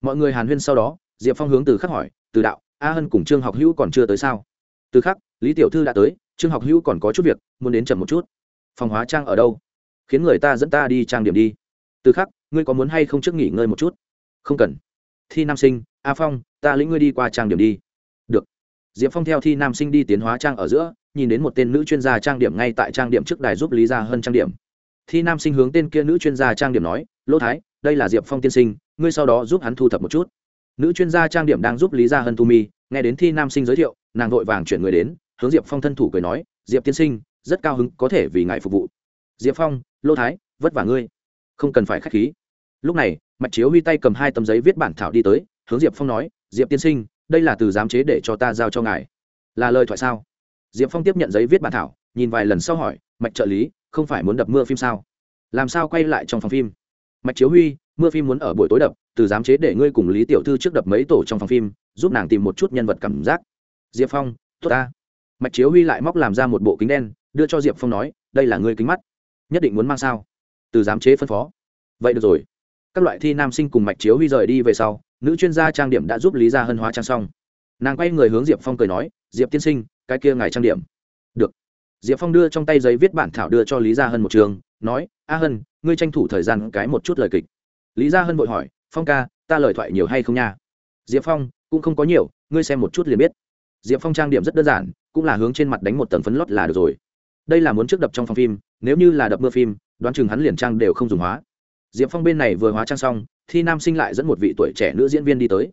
Speaker 1: Mọi người hàn huyên sau đó, diệp phong hướng từ khắc hỏi, từ đạo, a hân cùng trương học hữu còn chưa tới sao? Từ khắc, lý tiểu thư đã tới, trương học hữu còn có chút việc, muốn đến chậm một chút. Phòng hóa trang ở đâu? Khiến người ta dẫn ta đi trang điểm đi. Từ khắc, ngươi có muốn hay không trước nghỉ ngơi một chút? Không cần. Thi nam sinh, a phong, ta lĩnh ngươi đi qua trang điểm đi. Được. Diệp phong theo thi nam sinh đi tiến hóa trang ở giữa, nhìn đến một tên nữ chuyên gia trang điểm ngay tại trang điểm trước đài giúp lý gia hân trang điểm. Thi nam sinh hướng tên kia nữ chuyên gia trang điểm nói, lỗ thái, đây là diệp phong tiên sinh, ngươi sau đó giúp hắn thu thập một chút. Nữ chuyên gia trang điểm đang giúp lý gia hân thu mi, nghe đến thi nam sinh giới thiệu nàng vội vàng chuyển người đến, hướng diệp phong thân thủ cười nói, diệp tiên sinh, rất cao hứng, có thể vì ngài phục vụ. Diệp phong, Lô thái, vất vả ngươi. Không cần phải k h á c h khí. Lúc này, mạch chiếu huy tay cầm hai tấm giấy viết bản thảo đi tới, hướng diệp phong nói, diệp tiên sinh, đây là từ giám chế để cho ta giao cho ngài. Là lời thoại sao? Diệp phong tiếp nhận giấy viết bản thảo, nhìn vài lần sau hỏi, mạch trợ lý, không phải muốn đập mưa phim sao? Làm sao quay lại trong phòng phim? Mạch chiếu huy, mưa phim muốn ở buổi tối đập, từ giám chế để ngươi cùng lý tiểu thư trước đập mấy tổ trong phòng phim, giúp nàng tìm một chút nhân vật cảm giác diệp phong, tốt ta. Mạch chiếu huy lại móc làm ra một bộ kính đen, đưa cho diệp phong nói, đây là ngươi kính mắt. Nhất định muốn mang sao? Từ giám chế phân phó. Vậy được rồi. Các loại thi nam sinh cùng mạch chiếu huy rời đi về sau, nữ chuyên gia trang điểm đã giúp lý gia hân hóa trang xong. Nàng quay người hướng diệp phong cười nói, diệp tiên sinh, cái kia ngài trang điểm. Được. Diệp phong đưa trong tay giấy viết bản thảo đưa cho lý gia hân một trường, nói, a hân, ngươi tranh thủ thời gian cái một chút lời kịch. Lý gia hân vội hỏi, phong ca, ta lời thoại nhiều hay không nha? Diệp phong, cũng không có nhiều, ngươi xem một chút liền biết diệp phong trang điểm rất đơn giản, cũng là hướng trên mặt đánh một tầng phấn lót là được rồi. Đây là muốn trước đập trong phòng phim, nếu như là đập mưa phim, đoán chừng hắn liền trang đều không dùng hóa. Diệp phong bên này vừa hóa trang xong, thi nam sinh lại dẫn một vị tuổi trẻ nữ diễn viên đi tới.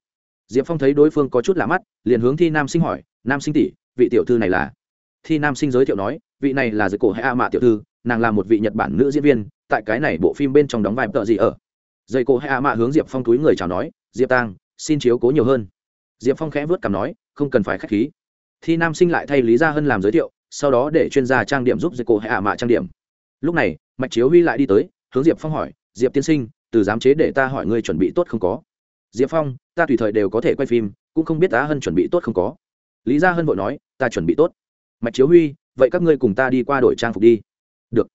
Speaker 1: Diệp phong thấy đối phương có chút lạ mắt, liền hướng thi nam sinh hỏi, nam sinh tỷ, vị tiểu thư này là? Thi nam sinh giới thiệu nói, vị này là giới cổ hay a mạ tiểu thư, nàng là một vị nhật bản nữ diễn viên, tại cái này bộ phim bên trong đóng vai tợ gì ở. Dây cổ hay a mạ hướng diệp phong túi người chào nói, diệp tang xin chiếu cố nhiều hơn diệp phong khẽ vớt cằm nói, không cần phải k h á c h khí. Thi nam sinh lại thay lý gia hân làm giới thiệu, sau đó để chuyên gia trang điểm giúp Diệp cổ hạ a mạ trang điểm. Lúc này, mạch chiếu huy lại đi tới, hướng diệp phong hỏi, diệp tiên sinh, từ giám chế để ta hỏi ngươi chuẩn bị tốt không có? Diệp phong, ta tùy thời đều có thể quay phim, cũng không biết á hân chuẩn bị tốt không có. Lý gia hân vội nói, ta chuẩn bị tốt. Mạch chiếu huy, vậy các ngươi cùng ta đi qua đổi trang phục đi. Được.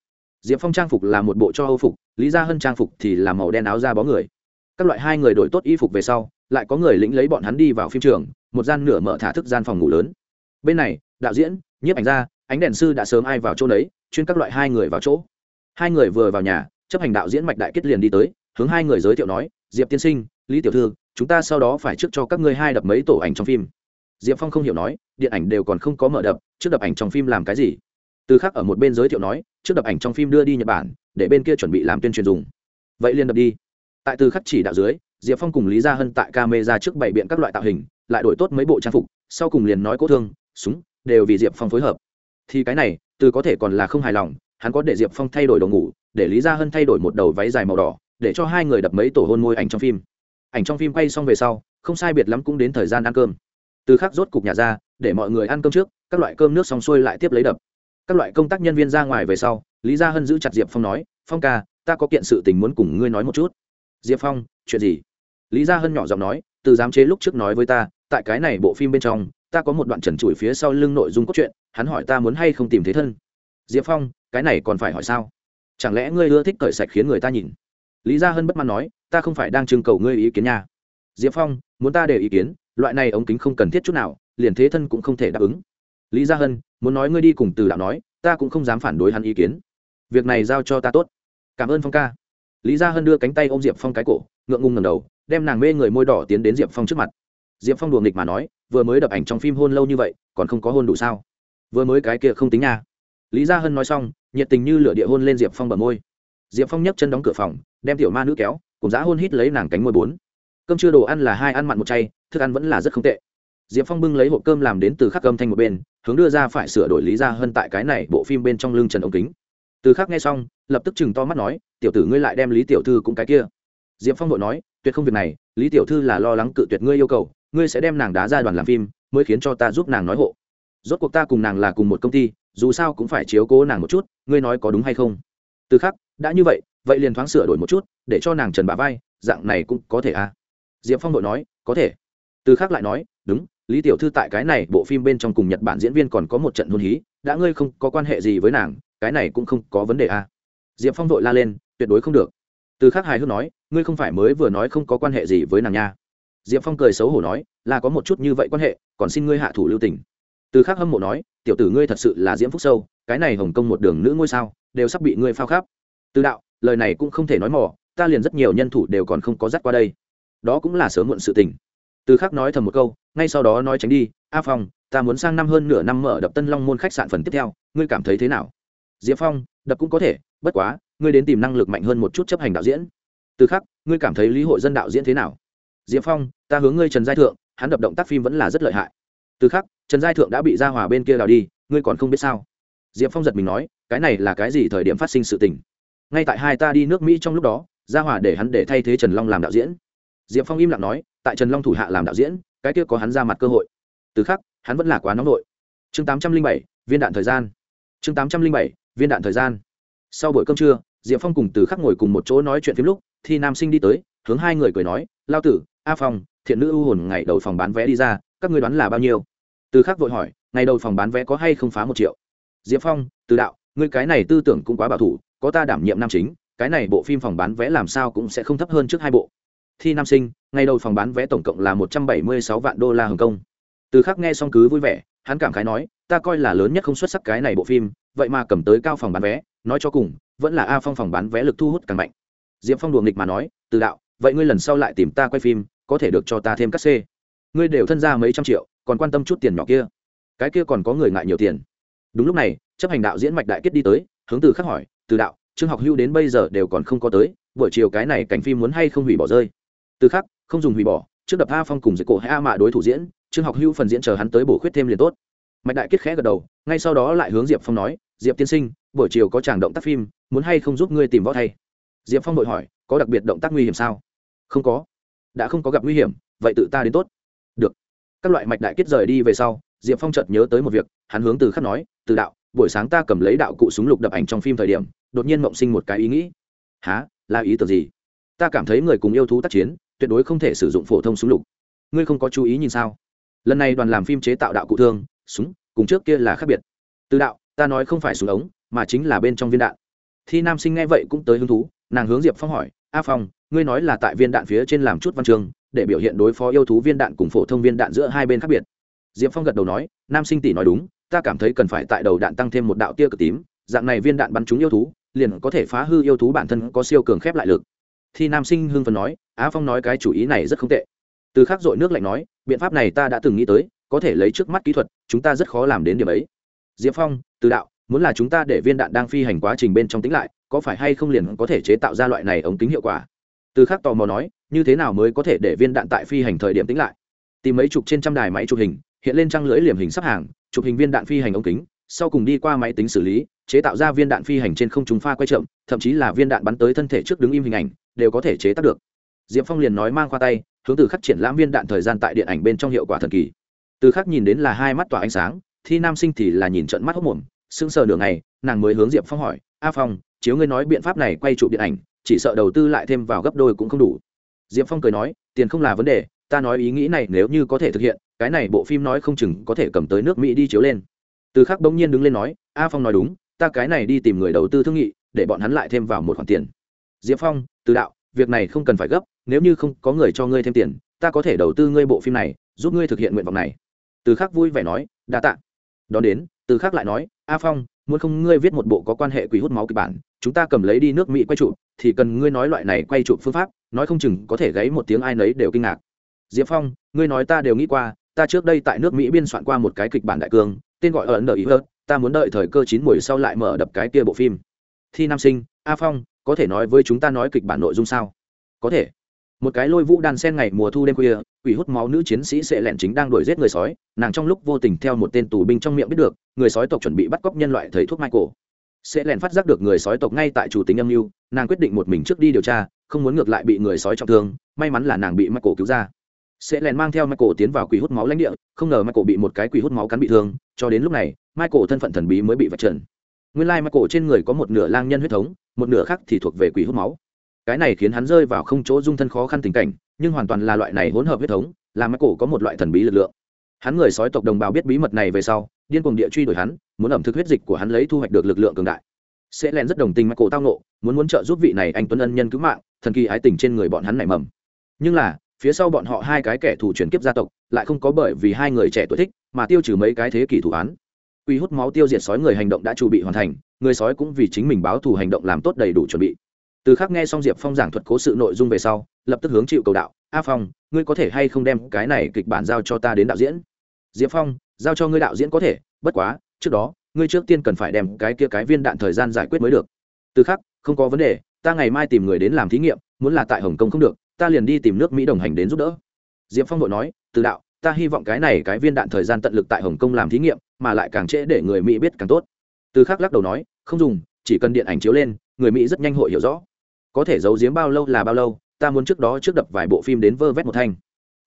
Speaker 1: Diệp phong trang phục là một bộ cho âu phục, lý gia hân trang phục thì là màu đen áo da bó người. Các loại hai người đổi tốt y phục về sau lại có người lĩnh lấy bọn hắn đi vào phim trường, một gian nửa mở thả thức gian phòng ngủ lớn. Bên này, đạo diễn, nhiếp ảnh gia, ánh đèn sư đã sớm ai vào chỗ đấy, chuyên các loại hai người vào chỗ. Hai người vừa vào nhà, chấp hành đạo diễn mạch đại kết liền đi tới, hướng hai người giới thiệu nói, diệp tiên sinh, lý tiểu thư, chúng ta sau đó phải trước cho các ngươi hai đập mấy tổ ảnh trong phim. Diệp phong không hiểu nói, điện ảnh đều còn không có mở đập, trước đập ảnh trong phim làm cái gì? Từ khác ở một bên giới thiệu nói, trước đập ảnh trong phim đưa đi nhật bản, để bên kia chuẩn bị làm tuyên truyền dùng. Vậy liền đập đi. Tại từ khắc chỉ đạo dưới diệp phong cùng lý gia hân tại ca mê ra trước bảy biện các loại tạo hình, lại đổi tốt mấy bộ trang phục, sau cùng liền nói cố thương, súng, đều vì diệp phong phối hợp. Thì cái này, từ có thể còn là không hài lòng, hắn có để diệp phong thay đổi đồ ngủ, để lý gia hân thay đổi một đầu váy dài màu đỏ, để cho hai người đập mấy tổ hôn môi ảnh trong phim. Ảnh trong phim quay xong về sau, không sai biệt lắm cũng đến thời gian ăn cơm. Từ khắc rốt cục nhà ra, để mọi người ăn cơm trước, các loại cơm nước xong xuôi lại tiếp lấy đập. Các loại công tác nhân viên ra ngoài về sau, lý gia hân giữ chặt diệp phong nói, phong ca, ta có kiện sự tình muốn cùng ngươi nói một chút. Diệp phong, chuyện gì? Lý gia hân nhỏ giọng nói, từ giám chế lúc trước nói với ta, tại cái này bộ phim bên trong, ta có một đoạn trần trụi phía sau lưng nội dung cốt truyện, hắn hỏi ta muốn hay không tìm thế thân. Diệp phong, cái này còn phải hỏi sao? Chẳng lẽ ngươi ưa thích cởi sạch khiến người ta nhìn? Lý gia hân bất mãn nói, ta không phải đang trưng cầu ngươi ý kiến nha. Diệp phong, muốn ta để ý kiến, loại này ống kính không cần thiết chút nào, liền thế thân cũng không thể đáp ứng. Lý gia hân, muốn nói ngươi đi cùng từ đạo nói, ta cũng không dám phản đối hắn ý kiến. Việc này giao cho ta tốt. Cảm ơn phong ca lý gia hân đưa cánh tay ôm diệp phong cái cổ, ngượng ngùng ngầm đầu, đem nàng mê người môi đỏ tiến đến diệp phong trước mặt. Diệp phong đùa nghịch mà nói, vừa mới đập ảnh trong phim hôn lâu như vậy, còn không có hôn đủ sao? Vừa mới cái kia không tính nha. Lý gia hân nói xong, nhiệt tình như lửa địa hôn lên diệp phong bờ môi. Diệp phong nhấc chân đóng cửa phòng, đem tiểu ma nữ kéo, cùng giá hôn hít lấy nàng cánh môi bốn. Cơm chưa đồ ăn là hai ăn mặn một chay, thức ăn vẫn là rất không tệ. Diệp phong bưng lấy hộp cơm làm đến từ khắc cơm thanh một bên, hướng đưa ra phải sửa đổi lý gia hơn tại cái này bộ phim bên trong lưng trần ống kính từ khắc nghe xong, lập tức chừng to mắt nói, tiểu tử ngươi lại đem lý tiểu thư cũng cái kia. Diệp phong vội nói, tuyệt không việc này, lý tiểu thư là lo lắng cự tuyệt ngươi yêu cầu, ngươi sẽ đem nàng đá ra đoàn làm phim, mới khiến cho ta giúp nàng nói hộ. Rốt cuộc ta cùng nàng là cùng một công ty, dù sao cũng phải chiếu cố nàng một chút, ngươi nói có đúng hay không? Từ khắc đã như vậy vậy liền thoáng sửa đổi một chút, để cho nàng trần bà vai, dạng này cũng có thể à? Diệp phong vội nói, có thể. Từ khắc lại nói, đúng, lý tiểu thư tại cái này bộ phim bên trong cùng nhật bản diễn viên còn có một trận hôn hí, đã ngươi không có quan hệ gì với nàng cái này cũng không có vấn đề à. Diệp phong vội la lên, tuyệt đối không được. Từ khắc hài hước nói, ngươi không phải mới vừa nói không có quan hệ gì với nàng nha. Diệp phong cười xấu hổ nói, là có một chút như vậy quan hệ, còn xin ngươi hạ thủ lưu tình. Từ khắc hâm mộ nói, tiểu tử ngươi thật sự là diễm phúc sâu, cái này hồng kông một đường nữ ngôi sao, đều sắp bị ngươi phao khắp. Từ đạo, lời này cũng không thể nói mỏ ta liền rất nhiều nhân thủ đều còn không có dắt qua đây. Đó cũng là sớm muộn sự tình. Từ khắc nói thầm một câu, ngay sau đó nói tránh đi, a phong, ta muốn sang năm hơn nửa năm mở đập tân long môn khách sạn phần tiếp theo, ngươi cảm thấy thế nào? Diệp phong, đập cũng có thể, bất quá, ngươi đến tìm năng lực mạnh hơn một chút chấp hành đạo diễn. Từ khắc, ngươi cảm thấy lý hội dân đạo diễn thế nào? Diệp phong, ta hướng ngươi trần giai thượng, hắn đập động tác phim vẫn là rất lợi hại. Từ khắc, trần giai thượng đã bị gia hòa bên kia đào đi, ngươi còn không biết sao? Diệp phong giật mình nói, cái này là cái gì thời điểm phát sinh sự tình? Ngay tại hai ta đi nước mỹ trong lúc đó gia hòa để hắn để thay thế trần long làm đạo diễn. Diệp phong im lặng nói, tại trần long thủ hạ làm đạo diễn, cái kia có hắn ra mặt cơ hội. Từ khắc, hắn vẫn là quá nóng nội. Chương tám trăm linh bảy, viên đạn thời gian. Chương tám trăm linh bảy viên đạn thời gian. Sau buổi cơm trưa, diệp phong cùng từ khắc ngồi cùng một chỗ nói chuyện phim lúc, thì nam sinh đi tới, hướng hai người cười nói, lao tử, a phong, thiện nữ ưu hồn ngày đầu phòng bán vé đi ra, các ngươi đoán là bao nhiêu? Từ khắc vội hỏi, ngày đầu phòng bán vé có hay không phá một triệu? Diệp phong, từ đạo, ngươi cái này tư tưởng cũng quá bảo thủ, có ta đảm nhiệm nam chính, cái này bộ phim phòng bán vé làm sao cũng sẽ không thấp hơn trước hai bộ. Thi nam sinh, ngày đầu phòng bán vé tổng cộng là một trăm bảy mươi sáu vạn đô la hồng kông. Từ khắc nghe xong cứ vui vẻ, hắn cảm khái nói ta coi là lớn nhất không xuất sắc cái này bộ phim, vậy mà cầm tới cao phòng bán vé, nói cho cùng, vẫn là a phong phòng bán vé lực thu hút càng mạnh. Diệp phong đùa nghịch mà nói, từ đạo, vậy ngươi lần sau lại tìm ta quay phim, có thể được cho ta thêm các c. Ngươi đều thân ra mấy trăm triệu, còn quan tâm chút tiền nhỏ kia. Cái kia còn có người ngại nhiều tiền. Đúng lúc này, chấp hành đạo diễn mạch đại kết đi tới, hướng từ khắc hỏi, từ đạo, trương học hưu đến bây giờ đều còn không có tới, buổi chiều cái này cảnh phim muốn hay không hủy bỏ rơi? Từ khắc, không dùng hủy bỏ, trước đập a phong cùng dịch cổ hay a mạ đối thủ diễn, trương học hưu phần diễn chờ hắn tới bổ khuyết thêm liền tốt mạch đại kết khẽ gật đầu, ngay sau đó lại hướng diệp phong nói, diệp tiên sinh, buổi chiều có chàng động tác phim, muốn hay không giúp ngươi tìm võ thay? Diệp phong đội hỏi, có đặc biệt động tác nguy hiểm sao? Không có. Đã không có gặp nguy hiểm, vậy tự ta đến tốt. Được. Các loại mạch đại kết rời đi về sau, diệp phong chợt nhớ tới một việc, hắn hướng từ khắc nói, từ đạo, buổi sáng ta cầm lấy đạo cụ súng lục đập ảnh trong phim thời điểm, đột nhiên mộng sinh một cái ý nghĩ. Há là ý tưởng gì? Ta cảm thấy người cùng yêu thú tác chiến, tuyệt đối không thể sử dụng phổ thông súng lục. Ngươi không có chú ý nhìn sao? Lần này đoàn làm phim chế tạo đạo cụ thương súng, cùng trước kia là khác biệt. Từ đạo, ta nói không phải súng ống, mà chính là bên trong viên đạn. Thi nam sinh nghe vậy cũng tới hứng thú, nàng hướng diệp phong hỏi, a phong, ngươi nói là tại viên đạn phía trên làm chút văn chương để biểu hiện đối phó yêu thú viên đạn cùng phổ thông viên đạn giữa hai bên khác biệt. Diệp phong gật đầu nói, nam sinh tỷ nói đúng, ta cảm thấy cần phải tại đầu đạn tăng thêm một đạo tia cực tím, dạng này viên đạn bắn trúng yêu thú, liền có thể phá hư yêu thú bản thân có siêu cường khép lại lực. Thì nam sinh hưng phần nói á phong nói cái chủ ý này rất không tệ. Từ khác dội nước lạnh nói, biện pháp này ta đã từng nghĩ tới có thể lấy trước mắt kỹ thuật, chúng ta rất khó làm đến điểm ấy. Diệp phong, từ đạo, muốn là chúng ta để viên đạn đang phi hành quá trình bên trong tính lại, có phải hay không liền có thể chế tạo ra loại này ống kính hiệu quả? Từ khác tò mò nói, như thế nào mới có thể để viên đạn tại phi hành thời điểm tính lại? Tìm mấy chục trên trăm đài máy chụp hình, hiện lên trăng lưỡi liềm hình sắp hàng, chụp hình viên đạn phi hành ống kính, sau cùng đi qua máy tính xử lý, chế tạo ra viên đạn phi hành trên không trung pha quay chậm, thậm chí là viên đạn bắn tới thân thể trước đứng im hình ảnh, đều có thể chế tác được. Diệp phong liền nói mang qua tay, hướng từ khắc triển lãm viên đạn thời gian tại điện ảnh bên trong hiệu quả thần kỳ từ khác nhìn đến là hai mắt tỏa ánh sáng, thi nam sinh thì là nhìn trận mắt hốc mồm, sững sờ nửa ngày, nàng mới hướng diệp phong hỏi, a phong, chiếu ngươi nói biện pháp này quay chụp điện ảnh, chỉ sợ đầu tư lại thêm vào gấp đôi cũng không đủ. Diệp phong cười nói, tiền không là vấn đề, ta nói ý nghĩ này nếu như có thể thực hiện, cái này bộ phim nói không chừng có thể cầm tới nước mỹ đi chiếu lên. Từ khắc bỗng nhiên đứng lên nói, a phong nói đúng, ta cái này đi tìm người đầu tư thương nghị, để bọn hắn lại thêm vào một khoản tiền. Diệp phong, từ đạo, việc này không cần phải gấp, nếu như không có người cho ngươi thêm tiền, ta có thể đầu tư ngươi bộ phim này, giúp ngươi thực hiện nguyện vọng này từ khắc vui vẻ nói, đa tạ. Đón đến, từ khắc lại nói, a phong, muốn không ngươi viết một bộ có quan hệ quỷ hút máu kịch bản, chúng ta cầm lấy đi nước mỹ quay trụ thì cần ngươi nói loại này quay trụ phương pháp, nói không chừng có thể gáy một tiếng ai nấy đều kinh ngạc. Diệp phong, ngươi nói ta đều nghĩ qua, ta trước đây tại nước mỹ biên soạn qua một cái kịch bản đại cương, tên gọi ẩn đợi ý hơn ta muốn đợi thời cơ chín mùi sau lại mở đập cái kia bộ phim. Thi nam sinh, a phong, có thể nói với chúng ta nói kịch bản nội dung sao? Có thể một cái lôi vũ đan sen ngày mùa thu đêm khuya, quỷ hút máu nữ chiến sĩ sẽ lẹn chính đang đuổi giết người sói, nàng trong lúc vô tình theo một tên tù binh trong miệng biết được, người sói tộc chuẩn bị bắt cóc nhân loại thầy thuốc michael. Sẽ lẹn phát giác được người sói tộc ngay tại chủ tính âm mưu, nàng quyết định một mình trước đi điều tra, không muốn ngược lại bị người sói trọng thương, may mắn là nàng bị michael cứu ra. Sẽ lẹn mang theo michael tiến vào quỷ hút máu lãnh địa, không ngờ michael bị một cái quỷ hút máu cắn bị thương, cho đến lúc này, michael thân phận thần bí mới bị vạch trần. Nguyên lai michael trên người có một nửa lang nhân huyết thống, một nửa khác thì thuộc về quỷ hút máu cái này khiến hắn rơi vào không chỗ dung thân khó khăn tình cảnh, nhưng hoàn toàn là loại này hỗn hợp huyết thống làm michael có một loại thần bí lực lượng. Hắn người sói tộc đồng bào biết bí mật này về sau, điên cuồng địa truy đuổi hắn, muốn ẩm thực huyết dịch của hắn lấy thu hoạch được lực lượng cường đại. Sẽ len rất đồng tình michael tao nộ muốn muốn trợ giúp vị này anh tuấn ân nhân cứu mạng, thần kỳ ái tình trên người bọn hắn nảy mầm. Nhưng là, phía sau bọn họ hai cái kẻ thù chuyển kiếp gia tộc, lại không có bởi vì hai người trẻ tuổi thích, mà tiêu trừ mấy cái thế kỷ thủ án. Quy hút máu tiêu diệt sói người hành động đã chuẩn bị hoàn thành, người sói cũng vì chính mình báo thù hành động làm tốt đầy đủ chuẩn bị từ khắc nghe xong diệp phong giảng thuật cố sự nội dung về sau, lập tức hướng chịu cầu đạo, a phong, ngươi có thể hay không đem cái này kịch bản giao cho ta đến đạo diễn? Diệp phong, giao cho ngươi đạo diễn có thể, bất quá, trước đó, ngươi trước tiên cần phải đem cái kia cái viên đạn thời gian giải quyết mới được. Từ khắc, không có vấn đề, ta ngày mai tìm người đến làm thí nghiệm, muốn là tại hồng kông không được, ta liền đi tìm nước mỹ đồng hành đến giúp đỡ. Diệp phong vội nói, từ đạo, ta hy vọng cái này cái viên đạn thời gian tận lực tại hồng kông làm thí nghiệm, mà lại càng trễ để người mỹ biết càng tốt. Từ khắc lắc đầu nói, không dùng, chỉ cần điện ảnh chiếu lên, người mỹ rất nhanh hội hiểu rõ có thể giấu giếm bao lâu là bao lâu, ta muốn trước đó trước đập vài bộ phim đến vơ vét một thanh.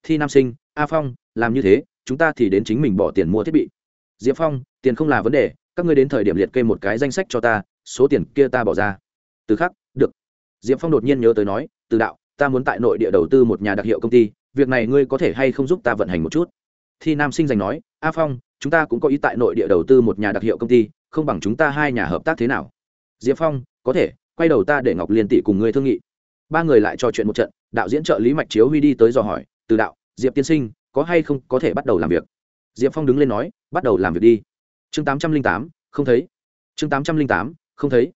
Speaker 1: Thi nam sinh, a phong, làm như thế, chúng ta thì đến chính mình bỏ tiền mua thiết bị. Diệp phong, tiền không là vấn đề, các ngươi đến thời điểm liệt kê một cái danh sách cho ta, số tiền kia ta bỏ ra. Từ khắc, được. Diệp phong đột nhiên nhớ tới nói, từ đạo, ta muốn tại nội địa đầu tư một nhà đặc hiệu công ty, việc này ngươi có thể hay không giúp ta vận hành một chút? Thi nam sinh giành nói, a phong, chúng ta cũng có ý tại nội địa đầu tư một nhà đặc hiệu công ty, không bằng chúng ta hai nhà hợp tác thế nào? Diệp phong, có thể quay đầu ta để ngọc liên tỷ cùng ngươi thương nghị. Ba người lại trò chuyện một trận, đạo diễn trợ lý mạch chiếu huy đi tới dò hỏi, từ đạo, diệp tiên sinh, có hay không có thể bắt đầu làm việc? Diệp phong đứng lên nói, bắt đầu làm việc đi. Chương tám trăm linh tám, không thấy. Chương tám trăm linh tám, không thấy.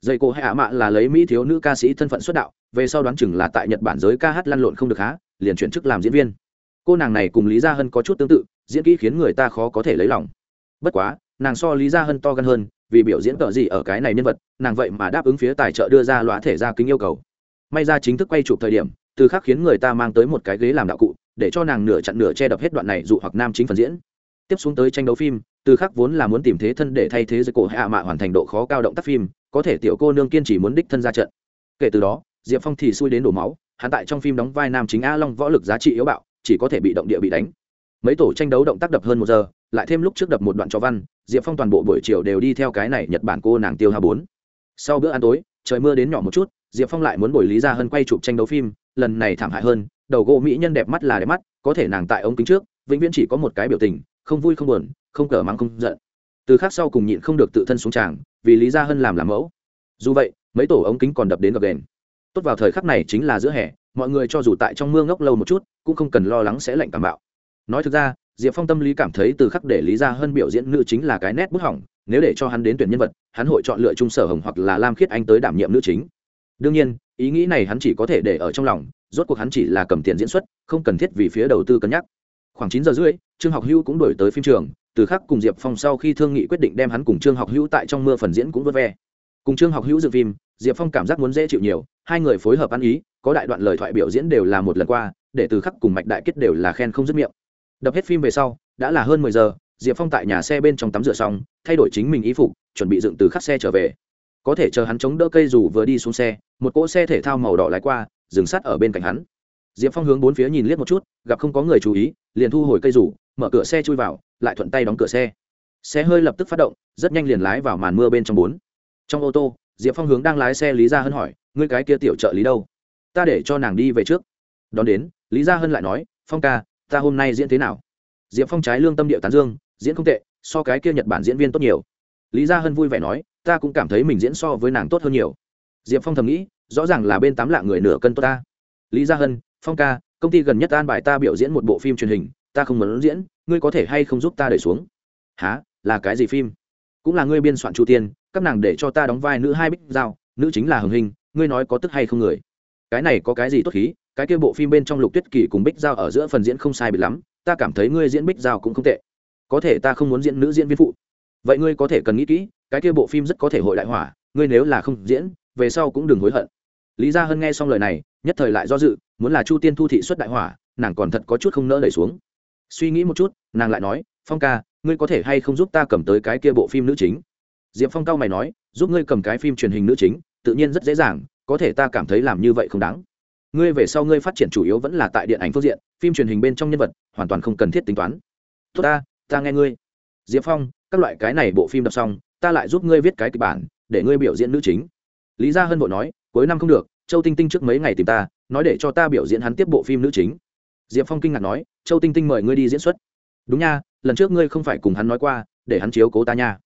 Speaker 1: Dạy cổ hay ả mạ là lấy mỹ thiếu nữ ca sĩ thân phận xuất đạo, về sau đoán chừng là tại nhật bản giới ca hát lăn lộn không được há, liền chuyển chức làm diễn viên. Cô nàng này cùng lý gia hân có chút tương tự, diễn kỹ khiến người ta khó có thể lấy lòng. Bất quá nàng so lý gia hân to gan hơn, vì biểu diễn tợ gì ở cái này nhân vật, nàng vậy mà đáp ứng phía tài trợ đưa ra lõa thể ra kính yêu cầu. May ra chính thức quay chụp thời điểm, từ khắc khiến người ta mang tới một cái ghế làm đạo cụ, để cho nàng nửa chặn nửa che đập hết đoạn này dụ hoặc nam chính phần diễn. Tiếp xuống tới tranh đấu phim, từ khắc vốn là muốn tìm thế thân để thay thế giới cổ hạ mạ hoàn thành độ khó cao động tác phim, có thể tiểu cô nương kiên chỉ muốn đích thân ra trận. Kể từ đó, diệp phong thì xui đến đổ máu, hắn tại trong phim đóng vai nam chính a long võ lực giá trị yếu bạo, chỉ có thể bị động địa bị đánh. Mấy tổ tranh đấu động tác đập hơn một giờ, lại thêm lúc trước đập một đoạn cho văn diệp phong toàn bộ buổi chiều đều đi theo cái này nhật bản cô nàng tiêu hà bốn. Sau bữa ăn tối, trời mưa đến nhỏ một chút, diệp phong lại muốn bồi lý ra hơn quay chụp tranh đấu phim, lần này thảm hại hơn, đầu gỗ mỹ nhân đẹp mắt là đẹp mắt, có thể nàng tại ống kính trước, vĩnh viễn chỉ có một cái biểu tình, không vui không buồn, không cờ mắng không giận. Từ khác sau cùng nhịn không được tự thân xuống tràng, vì lý gia hân làm làm mẫu. Dù vậy, mấy tổ ống kính còn đập đến gập đền. Tốt vào thời khắc này chính là giữa hè, mọi người cho dù tại trong mưa ngốc lâu một chút, cũng không cần lo lắng sẽ lạnh cảm bạo. Nói thực ra diệp phong tâm lý cảm thấy từ khắc để lý gia hơn biểu diễn nữ chính là cái nét bút hỏng, nếu để cho hắn đến tuyển nhân vật, hắn hội chọn lựa trung sở hồng hoặc là lam khiết anh tới đảm nhiệm nữ chính. Đương nhiên, ý nghĩ này hắn chỉ có thể để ở trong lòng, rốt cuộc hắn chỉ là cầm tiền diễn xuất, không cần thiết vì phía đầu tư cân nhắc. Khoảng chín giờ rưỡi, trương học hữu cũng đổi tới phim trường, từ khắc cùng diệp phong sau khi thương nghị quyết định đem hắn cùng trương học hữu tại trong mưa phần diễn cũng vớt ve. Cùng trương học hữu dự phim, diệp phong cảm giác muốn dễ chịu nhiều, hai người phối hợp ăn ý, có đại đoạn lời thoại biểu diễn đều là một lần qua, để từ khắc cùng mạch đại kết đều là khen không dứt miệng đập hết phim về sau, đã là hơn mười giờ, diệp phong tại nhà xe bên trong tắm rửa xong, thay đổi chính mình ý phục, chuẩn bị dựng từ khắc xe trở về. Có thể chờ hắn chống đỡ cây dù vừa đi xuống xe, một cỗ xe thể thao màu đỏ lái qua, dừng sát ở bên cạnh hắn. Diệp phong hướng bốn phía nhìn liếc một chút, gặp không có người chú ý, liền thu hồi cây rủ mở cửa xe chui vào, lại thuận tay đóng cửa xe. Xe hơi lập tức phát động, rất nhanh liền lái vào màn mưa bên trong bốn. Trong ô tô, diệp phong hướng đang lái xe lý gia hân hỏi, ngươi cái kia tiểu trợ lý đâu? Ta để cho nàng đi về trước. Đón đến, lý gia hân lại nói, phong ca ta hôm nay diễn thế nào? Diệp phong trái lương tâm địa tán dương, diễn không tệ, so cái kia nhật bản diễn viên tốt nhiều. Lý gia hân vui vẻ nói, ta cũng cảm thấy mình diễn so với nàng tốt hơn nhiều. Diệp phong thầm nghĩ, rõ ràng là bên tám lạng người nửa cân tốt ta. Lý gia hân, phong ca, công ty gần nhất an bài ta biểu diễn một bộ phim truyền hình, ta không muốn diễn, ngươi có thể hay không giúp ta đẩy xuống? Há là cái gì phim? Cũng là ngươi biên soạn chu tiên, các nàng để cho ta đóng vai nữ hai bích giao, nữ chính là hồng hình, ngươi nói có tức hay không người? Cái này có cái gì tốt khí cái kia bộ phim bên trong lục tuyết kỳ cùng bích giao ở giữa phần diễn không sai bị lắm, ta cảm thấy ngươi diễn bích giao cũng không tệ. Có thể ta không muốn diễn nữ diễn viên phụ. Vậy ngươi có thể cần nghĩ kỹ, cái kia bộ phim rất có thể hội đại hỏa, ngươi nếu là không diễn, về sau cũng đừng hối hận. Lý gia hân nghe xong lời này, nhất thời lại do dự, muốn là chu tiên thu thị xuất đại hỏa, nàng còn thật có chút không nỡ đẩy xuống. Suy nghĩ một chút, nàng lại nói, phong ca, ngươi có thể hay không giúp ta cầm tới cái kia bộ phim nữ chính? Diệp phong cao mày nói, giúp ngươi cầm cái phim truyền hình nữ chính, tự nhiên rất dễ dàng, có thể ta cảm thấy làm như vậy không đáng ngươi về sau ngươi phát triển chủ yếu vẫn là tại điện ảnh phương diện, phim truyền hình bên trong nhân vật, hoàn toàn không cần thiết tính toán. Tốt ta ta nghe ngươi. Diệp phong, các loại cái này bộ phim đọc xong, ta lại giúp ngươi viết cái kịch bản, để ngươi biểu diễn nữ chính. Lý gia hân bộ nói, cuối năm không được, châu tinh tinh trước mấy ngày tìm ta, nói để cho ta biểu diễn hắn tiếp bộ phim nữ chính. Diệp phong kinh ngạc nói, châu tinh tinh mời ngươi đi diễn xuất. Đúng nha, lần trước ngươi không phải cùng hắn nói qua, để hắn chiếu cố ta nha.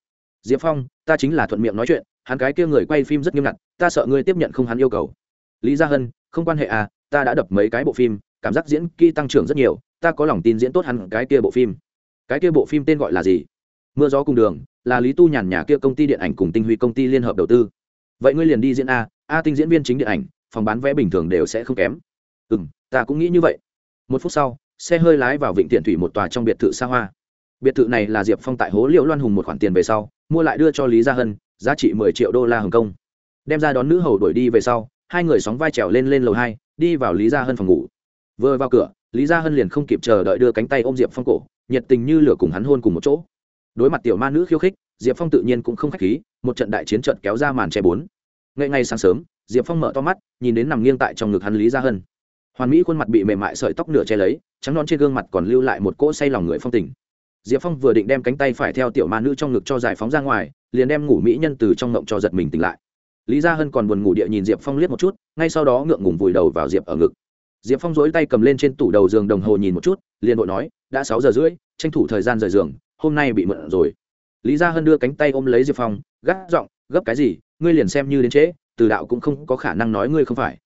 Speaker 1: Diệp phong, ta chính là thuận miệng nói chuyện, hắn cái kia người quay phim rất nghiêm ngặt, ta sợ ngươi tiếp nhận không hắn yêu cầu lý gia hân, không quan hệ à ta đã đập mấy cái bộ phim, cảm giác diễn kỹ tăng trưởng rất nhiều, ta có lòng tin diễn tốt hẳn cái kia bộ phim. Cái kia bộ phim tên gọi là gì? Mưa gió cùng đường, là lý tu nhàn nhà kia công ty điện ảnh cùng tinh huy công ty liên hợp đầu tư. Vậy ngươi liền đi diễn a a tinh diễn viên chính điện ảnh, phòng bán vé bình thường đều sẽ không kém. Ừ m ta cũng nghĩ như vậy. Một phút sau, xe hơi lái vào vịnh tiện thủy một tòa trong biệt thự xa hoa. Biệt thự này là diệp phong tại hố liệu loan hùng một khoản tiền về sau, mua lại đưa cho lý gia hân, giá trị mười triệu đô la hồng kông. Đem ra đón nữ hầu đổi đi về sau hai người sóng vai trèo lên lên lầu hai, đi vào lý gia hân phòng ngủ. Vừa vào cửa, lý gia hân liền không kịp chờ đợi đưa cánh tay ôm diệp phong cổ, nhiệt tình như lửa cùng hắn hôn cùng một chỗ. Đối mặt tiểu ma nữ khiêu khích, diệp phong tự nhiên cũng không k h á c h khí, một trận đại chiến trận kéo ra màn che bốn. Ngay ngay sáng sớm, diệp phong mở to mắt, nhìn đến nằm nghiêng tại trong ngực hắn lý gia hân. Hoàn mỹ khuôn mặt bị mềm mại sợi tóc nửa che lấy, trắng non trên gương mặt còn lưu lại một cỗ say lòng người phong tình. Diệp phong vừa định đem cánh tay phải theo tiểu ma nữ trong ngực cho giải phóng ra ngoài, liền đem ngủ mỹ nhân từ trong ngộng cho giật mình tỉnh lại lý gia hân còn buồn ngủ địa nhìn diệp phong liếc một chút, ngay sau đó ngượng ngùng vùi đầu vào diệp ở ngực. Diệp phong dối tay cầm lên trên tủ đầu giường đồng hồ nhìn một chút, liền đội nói, đã sáu giờ rưỡi, tranh thủ thời gian rời giường, hôm nay bị mượn rồi. Lý gia hân đưa cánh tay ôm lấy diệp phong, gắt giọng, gấp cái gì, ngươi liền xem như đến trễ, từ đạo cũng không có khả năng nói ngươi không phải.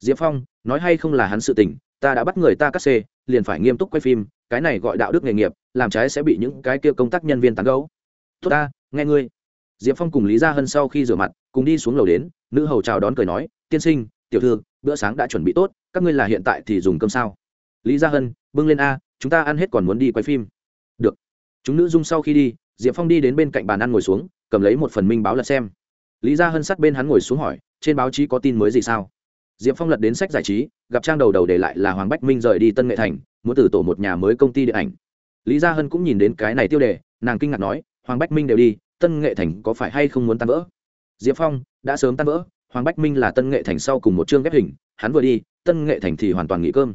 Speaker 1: Diệp phong, nói hay không là hắn sự tình, ta đã bắt người ta cắt xê, liền phải nghiêm túc quay phim, cái này gọi đạo đức nghề nghiệp, làm trái sẽ bị những cái kia công tác nhân viên tán gấu. Tốt ta, nghe ngươi. Diệp phong cùng lý gia hân sau khi rửa mặt cùng đi xuống lầu đến, nữ hầu chào đón cười nói, tiên sinh, tiểu thư, bữa sáng đã chuẩn bị tốt, các ngươi là hiện tại thì dùng cơm sao? Lý gia hân, bưng lên a, chúng ta ăn hết còn muốn đi quay phim. Được. Chúng nữ dung sau khi đi, diệp phong đi đến bên cạnh bàn ăn ngồi xuống, cầm lấy một phần minh báo lật xem. Lý gia hân sát bên hắn ngồi xuống hỏi, trên báo chí có tin mới gì sao? Diệp phong lật đến sách giải trí, gặp trang đầu đầu để lại là hoàng bách minh rời đi tân nghệ thành, muốn từ tổ một nhà mới công ty điện ảnh. Lý gia hân cũng nhìn đến cái này tiêu đề, nàng kinh ngạc nói, hoàng bách minh đều đi, tân nghệ thành có phải hay không muốn tan vỡ? Diệp phong đã sớm tan vỡ, hoàng bách minh là tân nghệ thành sau cùng một chương ghép hình, hắn vừa đi, tân nghệ thành thì hoàn toàn nghỉ cơm.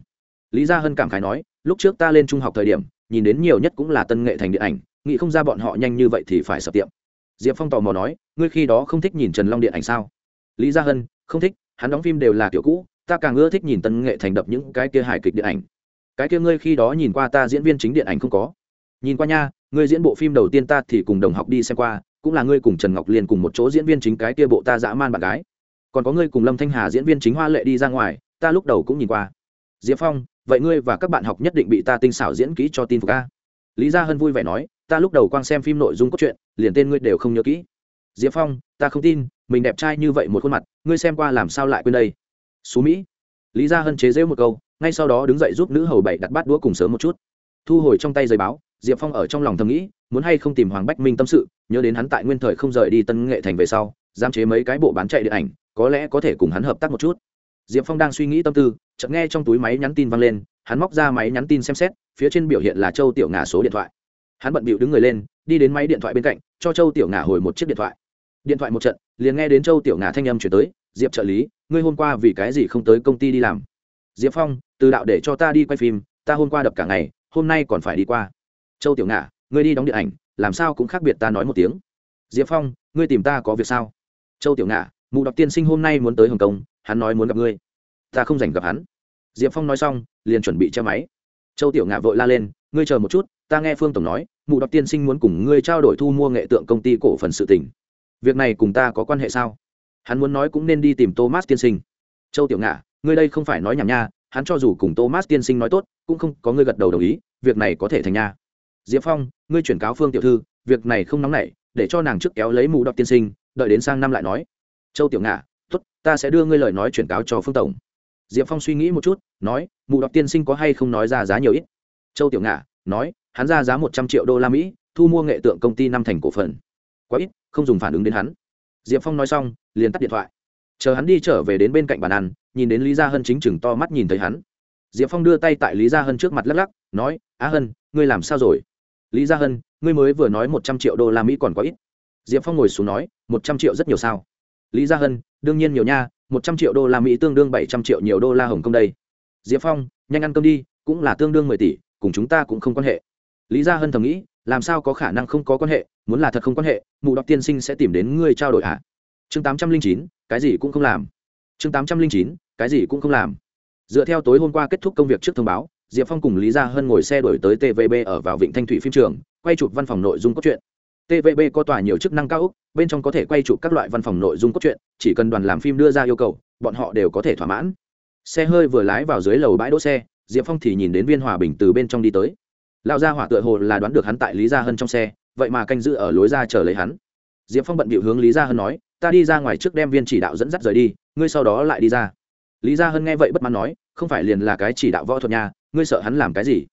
Speaker 1: Lý gia hân cảm khái nói, lúc trước ta lên trung học thời điểm, nhìn đến nhiều nhất cũng là tân nghệ thành điện ảnh, nghĩ không ra bọn họ nhanh như vậy thì phải sập tiệm. Diệp phong tò mò nói, ngươi khi đó không thích nhìn trần long điện ảnh sao? Lý gia hân, không thích, hắn đóng phim đều là kiểu cũ, ta càng ưa thích nhìn tân nghệ thành đập những cái kia hài kịch điện ảnh. Cái kia ngươi khi đó nhìn qua ta diễn viên chính điện ảnh không có? Nhìn qua nha, ngươi diễn bộ phim đầu tiên ta thì cùng đồng học đi xem qua cũng là ngươi cùng trần ngọc liên cùng một chỗ diễn viên chính cái kia bộ ta dã man bạn gái. Còn có ngươi cùng lâm thanh hà diễn viên chính hoa lệ đi ra ngoài, ta lúc đầu cũng nhìn qua. Diệp phong, vậy ngươi và các bạn học nhất định bị ta tinh xảo diễn kỹ cho tin phục ca lý gia hân vui vẻ nói, ta lúc đầu quang xem phim nội dung cốt truyện, liền tên ngươi đều không nhớ kỹ. Diệp phong, ta không tin, mình đẹp trai như vậy một khuôn mặt, ngươi xem qua làm sao lại quên đây? Xú mỹ. Lý gia hân chế rễu một câu, ngay sau đó đứng dậy giúp nữ hầu bảy đặt bát đũa cùng sớm một chút. Thu hồi trong tay giấy báo diệp phong ở trong lòng thầm nghĩ, muốn hay không tìm hoàng bách minh tâm sự, nhớ đến hắn tại nguyên thời không rời đi tân nghệ thành về sau, giam chế mấy cái bộ bán chạy điện ảnh, có lẽ có thể cùng hắn hợp tác một chút. Diệp phong đang suy nghĩ tâm tư, chợt nghe trong túi máy nhắn tin vang lên, hắn móc ra máy nhắn tin xem xét, phía trên biểu hiện là châu tiểu ngà số điện thoại. Hắn bận bịu đứng người lên, đi đến máy điện thoại bên cạnh, cho châu tiểu ngà hồi một chiếc điện thoại. Điện thoại một trận, liền nghe đến châu tiểu ngà thanh âm chuyển tới, diệp trợ lý, ngươi hôm qua vì cái gì không tới công ty đi làm? Diệp phong, từ đạo để cho ta đi quay phim, ta hôm qua đập cả ngày, hôm nay còn phải đi qua châu tiểu ngạ ngươi đi đóng điện ảnh, làm sao cũng khác biệt ta nói một tiếng. Diệp phong, ngươi tìm ta có việc sao? Châu tiểu ngạ mụ đọc tiên sinh hôm nay muốn tới hồng kông, hắn nói muốn gặp ngươi. Ta không dành gặp hắn. Diệp phong nói xong, liền chuẩn bị che máy. Châu tiểu ngạ vội la lên, ngươi chờ một chút, ta nghe phương tổng nói, mụ đọc tiên sinh muốn cùng ngươi trao đổi thu mua nghệ tượng công ty cổ phần sự tỉnh việc này cùng ta có quan hệ sao? Hắn muốn nói cũng nên đi tìm thomas tiên sinh. Châu tiểu ngạ ngươi đây không phải nói nhảm nha, hắn cho dù cùng thomas tiên sinh nói tốt, cũng không có ngươi gật đầu đồng ý, việc này có thể thành nha diệp phong, ngươi chuyển cáo phương tiểu thư, việc này không nóng nảy, để cho nàng trước kéo lấy mù đọc tiên sinh, đợi đến sang năm lại nói. Châu tiểu ngạ, tốt, ta sẽ đưa ngươi lời nói chuyển cáo cho phương tổng. Diệp phong suy nghĩ một chút, nói, mù đọc tiên sinh có hay không nói ra giá nhiều ít? Châu tiểu ngạ, nói, hắn ra giá một trăm triệu đô la mỹ, thu mua nghệ tượng công ty năm thành cổ phần. Quá ít, không dùng phản ứng đến hắn. Diệp phong nói xong, liền tắt điện thoại. Chờ hắn đi trở về đến bên cạnh bàn ăn, nhìn đến lý gia hân chính chừng to mắt nhìn thấy hắn. Diệp phong đưa tay tại lý gia hân trước mặt lắc lắc, nói, á hân, ngươi làm sao rồi? Lý gia hân, ngươi mới vừa nói một trăm triệu đô la mỹ còn quá ít. Diệp phong ngồi xuống nói, một trăm triệu rất nhiều sao? Lý gia hân, đương nhiên nhiều nha, một trăm triệu đô la mỹ tương đương bảy trăm triệu nhiều đô la hồng kông đây. Diệp phong, nhanh ăn cơm đi, cũng là tương đương mười tỷ, cùng chúng ta cũng không quan hệ. Lý gia hân thầm nghĩ, làm sao có khả năng không có quan hệ, muốn là thật không quan hệ, mụ đọc tiên sinh sẽ tìm đến ngươi trao đổi ạ à? chương tám trăm linh chín, cái gì cũng không làm. Chương tám trăm linh chín, cái gì cũng không làm. Dựa theo tối hôm qua kết thúc công việc trước thông báo diệp phong cùng lý gia hân ngồi xe đổi tới tvb ở vào vịnh thanh thủy phim trường, quay chụp văn phòng nội dung cốt truyện. Tvb có tòa nhiều chức năng cao ốc bên trong có thể quay chụp các loại văn phòng nội dung cốt truyện, chỉ cần đoàn làm phim đưa ra yêu cầu, bọn họ đều có thể thỏa mãn. Xe hơi vừa lái vào dưới lầu bãi đỗ xe, diệp phong thì nhìn đến viên hòa bình từ bên trong đi tới. Lão gia hỏa tựa hồ là đoán được hắn tại lý gia hân trong xe, vậy mà canh giữ ở lối ra chờ lấy hắn. Diệp phong bận bịu hướng lý gia hân nói, ta đi ra ngoài trước đem viên chỉ đạo dẫn dắt rời đi, ngươi sau đó lại đi ra. Lý gia hân nghe vậy bất mãn nói, không phải liền là cái chỉ đạo võ thuật nhà ngươi sợ hắn làm cái gì?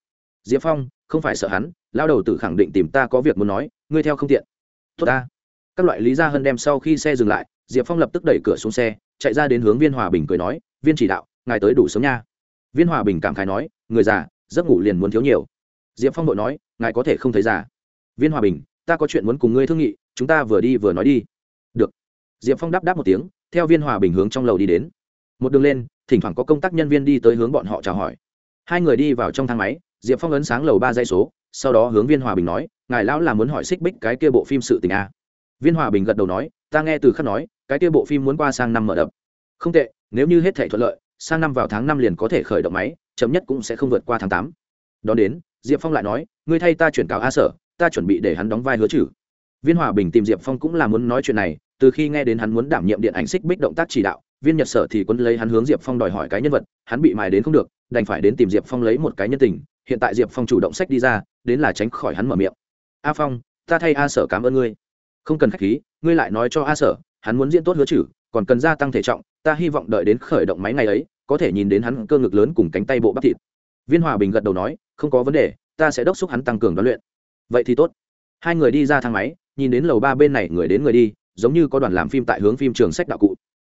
Speaker 1: Diệp phong, không phải sợ hắn, lao đầu tử khẳng định tìm ta có việc muốn nói, ngươi theo không tiện. Tốt ta. Các loại lý gia hân đem sau khi xe dừng lại, diệp phong lập tức đẩy cửa xuống xe, chạy ra đến hướng viên hòa bình cười nói, viên chỉ đạo, ngài tới đủ sớm nha. Viên hòa bình cảm khái nói, người già, giấc ngủ liền muốn thiếu nhiều. Diệp phong đội nói, ngài có thể không thấy già. Viên hòa bình, ta có chuyện muốn cùng ngươi thương nghị, chúng ta vừa đi vừa nói đi. Được. Diệp phong đáp đáp một tiếng, theo viên hòa bình hướng trong lầu đi đến. Một đường lên, thỉnh thoảng có công tác nhân viên đi tới hướng bọn họ chào hỏi hai người đi vào trong thang máy, diệp phong ấn sáng lầu ba dây số, sau đó hướng viên hòa bình nói, ngài lão là muốn hỏi xích bích cái kia bộ phim sự tình a viên hòa bình gật đầu nói, ta nghe từ khắc nói, cái kia bộ phim muốn qua sang năm mở đập. Không tệ, nếu như hết thể thuận lợi, sang năm vào tháng năm liền có thể khởi động máy, chậm nhất cũng sẽ không vượt qua tháng tám. Đón đến, diệp phong lại nói, ngươi thay ta chuyển cáo a sở, ta chuẩn bị để hắn đóng vai hứa chử. Viên hòa bình tìm diệp phong cũng là muốn nói chuyện này, từ khi nghe đến hắn muốn đảm nhiệm điện ảnh xích bích động tác chỉ đạo viên nhật sở thì quân lấy hắn hướng diệp phong đòi hỏi cái nhân vật, hắn bị mài đến không được, đành phải đến tìm diệp phong lấy một cái nhân tình. Hiện tại diệp phong chủ động sách đi ra, đến là tránh khỏi hắn mở miệng. A phong, ta thay a sở cảm ơn ngươi. Không cần k h á c h khí, ngươi lại nói cho a sở, hắn muốn diễn tốt hứa chử còn cần gia tăng thể trọng, ta hy vọng đợi đến khởi động máy ngày ấy, có thể nhìn đến hắn cơ ngực lớn cùng cánh tay bộ bắp thịt. Viên hòa bình gật đầu nói, không có vấn đề, ta sẽ đốc xúc hắn tăng cường đoán luyện. Vậy thì tốt. Hai người đi ra thang máy, nhìn đến lầu ba bên này, người đến người đi, giống như có đoàn làm phim tại hướng phim trường sách đạo cụ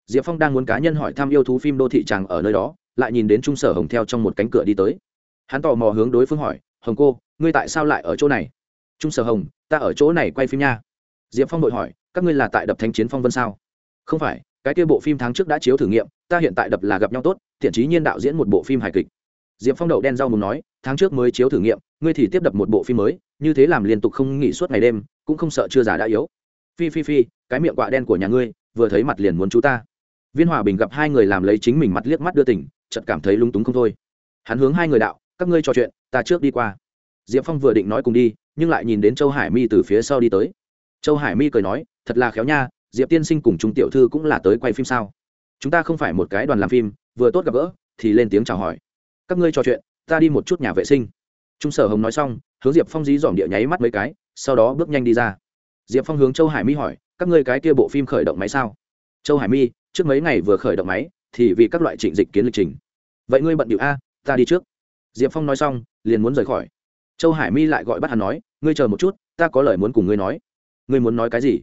Speaker 1: diệp phong đang muốn cá nhân hỏi thăm yêu thú phim đô thị tràng ở nơi đó, lại nhìn đến trung sở hồng theo trong một cánh cửa đi tới. Hắn tò mò hướng đối phương hỏi, hồng cô, ngươi tại sao lại ở chỗ này? Trung sở hồng, ta ở chỗ này quay phim nha. Diệp phong đội hỏi, các ngươi là tại đập thanh chiến phong vân sao? Không phải, cái kia bộ phim tháng trước đã chiếu thử nghiệm, ta hiện tại đập là gặp nhau tốt, thiện trí nhiên đạo diễn một bộ phim hài kịch. Diệp phong đậu đen rau mùng nói, tháng trước mới chiếu thử nghiệm, ngươi thì tiếp đập một bộ phim mới, như thế làm liên tục không nghỉ suốt ngày đêm, cũng không sợ chưa già đã yếu. Phi phi phi, cái miệng quạ đen của nhà ngươi, vừa thấy mặt liền muốn chú ta viên hòa bình gặp hai người làm lấy chính mình mặt liếc mắt đưa tỉnh chợt cảm thấy lung túng không thôi. Hắn hướng hai người đạo, các ngươi trò chuyện, ta trước đi qua. Diệp phong vừa định nói cùng đi, nhưng lại nhìn đến châu hải mi từ phía sau đi tới. Châu hải mi cười nói, thật là khéo nha, diệp tiên sinh cùng trung tiểu thư cũng là tới quay phim sao? Chúng ta không phải một cái đoàn làm phim, vừa tốt gặp gỡ, thì lên tiếng chào hỏi. Các ngươi trò chuyện, ta đi một chút nhà vệ sinh. Trung sở hồng nói xong, hướng diệp phong dí dỏm địa nháy mắt mấy cái, sau đó bước nhanh đi ra. Diệp phong hướng châu hải mi hỏi, các ngươi cái kia bộ phim khởi động máy sao? Châu hải mi trước mấy ngày vừa khởi động máy, thì vì các loại trịnh dịch kiến lịch trình. Vậy ngươi bận điệu a, ta đi trước. Diệp phong nói xong, liền muốn rời khỏi. Châu hải mi lại gọi bắt hắn nói, ngươi chờ một chút, ta có lời muốn cùng ngươi nói. Ngươi muốn nói cái gì?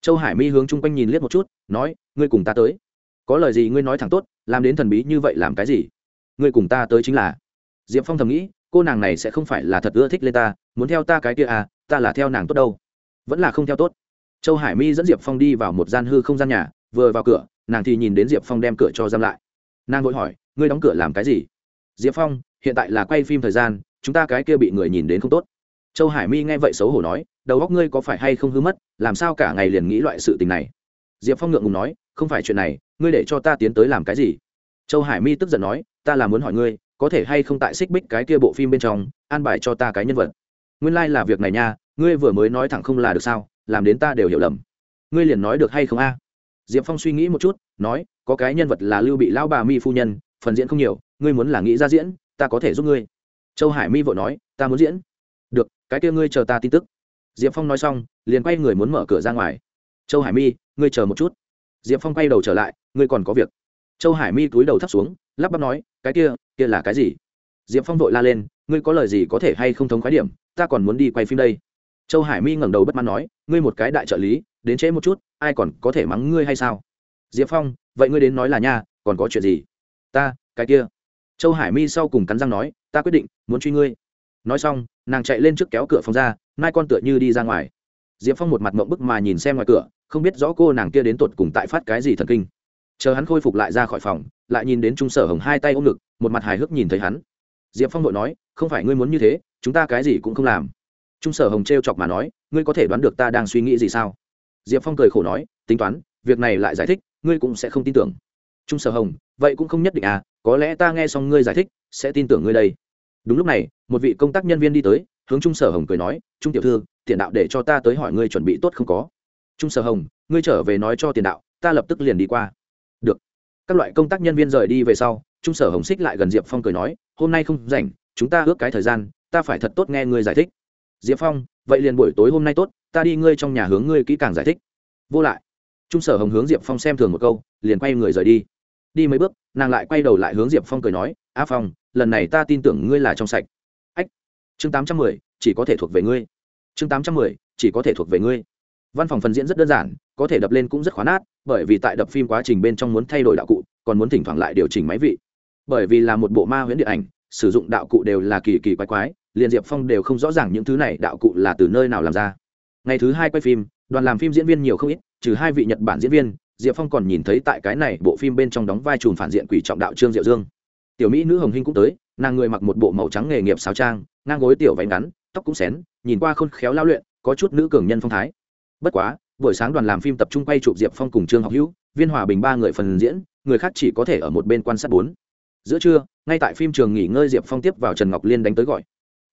Speaker 1: Châu hải mi hướng chung quanh nhìn liếc một chút, nói, ngươi cùng ta tới. Có lời gì ngươi nói thẳng tốt, làm đến thần bí như vậy làm cái gì? Ngươi cùng ta tới chính là. Diệp phong thầm nghĩ, cô nàng này sẽ không phải là thật ưa thích lên ta, muốn theo ta cái kia à ta là theo nàng tốt đâu. Vẫn là không theo tốt. Châu hải mi dẫn diệp phong đi vào một gian hư không gian nhà, vừa vào cửa nàng thì nhìn đến diệp phong đem cửa cho giam lại nàng vội hỏi ngươi đóng cửa làm cái gì diệp phong hiện tại là quay phim thời gian chúng ta cái kia bị người nhìn đến không tốt châu hải mi nghe vậy xấu hổ nói đầu óc ngươi có phải hay không hư mất làm sao cả ngày liền nghĩ loại sự tình này diệp phong ngượng ngùng nói không phải chuyện này ngươi để cho ta tiến tới làm cái gì châu hải mi tức giận nói ta là muốn hỏi ngươi có thể hay không tại xích bích cái kia bộ phim bên trong an bài cho ta cái nhân vật nguyên lai、like、là việc này nha ngươi vừa mới nói thẳng không là được sao làm đến ta đều hiểu lầm ngươi liền nói được hay không a diệp phong suy nghĩ một chút, nói, có cái nhân vật là lưu bị lão bà mi phu nhân, phần diễn không nhiều, ngươi muốn là nghĩ ra diễn, ta có thể giúp ngươi. Châu hải mi vội nói, ta muốn diễn. Được, cái kia ngươi chờ ta tin tức. Diệp phong nói xong, liền quay người muốn mở cửa ra ngoài. Châu hải mi, ngươi chờ một chút. Diệp phong quay đầu trở lại, ngươi còn có việc. Châu hải mi cúi đầu thấp xuống, lắp bắp nói, cái kia kia là cái gì? Diệp phong vội la lên, ngươi có lời gì có thể hay không thống khái điểm, ta còn muốn đi quay phim đây. Châu hải mi ngẩng đầu bất mãn nói, ngươi một cái đại trợ lý đến trễ một chút, ai còn có thể mắng ngươi hay sao? Diệp phong, vậy ngươi đến nói là nha, còn có chuyện gì? Ta, cái kia. Châu hải mi sau cùng cắn răng nói, ta quyết định, muốn truy ngươi. Nói xong, nàng chạy lên trước kéo cửa phòng ra nai con tựa như đi ra ngoài. Diệp phong một mặt mộng bức mà nhìn xem ngoài cửa, không biết rõ cô nàng kia đến tột cùng tại phát cái gì thần kinh. Chờ hắn khôi phục lại ra khỏi phòng, lại nhìn đến trung sở hồng hai tay ôm ngực, một mặt hài hước nhìn thấy hắn. Diệp phong vội nói, không phải ngươi muốn như thế, chúng ta cái gì cũng không làm. Trung sở hồng t r e o chọc mà nói, ngươi có thể đoán được ta đang suy nghĩ gì sao? Diệp phong cười khổ nói, tính toán, việc này lại giải thích, ngươi cũng sẽ không tin tưởng. Trung sở hồng, vậy cũng không nhất định à có lẽ ta nghe xong ngươi giải thích, sẽ tin tưởng ngươi đây. Đúng lúc này, một vị công tác nhân viên đi tới, hướng trung sở hồng cười nói, trung tiểu thư tiền đạo để cho ta tới hỏi ngươi chuẩn bị tốt không có? Trung sở hồng, ngươi trở về nói cho tiền đạo, ta lập tức liền đi qua. Được. Các loại công tác nhân viên rời đi về sau, trung sở hồng xích lại gần diệp phong cười nói, hôm nay không rảnh, chúng ta ước cái thời gian, ta phải thật tốt nghe ngươi giải thích. Diệp phong, vậy liền buổi tối hôm nay tốt ta đi ngươi trong nhà hướng ngươi kỹ càng giải thích. Vô lại. Trung sở hồng hướng diệp phong xem thường một câu, liền quay người rời đi. Đi mấy bước, nàng lại quay đầu lại hướng diệp phong cười nói, a phong, lần này ta tin tưởng ngươi là trong sạch. Ách. Chương tám trăm mười, chỉ có thể thuộc về ngươi. Chương tám trăm mười, chỉ có thể thuộc về ngươi. Văn phòng phần diễn rất đơn giản, có thể đập lên cũng rất khó nát bởi vì tại đập phim quá trình bên trong muốn thay đổi đạo cụ, còn muốn thỉnh thoảng lại điều chỉnh máy vị. Bởi vì là một bộ ma huyễn điện ảnh, sử dụng đạo cụ đều là kỳ kỳ quái quái, liền diệp phong đều không rõ ràng những thứ này đạo cụ là từ nơi nào làm ra ngày thứ hai quay phim, đoàn làm phim diễn viên nhiều không ít, trừ hai vị nhật bản diễn viên, diệp phong còn nhìn thấy tại cái này bộ phim bên trong đóng vai trùm phản diện quỷ trọng đạo trương diệu dương. Tiểu mỹ nữ hồng hinh cũng tới, nàng người mặc một bộ màu trắng nghề nghiệp sáo trang, ngang gối tiểu váy ngắn, tóc cũng xén, nhìn qua khôn khéo lao luyện, có chút nữ cường nhân phong thái. Bất quá, buổi sáng đoàn làm phim tập trung quay chụp diệp phong cùng trương học hữu, viên hòa bình ba người phần diễn, người khác chỉ có thể ở một bên quan sát bốn. Giữa trưa, ngay tại phim trường nghỉ ngơi diệp phong tiếp vào trần ngọc liên đánh tới gọi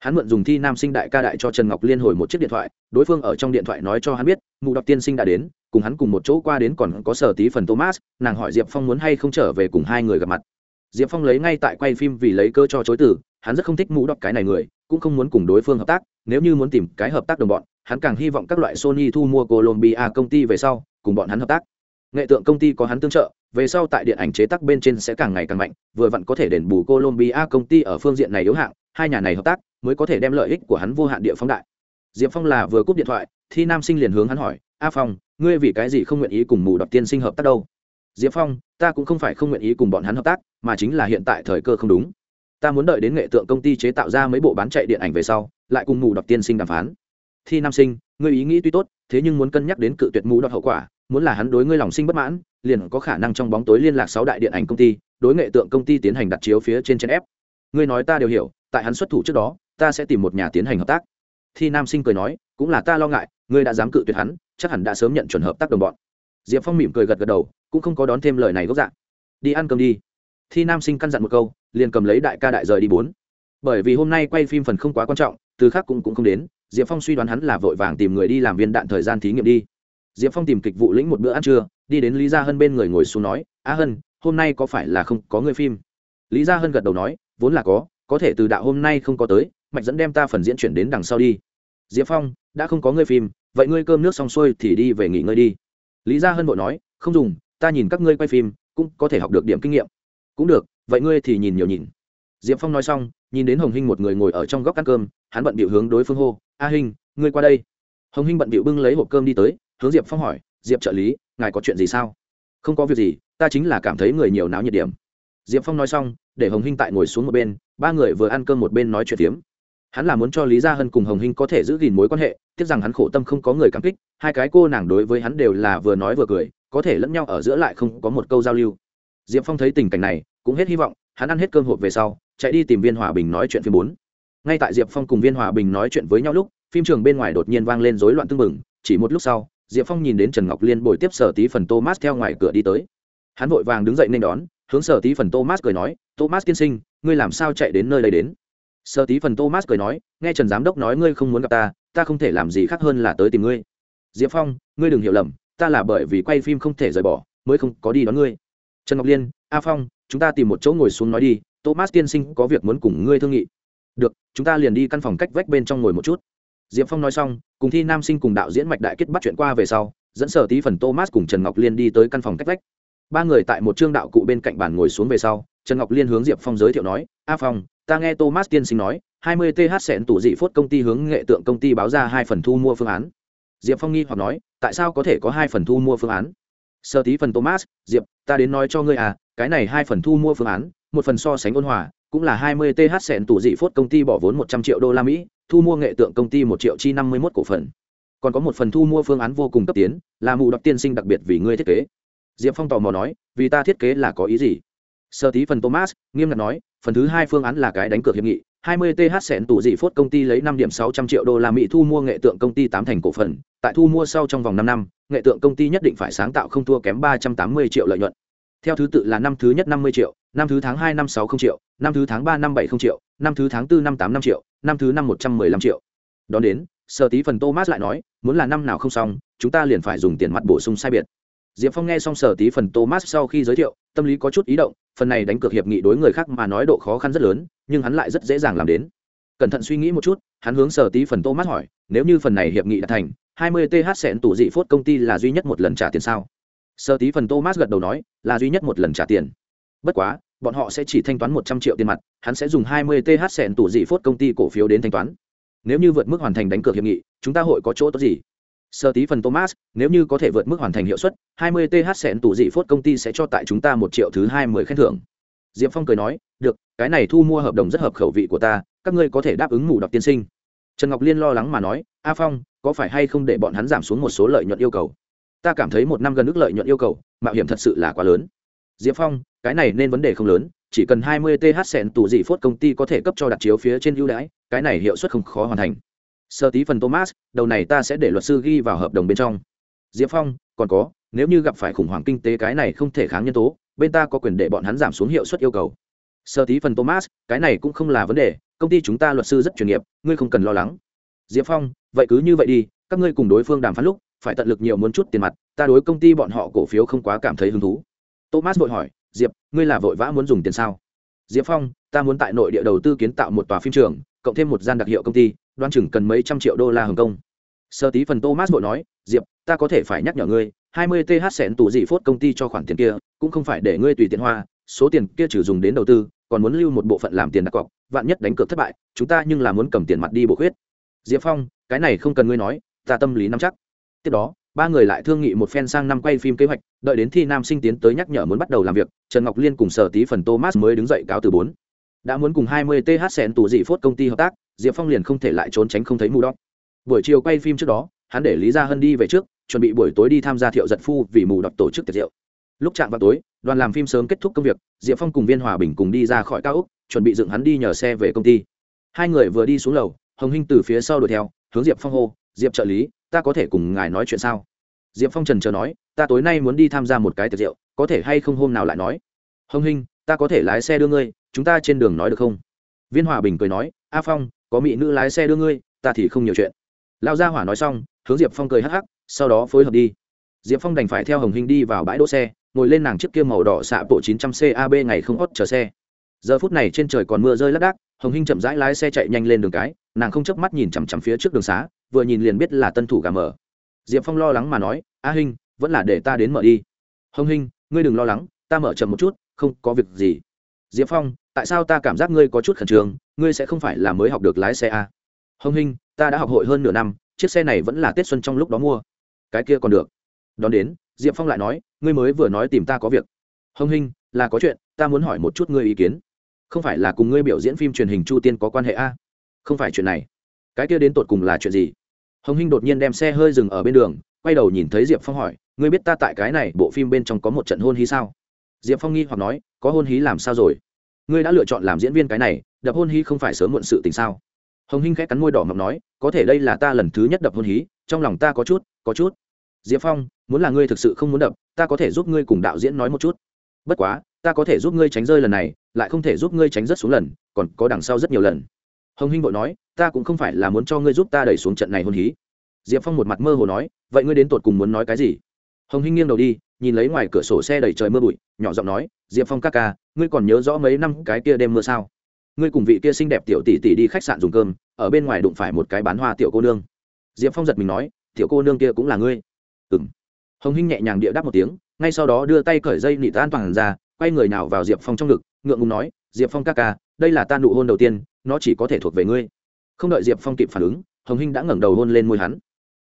Speaker 1: hắn mượn dùng thi nam sinh đại ca đại cho trần ngọc liên hồi một chiếc điện thoại, đối phương ở trong điện thoại nói cho hắn biết, mụ đọc tiên sinh đã đến, cùng hắn cùng một chỗ qua đến còn có sở tí phần thomas, nàng hỏi diệp phong muốn hay không trở về cùng hai người gặp mặt. Diệp phong lấy ngay tại quay phim vì lấy cơ cho chối từ, hắn rất không thích mũ đọc cái này người, cũng không muốn cùng đối phương hợp tác, nếu như muốn tìm cái hợp tác đồng bọn, hắn càng hy vọng các loại sony thu mua colombia công ty về sau, cùng bọn hắn hợp tác. Nghệ tượng công ty có hắn tương trợ, về sau tại điện ảnh chế tác bên trên sẽ càng ngày càng mạnh, vừa vặn có thể đền bù colombia công ty ở phương diện này yếu hạng hai nhà này hợp tác mới có thể đem lợi ích của hắn vô hạn địa phóng đại. Diệp phong là vừa cúp điện thoại thì nam sinh liền hướng hắn hỏi, a phong, ngươi vì cái gì không nguyện ý cùng mù đọc tiên sinh hợp tác đâu? Diệp phong, ta cũng không phải không nguyện ý cùng bọn hắn hợp tác, mà chính là hiện tại thời cơ không đúng. Ta muốn đợi đến nghệ tượng công ty chế tạo ra mấy bộ bán chạy điện ảnh về sau, lại cùng mù đọc tiên sinh đàm phán. Thi nam sinh, ngươi ý nghĩ tuy tốt, thế nhưng muốn cân nhắc đến cự tuyệt mù đọc hậu quả, muốn là hắn đối ngươi lòng sinh bất mãn, liền có khả năng trong bóng tối liên lạc sáu đại điện ảnh công ty, đối nghệ tượng công ty tiến hành đặt chiếu phía trên trên ép. Ngươi nói ta đều hiểu tại hắn xuất thủ trước đó, ta sẽ tìm một nhà tiến hành hợp tác. Thi nam sinh cười nói, cũng là ta lo ngại, ngươi đã dám cự tuyệt hắn, chắc hẳn đã sớm nhận chuẩn hợp tác đồng bọn. Diệp phong mỉm cười gật gật đầu, cũng không có đón thêm lời này gốc dạng đi ăn cơm đi. Thi nam sinh căn dặn một câu, liền cầm lấy đại ca đại rời đi bốn. Bởi vì hôm nay quay phim phần không quá quan trọng, từ khác cũng cũng không đến, diệp phong suy đoán hắn là vội vàng tìm người đi làm viên đạn thời gian thí nghiệm đi. Diệp phong tìm kịch vụ lĩnh một bữa ăn trưa, đi đến lý gia hân bên người ngồi xuống nói, a hân, hôm nay có phải là không có người phim? Lý gia hân gật đầu nói, vốn là có có thể từ đạo hôm nay không có tới, mạch dẫn đem ta phần diễn chuyển đến đằng sau đi. Diệp phong, đã không có người phim, vậy ngươi cơm nước xong xuôi thì đi về nghỉ ngơi đi. Lý gia hân vội nói, không dùng, ta nhìn các ngươi quay phim, cũng có thể học được điểm kinh nghiệm. Cũng được, vậy ngươi thì nhìn nhiều nhìn. Diệp phong nói xong, nhìn đến hồng hinh một người ngồi ở trong góc ăn cơm, hắn bận bịu hướng đối phương hô, a hinh, ngươi qua đây. Hồng hinh bận bịu bưng lấy hộp cơm đi tới, hướng diệp phong hỏi, diệp trợ lý, ngài có chuyện gì sao? Không có việc gì, ta chính là cảm thấy người nhiều náo nhiệt điểm. Diệp phong nói xong để hồng hinh tại ngồi xuống một bên, ba người vừa ăn cơm một bên nói chuyện tiếm hắn là muốn cho lý gia hân cùng hồng hinh có thể giữ gìn mối quan hệ, tiếc rằng hắn khổ tâm không có người cảm kích, hai cái cô nàng đối với hắn đều là vừa nói vừa cười, có thể lẫn nhau ở giữa lại không có một câu giao lưu. Diệp phong thấy tình cảnh này, cũng hết hy vọng, hắn ăn hết cơm hộp về sau, chạy đi tìm viên hòa bình nói chuyện phim bốn. Ngay tại diệp phong cùng viên hòa bình nói chuyện với nhau lúc, phim trường bên ngoài đột nhiên vang lên rối loạn tưng bừng, chỉ một lúc sau, diệp phong nhìn đến trần ngọc liên bồi tiếp sở tí phần thomas theo ngoài cửa đi tới. Hắn vội vàng đứng dậy nên đón hướng sở tí phần thomas cười nói, thomas tiên sinh, ngươi làm sao chạy đến nơi đây đến? Sở tí phần thomas cười nói, nghe trần giám đốc nói ngươi không muốn gặp ta ta không thể làm gì khác hơn là tới tìm ngươi. Diệp phong, ngươi đừng hiểu lầm, ta là bởi vì quay phim không thể rời bỏ, mới không có đi đón ngươi. Trần ngọc liên, a phong, chúng ta tìm một chỗ ngồi xuống nói đi, thomas tiên sinh có việc muốn cùng ngươi thương nghị. Được, chúng ta liền đi căn phòng cách vách bên trong ngồi một chút. Diệp phong nói xong, cùng thi nam sinh cùng đạo diễn mạch đại kết bắt chuyện qua về sau, dẫn sở tí phần thomas cùng trần ngọc liên đi tới căn phòng cách vách ba người tại một trương đạo cụ bên cạnh bàn ngồi xuống về sau, trần ngọc liên hướng diệp phong giới thiệu nói, a phong, ta nghe thomas tiên sinh nói, hai mươi th sẹn tủ dị phốt công ty hướng nghệ tượng công ty báo ra hai phần thu mua phương án. Diệp phong nghi hoặc nói, tại sao có thể có hai phần thu mua phương án? Sơ tí phần thomas, diệp, ta đến nói cho ngươi à cái này hai phần thu mua phương án, một phần so sánh ôn hòa, cũng là hai mươi th sẹn tủ dị phốt công ty bỏ vốn một trăm triệu đô la mỹ, thu mua nghệ tượng công ty một triệu chi năm mươi một cổ phần. Còn có một phần thu mua phương án vô cùng cấp tiến, là mù đọc tiên sinh đặc biệt vì ngươi thiết kế diệp phong tò mò nói vì ta thiết kế là có ý gì sơ tí phần thomas nghiêm ngặt nói phần thứ hai phương án là cái đánh cược hiệp nghị 20 th sẹn tủ dị phốt công ty lấy 5 điểm 600 triệu đô la Mỹ thu mua nghệ tượng công ty 8 thành cổ phần, tại thu mua sau trong vòng 5 năm, nghệ tượng công ty nhất định phải sáng tạo không thua kém 380 triệu lợi nhuận. Theo thứ tự là năm thứ nhất 50 triệu, năm thứ tháng 2 năm 60 triệu, năm thứ tháng 3 năm 70 triệu, năm thứ tháng 4 năm 85 triệu, năm thứ năm 115 triệu. Đó đến, sở tí phần Thomas lại nói, muốn là năm nào không xong, chúng ta liền phải dùng tiền mặt bổ sung sai biệt diệp phong nghe xong sở tí phần thomas sau khi giới thiệu, tâm lý có chút ý động, phần này đánh cược hiệp nghị đối người khác mà nói độ khó khăn rất lớn, nhưng hắn lại rất dễ dàng làm đến. Cẩn thận suy nghĩ một chút, hắn hướng sở tí phần thomas hỏi, nếu như phần này hiệp nghị đã thành 20 th sẽ tủ dị phốt công ty là duy nhất một lần trả tiền sao? Sở tí phần thomas gật đầu nói, là duy nhất một lần trả tiền. Bất quá, bọn họ sẽ chỉ thanh toán một trăm triệu tiền mặt, hắn sẽ dùng 20 th sẽ tủ dị phốt công ty cổ phiếu đến thanh toán. Nếu như vượt mức hoàn thành đánh cược hiệp nghị, chúng ta hội có chỗ tốt gì? Sơ tí phần thomas, nếu như có thể vượt mức hoàn thành hiệu suất 20 th sẹn tủ dị phốt công ty sẽ cho tại chúng ta một triệu thứ hai mươi khen thưởng. Diệp phong cười nói, được, cái này thu mua hợp đồng rất hợp khẩu vị của ta, các ngươi có thể đáp ứng ngủ đọc tiên sinh. Trần ngọc liên lo lắng mà nói, a phong, có phải hay không để bọn hắn giảm xuống một số lợi nhuận yêu cầu? Ta cảm thấy một năm gần ước lợi nhuận yêu cầu, mạo hiểm thật sự là quá lớn. Diệp phong, cái này nên vấn đề không lớn, chỉ cần 20 th sẹn tủ dị phốt công ty có thể cấp cho đặt chiếu phía trên ưu đãi, cái này hiệu suất không khó hoàn thành sơ tí phần thomas, đầu này ta sẽ để luật sư ghi vào hợp đồng bên trong. Diệp phong, còn có, nếu như gặp phải khủng hoảng kinh tế cái này không thể kháng nhân tố, bên ta có quyền để bọn hắn giảm xuống hiệu suất yêu cầu. Sơ tí phần thomas, cái này cũng không là vấn đề, công ty chúng ta luật sư rất chuyên nghiệp, ngươi không cần lo lắng. Diệp phong, vậy cứ như vậy đi, các ngươi cùng đối phương đàm phán lúc, phải tận lực nhiều muốn chút tiền mặt, ta đối công ty bọn họ cổ phiếu không quá cảm thấy hứng thú. Thomas vội hỏi, diệp, ngươi là vội vã muốn dùng tiền sao? Diệp phong, ta muốn tại nội địa đầu tư kiến tạo một tòa phim trường, cộng thêm một gian đặc hiệu công ty đoan chừng cần mấy trăm triệu đô la hồng kông. Sơ tí phần thomas vội nói, diệp, ta có thể phải nhắc nhở ngươi, hai mươi th sẹn tủ dị phốt công ty cho khoản tiền kia, cũng không phải để ngươi tùy tiện hoa, số tiền kia trừ dùng đến đầu tư, còn muốn lưu một bộ phận làm tiền đặt cọc, vạn nhất đánh cược thất bại, chúng ta nhưng là muốn cầm tiền mặt đi bổ khuyết. Diệp phong, cái này không cần ngươi nói, ta tâm lý nắm chắc. Tiếp đó, ba người lại thương nghị một phen sang năm quay phim kế hoạch, đợi đến thi nam sinh tiến tới nhắc nhở muốn bắt đầu làm việc, trần ngọc liên cùng sở tí phần thomas mới đứng dậy cáo từ bốn đã muốn cùng 20 th sẹn tủ dị phốt công ty hợp tác, diệp phong liền không thể lại trốn tránh không thấy mù đọc buổi chiều quay phim trước đó, hắn để lý gia hân đi về trước, chuẩn bị buổi tối đi tham gia thiệu giật phu vì mù đọc tổ chức tiệc rượu. Lúc chạm vào tối, đoàn làm phim sớm kết thúc công việc, diệp phong cùng viên hòa bình cùng đi ra khỏi cao úc chuẩn bị dựng hắn đi nhờ xe về công ty. Hai người vừa đi xuống lầu, hồng hinh từ phía sau đuổi theo, hướng diệp phong hô, diệp trợ lý, ta có thể cùng ngài nói chuyện sao? Diệp phong trần chờ nói, ta tối nay muốn đi tham gia một cái tiệc rượu, có thể hay không hôm nào lại nói? Hồng hinh, ta có thể lái xe đưa ngươi chúng ta trên đường nói được không? Viên hòa bình cười nói, a phong, có mỹ nữ lái xe đưa ngươi, ta thì không nhiều chuyện. Lao gia hỏa nói xong, hướng diệp phong cười hắc hắc, sau đó phối hợp đi. Diệp phong đành phải theo hồng hinh đi vào bãi đỗ xe, ngồi lên nàng chiếc kia màu đỏ xạ bộ 900 cab ngày không hót chờ xe. Giờ phút này trên trời còn mưa rơi lác đác, hồng hinh chậm rãi lái xe chạy nhanh lên đường cái, nàng không chớp mắt nhìn chằm chằm phía trước đường xá, vừa nhìn liền biết là tân thủ gà mở diệp phong lo lắng mà nói, a hinh, vẫn là để ta đến mở đi. Hồng hinh, ngươi đừng lo lắng, ta mở chậm một chút, không có việc gì. Diệp phong tại sao ta cảm giác ngươi có chút khẩn trương, ngươi sẽ không phải là mới học được lái xe à? hồng hinh, ta đã học hội hơn nửa năm, chiếc xe này vẫn là tết xuân trong lúc đó mua. Cái kia còn được. Đón đến, diệp phong lại nói, ngươi mới vừa nói tìm ta có việc. Hồng hinh, là có chuyện, ta muốn hỏi một chút ngươi ý kiến. Không phải là cùng ngươi biểu diễn phim truyền hình chu tiên có quan hệ a à? không phải chuyện này. Cái kia đến tột cùng là chuyện gì? Hồng hinh đột nhiên đem xe hơi dừng ở bên đường, quay đầu nhìn thấy diệp phong hỏi, ngươi biết ta tại cái này bộ phim bên trong có một trận hôn hí sao? Diệp phong nghi hoặc nói, có hôn hí làm sao rồi? Ngươi đã lựa chọn làm diễn viên cái này, đập hôn hí không phải sớm muộn sự tình sao? Hồng hinh khẽ cắn môi đỏ ngọc nói, có thể đây là ta lần thứ nhất đập hôn hí, trong lòng ta có chút có chút. Diệp phong, muốn là ngươi thực sự không muốn đập, ta có thể giúp ngươi cùng đạo diễn nói một chút. Bất quá, ta có thể giúp ngươi tránh rơi lần này, lại không thể giúp ngươi tránh rất xuống lần, còn có đằng sau rất nhiều lần. Hồng hinh vội nói, ta cũng không phải là muốn cho ngươi giúp ta đẩy xuống trận này hôn hí. Diệp phong một mặt mơ hồ nói, vậy ngươi đến tột cùng muốn nói cái gì? Hồng hinh nghiêng đầu đi, nhìn lấy ngoài cửa sổ xe đầy trời mưa bụi, nhỏ giọng nói, diệp phong ca ca, ngươi còn nhớ rõ mấy năm cái kia đêm mưa sao? Ngươi cùng vị kia xinh đẹp tiểu tỷ tỷ đi khách sạn dùng cơm, ở bên ngoài đụng phải một cái bán hoa tiểu cô nương. Diệp phong giật mình nói, tiểu cô nương kia cũng là ngươi. Ừ m hồng hinh nhẹ nhàng địa đáp một tiếng, ngay sau đó đưa tay cởi dây nịt an toàn ra, quay người nào vào diệp phong trong ngực, ngượng ngùng nói, diệp phong ca ca, đây là ta nụ hôn đầu tiên, nó chỉ có thể thuộc về ngươi. Không đợi diệp phong kịp phản ứng, hồng hinh đã ngẩng đầu hôn lên môi hắn.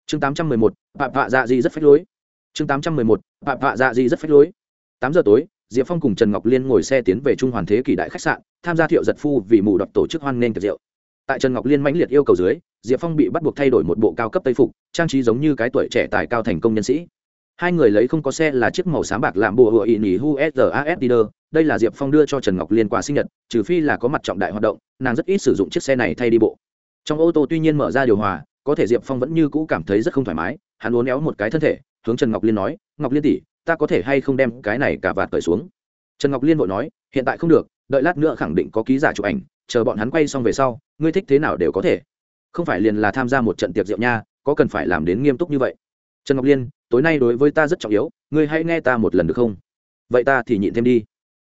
Speaker 1: Chương tám trăm mười một vạ dạ gì rất phách lối chương tám trăm mười một bạ vạ dạ di rất phách lối. Tám giờ tối, diệp phong cùng trần ngọc liên ngồi xe tiến về trung hoàn thế kỷ đại khách sạn, tham gia thiệu giật phu vì mù đọc tổ chức hoan nghênh tiệc rượu. Tại trần ngọc liên mãnh liệt yêu cầu dưới, diệp phong bị bắt buộc thay đổi một bộ cao cấp tây phục, trang trí giống như cái tuổi trẻ tài cao thành công nhân sĩ. Hai người lấy không có xe là chiếc màu xám bạc làm bùa hựa ỵ nhì hu dealer đây là diệp phong đưa cho trần ngọc liên quà sinh nhật, trừ phi là có mặt trọng đại hoạt động, nàng rất ít sử dụng chiếc xe này thay đi bộ. Trong ô tô tuy nhiên mở ra điều hòa, có thể diệp phong vẫn như cũ cảm thấy rất không thoải mái, hắn uốn éo một cái thân thể hướng trần ngọc liên nói, ngọc liên tỷ, ta có thể hay không đem cái này cả vạt cởi xuống? Trần ngọc liên vội nói, hiện tại không được, đợi lát nữa khẳng định có ký giả chụp ảnh, chờ bọn hắn quay xong về sau, ngươi thích thế nào đều có thể. Không phải liền là tham gia một trận tiệc rượu nha, có cần phải làm đến nghiêm túc như vậy? Trần ngọc liên, tối nay đối với ta rất trọng yếu, ngươi hãy nghe ta một lần được không? Vậy ta thì nhịn thêm đi.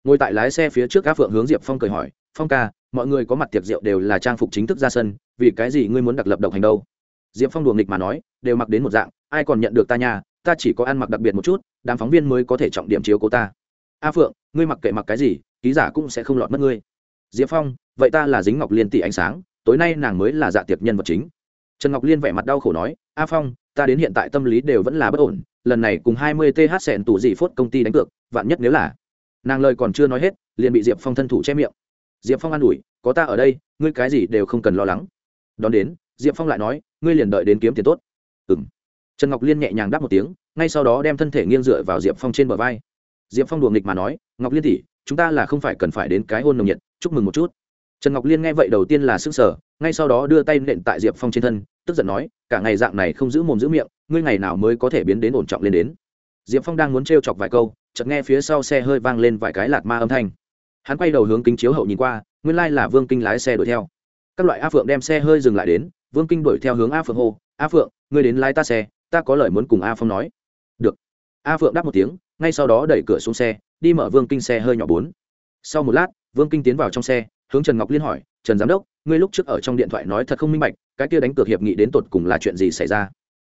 Speaker 1: Ngồi tại lái xe phía trước cá phượng hướng diệp phong cười hỏi, phong ca, mọi người có mặt tiệc rượu đều là trang phục chính thức ra sân, vì cái gì ngươi muốn đặc lập độc hành đâu? Diệp phong đùa nghịch mà nói, đều mặc đến một dạng, ai còn nhận được ta nhà ta chỉ có ăn mặc đặc biệt một chút, đám phóng viên mới có thể trọng điểm chiếu cố ta. A phượng, ngươi mặc kệ mặc cái gì, ký giả cũng sẽ không lọt mất ngươi. Diệp phong, vậy ta là dính ngọc liên tỷ ánh sáng, tối nay nàng mới là dạ tiệc nhân vật chính. Trần ngọc liên vẻ mặt đau khổ nói, a phong, ta đến hiện tại tâm lý đều vẫn là bất ổn, lần này cùng hai mươi th sẹn tủ dị phốt công ty đánh cược, vạn nhất nếu là. Nàng lời còn chưa nói hết, liền bị diệp phong thân thủ che miệng. Diệp phong an ủi, có ta ở đây, ngươi cái gì đều không cần lo lắng. Đón đến, diệp phong lại nói, ngươi liền đợi đến kiếm tiền tốt. Ừ m trần ngọc liên nhẹ nhàng đáp một tiếng, ngay sau đó đem thân thể nghiêng dựa vào diệp phong trên bờ vai. Diệp phong đùa nghịch mà nói, ngọc liên tỷ, chúng ta là không phải cần phải đến cái hôn nồng nhiệt, chúc mừng một chút. Trần ngọc liên nghe vậy đầu tiên là s ư n g sở ngay sau đó đưa tay nện tại diệp phong trên thân, tức giận nói, cả ngày dạng này không giữ mồm giữ miệng, ngươi ngày nào mới có thể biến đến ổn trọng lên đến? Diệp phong đang muốn t chọc vài câu, chợt nghe phía sau xe hơi vang lên vài cái lạt ma âm thanh. Hắn quay đầu hướng kính chiếu hậu nhìn qua, nguyên lai là vương kinh lái xe đuổi theo. Các loại a phượng đem xe hơi dừng lại đến, vương kinh đuổi theo hướng a phượng hô, a phượng, ngươi đến lái ta xe ta có lời muốn cùng a phong nói. Được. A phượng đáp một tiếng, ngay sau đó đẩy cửa xuống xe, đi mở vương kinh xe hơi nhỏ bốn. Sau một lát, vương kinh tiến vào trong xe, hướng trần ngọc liên hỏi, trần giám đốc, ngươi lúc trước ở trong điện thoại nói thật không minh bạch, cái kia đánh cược hiệp nghị đến tột cùng là chuyện gì xảy ra?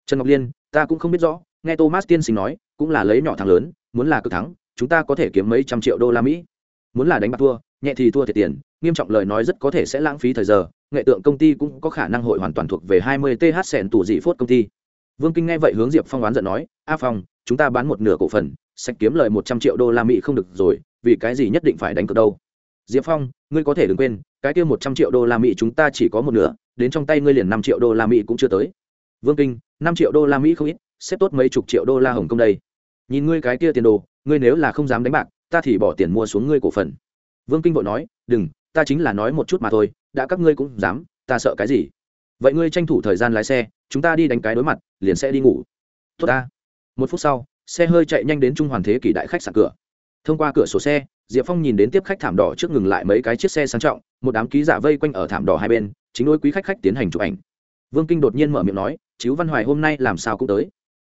Speaker 1: Trần ngọc liên, ta cũng không biết rõ. Nghe thomas tiên sinh nói, cũng là lấy nhỏ thắng lớn, muốn là cực thắng, chúng ta có thể kiếm mấy trăm triệu đô la mỹ. Muốn là đánh bạc thua, nhẹ thì thua thiệt tiền, nghiêm trọng lời nói rất có thể sẽ lãng phí thời giờ, nghệ tượng công ty cũng có khả năng hội hoàn toàn thuộc về 20 th sẹn tủ dị phốt công ty vương kinh nghe vậy hướng diệp phong oán giận nói, a phong, chúng ta bán một nửa cổ phần, sạch kiếm lời một trăm triệu đô la mỹ không được rồi, vì cái gì nhất định phải đánh cược đâu? Diệp phong, ngươi có thể đừng quên, cái kia một trăm triệu đô la mỹ chúng ta chỉ có một nửa, đến trong tay ngươi liền năm triệu đô la mỹ cũng chưa tới. Vương kinh, năm triệu đô la mỹ không ít, xếp tốt mấy chục triệu đô la hồng công đây. Nhìn ngươi cái kia tiền đồ, ngươi nếu là không dám đánh bạc, ta thì bỏ tiền mua xuống ngươi cổ phần. Vương kinh vội nói, đừng, ta chính là nói một chút mà thôi, đã các ngươi cũng dám, ta sợ cái gì? Vậy ngươi tranh thủ thời gian lái xe, chúng ta đi đánh cái đối mặt, liền sẽ đi ngủ. Tốt ta. Một phút sau, xe hơi chạy nhanh đến trung hoàn thế kỷ đại khách sạn cửa. Thông qua cửa sổ xe, diệp phong nhìn đến tiếp khách thảm đỏ trước ngừng lại mấy cái chiếc xe sang trọng, một đám ký giả vây quanh ở thảm đỏ hai bên, chính đối quý khách khách tiến hành chụp ảnh. Vương kinh đột nhiên mở miệng nói chứ văn hoài hôm nay làm sao cũng tới.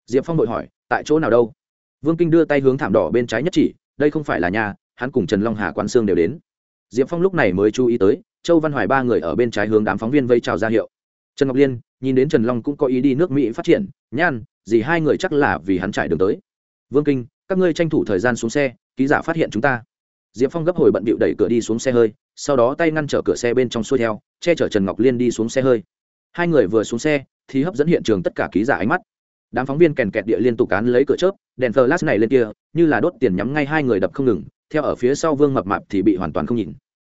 Speaker 1: Diệp phong vội hỏi, tại chỗ nào đâu? Vương kinh đưa tay hướng thảm đỏ bên trái nhất chỉ, đây không phải là nhà, hắn cùng trần long hà quán sương đều đến. Diệp phong lúc này mới chú ý tới, châu văn hoài ba người ở bên trái hướng đám phóng viên vây chào ra hiệu trần ngọc liên, nhìn đến trần long cũng có ý đi nước mỹ phát triển, nhan, gì hai người chắc là vì hắn trải đường tới. Vương kinh, các ngươi tranh thủ thời gian xuống xe, ký giả phát hiện chúng ta. Diệp phong gấp hồi bận bịu đẩy cửa đi xuống xe hơi, sau đó tay ngăn trở cửa xe bên trong xuôi theo, che chở trần ngọc liên đi xuống xe hơi. Hai người vừa xuống xe, thì hấp dẫn hiện trường tất cả ký giả ánh mắt. Đám phóng viên kèn kẹt địa liên tục cán lấy cửa chớp, đèn flash này lên kia, như là đốt tiền nhắm ngay hai người đập không ngừng, theo ở phía sau vương mập mạp thì bị hoàn toàn không nhìn.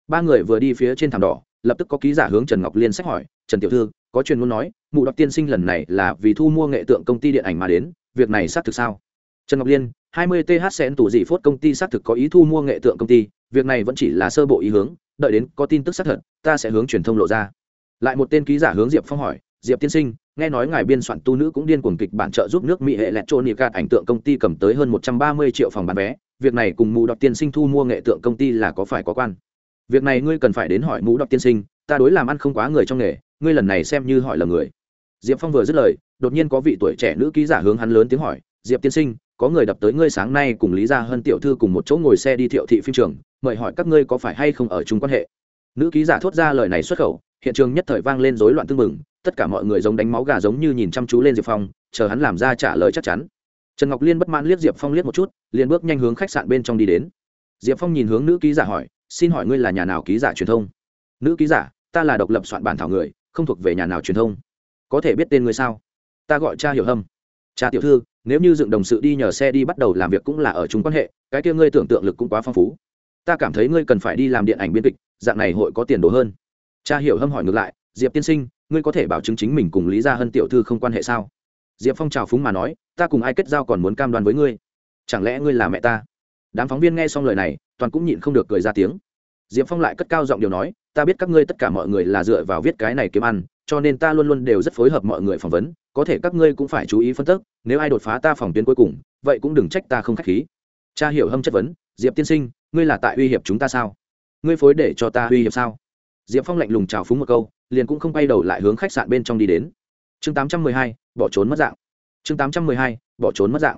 Speaker 1: Ba người vừa đi phía trên thảm đỏ, lập tức có ký giả hướng trần ngọc liên sách hỏi, trần tiểu thư có truyền muốn nói, mụ đọc tiên sinh lần này là vì thu mua nghệ tượng công ty điện ảnh mà đến, việc này xác thực sao? Trần ngọc liên 20 th sen tủ dị phốt công ty xác thực có ý thu mua nghệ tượng công ty, việc này vẫn chỉ là sơ bộ ý hướng, đợi đến có tin tức xác thật, ta sẽ hướng truyền thông lộ ra. Lại một tên ký giả hướng diệp phong hỏi, diệp tiên sinh, nghe nói ngài biên soạn tu nữ cũng điên cuồng kịch bản trợ giúp nước mỹ hệ lẹt trôn nhịp gạt ảnh tượng công ty cầm tới hơn một trăm ba mươi triệu phòng bán vé, việc này cùng mù đọc tiên sinh thu mua nghệ tượng công ty là có phải có quan? Việc này ngươi cần phải đến hỏi mũ đọc tiên sinh, ta đối làm ăn không quá người trong nghề ngươi lần này xem như hỏi là người. Diệp phong vừa dứt lời, đột nhiên có vị tuổi trẻ nữ ký giả hướng hắn lớn tiếng hỏi, diệp tiên sinh, có người đập tới ngươi sáng nay cùng lý gia hơn tiểu thư cùng một chỗ ngồi xe đi thiệu thị phim trường, mời hỏi các ngươi có phải hay không ở chung quan hệ? Nữ ký giả thốt ra lời này xuất khẩu, hiện trường nhất thời vang lên rối loạn tưng mừng tất cả mọi người giống đánh máu gà giống như nhìn chăm chú lên diệp phong, chờ hắn làm ra trả lời chắc chắn. Trần ngọc liên bất mãn liếc diệp phong liếc một chút, liền bước nhanh hướng khách sạn bên trong đi đến. Diệp phong nhìn hướng nữ ký giả hỏi, xin hỏi ngươi là nhà nào ký giả truyền thông? Nữ ký giả, ta là độc lập soạn bản thảo người không thuộc về nhà nào truyền thông. Có thể biết tên ngươi sao? Ta gọi cha hiểu hâm. Cha tiểu thư, nếu như dựng đồng sự đi nhờ xe đi bắt đầu làm việc cũng là ở chung quan hệ, cái kia ngươi tưởng tượng lực cũng quá phong phú. Ta cảm thấy ngươi cần phải đi làm điện ảnh biên kịch, dạng này hội có tiền đồ hơn. Cha hiểu hâm hỏi ngược lại, diệp tiên sinh, ngươi có thể bảo chứng chính mình cùng lý gia hân tiểu thư không quan hệ sao? Diệp phong trào phúng mà nói, ta cùng ai kết giao còn muốn cam đoan với ngươi. Chẳng lẽ ngươi là mẹ ta? Đám phóng viên nghe xong lời này, toàn cũng nhịn không được cười ra tiếng diệp phong lại cất cao giọng điều nói, ta biết các ngươi tất cả mọi người là dựa vào viết cái này kiếm ăn, cho nên ta luôn luôn đều rất phối hợp mọi người phỏng vấn, có thể các ngươi cũng phải chú ý phân tích, nếu ai đột phá ta phòng tuyến cuối cùng, vậy cũng đừng trách ta không k h á c h khí. Cha hiểu hâm chất vấn, diệp tiên sinh, ngươi là tại uy hiếp chúng ta sao? Ngươi phối để cho ta uy hiếp sao? Diệp phong lạnh lùng trào phúng một câu, liền cũng không bay đầu lại hướng khách sạn bên trong đi đến. Chương tám trăm mười hai, bỏ trốn mất dạng. Chương tám trăm mười hai, bỏ trốn mất dạng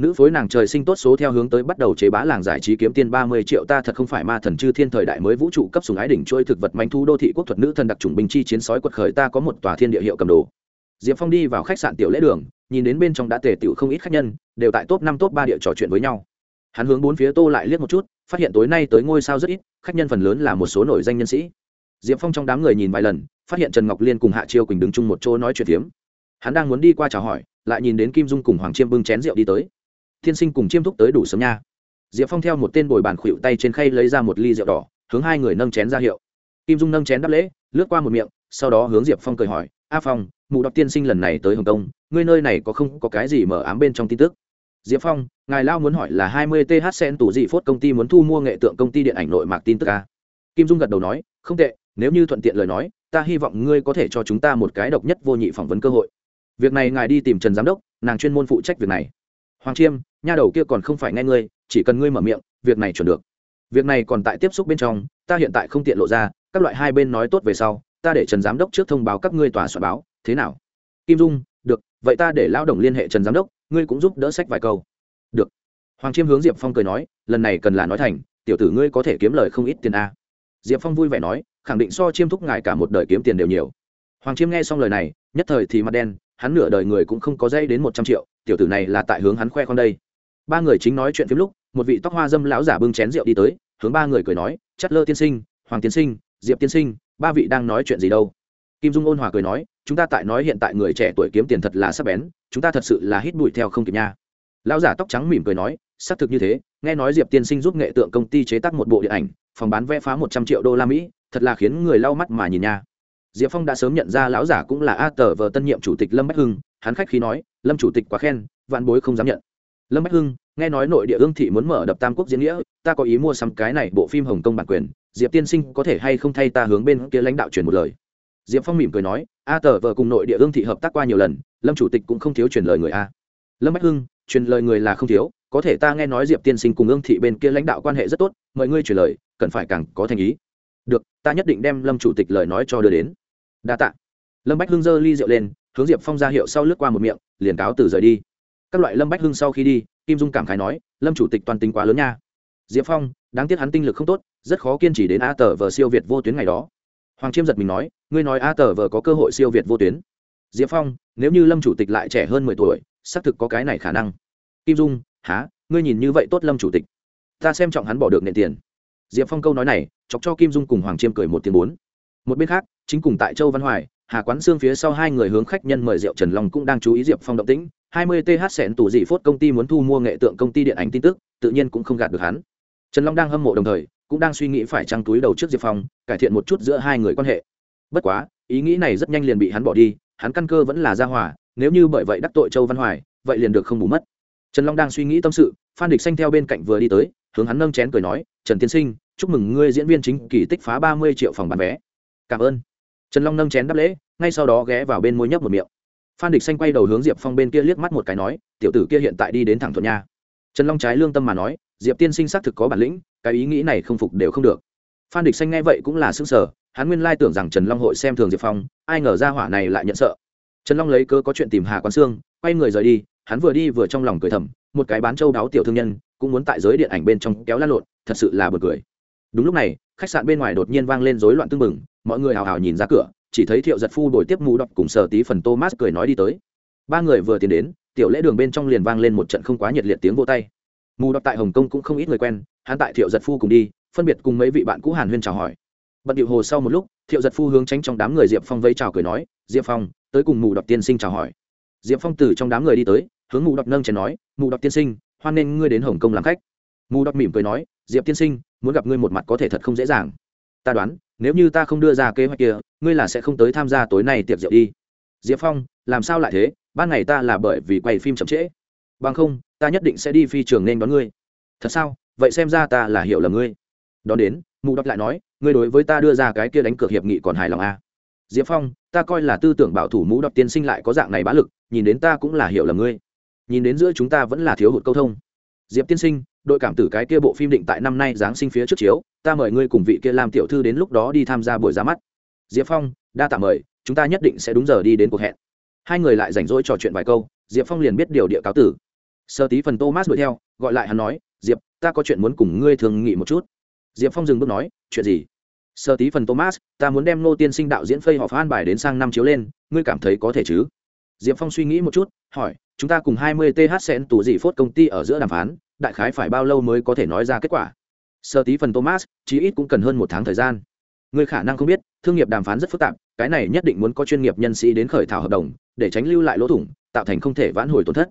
Speaker 1: nữ phối nàng trời sinh tốt số theo hướng tới bắt đầu chế bá làng giải trí kiếm tiền ba mươi triệu ta thật không phải ma thần chư thiên thời đại mới vũ trụ cấp sùng ái đỉnh trôi thực vật manh thu đô thị quốc thuật nữ thần đặc trùng binh chi chiến sói quật khởi ta có một tòa thiên địa hiệu cầm đồ. Diệp phong đi vào khách sạn tiểu lễ đường, nhìn đến bên trong đã tề tiểu không ít khách nhân, đều tại top năm top ba địa trò chuyện với nhau. Hắn hướng bốn phía tô lại liếc một chút, phát hiện tối nay tới ngôi sao rất ít, khách nhân phần lớn là một số nổi danh nhân sĩ. Diệp phong trong đám người nhìn vài lần, phát hiện trần ngọc liên cùng hạ chiêu quỳnh đứng chung một chỗ nói chuyện phiếm. Hắn đang muốn đi qua chào hỏi, lại nhìn đến kim dung cùng hoàng chiêm bưng chén rượu đi tới tiên sinh cùng chiêm thúc tới đủ sớm nha. Diệp phong theo một tên bồi bàn khuỵu tay trên khay lấy ra một ly rượu đỏ, hướng hai người nâng chén ra hiệu. Kim dung nâng chén đáp lễ, lướt qua một miệng, sau đó hướng diệp phong cười hỏi, a phong, mụ đọc tiên sinh lần này tới hồng kông, ngươi nơi này có không có cái gì mở ám bên trong tin tức? Diệp phong, ngài lao muốn hỏi là hai mươi th sen tủ dị phốt công ty muốn thu mua nghệ tượng công ty điện ảnh nội mạc tin tức a kim dung gật đầu nói, không tệ, nếu như thuận tiện lời nói, ta hy vọng ngươi có thể cho chúng ta một cái độc nhất vô nhị phỏng vấn cơ hội. Việc này ngài đi tìm trần giám đốc, nàng chuyên môn phụ trách việc này hoàng chiêm, nha đầu kia còn không phải nghe ngươi, chỉ cần ngươi mở miệng, việc này chuẩn được. Việc này còn tại tiếp xúc bên trong, ta hiện tại không tiện lộ ra, các loại hai bên nói tốt về sau, ta để trần giám đốc trước thông báo các ngươi tòa soạn báo, thế nào? Kim dung, được, vậy ta để lao động liên hệ trần giám đốc, ngươi cũng giúp đỡ sách vài câu. Được. Hoàng chiêm hướng diệp phong cười nói, lần này cần là nói thành, tiểu tử ngươi có thể kiếm lời không ít tiền a. Diệp phong vui vẻ nói, khẳng định so chiêm thúc ngài cả một đời kiếm tiền đều nhiều. Hoàng chiêm nghe xong lời này, nhất thời thì mặt đen, hắn nửa đời người cũng không có dây đến một trăm triệu tiểu tử này là tại hướng hắn khoe con đây. Ba người chính nói chuyện phim lúc, một vị tóc hoa dâm lão giả bưng chén rượu đi tới, hướng ba người cười nói, chất lơ tiên sinh, hoàng tiên sinh, diệp tiên sinh, ba vị đang nói chuyện gì đâu? Kim dung ôn hòa cười nói, chúng ta tại nói hiện tại người trẻ tuổi kiếm tiền thật là sắc bén, chúng ta thật sự là hít bụi theo không kịp nha. Lão giả tóc trắng mỉm cười nói, xác thực như thế, nghe nói diệp tiên sinh giúp nghệ tượng công ty chế tác một bộ điện ảnh, phòng bán vé phá một trăm triệu đô la mỹ, thật là khiến người lau mắt mà nhìn nha diệp phong đã sớm nhận ra lão giả cũng là a tờ vờ tân nhiệm chủ tịch lâm bách hưng, hắn khách khí nói, lâm chủ tịch quá khen, vạn bối không dám nhận. Lâm bách hưng, nghe nói nội địa ương thị muốn mở đập tam quốc diễn nghĩa, ta có ý mua xăm cái này bộ phim hồng kông bản quyền, diệp tiên sinh có thể hay không thay ta hướng bên kia lãnh đạo truyền một lời? Diệp phong mỉm cười nói, a tờ vờ cùng nội địa ương thị hợp tác qua nhiều lần, lâm chủ tịch cũng không thiếu truyền lời người a. Lâm bách hưng, truyền lời người là không thiếu, có thể ta nghe nói diệp tiên sinh cùng ương thị bên kia lãnh đạo quan hệ rất tốt, mời ngươi truyền lời, cần phải càng có thành ý. Được, ta nhất định đem lâm chủ tịch lời nói cho đưa đến đa tạ. Lâm bách hưng giơ ly rượu lên, hướng diệp phong ra hiệu sau lướt qua một miệng, liền cáo từ rời đi. Các loại lâm bách hưng sau khi đi, kim dung cảm khái nói, lâm chủ tịch toàn tính quá lớn nha. Diệp phong, đáng tiếc hắn tinh lực không tốt, rất khó kiên trì đến a tờ vờ siêu việt vô tuyến ngày đó. Hoàng chiêm giật mình nói, ngươi nói a tờ vờ có cơ hội siêu việt vô tuyến. Diệp phong, nếu như lâm chủ tịch lại trẻ hơn mười tuổi, xác thực có cái này khả năng. Kim dung há ngươi nhìn như vậy tốt lâm chủ tịch. Ta xem trọng hắn bỏ được nệ tiền. Diệp phong câu nói này, chọc cho kim dung cùng hoàng chiêm cười một tiếng bốn một bên khác chính cùng tại châu văn hoài hà quán xương phía sau hai người hướng khách nhân mời rượu trần long cũng đang chú ý diệp phong động tĩnh. hai mươi th sẹn tủ dị phốt công ty muốn thu mua nghệ tượng công ty điện ảnh tin tức tự nhiên cũng không gạt được hắn. Trần long đang hâm mộ đồng thời cũng đang suy nghĩ phải trăng túi đầu trước diệp phong cải thiện một chút giữa hai người quan hệ. Bất quá ý nghĩ này rất nhanh liền bị hắn bỏ đi hắn căn cơ vẫn là gia hỏa, nếu như bởi vậy đắc tội châu văn hoài vậy liền được không bù mất. Trần long đang suy nghĩ tâm sự phan địch xanh theo bên cạnh vừa đi tới hướng hắn nâng chén cười nói trần tiên sinh chúc mừng ngươi diễn viên chính kỳ tích phá ba mươi triệu phòng bán vé cảm ơn. Trần long nâng chén đáp lễ, ngay sau đó ghé vào bên môi nhấp một miệng. Phan địch xanh quay đầu hướng diệp phong bên kia liếc mắt một cái nói, tiểu tử kia hiện tại đi đến thẳng thuận nha. Trần long trái lương tâm mà nói, diệp tiên sinh xác thực có bản lĩnh, cái ý nghĩ này không phục đều không được. Phan địch xanh nghe vậy cũng là xứng sở hắn nguyên lai tưởng rằng trần long hội xem thường diệp phong, ai ngờ ra hỏa này lại nhận sợ. Trần long lấy cơ có chuyện tìm hà quán sương, quay người rời đi, hắn vừa đi vừa trong lòng cười thầm, một cái bán châu đáo tiểu thương nhân, cũng muốn tại giới điện ảnh bên trong kéo lan lộn, thật sự là bật cười. Đúng lúc này khách sạn bên ngoài đột nhiên vang lên rối loạn tưng bừng, mọi người hào hào nhìn ra cửa, chỉ thấy thiệu giật phu đổi tiếp mù đọc cùng sở tí phần thomas cười nói đi tới. Ba người vừa tiến đến, tiểu lễ đường bên trong liền vang lên một trận không quá nhiệt liệt tiếng vô tay. Mù đọc tại hồng kông cũng không ít người quen, hắn tại thiệu giật phu cùng đi, phân biệt cùng mấy vị bạn cũ hàn huyên chào hỏi. Bận điệu hồ sau một lúc, thiệu giật phu hướng tránh trong đám người diệp phong vây chào cười nói, diệp phong, tới cùng mù đọc tiên sinh chào hỏi. Diệp phong từ trong đám người đi tới, hướng mù đọc nâng chén nói, mù đọc tiên sinh, hoan nên ngươi đến hồng kông làm khách. Mù đọc mỉm cười nói, diệp tiên sinh muốn gặp ngươi một mặt có thể thật không dễ dàng. Ta đoán, nếu như ta không đưa ra kế hoạch kia, ngươi là sẽ không tới tham gia tối nay tiệc rượu đi. Diệp phong, làm sao lại thế? Ban ngày ta là bởi vì quay phim chậm trễ. Bằng không, ta nhất định sẽ đi phi trường nên đón ngươi. Thật sao? Vậy xem ra ta là hiểu là ngươi. Đón đến, mụ đọc lại nói, ngươi đối với ta đưa ra cái kia đánh cược hiệp nghị còn hài lòng à. diệp phong, ta coi là tư tưởng bảo thủ mũ đọc tiên sinh lại có dạng này bá lực, nhìn đến ta cũng là hiểu là ngươi. Nhìn đến giữa chúng ta vẫn là thiếu hụt câu thông diệp tiên sinh, đội cảm tử cái kia bộ phim định tại năm nay giáng sinh phía trước chiếu, ta mời ngươi cùng vị kia làm tiểu thư đến lúc đó đi tham gia buổi ra mắt. Diệp phong, đa tạ mời, chúng ta nhất định sẽ đúng giờ đi đến cuộc hẹn. Hai người lại rảnh rỗi trò chuyện vài câu, diệp phong liền biết điều địa cáo tử. Sơ tí phần thomas đuổi theo, gọi lại hắn nói, diệp, ta có chuyện muốn cùng ngươi thường nghị một chút. Diệp phong dừng bước nói, chuyện gì? Sơ tí phần thomas, ta muốn đem nô tiên sinh đạo diễn phây họ phan bài đến sang năm chiếu lên, ngươi cảm thấy có thể chứ? Diệp phong suy nghĩ một chút, hỏi, chúng ta cùng hai mươi th sen tủ dị phốt công ty ở giữa đàm phán, đại khái phải bao lâu mới có thể nói ra kết quả? Sơ tí phần thomas, chí ít cũng cần hơn một tháng thời gian. Người khả năng không biết, thương nghiệp đàm phán rất phức tạp, cái này nhất định muốn có chuyên nghiệp nhân sĩ đến khởi thảo hợp đồng, để tránh lưu lại lỗ thủng, tạo thành không thể vãn hồi tổn thất.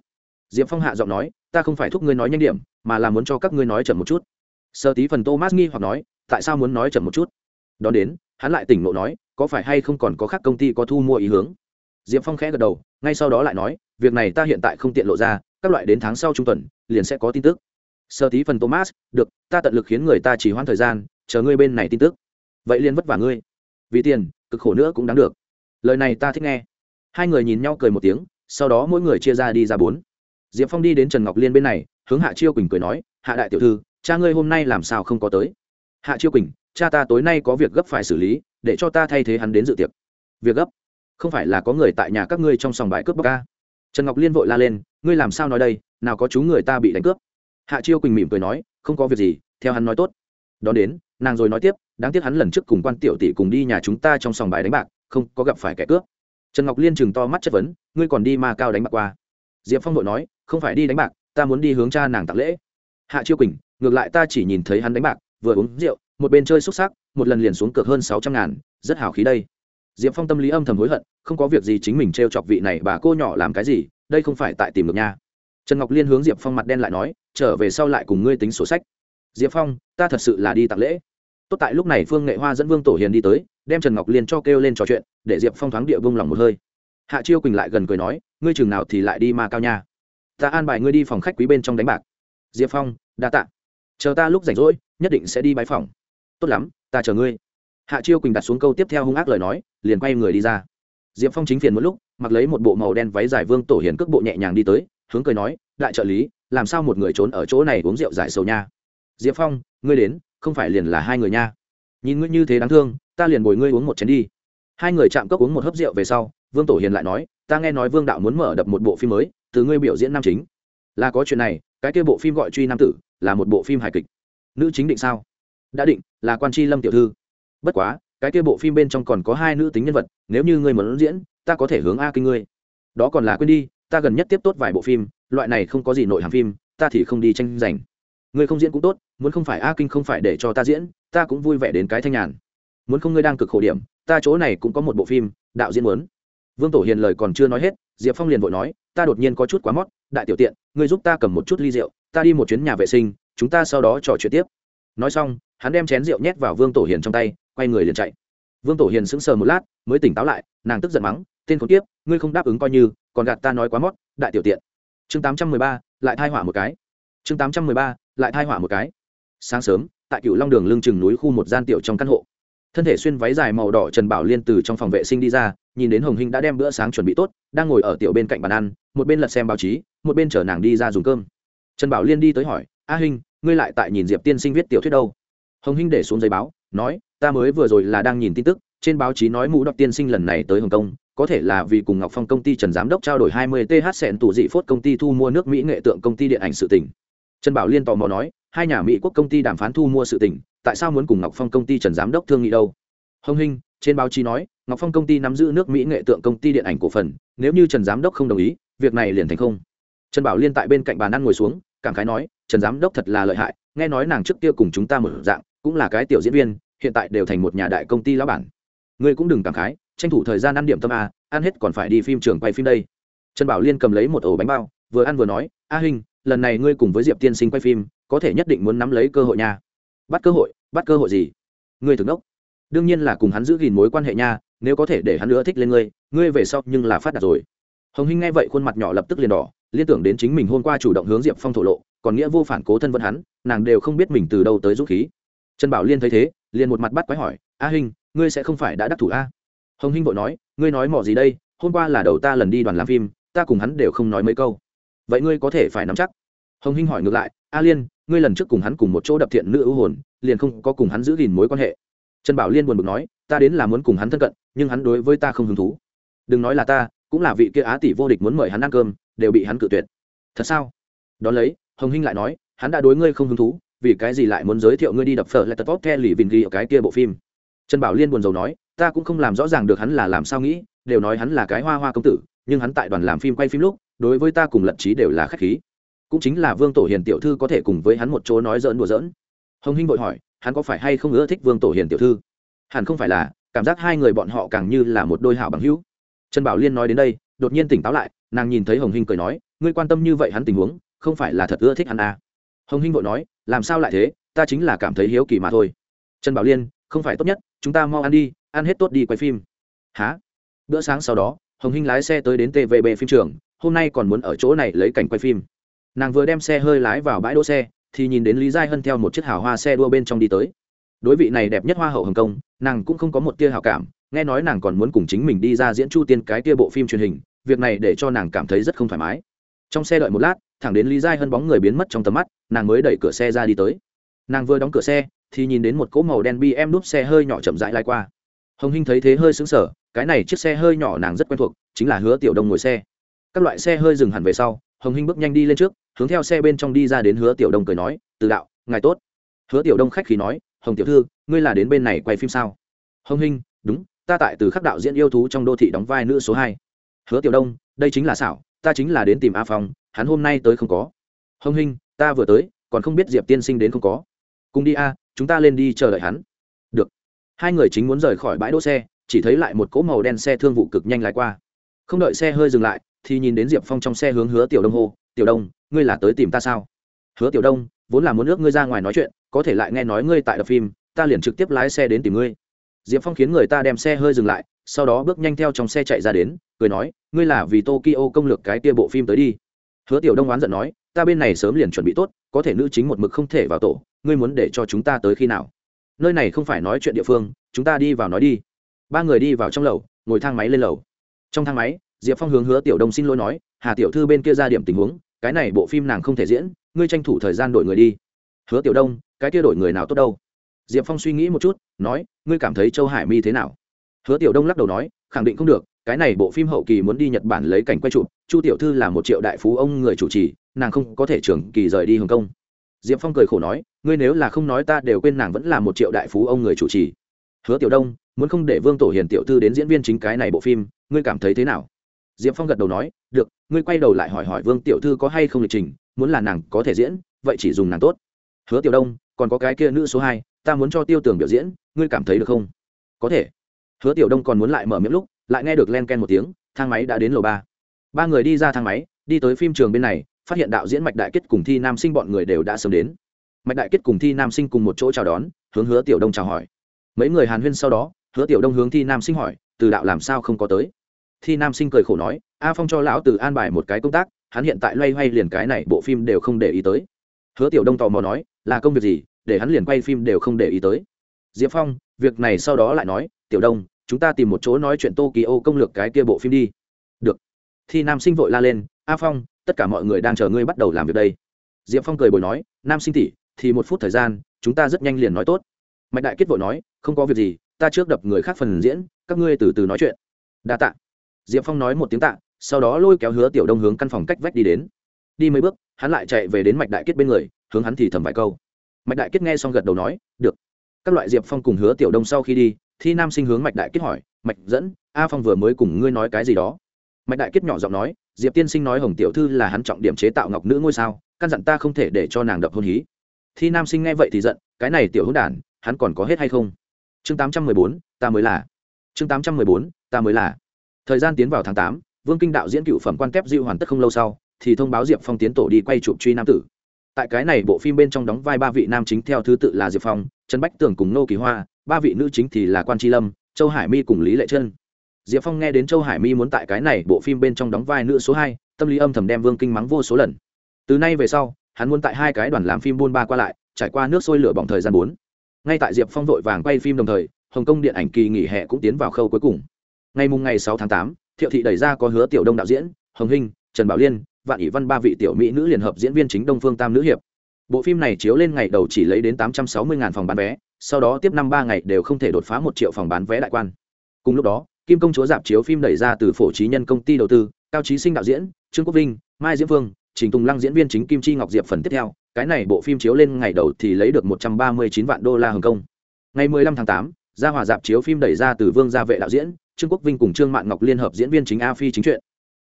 Speaker 1: Diệp phong hạ giọng nói, ta không phải thúc ngươi nói nhanh điểm, mà là muốn cho các ngươi nói chậm một chút. Sơ tí phần thomas nghi hoặc nói, tại sao muốn nói chậm một chút? Đón đến, hắn lại tỉnh ngộ nói, có phải hay không còn có khác công ty có thu mua ý hướng? Diệp phong khẽ gật đầu, ngay sau đó lại nói, việc này ta hiện tại không tiện lộ ra, các loại đến tháng sau trung tuần, liền sẽ có tin tức. Sơ tí phần thomas, được, ta tận lực khiến người ta chỉ hoãn thời gian, chờ ngươi bên này tin tức. Vậy liền vất vả ngươi. Vì tiền, cực khổ nữa cũng đáng được. Lời này ta thích nghe. Hai người nhìn nhau cười một tiếng, sau đó mỗi người chia ra đi ra bốn. Diệp phong đi đến trần ngọc liên bên này, hướng hạ chiêu quỳnh cười nói, hạ đại tiểu thư, cha ngươi hôm nay làm sao không có tới? Hạ chiêu quỳnh, cha ta tối nay có việc gấp phải xử lý, để cho ta thay thế hắn đến dự tiệc. Việc gấp? Không phải là có người tại nhà các ngươi trong sòng bài cướp bóc ca trần ngọc liên vội la lên, ngươi làm sao nói đây, nào có chú người ta bị đánh cướp. Hạ chiêu quỳnh mỉm cười nói, không có việc gì, theo hắn nói tốt. Đón đến, nàng rồi nói tiếp, đáng tiếc hắn lần trước cùng quan tiểu tỷ cùng đi nhà chúng ta trong sòng bài đánh bạc, không có gặp phải kẻ cướp. Trần ngọc liên chừng to mắt chất vấn, ngươi còn đi ma cao đánh bạc qua. Diệp phong vội nói, không phải đi đánh bạc, ta muốn đi hướng cha nàng tặng lễ. Hạ chiêu quỳnh, ngược lại ta chỉ nhìn thấy hắn đánh bạc, vừa uống rượu, một bên chơi xúc sắc, một lần liền xuống cược hơn sáu trăm ngàn, rất hào khí đây diệp phong tâm lý âm thầm hối hận, không có việc gì chính mình t r e o chọc vị này bà cô nhỏ làm cái gì, đây không phải tại tìm được nha. Trần ngọc liên hướng diệp phong mặt đen lại nói, trở về sau lại cùng ngươi tính sổ sách. Diệp phong, ta thật sự là đi tặng lễ. Tốt tại lúc này phương nghệ hoa dẫn vương tổ hiền đi tới, đem trần ngọc liên cho kêu lên trò chuyện, để diệp phong thoáng địa vung lòng một hơi. Hạ chiêu quỳnh lại gần cười nói, ngươi chừng nào thì lại đi ma cao nha. Ta an bài ngươi đi phòng khách quý bên trong đánh bạc. Diệp phong, đa t ạ chờ ta lúc rảnh rỗi, nhất định sẽ đi bãi phòng. Tốt lắm, ta chờ ngươi hạ chiêu quỳnh đặt xuống câu tiếp theo hung ác lời nói, liền quay người đi ra. Diệp phong chính phiền một lúc, mặc lấy một bộ màu đen váy dài vương tổ hiền cước bộ nhẹ nhàng đi tới, hướng cười nói, đại trợ lý, làm sao một người trốn ở chỗ này uống rượu giải sầu nha? Diệp phong, ngươi đến, không phải liền là hai người nha. Nhìn ngươi như thế đáng thương, ta liền bồi ngươi uống một chén đi. Hai người chạm cốc uống một hớp rượu về sau, vương tổ hiền lại nói, ta nghe nói vương đạo muốn mở đập một bộ phim mới, từ ngươi biểu diễn nam chính. Là có chuyện này, cái kia bộ phim gọi truy nam tử, là một bộ phim hài kịch. Nữ chính định sao? Đã định, là quan tri lâm tiểu thư bất quá, cái kia bộ phim bên trong còn có hai nữ tính nhân vật, nếu như ngươi muốn diễn, ta có thể hướng a kinh ngươi. Đó còn là quên đi, ta gần nhất tiếp tốt vài bộ phim, loại này không có gì nội hàm phim, ta thì không đi tranh giành. Ngươi không diễn cũng tốt, muốn không phải a kinh không phải để cho ta diễn, ta cũng vui vẻ đến cái thanh nhàn. Muốn không ngươi đang cực khổ điểm, ta chỗ này cũng có một bộ phim, đạo diễn muốn. Vương tổ hiền lời còn chưa nói hết, diệp phong liền vội nói, ta đột nhiên có chút quá mót, đại tiểu tiện, ngươi giúp ta cầm một chút ly rượu, ta đi một chuyến nhà vệ sinh, chúng ta sau đó trò chuyện tiếp. Nói xong, hắn đem chén rượu nhét vào vương tổ hiền trong tay quay người liền chạy. Vương tổ hiền sững sờ một lát mới tỉnh táo lại nàng tức giận mắng tên khốn kiếp, ngươi không đáp ứng coi như còn gạt ta nói quá mót đại tiểu tiện. Chương tám trăm mười ba lại thai hỏa một cái. Chương tám trăm mười ba lại thai hỏa một cái. Sáng sớm tại cựu long đường lưng chừng núi khu một gian tiểu trong căn hộ. Thân thể xuyên váy dài màu đỏ trần bảo liên từ trong phòng vệ sinh đi ra nhìn đến hồng hinh đã đem bữa sáng chuẩn bị tốt đang ngồi ở tiểu bên cạnh bàn ăn một bên lật xem báo chí một bên chở nàng đi ra dùng cơm. Trần bảo liên đi tới hỏi a hinh ngươi lại tại nhìn diệp tiên sinh viết tiểu thuyết đâu? Hồng hinh để xuống giấy báo nói ta mới vừa rồi là đang nhìn tin tức, trên báo chí nói mũ đọc tiên sinh lần này tới hồng kông, có thể là vì cùng ngọc phong công ty trần giám đốc trao đổi hai mươi th sẹn tủ dị phốt công ty thu mua nước mỹ nghệ tượng công ty điện ảnh sự tỉnh trần bảo liên tò mò nói, hai nhà mỹ quốc công ty đàm phán thu mua sự tỉnh tại sao muốn cùng ngọc phong công ty trần giám đốc thương nghị đâu? Hồng hinh, trên báo chí nói, ngọc phong công ty nắm giữ nước mỹ nghệ tượng công ty điện ảnh cổ phần, nếu như trần giám đốc không đồng ý, việc này liền thành không. Trần bảo liên tại bên cạnh bàn ăn ngồi xuống, cảm khái nói, trần giám đốc thật là lợi hại, nghe nói nàng trước kia cùng chúng ta một dạng, cũng là cái tiểu diễn viên hiện tại đều thành một nhà đại công ty lão bản. Ngươi cũng đừng cảm khái, tranh thủ thời gian ăn điểm tâm a, ăn hết còn phải đi phim trường quay phim đây. Trần bảo liên cầm lấy một ổ bánh bao, vừa ăn vừa nói, a hình lần này ngươi cùng với diệp tiên sinh quay phim, có thể nhất định muốn nắm lấy cơ hội nha. Bắt cơ hội? Bắt cơ hội gì? Ngươi thực đốc. Đương nhiên là cùng hắn giữ gìn mối quan hệ nha, nếu có thể để hắn nữa thích lên ngươi ngươi về sau nhưng là phát đạt rồi. Hồng hinh nghe vậy khuôn mặt nhỏ lập tức liền đỏ, liên tưởng đến chính mình hôm qua chủ động hướng diệp phong thổ lộ, còn nghĩa vô phản cố thân vẫn hắn, nàng đều không biết mình từ đâu tới dũng khí. Trần bảo liên thấy thế liền một mặt bắt quái hỏi, a hinh, ngươi sẽ không phải đã đắc thủ a? Hồng hinh vội nói, ngươi nói mỏ gì đây? Hôm qua là đầu ta lần đi đoàn làm phim, ta cùng hắn đều không nói mấy câu. Vậy ngươi có thể phải nắm chắc. Hồng hinh hỏi ngược lại, a liên, ngươi lần trước cùng hắn cùng một chỗ đập thiện nữ ưu hồn, liền không có cùng hắn giữ gìn mối quan hệ. Trần bảo liên buồn bực nói, ta đến là muốn cùng hắn thân cận, nhưng hắn đối với ta không hứng thú. Đừng nói là ta, cũng là vị kia á tỷ vô địch muốn mời hắn ăn cơm, đều bị hắn cự tuyệt. Thật sao? Đón lấy, hồng hinh lại nói, hắn đã đối ngươi không hứng thú vì cái gì lại muốn giới thiệu ngươi đi đập phở lại tật vóc the lì vìn ghi ở cái kia bộ phim? Trần bảo liên buồn rầu nói, ta cũng không làm rõ ràng được hắn là làm sao nghĩ, đều nói hắn là cái hoa hoa công tử, nhưng hắn tại đoàn làm phim quay phim lúc, đối với ta cùng lận trí đều là khách khí. Cũng chính là vương tổ hiền tiểu thư có thể cùng với hắn một chỗ nói dỡn đùa dỡn hồng hinh vội hỏi, hắn có phải hay không ưa thích vương tổ hiền tiểu thư? Hẳn không phải là, cảm giác hai người bọn họ càng như là một đôi hảo bằng hữu. Trần bảo liên nói đến đây, đột nhiên tỉnh táo lại, nàng nhìn thấy hồng hinh cười nói, ngươi quan tâm như vậy hắn tình huống, không phải là thật ưa thích hắn à hồng hinh vội nói, làm sao lại thế? Ta chính là cảm thấy hiếu kỳ mà thôi. Trần bảo liên, không phải tốt nhất, chúng ta mau ăn đi, ăn hết tốt đi quay phim. Há bữa sáng sau đó, hồng hinh lái xe tới đến tvb phim trường, hôm nay còn muốn ở chỗ này lấy cảnh quay phim. Nàng vừa đem xe hơi lái vào bãi đỗ xe, thì nhìn đến lý giai hân theo một chiếc hào hoa xe đua bên trong đi tới. Đối vị này đẹp nhất hoa hậu hồng kông nàng cũng không có một tia hào cảm, nghe nói nàng còn muốn cùng chính mình đi ra diễn chu tiên cái tia bộ phim truyền hình, việc này để cho nàng cảm thấy rất không thoải mái. Trong xe đợi một lát thẳng đến lý giai hân bóng người biến mất trong tầm mắt, nàng mới đẩy cửa xe ra đi tới. Nàng vừa đóng cửa xe, thì nhìn đến một cỗ màu đen bi em đúp xe hơi nhỏ chậm rãi lai qua. Hồng hinh thấy thế hơi xứng sở cái này chiếc xe hơi nhỏ nàng rất quen thuộc, chính là hứa tiểu đông ngồi xe. Các loại xe hơi dừng hẳn về sau, hồng hinh bước nhanh đi lên trước, hướng theo xe bên trong đi ra đến hứa tiểu đông cười nói, từ đạo, ngài tốt. Hứa tiểu đông khách khí nói, hồng tiểu thư, ngươi là đến bên này quay phim sao? Hồng hinh, đúng, ta tại từ khắc đạo diễn yêu thú trong đô thị đóng vai nữ số hai. Hứa tiểu đông, đây chính là xảo, ta chính là đến tìm a phong hắn hôm nay tới không có. Hồng hinh, ta vừa tới, còn không biết diệp tiên sinh đến không có. Cùng đi a, chúng ta lên đi chờ đợi hắn. Được. Hai người chính muốn rời khỏi bãi đỗ xe, chỉ thấy lại một cỗ màu đen xe thương vụ cực nhanh lái qua. Không đợi xe hơi dừng lại, thì nhìn đến diệp phong trong xe hướng hứa tiểu đông hô, tiểu đông, ngươi là tới tìm ta sao? Hứa tiểu đông, vốn là muốn ước ngươi ra ngoài nói chuyện, có thể lại nghe nói ngươi tại đập phim, ta liền trực tiếp lái xe đến tìm ngươi. Diệp phong khiến người ta đem xe hơi dừng lại, sau đó bước nhanh theo trong xe chạy ra đến, cười nói, ngươi là vì tokyo công lược cái kia bộ phim tới đi hứa tiểu đông oán giận nói, ta bên này sớm liền chuẩn bị tốt, có thể nữ chính một mực không thể vào tổ, ngươi muốn để cho chúng ta tới khi nào? Nơi này không phải nói chuyện địa phương, chúng ta đi vào nói đi. Ba người đi vào trong lầu, ngồi thang máy lên lầu. Trong thang máy, diệp phong hướng hứa tiểu đông xin lỗi nói, hà tiểu thư bên kia ra điểm tình huống, cái này bộ phim nàng không thể diễn, ngươi tranh thủ thời gian đổi người đi. Hứa tiểu đông, cái kia đổi người nào tốt đâu? Diệp phong suy nghĩ một chút, nói, ngươi cảm thấy châu hải mi thế nào? Hứa tiểu đông lắc đầu nói, khẳng định không được cái này bộ phim hậu kỳ muốn đi nhật bản lấy cảnh quay chụp, chu tiểu thư là một triệu đại phú ông người chủ trì, nàng không có thể trưởng kỳ rời đi hồng kông. Diệp phong cười khổ nói, ngươi nếu là không nói ta đều quên nàng vẫn là một triệu đại phú ông người chủ trì. Hứa tiểu đông, muốn không để vương tổ hiền tiểu thư đến diễn viên chính cái này bộ phim, ngươi cảm thấy thế nào? Diệp phong gật đầu nói, được, ngươi quay đầu lại hỏi hỏi vương tiểu thư có hay không lịch trình, muốn là nàng có thể diễn, vậy chỉ dùng nàng tốt. Hứa tiểu đông, còn có cái kia nữ số hai, ta muốn cho tiêu tường biểu diễn, ngươi cảm thấy được không? Có thể. Hứa tiểu đông còn muốn lại mở miệng lúc lại nghe được len ken một tiếng, thang máy đã đến lầu ba. Ba người đi ra thang máy, đi tới phim trường bên này, phát hiện đạo diễn mạch đại kết cùng thi nam sinh bọn người đều đã sớm đến. Mạch đại kết cùng thi nam sinh cùng một chỗ chào đón, hướng hứa tiểu đông chào hỏi. Mấy người hàn huyên sau đó, hứa tiểu đông hướng thi nam sinh hỏi, từ đạo làm sao không có tới? Thi nam sinh cười khổ nói, a phong cho lão từ an bài một cái công tác, hắn hiện tại loay hoay liền cái này bộ phim đều không để ý tới. Hứa tiểu đông tò mò nói, là công việc gì, để hắn liền quay phim đều không để ý tới? Diệp phong, việc này sau đó lại nói, tiểu đông chúng ta tìm một chỗ nói chuyện tokyo công lược cái kia bộ phim đi. Được. Thì nam sinh vội la lên, a phong, tất cả mọi người đang chờ ngươi bắt đầu làm việc đây. Diệp phong cười bồi nói, nam sinh tỷ, thì một phút thời gian, chúng ta rất nhanh liền nói tốt. Mạch đại kết vội nói, không có việc gì, ta trước đập người khác phần diễn, các ngươi từ từ nói chuyện. Đa tạ. Diệp phong nói một tiếng tạ, sau đó lôi kéo hứa tiểu đông hướng căn phòng cách vách đi đến. Đi mấy bước, hắn lại chạy về đến mạch đại kết bên người, hướng hắn thì thầm vài câu. Mạch đại kết nghe xong gật đầu nói, được. Các loại diệp phong cùng hứa tiểu đông sau khi đi thi nam sinh hướng mạch đại kết hỏi, mạch dẫn, a phong vừa mới cùng ngươi nói cái gì đó? Mạch đại kết nhỏ giọng nói, diệp tiên sinh nói hồng tiểu thư là hắn trọng điểm chế tạo ngọc nữ ngôi sao, căn dặn ta không thể để cho nàng đập hôn hí. Thi nam sinh nghe vậy thì giận, cái này tiểu hôn đản, hắn còn có hết hay không? Chương tám trăm mười bốn, ta mới là. Chương tám trăm mười bốn, ta mới là. Thời gian tiến vào tháng tám, vương kinh đạo diễn cựu phẩm quan kép diệu hoàn tất không lâu sau, thì thông báo diệp phong tiến tổ đi quay chụp truy nam tử. Tại cái này bộ phim bên trong đóng vai ba vị nam chính theo thứ tự là diệp phong, trần bách tường cùng nô kỳ hoa ba vị nữ chính thì là quan tri lâm, châu hải mi cùng lý lệ trân. Diệp phong nghe đến châu hải mi muốn tại cái này bộ phim bên trong đóng vai nữ số hai, tâm lý âm thầm đem vương kinh mắng vô số lần. Từ nay về sau, hắn muốn tại hai cái đoàn làm phim buôn ba qua lại, trải qua nước sôi lửa bỏng thời gian bốn. Ngay tại diệp phong vội vàng quay phim đồng thời, hồng kông điện ảnh kỳ nghỉ hè cũng tiến vào khâu cuối cùng. Ngày mùng ngày sáu tháng tám, thiệu thị đẩy ra có hứa tiểu đông đạo diễn, hồng hinh, trần bảo liên, vạn ỷ văn ba vị tiểu mỹ nữ liên hợp diễn viên chính đông phương tam nữ hiệp. Bộ phim này chiếu lên ngày đầu chỉ lấy đến tám trăm sáu mươi phòng bán vé sau đó tiếp năm ba ngày đều không thể đột phá một triệu phòng bán vé đại quan. Cùng lúc đó, kim công chúa dạp chiếu phim đẩy ra từ phổ trí nhân công ty đầu tư, cao trí sinh đạo diễn, trương quốc vinh, mai diễm phương, trình tùng lăng diễn viên chính kim chi ngọc diệp phần tiếp theo, cái này bộ phim chiếu lên ngày đầu thì lấy được một trăm ba mươi chín vạn đô la hồng kông. Ngày mười lăm tháng tám, gia hòa dạp chiếu phim đẩy ra từ vương gia vệ đạo diễn, trương quốc vinh cùng trương mạn ngọc liên hợp diễn viên chính a phi chính truyện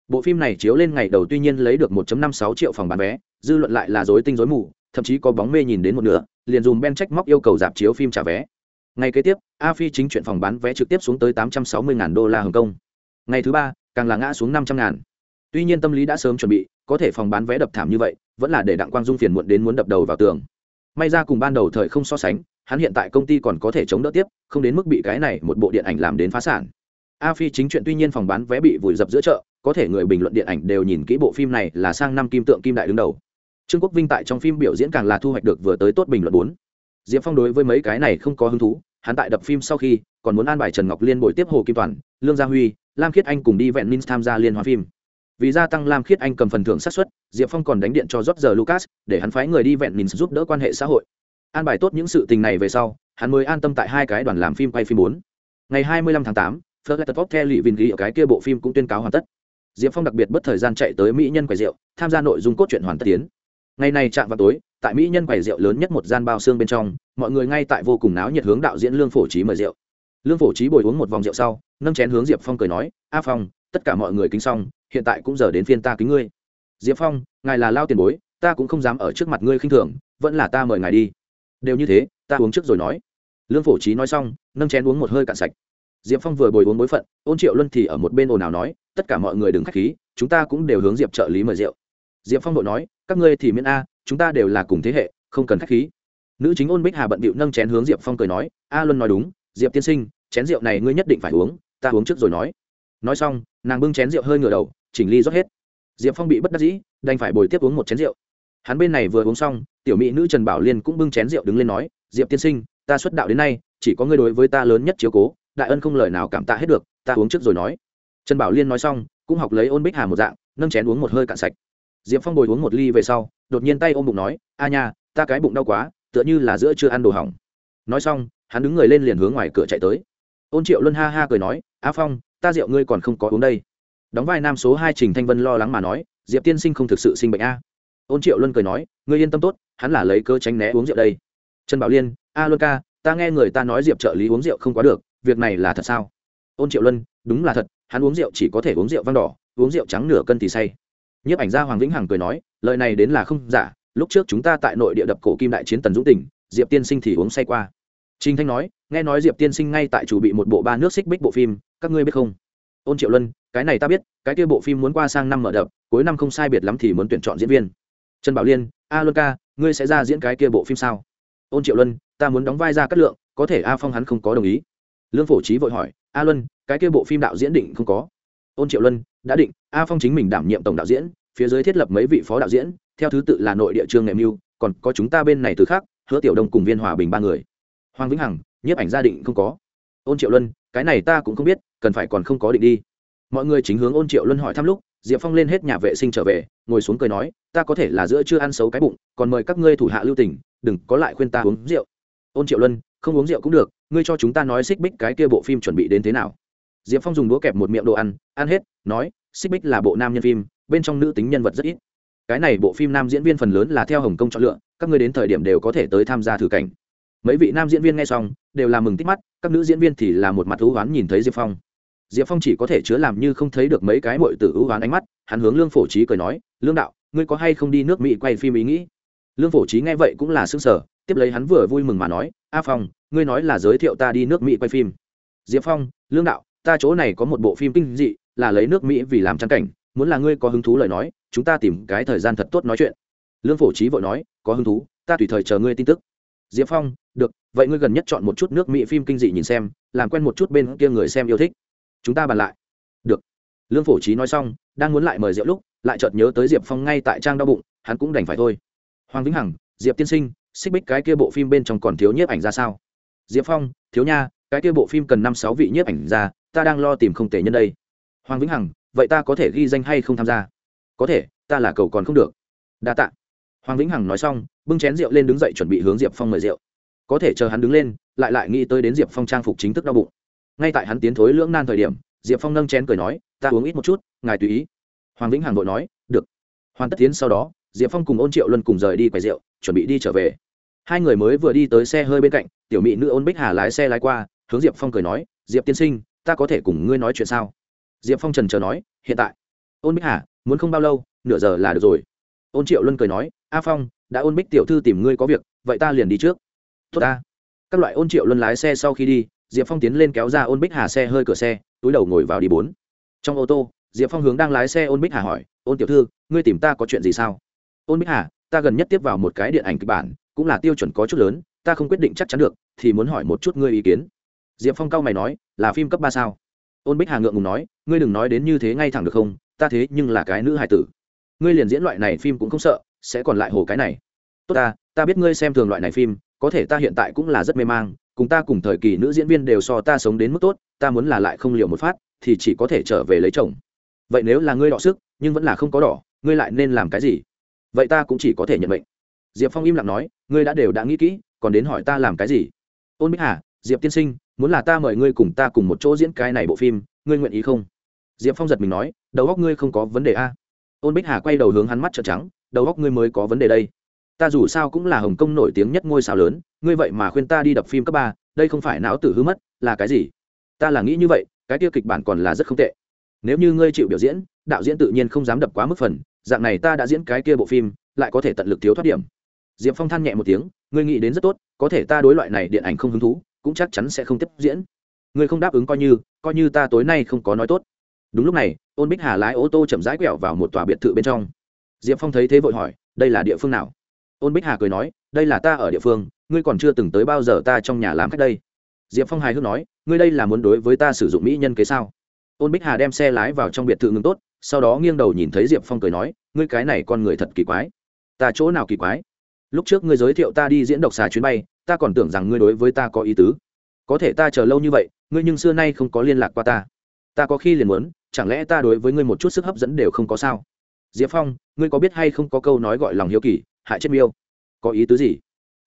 Speaker 1: bộ phim này chiếu lên ngày đầu tuy nhiên lấy được 1.56 triệu phòng bán vé, dư luận lại là dối tinh dối mù thậm chí có bóng mê nhìn đến một nửa, liền dùng ben trách móc yêu cầu dạp chiếu phim trả vé. Ngày kế tiếp, a phi chính chuyện phòng bán vé trực tiếp xuống tới 860 ngàn đô la hồng kông. Ngày thứ ba, càng là ngã xuống 500 ngàn. Tuy nhiên tâm lý đã sớm chuẩn bị, có thể phòng bán vé đập thảm như vậy, vẫn là để đặng quang dung phiền muộn đến muốn đập đầu vào tường. May ra cùng ban đầu thời không so sánh, hắn hiện tại công ty còn có thể chống đỡ tiếp, không đến mức bị cái này một bộ điện ảnh làm đến phá sản. A phi chính chuyện tuy nhiên phòng bán vé bị vùi dập giữa chợ, có thể người bình luận điện ảnh đều nhìn kỹ bộ phim này là sang năm kim tượng kim đại đứng đầu trương quốc vinh tại trong phim biểu diễn càng là thu hoạch được vừa tới tốt bình luận bốn diệp phong đối với mấy cái này không có hứng thú hắn tại đập phim sau khi còn muốn an bài trần ngọc liên bồi tiếp hồ kim toàn lương gia huy lam khiết anh cùng đi vẹn minh tham gia liên hoan phim vì gia tăng lam khiết anh cầm phần thưởng sát xuất diệp phong còn đánh điện cho rót giờ lucas để hắn phái người đi vẹn minh giúp đỡ quan hệ xã hội an bài tốt những sự tình này về sau hắn mới an tâm tại hai cái đoàn làm phim quay phim bốn ngày hai mươi lăm tháng tám Fletcher Pop Kelly Vin ghi ở cái kia bộ phim cũng tuyên cáo hoàn tất. Diệp Phong đặc biệt bất thời gian chạy tới mỹ nhân quầy rượu, tham gia nội dung cốt truyện hoàn tất tiến. Ngày này chạm vào tối, tại mỹ nhân quầy rượu lớn nhất một gian bao xương bên trong, mọi người ngay tại vô cùng náo nhiệt hướng đạo diễn Lương Phổ Chí mời rượu. Lương Phổ Chí bồi uống một vòng rượu sau, nâng chén hướng Diệp Phong cười nói, "A Phong, tất cả mọi người kính xong, hiện tại cũng giờ đến phiên ta kính ngươi." Diệp Phong, ngài là lao tiền bối, ta cũng không dám ở trước mặt ngươi khinh thường, vẫn là ta mời ngài đi. Đều như thế, ta uống trước rồi nói. Lương Phổ Chí nói xong, nâng chén uống một hơi cạn sạch diệp phong vừa bồi uống bối phận ôn triệu luân thì ở một bên ồn ào nói tất cả mọi người đừng k h á c h khí chúng ta cũng đều hướng diệp trợ lý mời rượu diệp phong đội nói, các ngươi thì miễn a, chúng ta đều là cùng thế hệ, không cần k h á c h khí. Nữ chính ôn bích hà bận bịu nâng chén hướng diệp phong cười nói, a luân nói đúng, diệp tiên sinh, chén rượu này ngươi nhất định phải uống, ta uống trước rồi nói. Nói xong, nàng bưng chén rượu hơi ngửa đầu, chỉnh ly rót hết. Diệp phong bị bất đắc dĩ, đành phải bồi tiếp uống một chén rượu. Hắn bên này vừa uống xong, tiểu mỹ nữ trần bảo liên cũng bưng chén rượu đứng lên nói, diệp tiên sinh, ta xuất đạo đến nay, chỉ có ngươi đối với ta lớn nhất chiếu cố, đại ân không lời nào cảm tạ hết được, ta uống trước rồi nói. Trần bảo liên nói xong, cũng học lấy ôn bích hà một dạng, nâng chén uống một hơi cạn sạch diệp phong bồi uống một ly về sau, đột nhiên tay ôm bụng nói, a nha, ta cái bụng đau quá, tựa như là giữa chưa ăn đồ hỏng. Nói xong, hắn đứng người lên liền hướng ngoài cửa chạy tới. Ôn triệu luân ha ha cười nói, a phong, ta rượu ngươi còn không có uống đây. Đóng vai nam số hai trình thanh vân lo lắng mà nói, diệp tiên sinh không thực sự sinh bệnh a. Ôn triệu luân cười nói, ngươi yên tâm tốt, hắn là lấy cơ tránh né uống rượu đây. Trần bảo liên, a luân ca, ta nghe người ta nói diệp trợ lý uống rượu không quá được, việc này là thật sao? Ôn triệu luân, đúng là thật, hắn uống rượu chỉ có thể uống rượu vang đỏ, uống rượu trắng nửa cân thì say nhiếp ảnh gia hoàng vĩnh hằng cười nói, lời này đến là không giả, lúc trước chúng ta tại nội địa đập cổ kim đại chiến tần dũng tỉnh, diệp tiên sinh thì uống say qua. Trinh thanh nói, nghe nói diệp tiên sinh ngay tại chủ bị một bộ ba nước xích bích bộ phim, các ngươi biết không? Ôn triệu luân, cái này ta biết, cái kia bộ phim muốn qua sang năm mở đập, cuối năm không sai biệt lắm thì muốn tuyển chọn diễn viên. Trần bảo liên, a luân ca, ngươi sẽ ra diễn cái kia bộ phim sao? Ôn triệu luân, ta muốn đóng vai ra cát lượng, có thể a phong hắn không có đồng ý. Lương phổ trí vội hỏi, a luân, cái kia bộ phim đạo diễn định không có? Ôn triệu luân đã định, a phong chính mình đảm nhiệm tổng đạo diễn, phía dưới thiết lập mấy vị phó đạo diễn, theo thứ tự là nội địa trương nghệ mưu, còn có chúng ta bên này từ khác, hứa tiểu đông cùng viên hòa bình ba người. Hoàng vĩnh hằng, nhiếp ảnh gia định không có. Ôn triệu luân, cái này ta cũng không biết, cần phải còn không có định đi. Mọi người chính hướng ôn triệu luân hỏi thăm lúc, diệp phong lên hết nhà vệ sinh trở về, ngồi xuống cười nói, ta có thể là giữa chưa ăn xấu cái bụng, còn mời các ngươi thủ hạ lưu tỉnh đừng có lại khuyên ta uống rượu. Ôn triệu luân, không uống rượu cũng được, ngươi cho chúng ta nói xích bích cái kia bộ phim chuẩn bị đến thế nào? Diệp phong dùng đũa kẹp một miệng đồ ăn ăn hết, nói, xích bích là bộ nam nhân phim, bên trong nữ tính nhân vật rất ít. Cái này bộ phim nam diễn viên phần lớn là theo hồng kông chọn lựa, các ngươi đến thời điểm đều có thể tới tham gia thử cảnh. Mấy vị nam diễn viên nghe xong, đều là mừng tích mắt, các nữ diễn viên thì là một mặt thú oán nhìn thấy diệp phong. Diệp phong chỉ có thể chứa làm như không thấy được mấy cái mội tử ưu oán ánh mắt, hắn hướng lương phổ trí cười nói, lương đạo, ngươi có hay không đi nước mỹ quay phim ý nghĩ? Lương phổ trí nghe vậy cũng là s ư ơ n g sở tiếp lấy hắn vừa vui mừng mà nói, a phong, ngươi nói là giới thiệu ta đi nước mỹ quay phim. Diệp phong, lương đạo ta chỗ này có một bộ phim kinh dị, là lấy nước mỹ vì làm trang cảnh, muốn là ngươi có hứng thú lời nói, chúng ta tìm cái thời gian thật tốt nói chuyện. Lương phổ trí vội nói, có hứng thú, ta tùy thời chờ ngươi tin tức. Diệp phong, được, vậy ngươi gần nhất chọn một chút nước mỹ phim kinh dị nhìn xem, làm quen một chút bên kia người xem yêu thích. Chúng ta bàn lại. Được. Lương phổ trí nói xong, đang muốn lại mời rượu lúc, lại chợt nhớ tới diệp phong ngay tại trang đau bụng, hắn cũng đành phải thôi. Hoàng vĩnh hằng, diệp tiên sinh, xích bích cái kia bộ phim bên trong còn thiếu nhiếp ảnh ra sao? Diệp phong, thiếu nha, cái kia bộ phim cần năm sáu vị nhiếp ảnh ra ta đang lo tìm không tể nhân đây. Hoàng vĩnh hằng, vậy ta có thể ghi danh hay không tham gia? Có thể, ta là cầu còn không được. Đa t ạ hoàng vĩnh hằng nói xong, bưng chén rượu lên đứng dậy chuẩn bị hướng diệp phong mời rượu. Có thể chờ hắn đứng lên, lại lại nghĩ tới đến diệp phong trang phục chính thức đau bụng. Ngay tại hắn tiến thối lưỡng nan thời điểm, diệp phong nâng chén cười nói, ta uống ít một chút, ngài tùy ý. Hoàng vĩnh hằng vội nói, được. Hoàn tất tiến sau đó, diệp phong cùng ôn triệu luân cùng rời đi quầy rượu, chuẩn bị đi trở về. Hai người mới vừa đi tới xe hơi bên cạnh, tiểu mỹ nữ ôn bích hà lái xe lái qua, hướng diệp phong cười nói, diệp tiên sinh ta có thể cùng ngươi nói chuyện sao? Diệp phong trần chờ nói, hiện tại. Ôn bích hà, muốn không bao lâu, nửa giờ là được rồi. Ôn triệu luân cười nói, a phong, đã ôn bích tiểu thư tìm ngươi có việc, vậy ta liền đi trước. Tốt ta. Các loại ôn triệu luân lái xe sau khi đi, diệp phong tiến lên kéo ra ôn bích hà xe hơi cửa xe, túi đầu ngồi vào đi bốn. Trong ô tô, diệp phong hướng đang lái xe ôn bích hà hỏi, ôn tiểu thư, ngươi tìm ta có chuyện gì sao? Ôn bích hà, ta gần nhất tiếp vào một cái điện ảnh kịch bản, cũng là tiêu chuẩn có chút lớn, ta không quyết định chắc chắn được, thì muốn hỏi một chút ngươi ý kiến diệp phong cao mày nói, là phim cấp ba sao? Ôn bích hà ngượng ngùng nói, ngươi đừng nói đến như thế ngay thẳng được không? Ta thế nhưng là cái nữ hài tử. Ngươi liền diễn loại này phim cũng không sợ, sẽ còn lại hồ cái này. Tốt ta ta biết ngươi xem thường loại này phim, có thể ta hiện tại cũng là rất mê mang, cùng ta cùng thời kỳ nữ diễn viên đều so ta sống đến mức tốt, ta muốn là lại không liều một phát, thì chỉ có thể trở về lấy chồng. Vậy nếu là ngươi đọ sức, nhưng vẫn là không có đỏ, ngươi lại nên làm cái gì? Vậy ta cũng chỉ có thể nhận mệnh. Diệp phong im lặng nói, ngươi đã đều đã nghĩ kỹ, còn đến hỏi ta làm cái gì? Ôn bích hà, diệp tiên sinh muốn là ta mời ngươi cùng ta cùng một chỗ diễn cái này bộ phim, ngươi nguyện ý không? Diệp phong giật mình nói, đầu góc ngươi không có vấn đề a. Ôn bích hà quay đầu hướng hắn mắt trợn trắng, đầu góc ngươi mới có vấn đề đây. Ta dù sao cũng là hồng kông nổi tiếng nhất ngôi sao lớn, ngươi vậy mà khuyên ta đi đập phim cấp ba, đây không phải não tử hư mất, là cái gì? Ta là nghĩ như vậy, cái tiêu kịch bản còn là rất không tệ. Nếu như ngươi chịu biểu diễn, đạo diễn tự nhiên không dám đập quá mức phần, dạng này ta đã diễn cái kia bộ phim, lại có thể tận lực thiếu thoát điểm. Diệp phong than nhẹ một tiếng, ngươi nghĩ đến rất tốt, có thể ta đối loại này điện ảnh không hứng thú cũng chắc chắn sẽ không tiếp diễn. Ngươi không đáp ứng coi như coi như ta tối nay không có nói tốt. Đúng lúc này, ôn bích hà lái ô tô chậm rãi quẹo vào một tòa biệt thự bên trong. Diệp phong thấy thế vội hỏi, đây là địa phương nào? Ôn bích hà cười nói, đây là ta ở địa phương, ngươi còn chưa từng tới bao giờ ta trong nhà làm cách đây. Diệp phong hài hước nói, ngươi đây là muốn đối với ta sử dụng mỹ nhân kế sao? Ôn bích hà đem xe lái vào trong biệt thự ngừng tốt, sau đó nghiêng đầu nhìn thấy diệp phong cười nói, ngươi cái này con người thật kỳ quái. Ta chỗ nào kỳ quái? Lúc trước ngươi giới thiệu ta đi diễn độc xà chuyến bay ta còn tưởng rằng ngươi đối với ta có ý tứ. Có thể ta chờ lâu như vậy, ngươi nhưng xưa nay không có liên lạc qua ta. Ta có khi liền muốn, chẳng lẽ ta đối với ngươi một chút sức hấp dẫn đều không có sao? Diệp phong, ngươi có biết hay không có câu nói gọi lòng hiếu kỳ, hại chết miêu? Có ý tứ gì?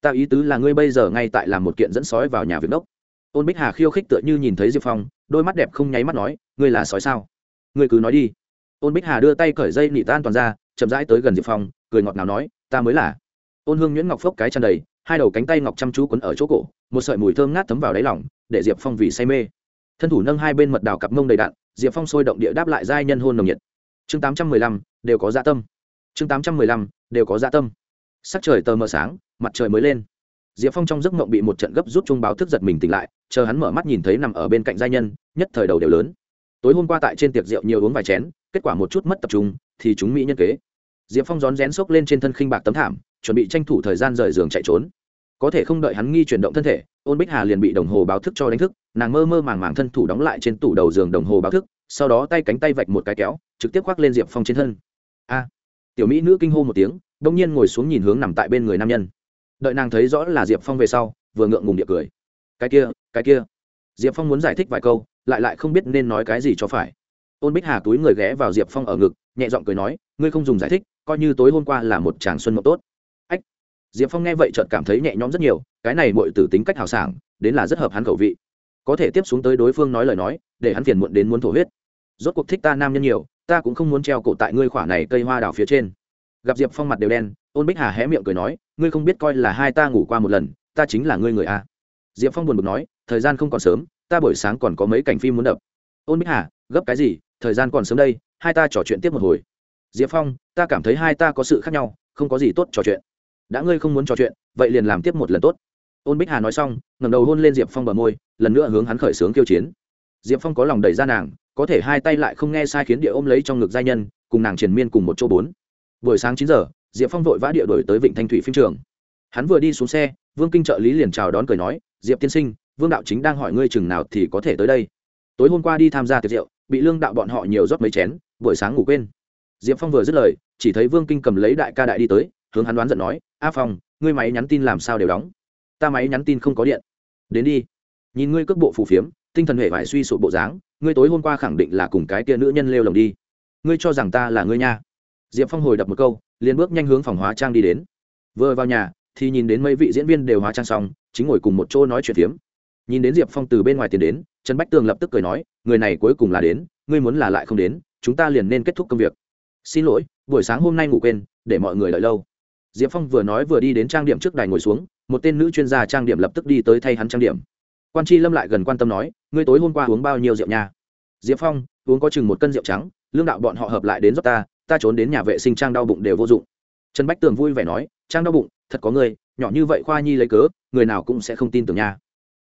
Speaker 1: Ta ý tứ là ngươi bây giờ ngay tại làm một kiện dẫn sói vào nhà việc đốc. Ôn bích hà khiêu khích tựa như nhìn thấy diệp phong, đôi mắt đẹp không nháy mắt nói, ngươi là sói sao? Ngươi cứ nói đi. Ôn bích hà đưa tay cởi dây nị tan toàn ra, chậm rãi tới gần diệp phong, cười ngọt nào nói, ta mới là. Ôn hương nhuyễn ngọc phốc cái chăn đầy hai đầu cánh tay ngọc chăm chú quấn ở chỗ cổ, một sợi mùi thơm ngát thấm vào đáy lỏng để diệp phong vì say mê. Thân thủ nâng hai bên mật đào cặp mông đầy đạn, diệp phong sôi động địa đáp lại giai nhân hôn nồng nhiệt. Chương tám trăm mười lăm, đều có dạ tâm. Chương tám trăm mười lăm, đều có dạ tâm. Sắc trời tờ mờ sáng, mặt trời mới lên. Diệp phong trong giấc mộng bị một trận gấp rút chung báo thức giật mình tỉnh lại, chờ hắn mở mắt nhìn thấy nằm ở bên cạnh giai nhân, nhất thời đầu đều lớn. Tối hôm qua tại trên tiệc rượu nhiều uống vài chén, kết quả một chút mất tập trung, thì chúng mỹ nhân kế. Diệp phong rón rén xốc lên trên thân khinh bạc tấm thảm, chuẩn bị tranh thủ thời gian rời giường chạy trốn có thể không đợi hắn nghi chuyển động thân thể, ôn bích hà liền bị đồng hồ báo thức cho đánh thức, nàng mơ mơ màng màng thân thủ đóng lại trên tủ đầu giường đồng hồ báo thức, sau đó tay cánh tay vạch một cái kéo, trực tiếp khoác lên diệp phong trên thân. A! Tiểu mỹ nữ kinh hô một tiếng, đông nhiên ngồi xuống nhìn hướng nằm tại bên người nam nhân. Đợi nàng thấy rõ là diệp phong về sau, vừa ngượng ngùng địa cười. Cái kia cái kia. Diệp phong muốn giải thích vài câu, lại lại không biết nên nói cái gì cho phải. Ôn bích hà túi người ghé vào diệp phong ở ngực, nhẹ giọng cười nói, ngươi không dùng giải thích, coi như tối hôm qua là một chàng xuân mộng tốt diệp phong nghe vậy chợt cảm thấy nhẹ nhõm rất nhiều, cái này mọi từ tính cách hào sảng, đến là rất hợp hắn khẩu vị. Có thể tiếp xuống tới đối phương nói lời nói, để hắn phiền muộn đến muốn thổ huyết. Rốt cuộc thích ta nam nhân nhiều, ta cũng không muốn treo cổ tại ngươi khỏa này cây hoa đào phía trên. Gặp diệp phong mặt đều đen, ôn bích hà hé miệng cười nói, ngươi không biết coi là hai ta ngủ qua một lần, ta chính là ngươi người a. Diệp phong buồn bực nói, thời gian không còn sớm, ta buổi sáng còn có mấy cảnh phim muốn đập. Ôn bích hà, gấp cái gì, thời gian còn sớm đây, hai ta trò chuyện tiếp một hồi. Diệp phong, ta cảm thấy hai ta có sự khác nhau, không có gì tốt trò chuyện đã ngươi không muốn trò chuyện, vậy liền làm tiếp một lần tốt. Ôn bích hà nói xong ngầm đầu hôn lên diệp phong bờ môi, lần nữa hướng hắn khởi xướng kêu chiến. Diệp phong có lòng đẩy ra nàng, có thể hai tay lại không nghe sai khiến địa ôm lấy trong ngực giai nhân, cùng nàng triền miên cùng một chỗ bốn. Buổi sáng chín giờ, diệp phong vội vã địa đổi tới vịnh thanh thủy phim trường. Hắn vừa đi xuống xe, vương kinh trợ lý liền chào đón cười nói, diệp tiên sinh, vương đạo chính đang hỏi ngươi chừng nào thì có thể tới đây. Tối hôm qua đi tham gia tiệc rượu, bị lương đạo bọn họ nhiều rót mấy chén, buổi sáng ngủ quên. Diệp phong vừa dứt lời, chỉ thấy vương kinh cầm lấy đại ca đại đi tới hướng hắn đoán giận nói, a phong, ngươi máy nhắn tin làm sao đều đóng? Ta máy nhắn tin không có điện. Đến đi. Nhìn ngươi cước bộ phù phiếm, tinh thần hệ vải suy sụp bộ dáng, ngươi tối hôm qua khẳng định là cùng cái kia nữ nhân lêu lồng đi. Ngươi cho rằng ta là ngươi nha? Diệp phong hồi đập một câu, liền bước nhanh hướng phòng hóa trang đi đến. Vừa vào nhà, thì nhìn đến mấy vị diễn viên đều hóa trang xong, chính ngồi cùng một chỗ nói chuyện phiếm. Nhìn đến diệp phong từ bên ngoài tiền đến, trần bách tường lập tức cười nói, người này cuối cùng là đến, ngươi muốn là lại không đến, chúng ta liền nên kết thúc công việc. Xin lỗi, buổi sáng hôm nay ngủ quên, để mọi người đợi lâu diệp phong vừa nói vừa đi đến trang điểm trước đài ngồi xuống, một tên nữ chuyên gia trang điểm lập tức đi tới thay hắn trang điểm. Quan c lâm lại gần quan tâm nói, ngươi tối hôm qua uống bao nhiêu rượu nha? Diệp phong, uống có chừng một cân rượu trắng, lương đạo bọn họ hợp lại đến giúp ta ta trốn đến nhà vệ sinh trang đau bụng đều vô dụng. Trần bách tường vui vẻ nói, trang đau bụng, thật có người nhỏ như vậy khoa nhi lấy cớ, người nào cũng sẽ không tin tưởng nha.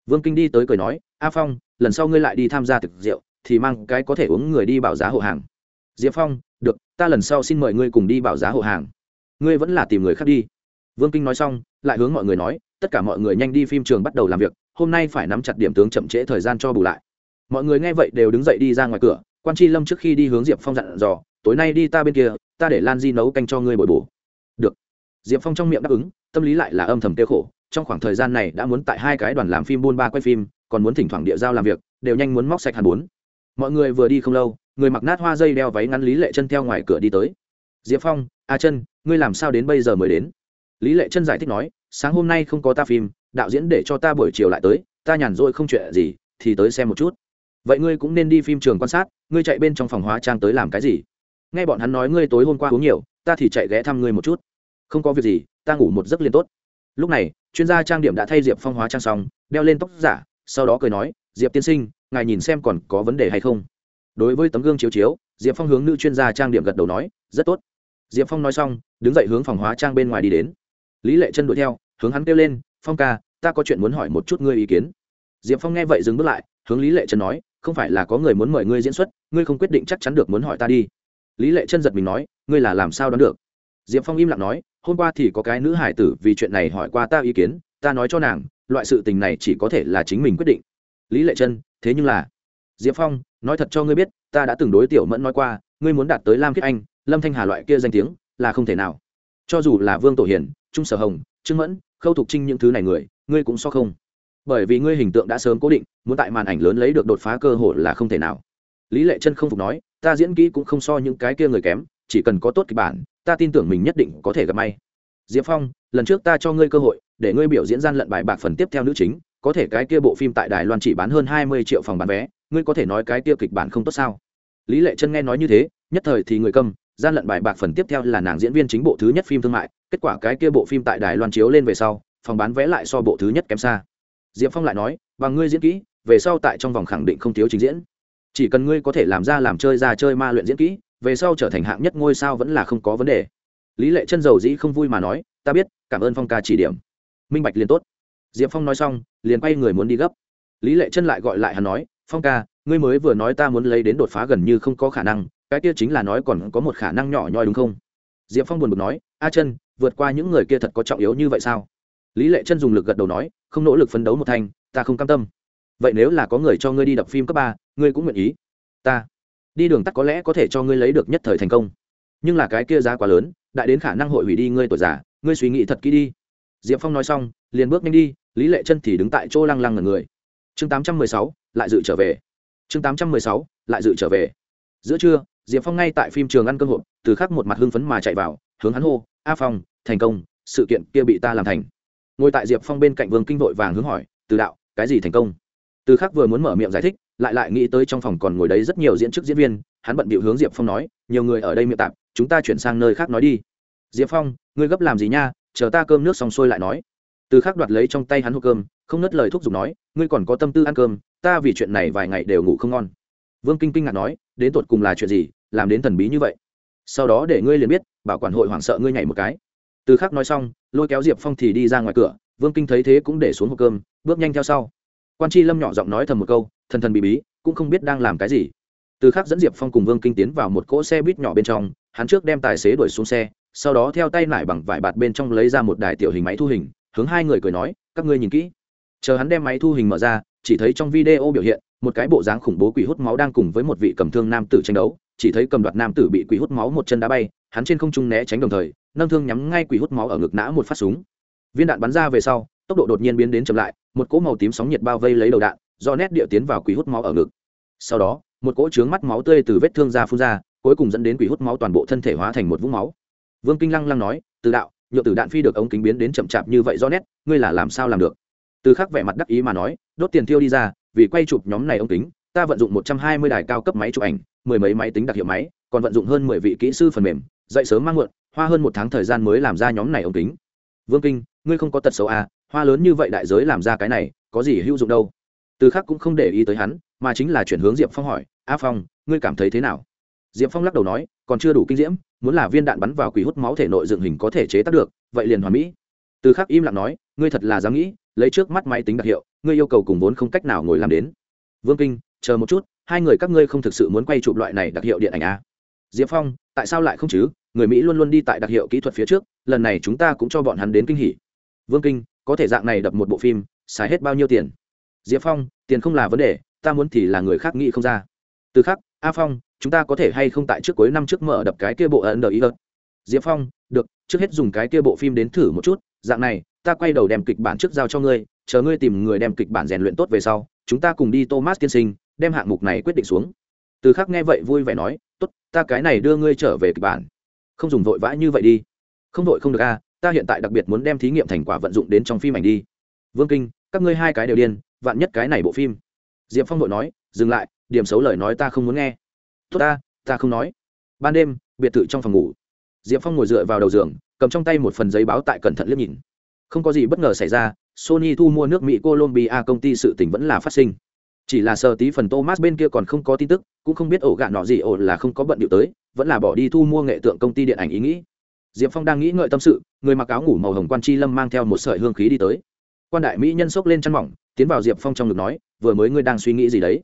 Speaker 1: Vương kinh đi tới cười nói, a phong, lần sau ngươi lại đi tham gia thực rượu, thì mang cái có thể uống người đi bảo giá hộ hàng. Diệp phong, được, ta lần sau xin mời ngươi cùng đi bảo giá hộ hàng ngươi vẫn là tìm người khác đi. Vương kinh nói xong, lại hướng mọi người nói, tất cả mọi người nhanh đi phim trường bắt đầu làm việc, hôm nay phải nắm chặt điểm tướng chậm trễ thời gian cho bù lại. Mọi người nghe vậy đều đứng dậy đi ra ngoài cửa, quan tri lâm trước khi đi hướng diệp phong dặn dò, tối nay đi ta bên kia, ta để lan di nấu canh cho ngươi bồi bổ. Được. Diệp phong trong miệng đáp ứng, tâm lý lại là âm thầm tiêu khổ, trong khoảng thời gian này đã muốn tại hai cái đoàn làm phim buôn ba quay phim, còn muốn thỉnh thoảng địa giao làm việc, đều nhanh muốn móc sạch hàn bốn. Mọi người vừa đi không lâu, người mặc nát hoa dây đeo váy ngắn lý lệ chân theo ngoài cửa đi tới diệp phong, a chân, ngươi làm sao đến bây giờ mới đến? Lý lệ chân giải thích nói, sáng hôm nay không có ta phim, đạo diễn để cho ta buổi chiều lại tới, ta nhàn rỗi không chuyện gì, thì tới xem một chút. Vậy ngươi cũng nên đi phim trường quan sát, ngươi chạy bên trong phòng hóa trang tới làm cái gì? Nghe bọn hắn nói ngươi tối hôm qua uống nhiều, ta thì chạy ghé thăm ngươi một chút. Không có việc gì, ta ngủ một giấc liền tốt. Lúc này, chuyên gia trang điểm đã thay diệp phong hóa trang xong, đeo lên tóc giả, sau đó cười nói, diệp tiên sinh, ngài nhìn xem còn có vấn đề hay không? Đối với tấm gương chiếu chiếu, diệp phong hướng nữ chuyên gia trang điểm gật đầu nói, rất tốt diệp phong nói xong, đứng dậy hướng phòng hóa trang bên ngoài đi đến. Lý lệ chân đuổi theo, hướng hắn kêu lên, phong ca, ta có chuyện muốn hỏi một chút ngươi ý kiến. Diệp phong nghe vậy dừng bước lại, hướng lý lệ chân nói, không phải là có người muốn mời ngươi diễn xuất, ngươi không quyết định chắc chắn được muốn hỏi ta đi. Lý lệ chân giật mình nói, ngươi là làm sao đoán được? Diệp phong im lặng nói, hôm qua thì có cái nữ hải tử vì chuyện này hỏi qua ta ý kiến, ta nói cho nàng, loại sự tình này chỉ có thể là chính mình quyết định. Lý lệ chân thế nhưng là diệp phong, nói thật cho ngươi biết, ta đã từng đối tiểu mẫn nói qua, ngươi muốn đạt tới lam kiết anh lâm thanh hà loại kia danh tiếng là không thể nào. Cho dù là vương tổ hiền, trung sở hồng, trương mẫn, khâu thục trinh những thứ này người, ngươi cũng so không. Bởi vì ngươi hình tượng đã sớm cố định, muốn tại màn ảnh lớn lấy được đột phá cơ hội là không thể nào. Lý lệ chân không phục nói, ta diễn kỹ cũng không so những cái kia người kém, chỉ cần có tốt kịch bản, ta tin tưởng mình nhất định có thể gặp may. Diệp phong, lần trước ta cho ngươi cơ hội, để ngươi biểu diễn gian lận bài bạc phần tiếp theo nữ chính, có thể cái kia bộ phim tại đài loan chỉ bán hơn hai mươi triệu phòng bán vé, ngươi có thể nói cái kia kịch bản không tốt sao? Lý lệ chân nghe nói như thế, nhất thời thì người câm gian lận bài bạc phần tiếp theo là nàng diễn viên chính bộ thứ nhất phim thương mại, kết quả cái kia bộ phim tại đài loan chiếu lên về sau, phòng bán vé lại so bộ thứ nhất kém xa. Diệp phong lại nói và ngươi diễn kỹ, về sau tại trong vòng khẳng định không thiếu trình diễn. Chỉ cần ngươi có thể làm ra làm chơi ra chơi ma luyện diễn kỹ, về sau trở thành hạng nhất ngôi sao vẫn là không có vấn đề. Lý lệ chân dầu dĩ không vui mà nói, ta biết, cảm ơn phong ca chỉ điểm. Minh bạch liền tốt. Diệp phong nói xong, liền quay người muốn đi gấp. Lý lệ chân lại gọi lại hắn nói, phong ca, ngươi mới vừa nói ta muốn lấy đến đột phá gần như không có khả năng cái kia chính là nói còn có một khả năng nhỏ nhoi đúng không? Diệp phong buồn bực nói, a chân vượt qua những người kia thật có trọng yếu như vậy sao? Lý lệ chân dùng lực gật đầu nói, không nỗ lực phấn đấu một thanh ta không cam tâm. Vậy nếu là có người cho ngươi đi đập phim cấp ba, ngươi cũng nguyện ý? Ta. Đi đường tắt có lẽ có thể cho ngươi lấy được nhất thời thành công. Nhưng là cái kia giá quá lớn, đại đến khả năng hội hủy đi ngươi tuổi già, ngươi suy nghĩ thật kỹ đi. Diệp phong nói xong, liền bước nhanh đi, lý lệ chân thì đứng tại chỗ lăng lăng ngần người. Chương tám trăm mười sáu, lại dự trở về. Chương tám trăm mười sáu, lại dự trở về. Giữa trưa diệp phong ngay tại phim trường ăn cơm hộp, từ khắc một mặt hưng phấn mà chạy vào, hướng hắn hô, a phong, thành công, sự kiện kia bị ta làm thành. Ngồi tại diệp phong bên cạnh vương kinh vội vàng hướng hỏi, từ đạo, cái gì thành công? Từ khắc vừa muốn mở miệng giải thích, lại lại nghĩ tới trong phòng còn ngồi đấy rất nhiều diễn chức diễn viên, hắn bận bịu hướng diệp phong nói, nhiều người ở đây miệng tạp, chúng ta chuyển sang nơi khác nói đi. Diệp phong, ngươi gấp làm gì nha, chờ ta cơm nước xong sôi lại nói. Từ khắc đoạt lấy trong tay hắn hộp cơm, không nớt lời thúc giục nói, ngươi còn có tâm tư ăn cơm, ta vì chuyện này vài ngày đều ngủ không ngon. Vương kinh kinh ngạc nói, đến tột cùng là chuyện gì? Làm đến thần bí như vậy. Sau đó để ngươi liền biết, bảo quản hội hoảng sợ ngươi nhảy một cái. Từ khắc nói xong, lôi kéo diệp phong thì đi ra ngoài cửa, vương kinh thấy thế cũng để xuống hộp cơm, bước nhanh theo sau. Quan c lâm nhỏ giọng nói thầm một câu, thần thần bị bí, cũng không biết đang làm cái gì. Từ khắc dẫn diệp phong cùng vương kinh tiến vào một cỗ xe buýt nhỏ bên trong, hắn trước đem tài xế đuổi xuống xe, sau đó theo tay nải bằng vải bạt bên trong lấy ra một đài tiểu hình máy thu hình, hướng hai người cười nói, các ngươi nhìn kỹ. Chờ hắn đem máy thu hình mở ra, chỉ thấy trong video biểu hiện, một cái bộ dáng khủng bố quỷ hút máu đang cùng với một vị cầm thương nam tử tranh đấu chỉ thấy cầm đoạt nam tử bị quỷ hút máu một chân đá bay, hắn trên không trung né tránh đồng thời, nâng thương nhắm ngay quỷ hút máu ở ngực nã một phát súng. Viên đạn bắn ra về sau, tốc độ đột nhiên biến đến chậm lại, một cỗ màu tím sóng nhiệt bao vây lấy đầu đạn, do nét địa tiến vào quỷ hút máu ở ngực. Sau đó, một cỗ trướng mắt máu tươi từ vết thương ra phun ra, cuối cùng dẫn đến quỷ hút máu toàn bộ thân thể hóa thành một vũng máu. Vương kinh lăng lăng nói, từ đạo, nhựa từ đạn phi được ống kính biến đến chậm chạp như vậy do nét, ngươi là làm sao làm được? Từ khắc vẻ mặt đắc ý mà nói, đốt tiền tiêu đi ra, vì quay chụp nhóm này ống kính ta vận dụng một trăm hai mươi đài cao cấp máy chụp ảnh, mười mấy máy tính đặc hiệu máy, còn vận dụng hơn mười vị kỹ sư phần mềm, dậy sớm mang muộn, hoa hơn một tháng thời gian mới làm ra nhóm này ống kính. Vương kinh, ngươi không có tật xấu à hoa lớn như vậy đại giới làm ra cái này, có gì hữu dụng đâu. Từ khắc cũng không để ý tới hắn, mà chính là chuyển hướng diệp phong hỏi, a phong, ngươi cảm thấy thế nào? Diệp phong lắc đầu nói, còn chưa đủ kinh diễm, muốn là viên đạn bắn vào quỷ hút máu thể nội dựng hình có thể chế tác được, vậy liền hoàn mỹ. Từ khắc im lặng nói, ngươi thật là dám nghĩ, lấy trước mắt máy tính đặc hiệu, ngươi yêu cầu cùng vốn không cách nào ngồi làm đến. Vương kinh chờ một chút, hai người các ngươi không thực sự muốn quay chụp loại này đặc hiệu điện ảnh à? diệp phong, tại sao lại không chứ? Người mỹ luôn luôn đi tại đặc hiệu kỹ thuật phía trước, lần này chúng ta cũng cho bọn hắn đến kinh hỉ. Vương kinh, có thể dạng này đập một bộ phim, xài hết bao nhiêu tiền? Diệp phong, tiền không là vấn đề, ta muốn thì là người khác nghĩ không ra. Từ khắc, a phong, chúng ta có thể hay không tại trước cuối năm trước mở đập cái kia bộ ấn đờ ý ớt? Diệp phong, được, trước hết dùng cái kia bộ phim đến thử một chút, dạng này, ta quay đầu đem kịch bản trước giao cho ngươi, chờ ngươi tìm người đem kịch bản rèn luyện tốt về sau, chúng ta cùng đi thomas tiên sinh đem hạng mục này quyết định xuống. Từ khắc nghe vậy vui vẻ nói, tốt, ta cái này đưa ngươi trở về kịch bản. Không dùng vội vã như vậy đi. Không vội không được a ta hiện tại đặc biệt muốn đem thí nghiệm thành quả vận dụng đến trong phim ảnh đi. Vương kinh, các ngươi hai cái đều điên, vạn nhất cái này bộ phim. Diệp phong vội nói, dừng lại, điểm xấu lời nói ta không muốn nghe. Tốt ta ta không nói. Ban đêm, biệt thự trong phòng ngủ. Diệp phong ngồi dựa vào đầu giường, cầm trong tay một phần giấy báo tại cẩn thận liếc nhìn. Không có gì bất ngờ xảy ra, sony thu mua nước mỹ colombia công ty sự tỉnh vẫn là phát sinh chỉ là sơ tí phần thomas bên kia còn không có tin tức, cũng không biết ổ gạn nọ gì ổ là không có bận điệu tới, vẫn là bỏ đi thu mua nghệ tượng công ty điện ảnh ý nghĩ. Diệp phong đang nghĩ ngợi tâm sự, người mặc áo ngủ màu hồng quan chi lâm mang theo một sợi hương khí đi tới. Quan đại mỹ nhân xốc lên chăn mỏng, tiến vào diệp phong trong ngực nói, vừa mới ngươi đang suy nghĩ gì đấy?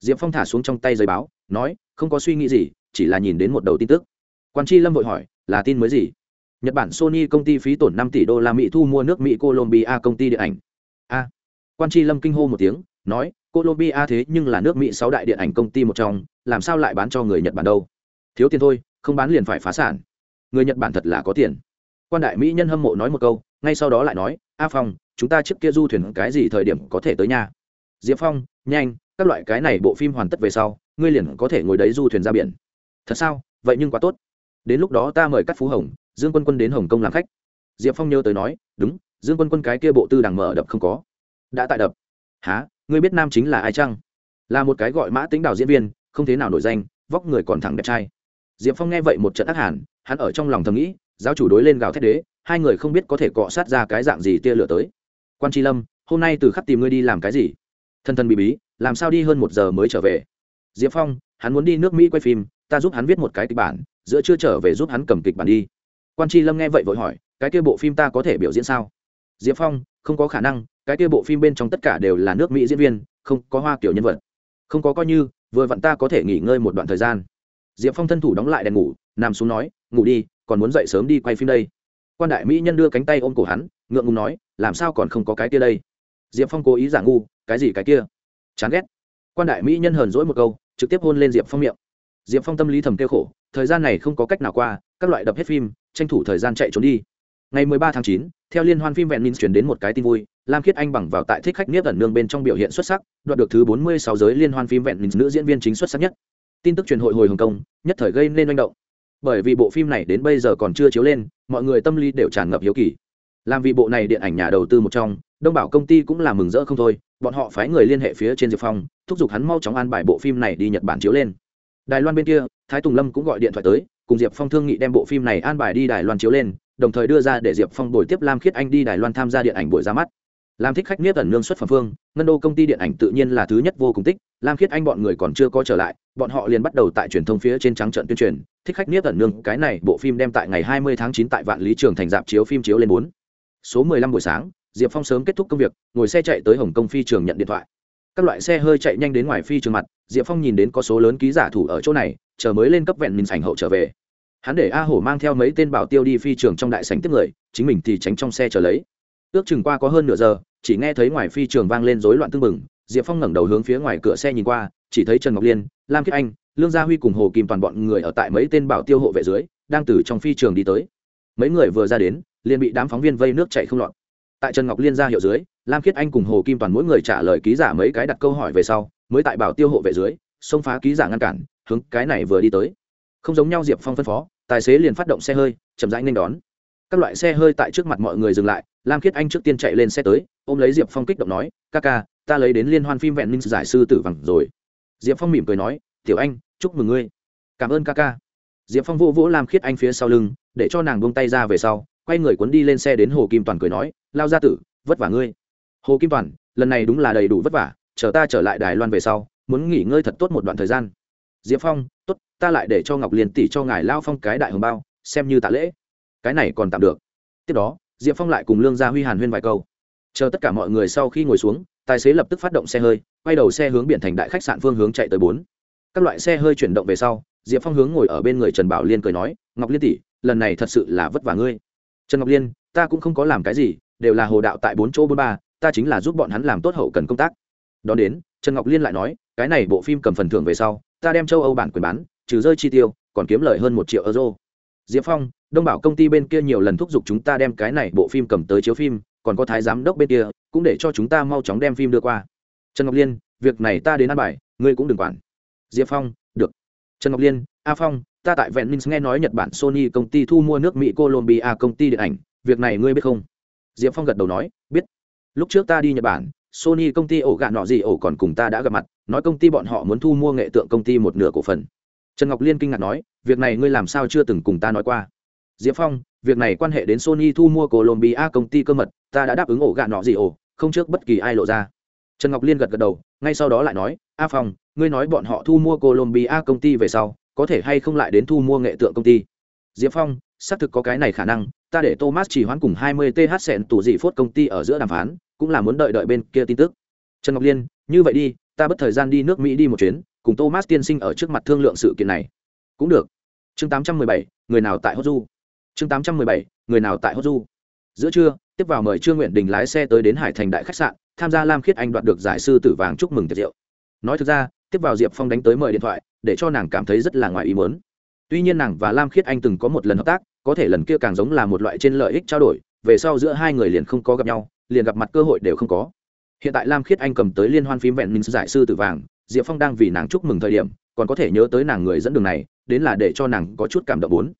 Speaker 1: Diệp phong thả xuống trong tay giấy báo, nói, không có suy nghĩ gì, chỉ là nhìn đến một đầu tin tức. Quan chi lâm vội hỏi, là tin mới gì? Nhật bản sony công ty phí tổn năm tỷ đô la mỹ thu mua nước mỹ colombia công ty điện ảnh. A. Quan chi lâm kinh hô một tiếng nói, colombia thế nhưng là nước mỹ sáu đại điện ảnh công ty một trong, làm sao lại bán cho người nhật bản đâu? Thiếu tiền thôi, không bán liền phải phá sản. Người nhật bản thật là có tiền. Quan đại mỹ nhân hâm mộ nói một câu, ngay sau đó lại nói, a phong, chúng ta trước kia du thuyền cái gì thời điểm có thể tới nhà? Diệp phong, nhanh, các loại cái này bộ phim hoàn tất về sau, ngươi liền có thể ngồi đấy du thuyền ra biển. Thật sao? Vậy nhưng quá tốt. Đến lúc đó ta mời các phú hồng, dương quân quân đến hồng kông làm khách. Diệp phong nhớ tới nói, đúng, dương quân quân cái kia bộ tư đằng mở đập không có. Đã tại đập. Há ngươi biết nam chính là ai chăng? Là một cái gọi mã tính đào diễn viên, không thế nào nổi danh, vóc người còn thẳng đẹp trai. Diệp phong nghe vậy một trận ác hàn, hắn ở trong lòng thầm nghĩ, giáo chủ đối lên gào thét đế, hai người không biết có thể cọ sát ra cái dạng gì tia lửa tới. Quan tri lâm, hôm nay từ khắp tìm ngươi đi làm cái gì? Thân thân bị bí, làm sao đi hơn một giờ mới trở về? Diệp phong, hắn muốn đi nước mỹ quay phim, ta giúp hắn viết một cái kịch bản, giữa chưa trở về giúp hắn cầm kịch bản đi. Quan tri lâm nghe vậy vội hỏi, cái kia bộ phim ta có thể biểu diễn sao? Diệp phong, không có khả năng cái kia bộ phim bên trong tất cả đều là nước mỹ diễn viên, không có hoa kiểu nhân vật. Không có coi như, vừa vặn ta có thể nghỉ ngơi một đoạn thời gian. Diệp phong thân thủ đóng lại đèn ngủ, nằm xuống nói, ngủ đi, còn muốn dậy sớm đi quay phim đây. Quan đại mỹ nhân đưa cánh tay ôm cổ hắn, ngượng ngùng nói, làm sao còn không có cái kia đây? Diệp phong cố ý giả ngu, cái gì cái kia? Chán ghét. Quan đại mỹ nhân hờn dỗi một câu, trực tiếp hôn lên diệp phong miệng. Diệp phong tâm lý thầm kêu khổ, thời gian này không có cách nào qua, các loại đập hết phim, tranh thủ thời gian chạy trốn đi ngày 13 tháng 9, theo liên hoan phim vẹn minh chuyển đến một cái tin vui lam khiết anh bằng vào tại thích khách niết ẩn nương bên trong biểu hiện xuất sắc đoạt được thứ 46 giới liên hoan phim vẹn minh nữ diễn viên chính xuất sắc nhất. Tin tức truyền hội hồi hồng kông nhất thời gây nên manh động. Bởi vì bộ phim này đến bây giờ còn chưa chiếu lên mọi người tâm lý đều tràn ngập hiếu kỳ. Làm vì bộ này điện ảnh nhà đầu tư một trong đông bảo công ty cũng là mừng rỡ không thôi bọn họ phái người liên hệ phía trên diệp phong thúc giục hắn mau chóng an bài bộ phim này đi nhật bản chiếu lên. Đài loan bên kia thái tùng lâm cũng gọi điện thoại tới cùng diệp phong thương nghị đem bộ phim này an bài đi đài loan chiếu lên đồng thời đưa ra để diệp phong buổi tiếp lam khiết anh đi đài loan tham gia điện ảnh buổi ra mắt. Làm thích khách niết ẩn nương xuất phẩm phương, ngân đô công ty điện ảnh tự nhiên là thứ nhất vô cùng tích, lam khiết anh bọn người còn chưa có trở lại, bọn họ liền bắt đầu tại truyền thông phía trên trắng trận tuyên truyền, thích khách niết ẩn nương, cái này bộ phim đem tại ngày 20 tháng 9 tại vạn lý trường thành dạp chiếu phim chiếu lên bốn. Số 15 buổi sáng, diệp phong sớm kết thúc công việc, ngồi xe chạy tới hồng kông phi trường nhận điện thoại. Các loại xe hơi chạy nhanh đến ngoài phi trường mặt, diệp phong nhìn đến có số lớn ký giả thủ ở chỗ này, chờ mới lên cấp vẹn mình sảnh hậu trở về hắn để a hổ mang theo mấy tên bảo tiêu đi phi trường trong đại sảnh tiếp người, chính mình thì tránh trong xe chờ lấy. Ước chừng qua có hơn nửa giờ, chỉ nghe thấy ngoài phi trường vang lên rối loạn tưng bừng, diệp phong ngẩng đầu hướng phía ngoài cửa xe nhìn qua, chỉ thấy trần ngọc liên, lam kiết anh, lương gia huy cùng hồ kim toàn bọn người ở tại mấy tên bảo tiêu hộ vệ dưới, đang từ trong phi trường đi tới. Mấy người vừa ra đến, liền bị đám phóng viên vây nước chạy không lọt. Tại trần ngọc liên ra hiệu dưới, lam khiết anh cùng hồ kim toàn mỗi người trả lời ký giả mấy cái đặt câu hỏi về sau, mới tại bảo tiêu hộ vệ dưới, xông phá ký giả ngăn cản, hướng cái này vừa đi tới không giống nhau diệp phong phân phó tài xế liền phát động xe hơi chậm rãi nên đón các loại xe hơi tại trước mặt mọi người dừng lại lam khiết anh trước tiên chạy lên xe tới ôm lấy diệp phong kích động nói ca ca ta lấy đến liên hoan phim vẹn minh giải sư tử vằng rồi diệp phong mỉm cười nói tiểu anh chúc mừng ngươi cảm ơn ca ca diệp phong vỗ vỗ lam khiết anh phía sau lưng để cho nàng buông tay ra về sau quay người cuốn đi lên xe đến hồ kim toàn cười nói lao ra tử vất vả ngươi hồ kim toàn lần này đúng là đầy đủ vất vả chờ ta trở lại đài loan về sau muốn nghỉ ngơi thật tốt một đoạn thời gian diệp phong tốt ta lại để cho ngọc liên tỷ cho ngài lao phong cái đại hồng bao, xem như tạ lễ. Cái này còn tạm được. Tiếp đó, diệp phong lại cùng lương gia huy hàn huyên vài câu. Chờ tất cả mọi người sau khi ngồi xuống, tài xế lập tức phát động xe hơi, quay đầu xe hướng biển thành đại khách sạn phương hướng chạy tới bốn. Các loại xe hơi chuyển động về sau, diệp phong hướng ngồi ở bên người trần bảo liên cười nói, ngọc liên tỷ, lần này thật sự là vất vả ngươi. Trần ngọc liên, ta cũng không có làm cái gì, đều là hồ đạo tại bốn chỗ bốn ba, ta chính là giúp bọn hắn làm tốt hậu cần công tác. Đón đến, trần ngọc liên lại nói, cái này bộ phim cầm phần thưởng về sau, ta đem châu âu bản quyền bán trừ rơi chi tiêu, còn kiếm lời hơn một triệu euro. Diệp phong, đông bảo công ty bên kia nhiều lần thúc giục chúng ta đem cái này bộ phim cầm tới chiếu phim, còn có thái giám đốc bên kia, cũng để cho chúng ta mau chóng đem phim đưa qua. Trần ngọc liên, việc này ta đến ăn bài, ngươi cũng đừng quản. Diệp phong, được. Trần ngọc liên, a phong, ta tại vẹn minh nghe nói nhật bản sony công ty thu mua nước mỹ colombia công ty điện ảnh, việc này ngươi biết không? Diệp phong gật đầu nói, biết. Lúc trước ta đi nhật bản, sony công ty ổ gạ nọ gì ổ còn cùng ta đã gặp mặt, nói công ty bọn họ muốn thu mua nghệ tượng công ty một nửa cổ phần trần ngọc liên kinh ngạc nói, việc này ngươi làm sao chưa từng cùng ta nói qua? Diệp phong, việc này quan hệ đến sony thu mua colombia công ty cơ mật, ta đã đáp ứng ổ gạ nọ gì ổ, không trước bất kỳ ai lộ ra. Trần ngọc liên gật gật đầu, ngay sau đó lại nói, a phong, ngươi nói bọn họ thu mua colombia công ty về sau, có thể hay không lại đến thu mua nghệ tượng công ty? Diệp phong, xác thực có cái này khả năng, ta để thomas chỉ hoãn cùng 20 th sẹn tủ dị phốt công ty ở giữa đàm phán, cũng là muốn đợi đợi bên kia tin tức. Trần ngọc liên, như vậy đi, ta bất thời gian đi nước mỹ đi một chuyến cùng thomas tiên sinh ở trước mặt thương lượng sự kiện này. Cũng được. Chương 817, người nào tại hốt du? Chương 817, người nào tại hốt du? Giữa trưa tiếp vào mời trương nguyện đình lái xe tới đến hải thành đại khách sạn tham gia lam khiết anh đoạt được giải sư tử vàng chúc mừng tiệc rượu. Nói thực ra tiếp vào diệp phong đánh tới mời điện thoại để cho nàng cảm thấy rất là ngoài ý muốn. Tuy nhiên nàng và lam khiết anh từng có một lần hợp tác có thể lần kia càng giống là một loại trên lợi ích trao đổi về sau giữa hai người liền không có gặp nhau liền gặp mặt cơ hội đều không có. Hiện tại lam khiết anh cầm tới liên hoan phim vẹn minh giải sư tử vàng diệp phong đang vì nàng chúc mừng thời điểm, còn có thể nhớ tới nàng người dẫn đường này, đến là để cho nàng có chút cảm động bốn.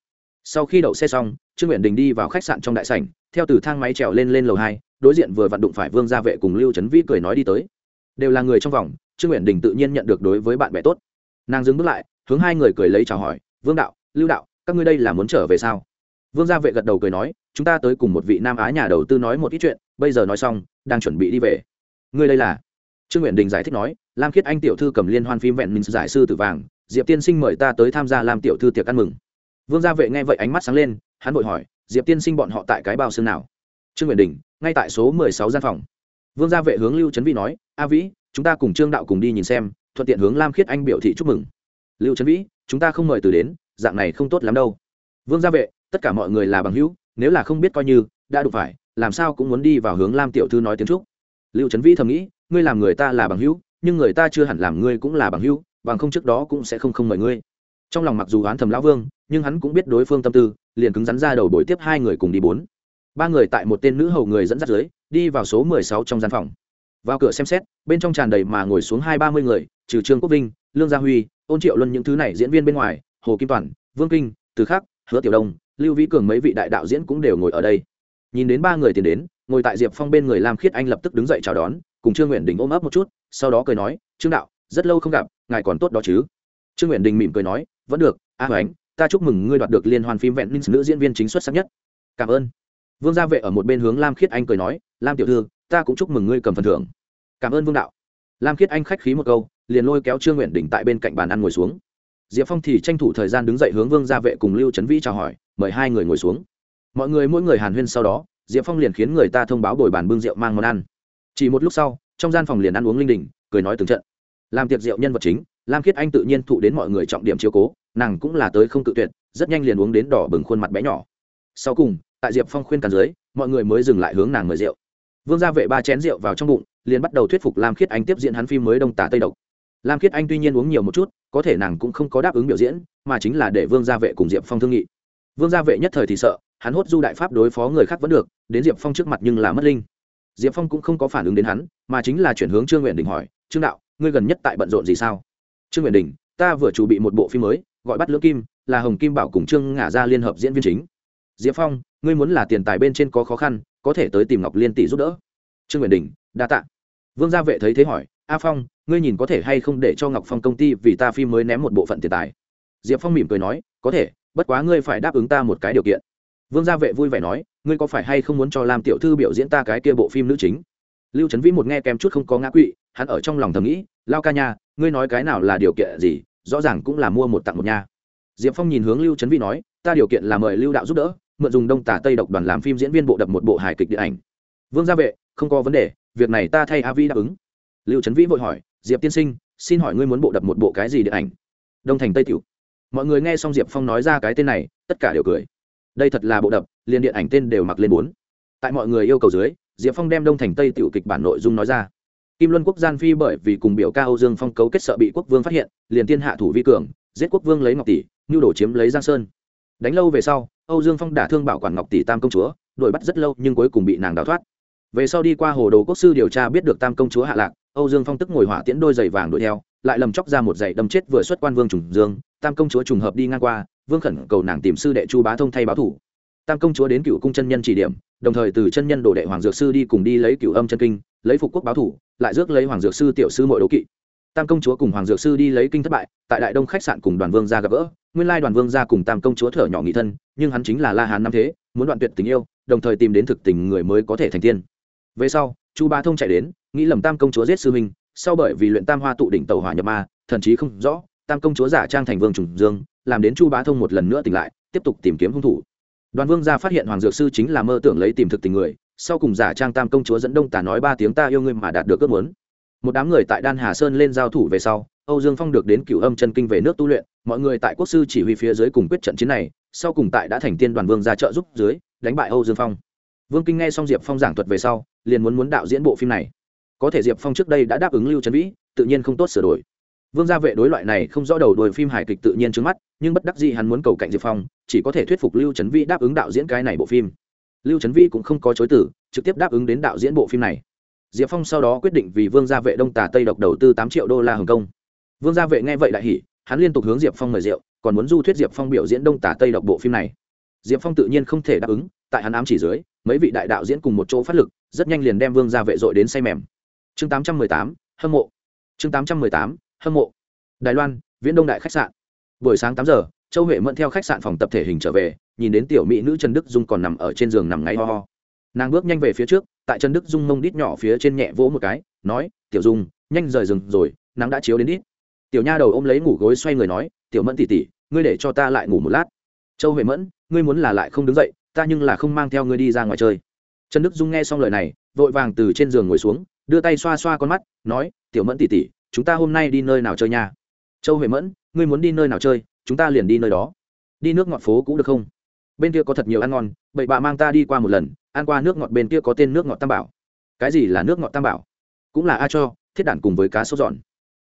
Speaker 1: Sau khi đậu xe xong, trương nguyện đình đi vào khách sạn trong đại sảnh, theo từ thang máy trèo lên lên lầu hai, đối diện vừa vặn đụng phải vương gia vệ cùng lưu trấn vĩ cười nói đi tới. Đều là người trong vòng, trương nguyện đình tự nhiên nhận được đối với bạn bè tốt. Nàng dừng bước lại, hướng hai người cười lấy chào hỏi, vương đạo, lưu đạo, các ngươi đây là muốn trở về sao? Vương gia vệ gật đầu cười nói, chúng ta tới cùng một vị nam á nhà đầu tư nói một ít chuyện, bây giờ nói xong, đang chuẩn bị đi về. Ngươi đây là? Trương nguyện đình giải thích nói, lam khiết anh tiểu thư cầm liên hoan phim vẹn mình giải sư tử vàng, diệp tiên sinh mời ta tới tham gia làm tiểu thư tiệc ăn mừng. Vương gia vệ nghe vậy ánh mắt sáng lên, hắn vội hỏi, diệp tiên sinh bọn họ tại cái bao xương nào? Trương nguyện đình, ngay tại số mười sáu gian phòng. Vương gia vệ hướng lưu trấn vĩ nói, a vĩ, chúng ta cùng trương đạo cùng đi nhìn xem, thuận tiện hướng lam khiết anh biểu thị chúc mừng. Lưu trấn vĩ, chúng ta không mời từ đến, dạng này không tốt lắm đâu. Vương gia vệ, tất cả mọi người là bằng hữu, nếu là không biết coi như, đã đụng phải, làm sao cũng muốn đi vào hướng lam tiểu thư nói tiếng chúc. Lưu trấn vĩ thầm nghĩ ngươi làm người ta là bằng hữu, nhưng người ta chưa hẳn làm ngươi cũng là bằng hữu, bằng không trước đó cũng sẽ không không mời ngươi. Trong lòng mặc dù oán thầm lão vương, nhưng hắn cũng biết đối phương tâm tư, liền cứng rắn ra đầu buổi tiếp hai người cùng đi bốn. Ba người tại một tên nữ hầu người dẫn dắt dưới, đi vào số mười sáu trong gian phòng. Vào cửa xem xét, bên trong tràn đầy mà ngồi xuống hai ba mươi người, trừ trương quốc vinh, lương gia huy, ôn triệu luân những thứ này diễn viên bên ngoài, hồ kim toàn, vương kinh, từ khắc, hứa tiểu đông, lưu vĩ cường mấy vị đại đạo diễn cũng đều ngồi ở đây. Nhìn đến ba người tiến đến, ngồi tại diệp phong bên người lam khiết anh lập tức đứng dậy chào đón cùng trương nguyện đình ôm ấp một chút sau đó cười nói trương đạo rất lâu không gặp ngài còn tốt đó chứ? Trương nguyện đình mỉm cười nói vẫn được a à, ta chúc mừng ngươi đoạt được liên hoan phim vẹn ninh nữ diễn viên chính xuất sắc nhất. Cảm ơn. Vương gia vệ ở một bên hướng lam khiết anh cười nói lam tiểu thư ta cũng chúc mừng ngươi cầm phần thưởng. Cảm ơn vương đạo. Lam khiết anh khách khí một câu liền lôi kéo trương nguyện đình tại bên cạnh bàn ăn ngồi xuống. Diệp phong thì tranh thủ thời gian đứng dậy hướng vương gia vệ cùng lưu trấn vĩ chào hỏi mời hai người ngồi xuống. Mọi người mỗi người hàn huyên sau đó diệp phong liền khiến người ta thông báo bồi bàn bưng rượu mang món ăn chỉ một lúc sau, trong gian phòng liền ăn uống linh đình, cười nói từng trận. Làm tiệc rượu nhân vật chính, lam khiết anh tự nhiên thụ đến mọi người trọng điểm chiếu cố, nàng cũng là tới không tự tuyệt, rất nhanh liền uống đến đỏ bừng khuôn mặt bé nhỏ. Sau cùng, tại diệp phong khuyên càn dưới, mọi người mới dừng lại hướng nàng mời rượu. Vương gia vệ ba chén rượu vào trong bụng, liền bắt đầu thuyết phục lam khiết anh tiếp diễn hắn phim mới đông tả tây độc. Lam khiết anh tuy nhiên uống nhiều một chút, có thể nàng cũng không có đáp ứng biểu diễn, mà chính là để vương gia vệ cùng diệp phong thương nghị. Vương gia vệ nhất thời thì sợ, hắn hốt du đại pháp đối phó người khác vẫn được, đến diệp phong trước mặt nhưng là mất linh diệp phong cũng không có phản ứng đến hắn, mà chính là chuyển hướng trương nguyện đình hỏi, trương đạo, ngươi gần nhất tại bận rộn gì sao? Trương nguyện đình, ta vừa chuẩn bị một bộ phim mới, gọi bắt lưỡng kim, là hồng kim bảo cùng trương ngả ra liên hợp diễn viên chính. Diệp phong, ngươi muốn là tiền tài bên trên có khó khăn, có thể tới tìm ngọc liên tỷ giúp đỡ. Trương nguyện đình, đa tạ. Vương gia vệ thấy thế hỏi, a phong, ngươi nhìn có thể hay không để cho ngọc phong công ty vì ta phim mới ném một bộ phận tiền tài? Diệp phong mỉm cười nói, có thể, bất quá ngươi phải đáp ứng ta một cái điều kiện vương gia vệ vui vẻ nói, ngươi có phải hay không muốn cho làm tiểu thư biểu diễn ta cái kia bộ phim nữ chính? Lưu trấn vĩ một nghe kèm chút không có ngã quỵ, hắn ở trong lòng thầm nghĩ, lao ca nha, ngươi nói cái nào là điều kiện gì, rõ ràng cũng là mua một tặng một nha. Diệp phong nhìn hướng lưu trấn vĩ nói, ta điều kiện là mời lưu đạo giúp đỡ, mượn dùng đông tả tây độc đoàn làm phim diễn viên bộ đập một bộ hài kịch điện ảnh. Vương gia vệ, không có vấn đề, việc này ta thay a vi đáp ứng. Lưu trấn vĩ vội hỏi, diệp tiên sinh, xin hỏi ngươi muốn bộ đập một bộ cái gì điện ảnh? Đông thành tây tiểu. Mọi người nghe xong diệp phong nói ra cái tên này, tất cả đều cười đây thật là bộ đập liền điện ảnh tên đều mặc lên bốn. Tại mọi người yêu cầu dưới, diệp phong đem đông thành tây tiểu kịch bản nội dung nói ra. Kim luân quốc gian phi bởi vì cùng biểu ca âu dương phong cấu kết sợ bị quốc vương phát hiện, liền tiên hạ thủ vi cường, giết quốc vương lấy ngọc tỷ, nhu đổ chiếm lấy giang sơn. Đánh lâu về sau, âu dương phong đả thương bảo quản ngọc tỷ tam công chúa, đuổi bắt rất lâu nhưng cuối cùng bị nàng đào thoát. Về sau đi qua hồ đồ quốc sư điều tra biết được tam công chúa hạ lạc, âu dương phong tức ngồi hỏa tiễn đôi giày vàng đuổi theo, lại lầm chóc ra một giày đâm chết vừa xuất quan vương trùng dương, tam công chúa trùng hợp đi ngang qua vương khẩn cầu nàng tìm sư đệ chu bá thông thay báo thủ tam công chúa đến cựu cung chân nhân chỉ điểm đồng thời từ chân nhân đồ đệ hoàng dược sư đi cùng đi lấy cựu âm chân kinh lấy phục quốc báo thủ lại rước lấy hoàng dược sư tiểu sư mội đố kỵ tam công chúa cùng hoàng dược sư đi lấy kinh thất bại tại đại đông khách sạn cùng đoàn vương ra gặp gỡ nguyên lai đoàn vương ra cùng tam công chúa thở nhỏ nghị thân nhưng hắn chính là la hán năm thế muốn đoạn tuyệt tình yêu đồng thời tìm đến thực tình người mới có thể thành tiên về sau chu ba thông chạy đến nghĩ lầm tam công chúa giết sư minh sau bởi vì luyện tam hoa tụ đỉnh tàu hỏa nhập ma thần chí không rõ tam công chúa giả trang thành vương trùng dương, làm đến chu bá thông một lần nữa tỉnh lại, tiếp tục tìm kiếm hung thủ. Đoàn vương gia phát hiện hoàng dược sư chính là mơ tưởng lấy tìm thực tình người, sau cùng giả trang tam công chúa dẫn đông tả nói ba tiếng ta yêu ngươi mà đạt được ước muốn. Một đám người tại đan hà sơn lên giao thủ về sau, âu dương phong được đến cửu âm chân kinh về nước tu luyện, mọi người tại quốc sư chỉ huy phía dưới cùng quyết trận chiến này, sau cùng tại đã thành tiên đoàn vương ra trợ giúp dưới, đánh bại âu dương phong. Vương kinh nghe xong diệp phong giảng thuật về sau, liền muốn muốn đạo diễn bộ phim này. Có thể diệp phong trước đây đã đáp ứng lưu trấn vĩ, tự nhiên không tốt sửa đổi vương gia vệ đối loại này không rõ đầu đuôi phim hài kịch tự nhiên trước mắt, nhưng bất đắc dĩ hắn muốn cầu cạnh diệp phong, chỉ có thể thuyết phục lưu trấn vĩ đáp ứng đạo diễn cái này bộ phim. Lưu trấn vĩ cũng không có chối tử trực tiếp đáp ứng đến đạo diễn bộ phim này. Diệp phong sau đó quyết định vì vương gia vệ đông tà tây độc đầu tư tám triệu đô la hồng kông. Vương gia vệ nghe vậy đại hỉ, hắn liên tục hướng diệp phong mời rượu, còn muốn du thuyết diệp phong biểu diễn đông tà tây độc bộ phim này. Diệp phong tự nhiên không thể đáp ứng, tại hắn ám chỉ dưới, mấy vị đại đạo diễn cùng một chỗ phát lực, rất nhanh liền đem vương gia vệ dội đến say mềm. Chương tám trăm mười tám, hâm mộ. Chương tám trăm mười tám hâm mộ. Đài loan, viễn đông đại khách sạn. Buổi sáng tám giờ, châu huệ mẫn theo khách sạn phòng tập thể hình trở về, nhìn đến tiểu mỹ nữ trần đức dung còn nằm ở trên giường nằm ngáy ho ho. Nàng bước nhanh về phía trước, tại trần đức dung mông đít nhỏ phía trên nhẹ vỗ một cái, nói, tiểu dung, nhanh rời rừng rồi, nắng đã chiếu đến đít. Tiểu nha đầu ôm lấy ngủ gối xoay người nói, tiểu mẫn tỉ tỉ ngươi để cho ta lại ngủ một lát. Châu huệ mẫn, ngươi muốn là lại không đứng dậy, ta nhưng là không mang theo ngươi đi ra ngoài chơi. Trần đức dung nghe xong lời này, vội vàng từ trên giường ngồi xuống, đưa tay xoa xoa con mắt, nói, tiểu mẫn tỉ tỉ chúng ta hôm nay đi nơi nào chơi nha? Châu huệ mẫn, ngươi muốn đi nơi nào chơi, chúng ta liền đi nơi đó. Đi nước ngọt phố cũng được không? Bên kia có thật nhiều ăn ngon, bậy bạ mang ta đi qua một lần, ăn qua nước ngọt bên kia có tên nước ngọt tam bảo. Cái gì là nước ngọt tam bảo? Cũng là a cho, thiết đản cùng với cá sốt giòn.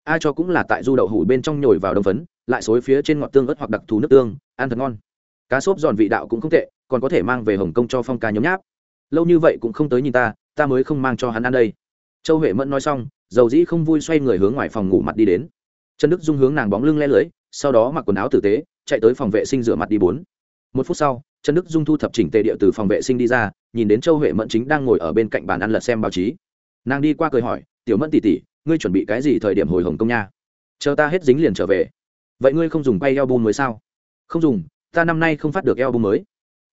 Speaker 1: A cho cũng là tại du đậu hủ bên trong nhồi vào đông phấn, lại xối phía trên ngọt tương ớt hoặc đặc thù nước tương, ăn thật ngon. Cá sốt giòn vị đạo cũng không tệ, còn có thể mang về hồng kông cho phong ca nhấm nháp. Lâu như vậy cũng không tới nhìn ta ta mới không mang cho hắn ăn đây. Châu huệ mẫn nói xong dầu dĩ không vui xoay người hướng ngoài phòng ngủ mặt đi đến. Trần đức dung hướng nàng bóng lưng le lưới, sau đó mặc quần áo tử tế, chạy tới phòng vệ sinh rửa mặt đi bốn. Một phút sau, trần đức dung thu thập chỉnh tề địa từ phòng vệ sinh đi ra, nhìn đến châu huệ mẫn chính đang ngồi ở bên cạnh bàn ăn lật xem báo chí. Nàng đi qua cười hỏi, tiểu mẫn tỉ tỉ ngươi chuẩn bị cái gì thời điểm hồi hồng công nha? Chờ ta hết dính liền trở về. Vậy ngươi không dùng quay eo bum mới sao? Không dùng, ta năm nay không phát được eo bum mới.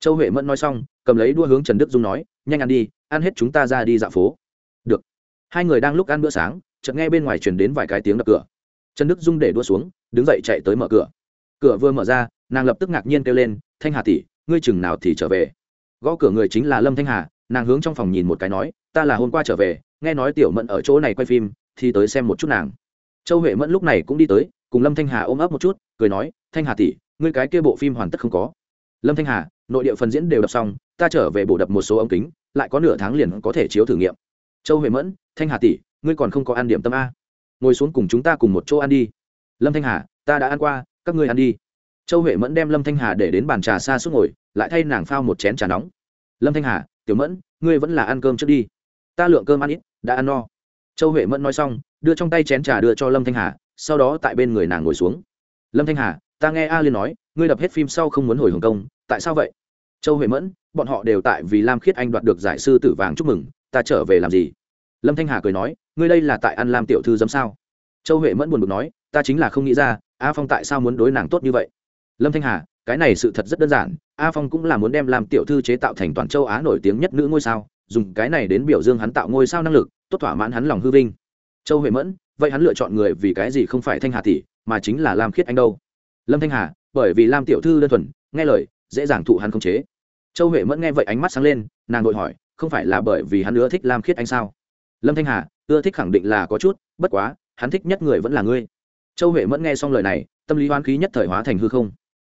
Speaker 1: Châu huệ mẫn nói xong, cầm lấy đua hướng trần đức dung nói, nhanh ăn đi, ăn hết chúng ta ra đi dạo phố hai người đang lúc ăn bữa sáng, chợt nghe bên ngoài truyền đến vài cái tiếng đập cửa. Trần đức dung để đua xuống, đứng dậy chạy tới mở cửa. Cửa vừa mở ra, nàng lập tức ngạc nhiên kêu lên, thanh hà tỷ, ngươi chừng nào thì trở về? Gõ cửa người chính là lâm thanh hà, nàng hướng trong phòng nhìn một cái nói, ta là hôm qua trở về, nghe nói tiểu mẫn ở chỗ này quay phim, thì tới xem một chút nàng. Châu huệ mẫn lúc này cũng đi tới, cùng lâm thanh hà ôm ấp một chút, cười nói, thanh hà tỷ, ngươi cái kia bộ phim hoàn tất không có. Lâm thanh hà, nội địa phần diễn đều đọc xong, ta trở về bổ đập một số ống kính, lại có nửa tháng liền có thể chiếu thử nghiệm châu huệ mẫn, thanh hà tỷ, ngươi còn không có ăn điểm tâm a. Ngồi xuống cùng chúng ta cùng một chỗ ăn đi. Lâm thanh hà, ta đã ăn qua, các ngươi ăn đi. Châu huệ mẫn đem lâm thanh hà để đến bàn trà xa suốt ngồi, lại thay nàng phao một chén trà nóng. Lâm thanh hà, tiểu mẫn, ngươi vẫn là ăn cơm trước đi. Ta lượng cơm ăn ít, đã ăn no. Châu huệ mẫn nói xong, đưa trong tay chén trà đưa cho lâm thanh hà, sau đó tại bên người nàng ngồi xuống. Lâm thanh hà, ta nghe a liên nói, ngươi đập hết phim sau không muốn hồi hồng kông, tại sao vậy? Châu huệ mẫn, bọn họ đều tại vì lam khiết anh đoạt được giải sư tử vàng chúc mừng ta trở về làm gì? Lâm thanh hà cười nói, ngươi đây là tại ăn lam tiểu thư giấm sao? Châu huệ mẫn buồn bực nói, ta chính là không nghĩ ra, a phong tại sao muốn đối nàng tốt như vậy? Lâm thanh hà, cái này sự thật rất đơn giản, a phong cũng là muốn đem làm tiểu thư chế tạo thành toàn châu á nổi tiếng nhất nữ ngôi sao, dùng cái này đến biểu dương hắn tạo ngôi sao năng lực, tốt thỏa mãn hắn lòng hư vinh. Châu huệ mẫn, vậy hắn lựa chọn người vì cái gì không phải thanh hà tỷ, mà chính là lam khiết anh đâu? Lâm thanh hà, bởi vì lam tiểu thư đơn thuần, nghe lời, dễ dàng thụ hắn không chế. Châu huệ mẫn nghe vậy ánh mắt sáng lên, nàng đội hỏi không phải là bởi vì hắn ưa thích lam khiết anh sao? Lâm thanh hà, ưa thích khẳng định là có chút, bất quá, hắn thích nhất người vẫn là ngươi. Châu huệ mẫn nghe xong lời này, tâm lý hoán khí nhất thời hóa thành hư không.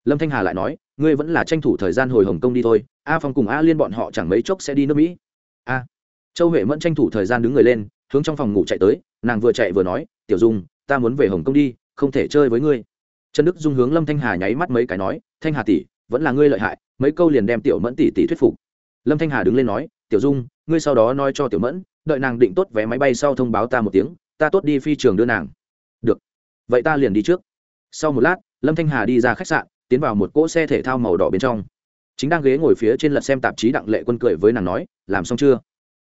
Speaker 1: Lâm thanh hà lại nói, ngươi vẫn là tranh thủ thời gian hồi hồng kông đi thôi, a phong cùng a liên bọn họ chẳng mấy chốc sẽ đi nước mỹ. A. Châu huệ mẫn tranh thủ thời gian đứng người lên, hướng trong phòng ngủ chạy tới, nàng vừa chạy vừa nói, tiểu dung, ta muốn về hồng kông đi, không thể chơi với ngươi. Trần đức dung hướng lâm thanh hà nháy mắt mấy cái nói, thanh hà tỷ, vẫn là ngươi lợi hại, mấy câu liền đem tiểu mẫn tỷ tỷ thuyết phục. Lâm thanh hà đứng lên nói tiểu dung, ngươi sau đó nói cho tiểu mẫn, đợi nàng định tốt vé máy bay sau thông báo ta một tiếng, ta tốt đi phi trường đưa nàng. Được, vậy ta liền đi trước. Sau một lát, lâm thanh hà đi ra khách sạn, tiến vào một cỗ xe thể thao màu đỏ bên trong. Chính đang ghế ngồi phía trên lật xem tạp chí đặng lệ quân cười với nàng nói, làm xong chưa?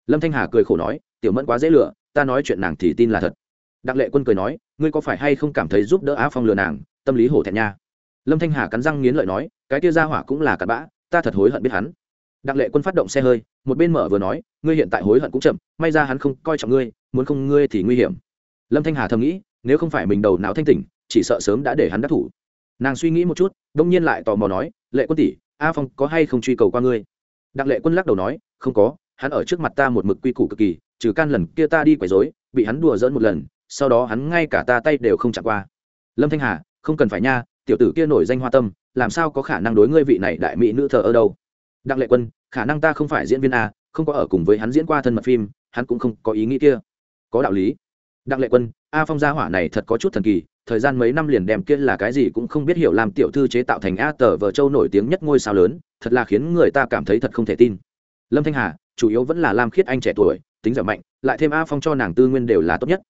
Speaker 1: Lâm thanh hà cười khổ nói, tiểu mẫn quá dễ lựa ta nói chuyện nàng thì tin là thật. Đặng lệ quân cười nói, ngươi có phải hay không cảm thấy giúp đỡ á phong lừa nàng, tâm lý hổ thẹn nha? Lâm thanh hà cắn răng nghiến lợi nói, cái tia ra hỏa cũng là cặn bã, ta thật hối hận biết hắn. Đặng lệ quân phát động xe hơi một bên mở vừa nói, ngươi hiện tại hối hận cũng chậm, may ra hắn không coi trọng ngươi, muốn không ngươi thì nguy hiểm. Lâm thanh hà thầm nghĩ, nếu không phải mình đầu não thanh tỉnh, chỉ sợ sớm đã để hắn đắc thủ. Nàng suy nghĩ một chút, đông nhiên lại tò mò nói, lệ quân tỷ, a phong có hay không truy cầu qua ngươi? Đặng lệ quân lắc đầu nói, không có, hắn ở trước mặt ta một mực quy củ cực kỳ, trừ can lần kia ta đi quấy rối, bị hắn đùa dỡn một lần, sau đó hắn ngay cả ta tay đều không chạm qua. Lâm thanh hà, không cần phải nha, tiểu tử kia nổi danh hoa tâm, làm sao có khả năng đối ngươi vị này đại mỹ nữ thờ ở đâu? Đặng lệ quân khả năng ta không phải diễn viên a, không có ở cùng với hắn diễn qua thân mật phim, hắn cũng không có ý nghĩ kia. Có đạo lý. Đặng lệ quân, a phong gia hỏa này thật có chút thần kỳ, thời gian mấy năm liền đem kia là cái gì cũng không biết hiểu làm tiểu thư chế tạo thành a tờ vợ châu nổi tiếng nhất ngôi sao lớn, thật là khiến người ta cảm thấy thật không thể tin. Lâm thanh hà, chủ yếu vẫn là lam khiết anh trẻ tuổi, tính dẻo mạnh, lại thêm a phong cho nàng tư nguyên đều là tốt nhất.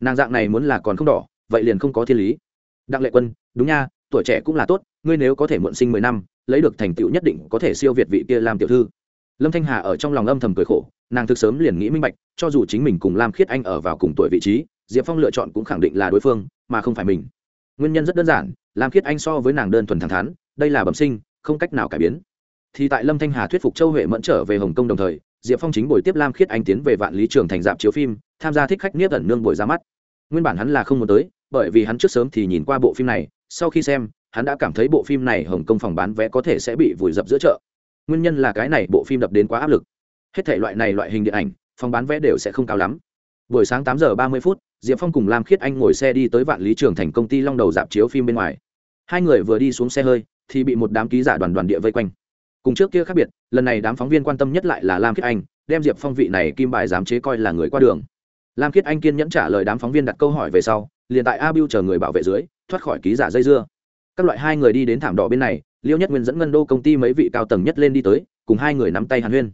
Speaker 1: Nàng dạng này muốn là còn không đỏ, vậy liền không có thiên lý. Đặng lệ quân, đúng nha, tuổi trẻ cũng là tốt, ngươi nếu có thể muộn sinh mười năm lấy được thành tựu nhất định có thể siêu việt vị kia làm tiểu thư. Lâm thanh hà ở trong lòng âm thầm cười khổ, nàng thực sớm liền nghĩ minh bạch, cho dù chính mình cùng lam khiết anh ở vào cùng tuổi vị trí, diệp phong lựa chọn cũng khẳng định là đối phương, mà không phải mình. Nguyên nhân rất đơn giản, lam khiết anh so với nàng đơn thuần thẳng thắn, đây là bẩm sinh, không cách nào cải biến. Thì tại lâm thanh hà thuyết phục châu huệ mẫn trở về hồng kông đồng thời, diệp phong chính buổi tiếp lam khiết anh tiến về vạn lý trường thành dạp chiếu phim, tham gia thích khách niết ẩn nương buổi ra mắt. Nguyên bản hắn là không muốn tới, bởi vì hắn trước sớm thì nhìn qua bộ phim này, sau khi xem hắn đã cảm thấy bộ phim này hồng kông phòng bán vé có thể sẽ bị vùi dập giữa chợ. Nguyên nhân là cái này, bộ phim đập đến quá áp lực. Hết thể loại này loại hình điện ảnh, phòng bán vé đều sẽ không cao lắm. Buổi sáng tám giờ ba mươi phút, diệp phong cùng lam khiết anh ngồi xe đi tới vạn lý trường thành công ty long đầu dạp chiếu phim bên ngoài. Hai người vừa đi xuống xe hơi, thì bị một đám ký giả đoàn đoàn địa vây quanh. Cùng trước kia khác biệt, lần này đám phóng viên quan tâm nhất lại là lam khiết anh, đem diệp phong vị này kim bài giám chế coi là người qua đường. Lam khiết anh kiên nhẫn trả lời đám phóng viên đặt câu hỏi về sau, liền tại a biu chờ người bảo vệ dưới, thoát khỏi ký giả dây dưa các loại hai người đi đến thảm đỏ bên này, liêu nhất nguyên dẫn ngân đô công ty mấy vị cao tầng nhất lên đi tới, cùng hai người nắm tay hàn huyên.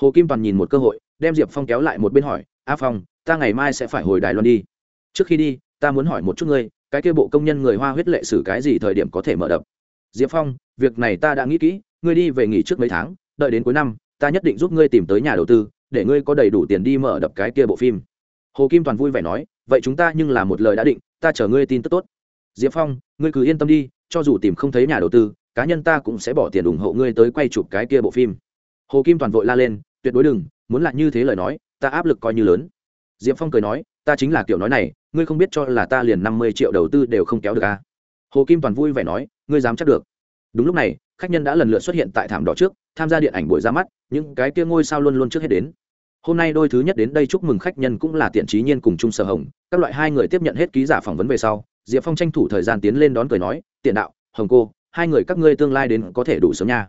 Speaker 1: Hồ kim toàn nhìn một cơ hội, đem diệp phong kéo lại một bên hỏi, a phong, ta ngày mai sẽ phải hồi đài loan đi. Trước khi đi, ta muốn hỏi một chút ngươi, cái kia bộ công nhân người hoa huyết lệ xử cái gì thời điểm có thể mở đập? Diệp phong, việc này ta đã nghĩ kỹ, ngươi đi về nghỉ trước mấy tháng, đợi đến cuối năm, ta nhất định giúp ngươi tìm tới nhà đầu tư, để ngươi có đầy đủ tiền đi mở đập cái kia bộ phim. Hồ kim toàn vui vẻ nói, vậy chúng ta nhưng là một lời đã định, ta chờ ngươi tin tức tốt. Diệp phong, ngươi cứ yên tâm đi cho dù tìm không thấy nhà đầu tư, cá nhân ta cũng sẽ bỏ tiền ủng hộ ngươi tới quay chụp cái kia bộ phim. Hồ kim toàn vội la lên, tuyệt đối đừng, muốn là như thế lời nói, ta áp lực coi như lớn. Diệp phong cười nói, ta chính là kiểu nói này, ngươi không biết cho là ta liền năm mươi triệu đầu tư đều không kéo được à. hồ kim toàn vui vẻ nói, ngươi dám chắc được. Đúng lúc này, khách nhân đã lần lượt xuất hiện tại thảm đỏ trước, tham gia điện ảnh buổi ra mắt, những cái kia ngôi sao luôn luôn trước hết đến. Hôm nay đôi thứ nhất đến đây chúc mừng khách nhân cũng là tiện trí nhiên cùng chung sở hồng, các loại hai người tiếp nhận hết ký giả phỏng vấn về sau diệp phong tranh thủ thời gian tiến lên đón cười nói, tiện đạo, hồng cô, hai người các ngươi tương lai đến có thể đủ sớm nha.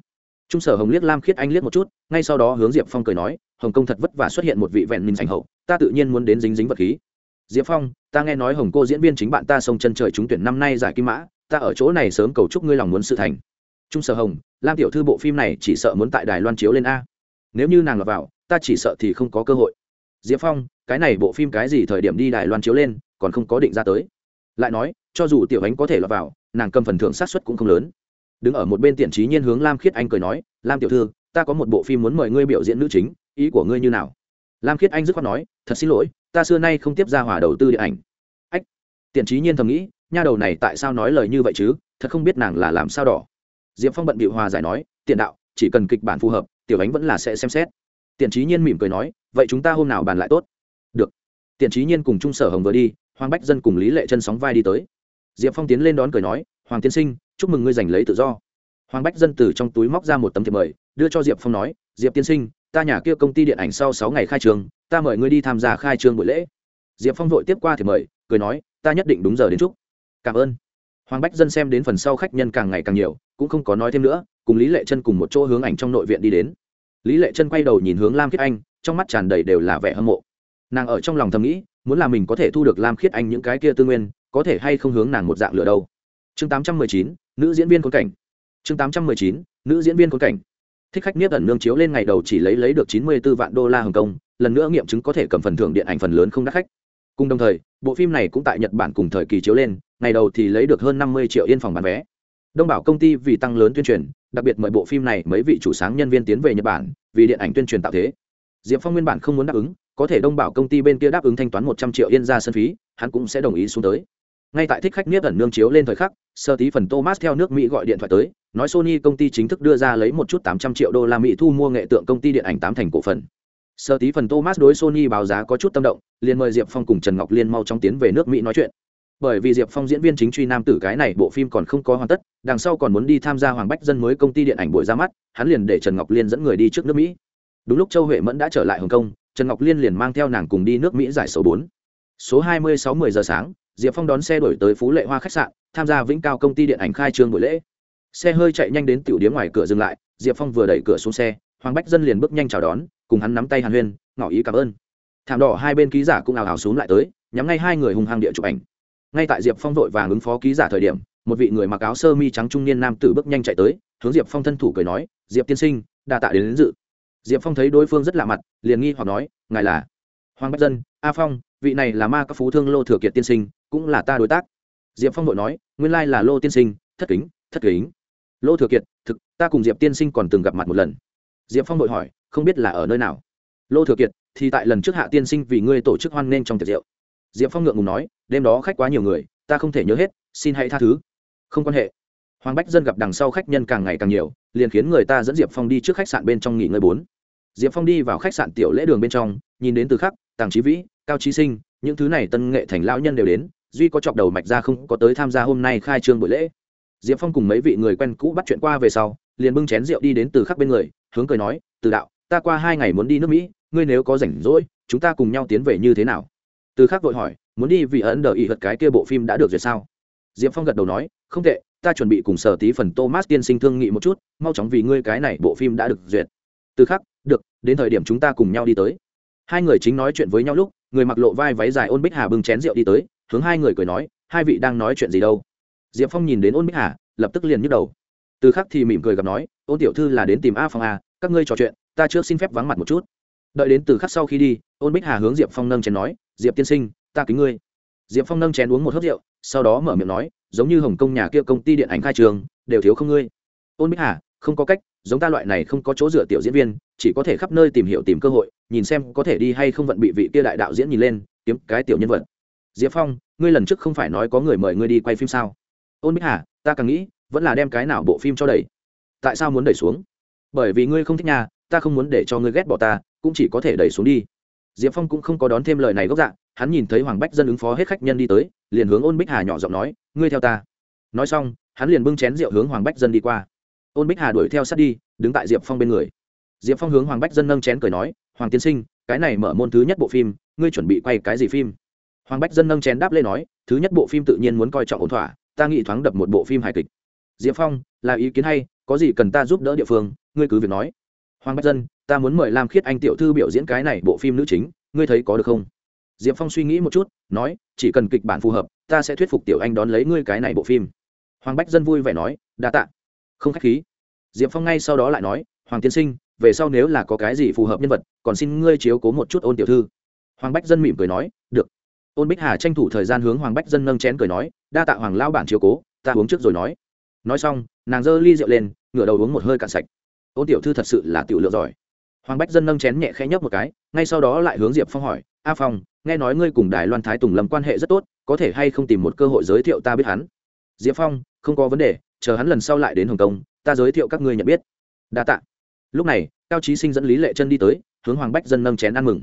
Speaker 1: Trung sở hồng liếc lam khiết anh liếc một chút, ngay sau đó hướng diệp phong cười nói, hồng công thật vất vả xuất hiện một vị vẹn minh sành hậu, ta tự nhiên muốn đến dính dính vật khí. Diệp phong, ta nghe nói hồng cô diễn viên chính bạn ta sông chân trời trúng tuyển năm nay giải kim mã, ta ở chỗ này sớm cầu chúc ngươi lòng muốn sự thành. Trung sở hồng, lam tiểu thư bộ phim này chỉ sợ muốn tại đài loan chiếu lên a. Nếu như nàng lọt vào, ta chỉ sợ thì không có cơ hội. Diệp phong, cái này bộ phim cái gì thời điểm đi đài loan chiếu lên, còn không có định ra tới lại nói, cho dù tiểu ánh có thể lọt vào, nàng cầm phần thưởng sát xuất cũng không lớn. Đứng ở một bên tiện trí nhiên hướng lam khiết anh cười nói, lam tiểu thư, ta có một bộ phim muốn mời ngươi biểu diễn nữ chính, ý của ngươi như nào? Lam khiết anh dứt khoát nói, thật xin lỗi, ta xưa nay không tiếp ra hòa đầu tư điện ảnh. Ách, tiện trí nhiên thầm nghĩ, nha đầu này tại sao nói lời như vậy chứ? Thật không biết nàng là làm sao đỏ. Diệp phong bận bị hòa giải nói tiền đạo, chỉ cần kịch bản phù hợp, tiểu ánh vẫn là sẽ xem xét. Tiện trí nhiên mỉm cười nói, vậy chúng ta hôm nào bàn lại tốt? Được. Tiện trí nhiên cùng trung sở hồng vừa đi hoàng bách dân cùng lý lệ chân sóng vai đi tới. Diệp phong tiến lên đón cười nói, hoàng tiên sinh, chúc mừng ngươi giành lấy tự do. Hoàng bách dân từ trong túi móc ra một tấm thiệp mời, đưa cho diệp phong nói, diệp tiên sinh, ta nhà kia công ty điện ảnh sau sáu ngày khai trường, ta mời ngươi đi tham gia khai trương buổi lễ. Diệp phong vội tiếp qua thiệp mời, cười nói, ta nhất định đúng giờ đến chúc. Cảm ơn. Hoàng bách dân xem đến phần sau khách nhân càng ngày càng nhiều, cũng không có nói thêm nữa, cùng lý lệ chân cùng một chỗ hướng ảnh trong nội viện đi đến. Lý lệ chân quay đầu nhìn hướng lam khiết anh, trong mắt tràn đầy đều là vẻ hâm mộ. Nàng ở trong lòng thầm nghĩ muốn là mình có thể thu được lam khiết anh những cái kia tư nguyên, có thể hay không hướng nàng một dạng lửa đâu? Chương tám trăm mười chín, nữ diễn viên khốn cảnh. Chương tám trăm mười chín, nữ diễn viên khốn cảnh. Thích khách niết ẩn nương chiếu lên ngày đầu chỉ lấy lấy được chín mươi 94 vạn đô la hồng kông, lần nữa nghiệm chứng có thể cầm phần thưởng điện ảnh phần lớn không đắt khách. Cùng đồng thời, bộ phim này cũng tại nhật bản cùng thời kỳ chiếu lên, ngày đầu thì lấy được hơn năm mươi triệu yên phòng bán vé. Đông bảo công ty vì tăng lớn tuyên truyền, đặc biệt mời bộ phim này mấy vị chủ sáng nhân viên tiến về nhật bản, vì điện ảnh tuyên truyền tạo thế. Diệp phong nguyên bản không muốn đáp ứng có thể đông bảo công ty bên kia đáp ứng thanh toán một trăm triệu yên ra sân phí, hắn cũng sẽ đồng ý xuống tới. Ngay tại thích khách niết ẩn nương chiếu lên thời khắc sơ tí phần thomas theo nước mỹ gọi điện thoại tới, nói sony công ty chính thức đưa ra lấy một chút tám trăm triệu đô la mỹ thu mua nghệ tượng công ty điện ảnh tám thành cổ phần. Sơ tí phần thomas đối sony báo giá có chút tâm động, liền mời diệp phong cùng trần ngọc liên mau chóng tiến về nước mỹ nói chuyện. Bởi vì diệp phong diễn viên chính truy nam tử cái này, bộ phim còn không có hoàn tất, đằng sau còn muốn đi tham gia hoàng bách dân mới công ty điện ảnh buổi ra mắt, hắn liền để trần ngọc liên dẫn người đi trước nước mỹ. Đúng lúc châu huệ mẫn đã trở lại hồng kông trần ngọc liên liền mang theo nàng cùng đi nước mỹ giải sầu bốn. Số hai mươi sáu mươi giờ sáng diệp phong đón xe đổi tới phú lệ hoa khách sạn tham gia vĩnh cao công ty điện ảnh khai trương buổi lễ. Xe hơi chạy nhanh đến tiểu điếm ngoài cửa dừng lại diệp phong vừa đẩy cửa xuống xe hoàng bách dân liền bước nhanh chào đón cùng hắn nắm tay hàn huyên ngỏ ý cảm ơn. Thảm đỏ hai bên ký giả cũng ào ào xuống lại tới nhắm ngay hai người hùng hăng địa chụp ảnh. Ngay tại diệp phong vội vàng ứng phó ký giả thời điểm một vị người mặc áo sơ mi trắng trung niên nam tử bước nhanh chạy tới hướng diệp phong thân thủ cười nói diệp tiên sinh đa tạ đến, đến dự diệp phong thấy đối phương rất lạ mặt, liền nghi hoặc nói, ngài là hoàng bách dân, a phong, vị này là ma các phú thương lô thừa kiệt tiên sinh, cũng là ta đối tác. Diệp phong vội nói, nguyên lai là lô tiên sinh, thất kính thất kính. Lô thừa kiệt, thực, ta cùng diệp tiên sinh còn từng gặp mặt một lần. Diệp phong vội hỏi, không biết là ở nơi nào? Lô thừa kiệt, thì tại lần trước hạ tiên sinh vì ngươi tổ chức hoan nghênh trong tiệc rượu. Diệp phong ngượng ngùng nói, đêm đó khách quá nhiều người, ta không thể nhớ hết, xin hãy tha thứ. Không quan hệ. Hoàng bách dân gặp đằng sau khách nhân càng ngày càng nhiều, liền khiến người ta dẫn diệp phong đi trước khách sạn bên trong nghỉ ngơi bốn diệp phong đi vào khách sạn tiểu lễ đường bên trong, nhìn đến từ khắc, tàng trí vĩ, cao trí sinh, những thứ này tân nghệ thành lão nhân đều đến, duy có chọc đầu mạch ra không có tới tham gia hôm nay khai trương buổi lễ. Diệp phong cùng mấy vị người quen cũ bắt chuyện qua về sau, liền bưng chén rượu đi đến từ khắc bên người, hướng cười nói, từ đạo, ta qua hai ngày muốn đi nước mỹ, ngươi nếu có rảnh rỗi, chúng ta cùng nhau tiến về như thế nào? Từ khắc vội hỏi, muốn đi vì ấn đờ ý hật cái kia bộ phim đã được duyệt sao? Diệp phong gật đầu nói, không tệ, ta chuẩn bị cùng sở tí phần thomas tiên sinh thương nghị một chút, mau chóng vì ngươi cái này bộ phim đã được duyệt. Từ khắc được, đến thời điểm chúng ta cùng nhau đi tới. Hai người chính nói chuyện với nhau lúc, người mặc lộ vai váy dài ôn bích hà bưng chén rượu đi tới, hướng hai người cười nói, hai vị đang nói chuyện gì đâu? Diệp phong nhìn đến ôn bích hà, lập tức liền nhức đầu. Từ khắc thì mỉm cười gặp nói, ôn tiểu thư là đến tìm a phong a các ngươi trò chuyện, ta trước xin phép vắng mặt một chút. Đợi đến từ khắc sau khi đi, ôn bích hà hướng diệp phong nâng chén nói, diệp tiên sinh, ta kính ngươi. Diệp phong nâng chén uống một hớp rượu, sau đó mở miệng nói, giống như hồng kông nhà kia công ty điện ảnh khai trường, đều thiếu không ngươi. Ôn bích hà không có cách, giống ta loại này không có chỗ dựa tiểu diễn viên, chỉ có thể khắp nơi tìm hiểu tìm cơ hội, nhìn xem có thể đi hay không vận bị vị kia đại đạo diễn nhìn lên, kiếm cái tiểu nhân vật. Diệp phong, ngươi lần trước không phải nói có người mời ngươi đi quay phim sao? Ôn bích hà, ta càng nghĩ, vẫn là đem cái nào bộ phim cho đẩy. Tại sao muốn đẩy xuống? Bởi vì ngươi không thích nhà ta không muốn để cho ngươi ghét bỏ ta, cũng chỉ có thể đẩy xuống đi. Diệp phong cũng không có đón thêm lời này gốc dạng hắn nhìn thấy hoàng bách dân ứng phó hết khách nhân đi tới, liền hướng ôn bích hà nhỏ giọng nói, ngươi theo ta. Nói xong, hắn liền bưng chén rượu hướng hoàng bách dân đi qua ôn bích hà đuổi theo sát đi, đứng tại diệp phong bên người. Diệp phong hướng hoàng bách dân nâng chén cười nói, hoàng tiên sinh, cái này mở môn thứ nhất bộ phim, ngươi chuẩn bị quay cái gì phim? Hoàng bách dân nâng chén đáp lên nói, thứ nhất bộ phim tự nhiên muốn coi trọng ổn thỏa, ta nghĩ thoáng đập một bộ phim hài kịch. Diệp phong, là ý kiến hay, có gì cần ta giúp đỡ địa phương, ngươi cứ việc nói. Hoàng bách dân, ta muốn mời lam khiết anh tiểu thư biểu diễn cái này bộ phim nữ chính, ngươi thấy có được không? Diệp phong suy nghĩ một chút, nói, chỉ cần kịch bản phù hợp, ta sẽ thuyết phục tiểu anh đón lấy ngươi cái này bộ phim. Hoàng bách dân vui vẻ nói, đa tạ không k h á c h khí. Diệp phong ngay sau đó lại nói, hoàng tiên sinh, về sau nếu là có cái gì phù hợp nhân vật, còn xin ngươi chiếu cố một chút ôn tiểu thư. Hoàng bách dân mỉm cười nói, được. Ôn bích hà tranh thủ thời gian hướng hoàng bách dân nâng chén cười nói, đa tạ hoàng lao bản chiếu cố, ta uống trước rồi nói. Nói xong, nàng giơ ly rượu lên, ngửa đầu uống một hơi cạn sạch. Ôn tiểu thư thật sự là tiểu lượng giỏi. Hoàng bách dân nâng chén nhẹ khẽ nhấp một cái, ngay sau đó lại hướng diệp phong hỏi, a phong, nghe nói ngươi cùng đài loan thái tùng lâm quan hệ rất tốt, có thể hay không tìm một cơ hội giới thiệu ta biết hắn? Diệp phong, không có vấn đề chờ hắn lần sau lại đến hồng kông, ta giới thiệu các ngươi nhận biết. Đa t ạ lúc này, cao trí sinh dẫn lý lệ chân đi tới, hướng hoàng bách dân nâng chén ăn mừng.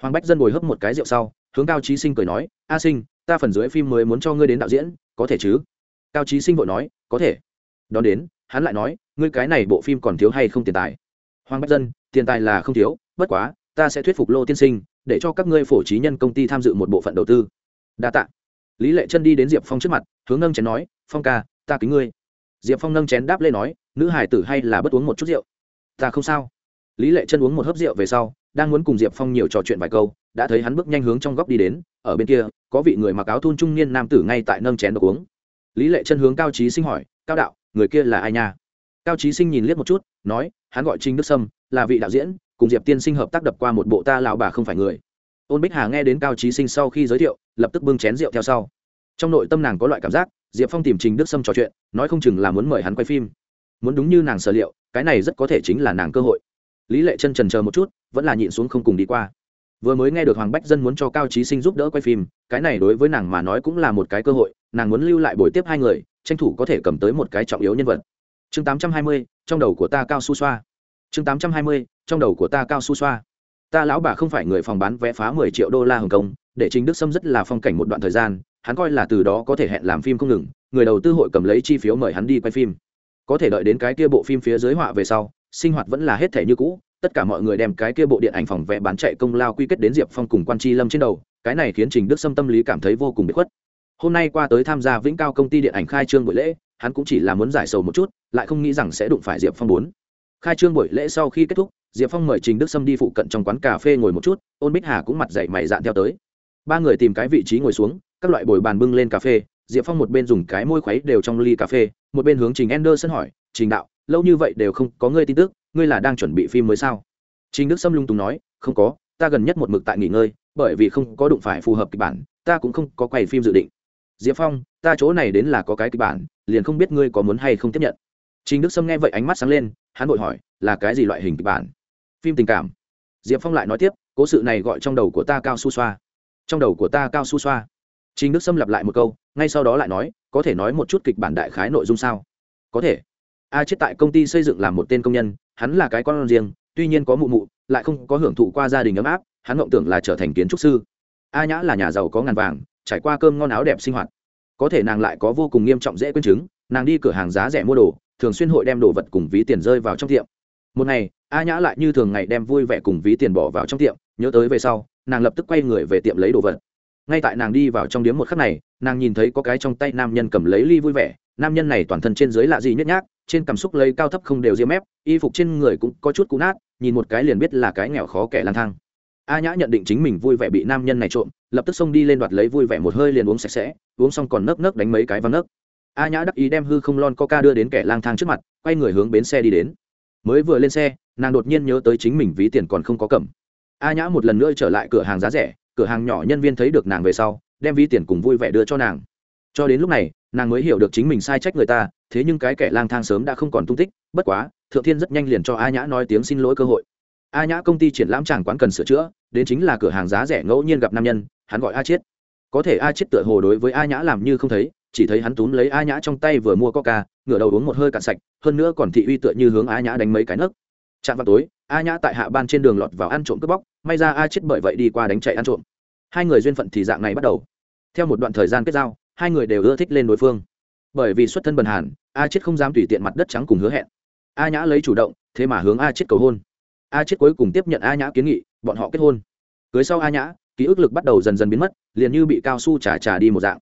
Speaker 1: Hoàng bách dân ngồi hấp một cái rượu sau, hướng cao trí sinh cười nói, a sinh, ta phần dưới phim mới muốn cho ngươi đến đạo diễn, có thể chứ? Cao trí sinh vội nói, có thể. Đón đến, hắn lại nói, ngươi cái này bộ phim còn thiếu hay không tiền tài? Hoàng bách dân, tiền tài là không thiếu, bất quá, ta sẽ thuyết phục lô tiên sinh, để cho các ngươi phổ trí nhân công ty tham dự một bộ phận đầu tư. Đa t ạ lý lệ chân đi đến diệp phong trước mặt, hướng nâng chén nói, phong ca, ta kính ngươi diệp phong nâng chén đáp lên nói, nữ hải tử hay là bất uống một chút rượu? Ta không sao. Lý lệ chân uống một hớp rượu về sau, đang muốn cùng diệp phong nhiều trò chuyện vài câu, đã thấy hắn bước nhanh hướng trong góc đi đến, ở bên kia, có vị người mặc áo thun trung niên nam tử ngay tại nâng chén đ uống. Lý lệ chân hướng cao trí sinh hỏi, cao đạo, người kia là ai nha? Cao trí sinh nhìn liếc một chút, nói, hắn gọi trinh đức sâm, là vị đạo diễn, cùng diệp tiên sinh hợp tác đập qua một bộ ta lão bà không phải người. Ôn bích hà nghe đến cao trí sinh sau khi giới thiệu, lập tức bưng chén rượu theo sau. Trong nội tâm nàng có loại cảm giác diệp phong tìm trình đức sâm trò chuyện, nói không chừng là muốn mời hắn quay phim. Muốn đúng như nàng sở liệu, cái này rất có thể chính là nàng cơ hội. Lý lệ chân trần chờ một chút, vẫn là nhịn xuống không cùng đi qua. Vừa mới nghe được hoàng bách dân muốn cho cao trí sinh giúp đỡ quay phim, cái này đối với nàng mà nói cũng là một cái cơ hội, nàng muốn lưu lại buổi tiếp hai người, tranh thủ có thể cầm tới một cái trọng yếu nhân vật. Chương tám trăm hai mươi, trong đầu của ta cao su xoa. Chương tám trăm hai mươi, trong đầu của ta cao su xoa. Ta lão bà không phải người phòng bán vé phá mười triệu đô la hồng kông, để chính đức sâm rất là phong cảnh một đoạn thời gian hắn coi là từ đó có thể hẹn làm phim không ngừng, người đầu tư hội cầm lấy chi phiếu mời hắn đi quay phim. Có thể đợi đến cái kia bộ phim phía dưới họa về sau, sinh hoạt vẫn là hết thể như cũ, tất cả mọi người đem cái kia bộ điện ảnh phòng vẽ bán chạy công lao quy kết đến diệp phong cùng quan tri lâm trên đầu, cái này khiến trình đức sâm tâm lý cảm thấy vô cùng bị khuất. Hôm nay qua tới tham gia vĩnh cao công ty điện ảnh khai trương buổi lễ, hắn cũng chỉ là muốn giải sầu một chút, lại không nghĩ rằng sẽ đụng phải diệp phong bốn. Khai trương buổi lễ sau khi kết thúc, diệp phong mời trình đức sâm đi phụ cận trong quán cà phê ngồi một chút, ôn bích hà cũng mặt dậy mày dạn theo tới. Ba người tìm cái vị trí ngồi xuống các loại bồi bàn bưng lên cà phê, diệp phong một bên dùng cái môi khuấy đều trong ly cà phê, một bên hướng trình anderson sân hỏi, trình đạo, lâu như vậy đều không có ngươi tin tức, ngươi là đang chuẩn bị phim mới sao? Trình đức sâm lung tùng nói, không có, ta gần nhất một mực tại nghỉ ngơi, bởi vì không có đụng phải phù hợp kịch bản, ta cũng không có quay phim dự định. Diệp phong, ta chỗ này đến là có cái kịch bản, liền không biết ngươi có muốn hay không tiếp nhận. Trình đức sâm nghe vậy ánh mắt sáng lên, hắn vội hỏi, là cái gì loại hình kịch bản? Phim tình cảm. Diệp phong lại nói tiếp, cố sự này gọi trong đầu của ta cao su xoa. Trong đầu của ta cao su xoa. Trình Đức Sâm lặp lại một câu, ngay sau đó lại nói, có thể nói một chút kịch bản đại khái nội dung sao? Có thể. A chết tại công ty xây dựng làm một tên công nhân, hắn là cái con riêng, tuy nhiên có mụ mụ, lại không có hưởng thụ qua gia đình ấm áp, hắn mộng tưởng là trở thành kiến trúc sư. A Nhã là nhà giàu có ngàn vàng, trải qua cơm ngon áo đẹp sinh hoạt. Có thể nàng lại có vô cùng nghiêm trọng dễ quên chứng, nàng đi cửa hàng giá rẻ mua đồ, thường xuyên hội đem đồ vật cùng ví tiền rơi vào trong tiệm. Một ngày, A Nhã lại như thường ngày đem vui vẻ cùng ví tiền bỏ vào trong tiệm, nhớ tới về sau, nàng lập tức quay người về tiệm lấy đồ vật ngay tại nàng đi vào trong điếm một khắc này, nàng nhìn thấy có cái trong tay nam nhân cầm lấy ly vui vẻ, nam nhân này toàn thân trên dưới lạ gì nhất nhác, trên cảm xúc lấy cao thấp không đều diêm mép, y phục trên người cũng có chút cũ nát, nhìn một cái liền biết là cái nghèo khó kẻ lang thang. A nhã nhận định chính mình vui vẻ bị nam nhân này trộm, lập tức xông đi lên đoạt lấy vui vẻ một hơi liền uống sạch sẽ, uống xong còn nấc nấc đánh mấy cái văng nấc. A nhã đắc ý đem hư không lon coca đưa đến kẻ lang thang trước mặt, quay người hướng bến xe đi đến. Mới vừa lên xe, nàng đột nhiên nhớ tới chính mình ví tiền còn không có cầm. A nhã một lần nữa trở lại cửa hàng giá rẻ cửa hàng nhỏ nhân viên thấy được nàng về sau, đem ví tiền cùng vui vẻ đưa cho nàng. Cho đến lúc này, nàng mới hiểu được chính mình sai trách người ta, thế nhưng cái kẻ lang thang sớm đã không còn tung tích, bất quá, thượng thiên rất nhanh liền cho a nhã nói tiếng xin lỗi cơ hội. A nhã công ty triển lãm tràng quán cần sửa chữa, đến chính là cửa hàng giá rẻ ngẫu nhiên gặp nam nhân, hắn gọi a chiết. Có thể a chiết tựa hồ đối với a nhã làm như không thấy, chỉ thấy hắn túm lấy a nhã trong tay vừa mua coca, ngửa đầu uống một hơi cạn sạch, hơn nữa còn thị uy tựa như hướng a nhã đánh mấy cái nấc. Chạm vào tối a nhã tại hạ ban trên đường lọt vào ăn trộm cướp bóc, may ra a chết bởi vậy đi qua đánh chạy ăn trộm. Hai người duyên phận thì dạng này bắt đầu. Theo một đoạn thời gian kết giao, hai người đều ưa thích lên đối phương. Bởi vì xuất thân bần hàn, a chết không dám tùy tiện mặt đất trắng cùng hứa hẹn. A nhã lấy chủ động, thế mà hướng a chết cầu hôn. A chết cuối cùng tiếp nhận a nhã kiến nghị, bọn họ kết hôn. Cưới sau a nhã, ký ức lực bắt đầu dần dần biến mất, liền như bị cao su trà trà đi một dạng.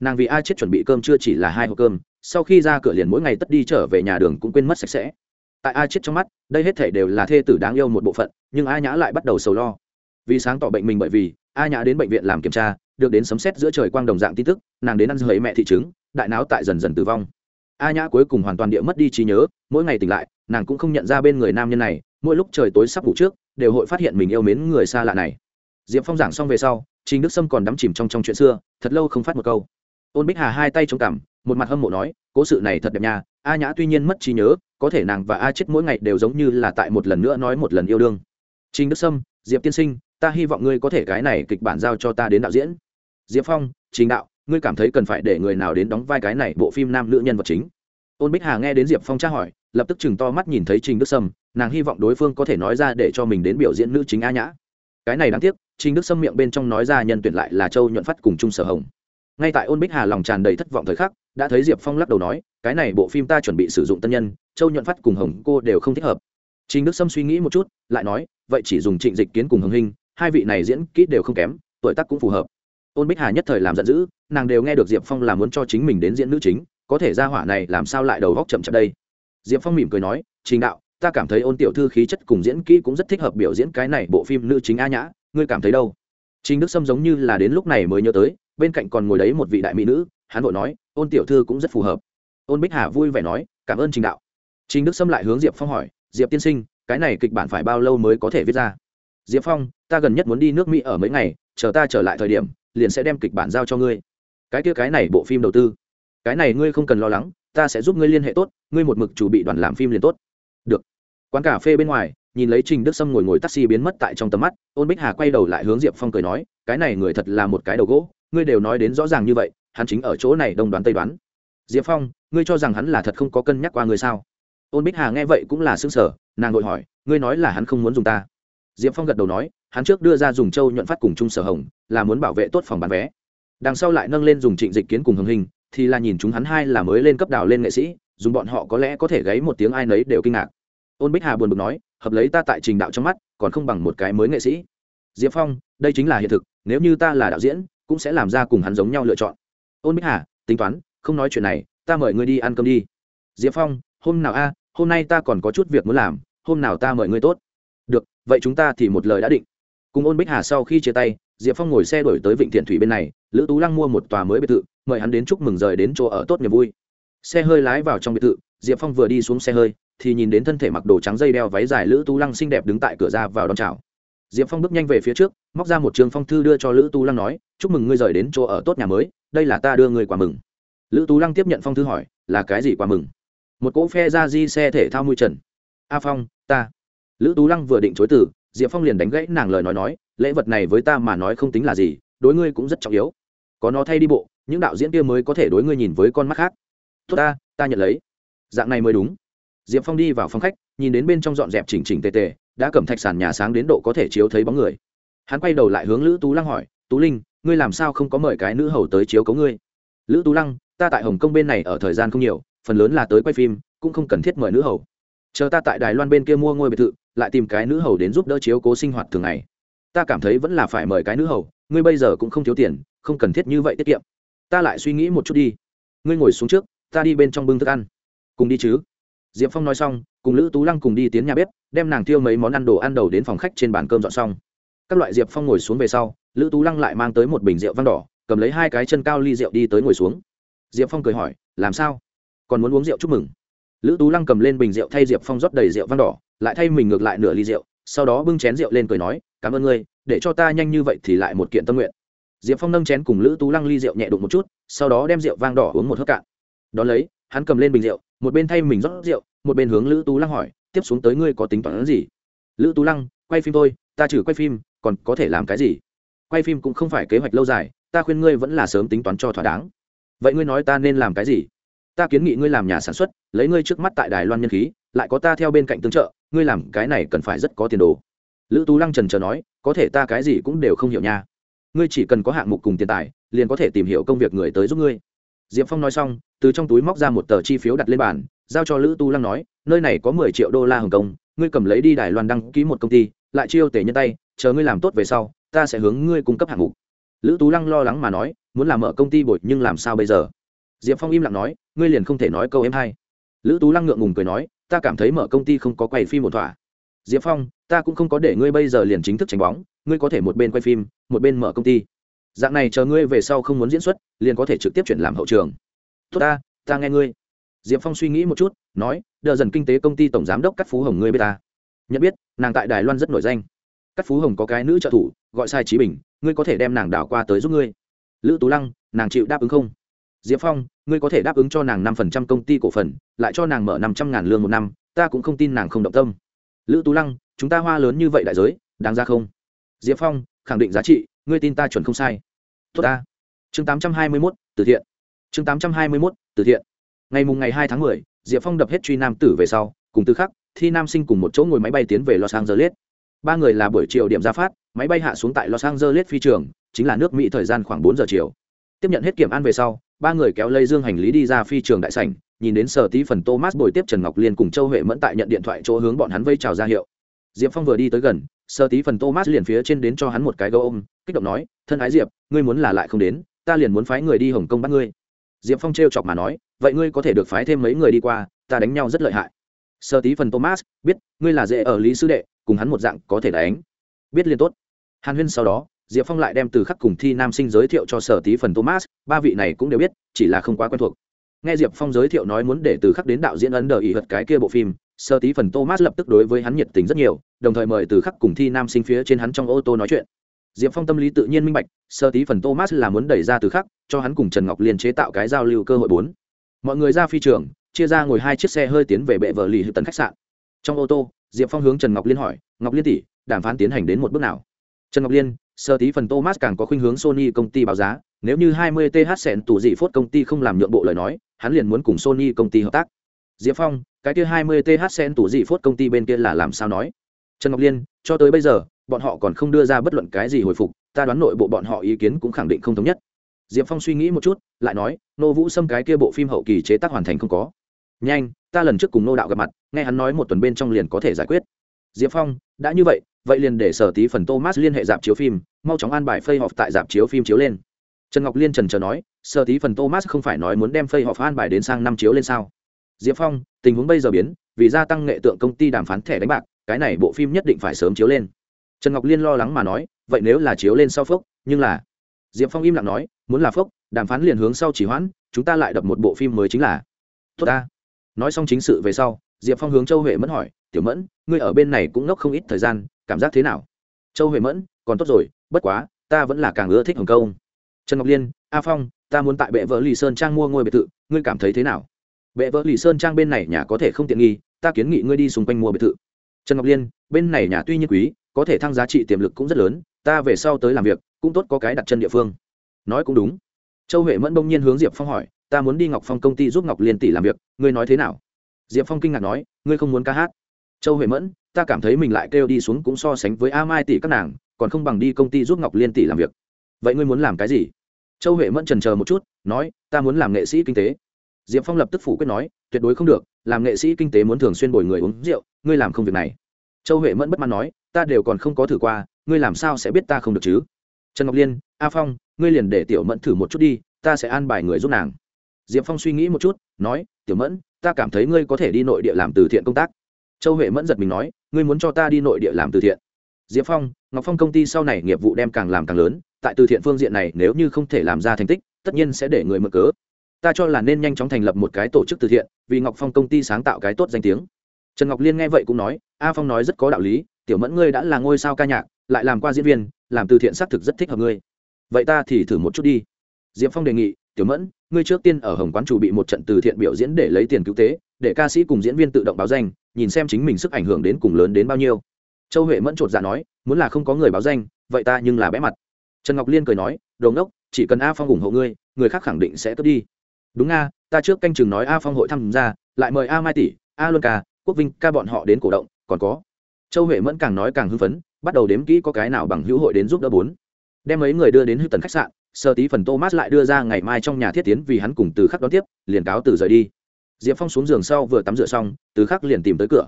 Speaker 1: Nàng vì a chết chuẩn bị cơm chưa chỉ là hai hộp cơm, sau khi ra cửa liền mỗi ngày tất đi trở về nhà đường cũng quên mất sạch sẽ tại a chết trong mắt, đây hết thể đều là thê tử đáng yêu một bộ phận, nhưng a nhã lại bắt đầu sầu lo. Vì sáng tỏ bệnh mình bởi vì, a nhã đến bệnh viện làm kiểm tra, được đến sấm xét giữa trời quang đồng dạng tin tức, nàng đến ăn dưới mẹ thị trứng, đại não tại dần dần tử vong. A nhã cuối cùng hoàn toàn địa mất đi trí nhớ, mỗi ngày tỉnh lại, nàng cũng không nhận ra bên người nam nhân này, mỗi lúc trời tối sắp ngủ trước, đều hội phát hiện mình yêu mến người xa lạ này. Diệp phong giảng xong về sau, trình đức sâm còn đắm chìm trong trong chuyện xưa, thật lâu không phát một câu. Ôn bích hà hai tay chống cằm, một mặt hâm mộ nói, cố sự này thật đẹp nha a nhã tuy nhiên mất trí nhớ, có thể nàng và a chết mỗi ngày đều giống như là tại một lần nữa nói một lần yêu đương. Trình đức sâm, diệp tiên sinh, ta hy vọng ngươi có thể cái này kịch bản giao cho ta đến đạo diễn. Diệp phong, trình đạo, ngươi cảm thấy cần phải để người nào đến đóng vai cái này bộ phim nam nữ nhân vật chính? Ôn bích hà nghe đến diệp phong tra hỏi, lập tức chừng to mắt nhìn thấy trình đức sâm, nàng hy vọng đối phương có thể nói ra để cho mình đến biểu diễn nữ chính a nhã. Cái này đáng tiếc, trình đức sâm miệng bên trong nói ra nhân tuyển lại là châu nhuận phát cùng trung sở hồng. Ngay tại ôn bích hà lòng tràn đầy thất vọng thời khắc đã thấy diệp phong lắc đầu nói, cái này bộ phim ta chuẩn bị sử dụng tân nhân, châu nhuận phát cùng hồng cô đều không thích hợp. Trình đức sâm suy nghĩ một chút, lại nói, vậy chỉ dùng trịnh dịch kiến cùng hồng hình, hai vị này diễn kỹ đều không kém, tuổi tác cũng phù hợp. Ôn bích hà nhất thời làm giận dữ, nàng đều nghe được diệp phong là muốn cho chính mình đến diễn nữ chính, có thể ra hỏa này làm sao lại đầu góc chậm chậm đây? Diệp phong mỉm cười nói, trình đạo, ta cảm thấy ôn tiểu thư khí chất cùng diễn kỹ cũng rất thích hợp biểu diễn cái này bộ phim nữ chính a nhã, ngươi cảm thấy đâu? Trình đức sâm giống như là đến lúc này mới nhớ tới, bên cạnh còn ngồi đấy một vị đại mỹ nữ hắn vội nói, ôn tiểu thư cũng rất phù hợp. Ôn bích hà vui vẻ nói, cảm ơn trình đạo. Trình đức sâm lại hướng diệp phong hỏi, diệp tiên sinh, cái này kịch bản phải bao lâu mới có thể viết ra? Diệp phong, ta gần nhất muốn đi nước mỹ ở mấy ngày, chờ ta trở lại thời điểm, liền sẽ đem kịch bản giao cho ngươi. Cái kia cái này bộ phim đầu tư. Cái này ngươi không cần lo lắng, ta sẽ giúp ngươi liên hệ tốt, ngươi một mực chủ bị đoàn làm phim liền tốt. Được. Quán cà phê bên ngoài, nhìn lấy trình đức sâm ngồi ngồi taxi biến mất tại trong tầm mắt, ôn bích hà quay đầu lại hướng diệp phong cười nói, cái này người thật là một cái đầu gỗ, ngươi đều nói đến rõ ràng như vậy hắn chính ở chỗ này đông đoán tây đoán. Diệp phong, ngươi cho rằng hắn là thật không có cân nhắc qua ngươi sao? Ôn bích hà nghe vậy cũng là xứng sở nàng vội hỏi, ngươi nói là hắn không muốn dùng ta. Diệp phong gật đầu nói, hắn trước đưa ra dùng châu nhuận phát cùng chung sở hồng, là muốn bảo vệ tốt phòng bán vé. Đằng sau lại nâng lên dùng trịnh dịch kiến cùng hồng hình, thì là nhìn chúng hắn hai là mới lên cấp đào lên nghệ sĩ, dùng bọn họ có lẽ có thể gáy một tiếng ai nấy đều kinh ngạc. Ôn bích hà buồn bực nói, hợp lấy ta tại trình đạo trong mắt, còn không bằng một cái mới nghệ sĩ. Diệp phong, đây chính là hiện thực, nếu như ta là đạo diễn, cũng sẽ làm ra cùng hắn giống nhau lựa chọn ôn bích hà, tính toán, không nói chuyện này, ta mời ngươi đi ăn cơm đi. Diệp phong, hôm nào a, hôm nay ta còn có chút việc muốn làm, hôm nào ta mời ngươi tốt. Được, vậy chúng ta thì một lời đã định. Cùng ôn bích hà sau khi chia tay, diệp phong ngồi xe đổi tới vịnh thiện thủy bên này, lữ tú lăng mua một tòa mới biệt thự, mời hắn đến chúc mừng rời đến chỗ ở tốt niềm vui. Xe hơi lái vào trong biệt thự, diệp phong vừa đi xuống xe hơi, thì nhìn đến thân thể mặc đồ trắng dây đeo váy dài lữ tú lăng xinh đẹp đứng tại cửa ra vào đón chào diệp phong bước nhanh về phía trước, móc ra một trường phong thư đưa cho lữ tú lăng nói, chúc mừng ngươi rời đến chỗ ở tốt nhà mới, đây là ta đưa người quà mừng. Lữ tú lăng tiếp nhận phong thư hỏi, là cái gì quà mừng? Một cỗ phe ra di xe thể thao mui trần. A phong, ta. Lữ tú lăng vừa định chối từ, diệp phong liền đánh gãy nàng lời nói nói, lễ vật này với ta mà nói không tính là gì, đối ngươi cũng rất trọng yếu. Có nó thay đi bộ, những đạo diễn kia mới có thể đối ngươi nhìn với con mắt khác. Tốt ta ta nhận lấy. Dạng này mới đúng. Diệp phong đi vào phòng khách, nhìn đến bên trong dọn dẹp chỉnh chỉnh tề tề đã cầm thạch sàn nhà sáng đến độ có thể chiếu thấy bóng người. Hắn quay đầu lại hướng lữ tú lăng hỏi, tú linh, ngươi làm sao không có mời cái nữ hầu tới chiếu cấu ngươi? Lữ tú lăng, ta tại hồng kông bên này ở thời gian không nhiều, phần lớn là tới quay phim, cũng không cần thiết mời nữ hầu. Chờ ta tại đài loan bên kia mua ngôi biệt thự, lại tìm cái nữ hầu đến giúp đỡ chiếu cố sinh hoạt thường ngày. Ta cảm thấy vẫn là phải mời cái nữ hầu, ngươi bây giờ cũng không thiếu tiền, không cần thiết như vậy tiết kiệm. Ta lại suy nghĩ một chút đi. Ngươi ngồi xuống trước, ta đi bên trong bưng thức ăn. Cùng đi chứ. Diệp phong nói xong cùng lữ tú lăng cùng đi tiến nhà bếp, đem nàng thiêu mấy món ăn đồ ăn đầu đến phòng khách trên bàn cơm dọn xong. Các loại diệp phong ngồi xuống về sau, lữ tú lăng lại mang tới một bình rượu vang đỏ, cầm lấy hai cái chân cao ly rượu đi tới ngồi xuống. Diệp phong cười hỏi, làm sao? Còn muốn uống rượu chúc mừng? Lữ tú lăng cầm lên bình rượu thay diệp phong rót đầy rượu vang đỏ, lại thay mình ngược lại nửa ly rượu, sau đó bưng chén rượu lên cười nói, cảm ơn ngươi, để cho ta nhanh như vậy thì lại một kiện tâm nguyện. Diệp phong nâng chén cùng lữ tú lăng ly rượu nhẹ đụng một chút, sau đó đem rượu vang đỏ uống một hớp cạn. Đón lấy, hắn cầm lên bình rượu một bên thay mình rót rượu, một bên hướng lữ tú lăng hỏi, tiếp xuống tới ngươi có tính toán gì? Lữ tú lăng, quay phim thôi, ta trừ quay phim, còn có thể làm cái gì? Quay phim cũng không phải kế hoạch lâu dài, ta khuyên ngươi vẫn là sớm tính toán cho thỏa đáng. Vậy ngươi nói ta nên làm cái gì? Ta kiến nghị ngươi làm nhà sản xuất, lấy ngươi trước mắt tại đài loan nhân khí, lại có ta theo bên cạnh tương trợ, ngươi làm cái này cần phải rất có tiền đồ. Lữ tú lăng trần chờ nói, có thể ta cái gì cũng đều không hiểu nha. Ngươi chỉ cần có hạng mục cùng tiền tài, liền có thể tìm hiểu công việc người tới giúp ngươi diệp phong nói xong, từ trong túi móc ra một tờ chi phiếu đặt lên bàn, giao cho lữ tu lăng nói, nơi này có mười triệu đô la hồng kông, ngươi cầm lấy đi đài loan đăng ký một công ty, lại chiêu tể nhân tay, chờ ngươi làm tốt về sau, ta sẽ hướng ngươi cung cấp hạng mục. Lữ tú lăng lo lắng mà nói, muốn làm mở công ty bồi, nhưng làm sao bây giờ? Diệp phong im lặng nói, ngươi liền không thể nói câu em hay. Lữ tú lăng ngượng ngùng cười nói, ta cảm thấy mở công ty không có quay phim một thỏa. Diệp phong, ta cũng không có để ngươi bây giờ liền chính thức tránh bóng, ngươi có thể một bên quay phim, một bên mở công ty dạng này chờ ngươi về sau không muốn diễn xuất, liền có thể trực tiếp chuyển làm hậu trường. Tốt ta ta nghe ngươi. Diệp phong suy nghĩ một chút, nói đợi dần kinh tế công ty tổng giám đốc cắt phú hồng ngươi b i ế ta. Nhận biết, nàng tại đài loan rất nổi danh. Cắt phú hồng có cái nữ trợ thủ, gọi sai trí bình, ngươi có thể đem nàng đảo qua tới giúp ngươi. Lữ tú lăng, nàng chịu đáp ứng không? Diệp phong, ngươi có thể đáp ứng cho nàng năm phần trăm công ty cổ phần, lại cho nàng mở năm trăm ngàn lương một năm, ta cũng không tin nàng không động tâm. Lữ tú lăng, chúng ta hoa lớn như vậy đại giới, đáng ra không? Diệp phong, khẳng định giá trị ngươi tin ta chuẩn không sai. Tốt ta. Chương tám trăm hai mươi mốt, từ thiện. Chương tám trăm hai mươi mốt, từ thiện. Ngày mùng ngày hai tháng mười, diệp phong đập hết truy nam tử về sau, cùng tư khắc, thi nam sinh cùng một chỗ ngồi máy bay tiến về los angeles. Ba người là buổi chiều điểm ra phát, máy bay hạ xuống tại los angeles phi trường, chính là nước mỹ thời gian khoảng bốn giờ chiều. Tiếp nhận hết kiểm an về sau, ba người kéo lây dương hành lý đi ra phi trường đại sảnh, nhìn đến sở tí phần thomas bồi tiếp trần ngọc liên cùng châu huệ mẫn tại nhận điện thoại chỗ hướng bọn hắn vây chào ra hiệu. Diệp phong vừa đi tới gần sơ tí phần thomas liền phía trên đến cho hắn một cái gấu ôm, kích động nói, thân ái diệp, ngươi muốn là lại không đến, ta liền muốn phái người đi hồng kông bắt ngươi. Diệp phong t chọc mà nói, vậy ngươi có thể được phái thêm mấy người đi qua, ta đánh nhau rất lợi hại. Sơ tí phần thomas biết, ngươi là dễ ở lý sư đệ, cùng hắn một dạng có thể đánh. Biết liền tốt. Hàn huyên sau đó, diệp phong lại đem từ khắc cùng thi nam sinh giới thiệu cho sở tí phần thomas, ba vị này cũng đều biết, chỉ là không quá quen thuộc. Nghe diệp phong giới thiệu nói muốn để từ khắc đến đạo diễn ấn đờ ý hật cái kia bộ phim sơ tí phần thomas lập tức đối với hắn nhiệt tình rất nhiều, đồng thời mời từ khắc cùng thi nam sinh phía trên hắn trong ô tô nói chuyện. Diệp phong tâm lý tự nhiên minh bạch, sơ tí phần thomas là muốn đẩy ra từ khắc, cho hắn cùng trần ngọc liên chế tạo cái giao lưu cơ hội bốn. Mọi người ra phi trường, chia ra ngồi hai chiếc xe hơi tiến về bệ vợ lì hữu tấn khách sạn. Trong ô tô, diệp phong hướng trần ngọc liên hỏi, ngọc liên tỷ, đàm phán tiến hành đến một bước nào? Trần ngọc liên, sơ tí phần thomas càng có khuynh hướng sony công ty báo giá, nếu như 20 th sẹn tủ dị phốt công ty không làm nhượng bộ lời nói, hắn liền muốn cùng sony công ty hợp tác. Diệp phong cái kia 20 th sen tủ dị phốt công ty bên kia là làm sao nói? Trần ngọc liên, cho tới bây giờ, bọn họ còn không đưa ra bất luận cái gì hồi phục, ta đoán nội bộ bọn họ ý kiến cũng khẳng định không thống nhất. Diệp phong suy nghĩ một chút, lại nói, nô vũ xâm cái kia bộ phim hậu kỳ chế tác hoàn thành không có. Nhanh, ta lần trước cùng nô đạo gặp mặt, nghe hắn nói một tuần bên trong liền có thể giải quyết. Diệp phong, đã như vậy vậy liền để sở tí phần thomas liên hệ dạp chiếu phim, mau chóng an bài phây họp tại dạp chiếu phim chiếu lên. Trần ngọc liên trần chờ nói, sở tí phần thomas không phải nói muốn đem phây họp an bài đến sang năm chiếu lên sao? Diệp phong, tình huống bây giờ biến, vì gia tăng nghệ tượng công ty đàm phán thẻ đánh bạc, cái này bộ phim nhất định phải sớm chiếu lên. Trần ngọc liên lo lắng mà nói, vậy nếu là chiếu lên sau phốc nhưng là diệp phong im lặng nói, muốn là phốc đàm phán liền hướng sau chỉ hoãn, chúng ta lại đập một bộ phim mới chính là tốt ta. Nói xong chính sự về sau, diệp phong hướng châu huệ mẫn hỏi, tiểu mẫn, ngươi ở bên này cũng ngốc không ít thời gian, cảm giác thế nào? Châu huệ mẫn, còn tốt rồi, bất quá, ta vẫn là càng ưa thích hồng kông. Trần ngọc liên, a phong, ta muốn tại bệ vợ lì sơn trang mua ngôi biệt thự, ngươi cảm thấy thế nào? Bệ vợ lì sơn trang bên này nhà có thể không tiện nghi, ta kiến nghị ngươi đi xung quanh mua biệt thự. Trần ngọc liên, bên này nhà tuy nhiên quý, có thể thăng giá trị tiềm lực cũng rất lớn, ta về sau tới làm việc, cũng tốt có cái đặt chân địa phương. Nói cũng đúng. Châu huệ mẫn bỗng nhiên hướng diệp phong hỏi, ta muốn đi ngọc phong công ty giúp ngọc liên tỷ làm việc, ngươi nói thế nào? Diệp phong kinh ngạc nói, ngươi không muốn ca hát. Châu huệ mẫn, ta cảm thấy mình lại kêu đi xuống cũng so sánh với a mai tỷ các nàng, còn không bằng đi công ty giúp ngọc liên tỷ làm việc. Vậy ngươi muốn làm cái gì? Châu huệ mẫn trần chờ một chút, nói, ta muốn làm nghệ sĩ kinh tế diệp phong lập tức phủ quyết nói, tuyệt đối không được, làm nghệ sĩ kinh tế muốn thường xuyên bồi người uống rượu, ngươi làm không việc này. Châu huệ mẫn bất mãn nói, ta đều còn không có thử qua, ngươi làm sao sẽ biết ta không được chứ? Trần ngọc liên, a phong, ngươi liền để tiểu mẫn thử một chút đi, ta sẽ an bài người giúp nàng. Diệp phong suy nghĩ một chút, nói, tiểu mẫn, ta cảm thấy ngươi có thể đi nội địa làm từ thiện công tác. Châu huệ mẫn giật mình nói, ngươi muốn cho ta đi nội địa làm từ thiện? Diệp phong, ngọc phong công ty sau này nghiệp vụ đem càng làm càng lớn, tại từ thiện phương diện này nếu như không thể làm ra thành tích, tất nhiên sẽ để người mở cớ ta cho là nên nhanh chóng thành lập một cái tổ chức từ thiện, vì ngọc phong công ty sáng tạo cái tốt danh tiếng. Trần ngọc liên nghe vậy cũng nói, a phong nói rất có đạo lý, tiểu mẫn ngươi đã là ngôi sao ca nhạc, lại làm qua diễn viên, làm từ thiện xác thực rất thích hợp ngươi. Vậy ta thì thử một chút đi. Diệp phong đề nghị, tiểu mẫn, ngươi trước tiên ở hồng quán chủ bị một trận từ thiện biểu diễn để lấy tiền cứu tế, để ca sĩ cùng diễn viên tự động báo danh, nhìn xem chính mình sức ảnh hưởng đến cùng lớn đến bao nhiêu. Châu huệ mẫn chột dạ nói, muốn là không có người báo danh, vậy ta nhưng là bé mặt. Trần ngọc liên cười nói, đồ ngốc, chỉ cần a phong ủng hộ ngươi, người khác khẳng định sẽ cướp đi đúng a ta trước canh chừng nói a phong hội tham gia, lại mời a mai tỷ, a luân ca, quốc vinh ca bọn họ đến cổ động, còn có. Châu huệ mẫn càng nói càng hưng phấn, bắt đầu đếm kỹ có cái nào bằng hữu hội đến giúp đỡ bốn. Đem mấy người đưa đến hư tần khách sạn, sơ tí phần thomas lại đưa ra ngày mai trong nhà thiết tiến vì hắn cùng từ khắc đón tiếp, liền cáo từ rời đi. Diệp phong xuống giường sau vừa tắm rửa xong, từ khắc liền tìm tới cửa.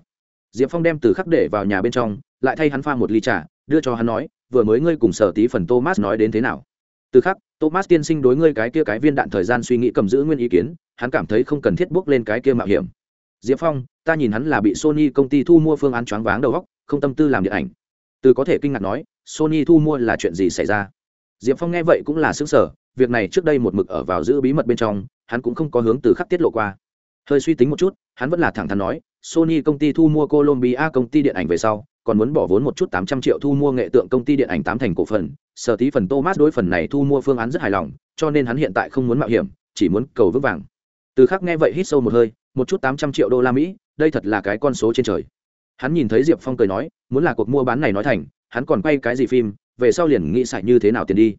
Speaker 1: Diệp phong đem từ khắc để vào nhà bên trong, lại thay hắn pha một ly trà, đưa cho hắn nói, vừa mới ngươi cùng sở tí phần thomas nói đến thế nào? Từ khắc, thomas tiên sinh đối ngươi cái kia cái viên đạn thời gian suy nghĩ cầm giữ nguyên ý kiến, hắn cảm thấy không cần thiết bước lên cái kia mạo hiểm. Diệp phong, ta nhìn hắn là bị sony công ty thu mua phương án choáng váng đầu góc không tâm tư làm điện ảnh. Từ có thể kinh ngạc nói, sony thu mua là chuyện gì xảy ra? Diệp phong nghe vậy cũng là xứng sở việc này trước đây một mực ở vào giữ bí mật bên trong, hắn cũng không có hướng từ khắc tiết lộ qua. Hơi suy tính một chút, hắn vẫn là thẳng thắn nói sony công ty thu mua colombia công ty điện ảnh về sau, còn muốn bỏ vốn một chút tám trăm triệu thu mua nghệ tượng công ty điện ảnh tám thành cổ phần. Sở tí phần thomas đối phần này thu mua phương án rất hài lòng, cho nên hắn hiện tại không muốn mạo hiểm, chỉ muốn cầu vững vàng. Từ khắc nghe vậy hít sâu một hơi, một chút tám trăm triệu đô la mỹ, đây thật là cái con số trên trời. Hắn nhìn thấy diệp phong cười nói, muốn là cuộc mua bán này nói thành, hắn còn quay cái gì phim, về sau liền nghĩ xài như thế nào tiền đi.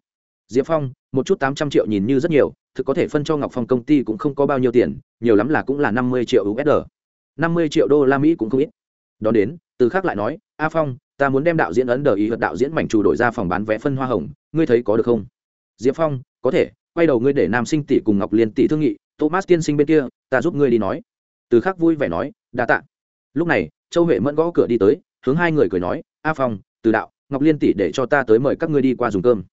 Speaker 1: Diệp phong, một chút tám trăm triệu nhìn như rất nhiều, thực có thể phân cho ngọc phong công ty cũng không có bao nhiêu tiền, nhiều lắm là cũng là năm mươi triệu usd năm mươi triệu đô la mỹ cũng không ít. Đó đến, từ khác lại nói, a phong, ta muốn đem đạo diễn ấn đờ ý hợp đạo diễn mảnh chủ đổi ra phòng bán vé phân hoa hồng, ngươi thấy có được không? Diệp phong, có thể, quay đầu ngươi để nam sinh tỷ cùng ngọc liên tỷ thương nghị, thomas tiên sinh bên kia, ta giúp ngươi đi nói. Từ khác vui vẻ nói, đa tạ. Lúc này, châu huệ mẫn gõ cửa đi tới, hướng hai người cười nói, a phong, từ đạo, ngọc liên tỷ để cho ta tới mời các ngươi đi qua dùng cơm.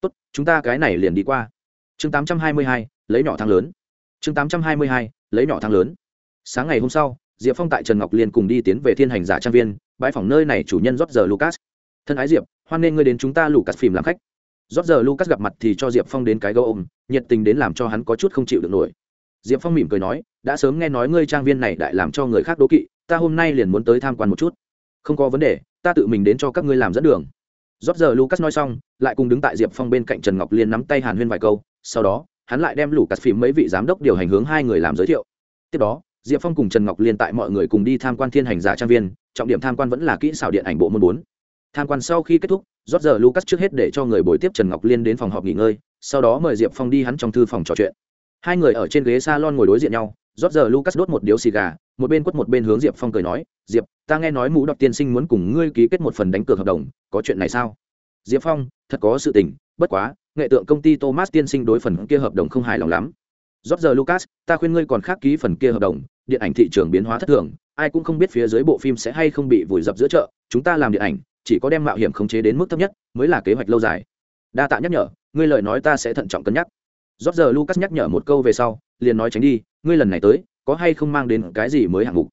Speaker 1: Tốt, chúng ta cái này liền đi qua. Chương tám trăm hai mươi hai, lấy nhỏ thang lớn. Chương tám trăm hai mươi hai, lấy nhỏ thang lớn. Sáng ngày hôm sau diệp phong tại trần ngọc liên cùng đi tiến về thiên hành giả trang viên, bãi phòng nơi này chủ nhân rót giờ lucas. Thân ái diệp, hoan nghênh ngươi đến chúng ta lucas phim làm khách. Rót giờ lucas gặp mặt thì cho diệp phong đến cái gấu ôm, nhiệt tình đến làm cho hắn có chút không chịu được nổi. Diệp phong mỉm cười nói, đã sớm nghe nói ngươi trang viên này đại làm cho người khác đố kỵ, ta hôm nay liền muốn tới tham quan một chút. Không có vấn đề, ta tự mình đến cho các ngươi làm dẫn đường. Rót giờ lucas nói xong, lại cùng đứng tại diệp phong bên cạnh trần ngọc liên nắm tay hàn huyên vài câu, sau đó, hắn lại đem lũ cắt phim mấy vị giám đốc điều hành hướng hai người làm giới thiệu. Tiếp đó diệp phong cùng trần ngọc liên tại mọi người cùng đi tham quan thiên hành giả trang viên, trọng điểm tham quan vẫn là kỹ xảo điện ảnh bộ môn bốn. Tham quan sau khi kết thúc, rót giờ lucas trước hết để cho người bồi tiếp trần ngọc liên đến phòng họp nghỉ ngơi, sau đó mời diệp phong đi hắn trong thư phòng trò chuyện. Hai người ở trên ghế s a lon ngồi đối diện nhau, rót giờ lucas đốt một điếu xì gà, một bên quất một bên hướng diệp phong cười nói, diệp, ta nghe nói mũ đọc tiên sinh muốn cùng ngươi ký kết một phần đánh cược hợp đồng, có chuyện này sao? Diệp phong, thật có sự tình, bất quá, nghệ tượng công ty thomas tiên sinh đối phần kia hợp đồng không hài lòng lắm rót giờ lucas, ta khuyên ngươi còn khác ký phần kia hợp đồng, điện ảnh thị trường biến hóa thất thường, ai cũng không biết phía dưới bộ phim sẽ hay không bị vùi dập giữa chợ, chúng ta làm điện ảnh, chỉ có đem mạo hiểm khống chế đến mức thấp nhất, mới là kế hoạch lâu dài. Đa tạ nhắc nhở, ngươi lời nói ta sẽ thận trọng cân nhắc. Rót giờ lucas nhắc nhở một câu về sau, liền nói tránh đi, ngươi lần này tới, có hay không mang đến cái gì mới hạng mục?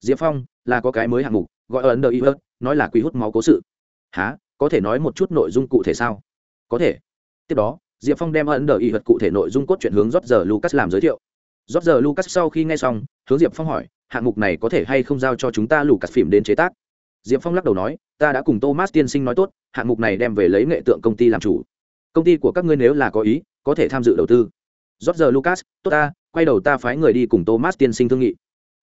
Speaker 1: Diệp phong, là có cái mới hạng mục, gọi ấn đờ y hớt nói là quý hút máu cố sự. Há có thể nói một chút nội dung cụ thể sao? Có thể. Tiếp đó diệp phong đem ấn đờ y thuật cụ thể nội dung cốt truyện hướng rót giờ lucas làm giới thiệu. Rót giờ lucas sau khi nghe xong, hướng diệp phong hỏi, hạng mục này có thể hay không giao cho chúng ta lucas phim đến chế tác? Diệp phong lắc đầu nói, ta đã cùng thomas tiên sinh nói tốt, hạng mục này đem về lấy nghệ tượng công ty làm chủ. Công ty của các ngươi nếu là có ý, có thể tham dự đầu tư. Rót giờ lucas, tốt ta, quay đầu ta phái người đi cùng thomas tiên sinh thương nghị.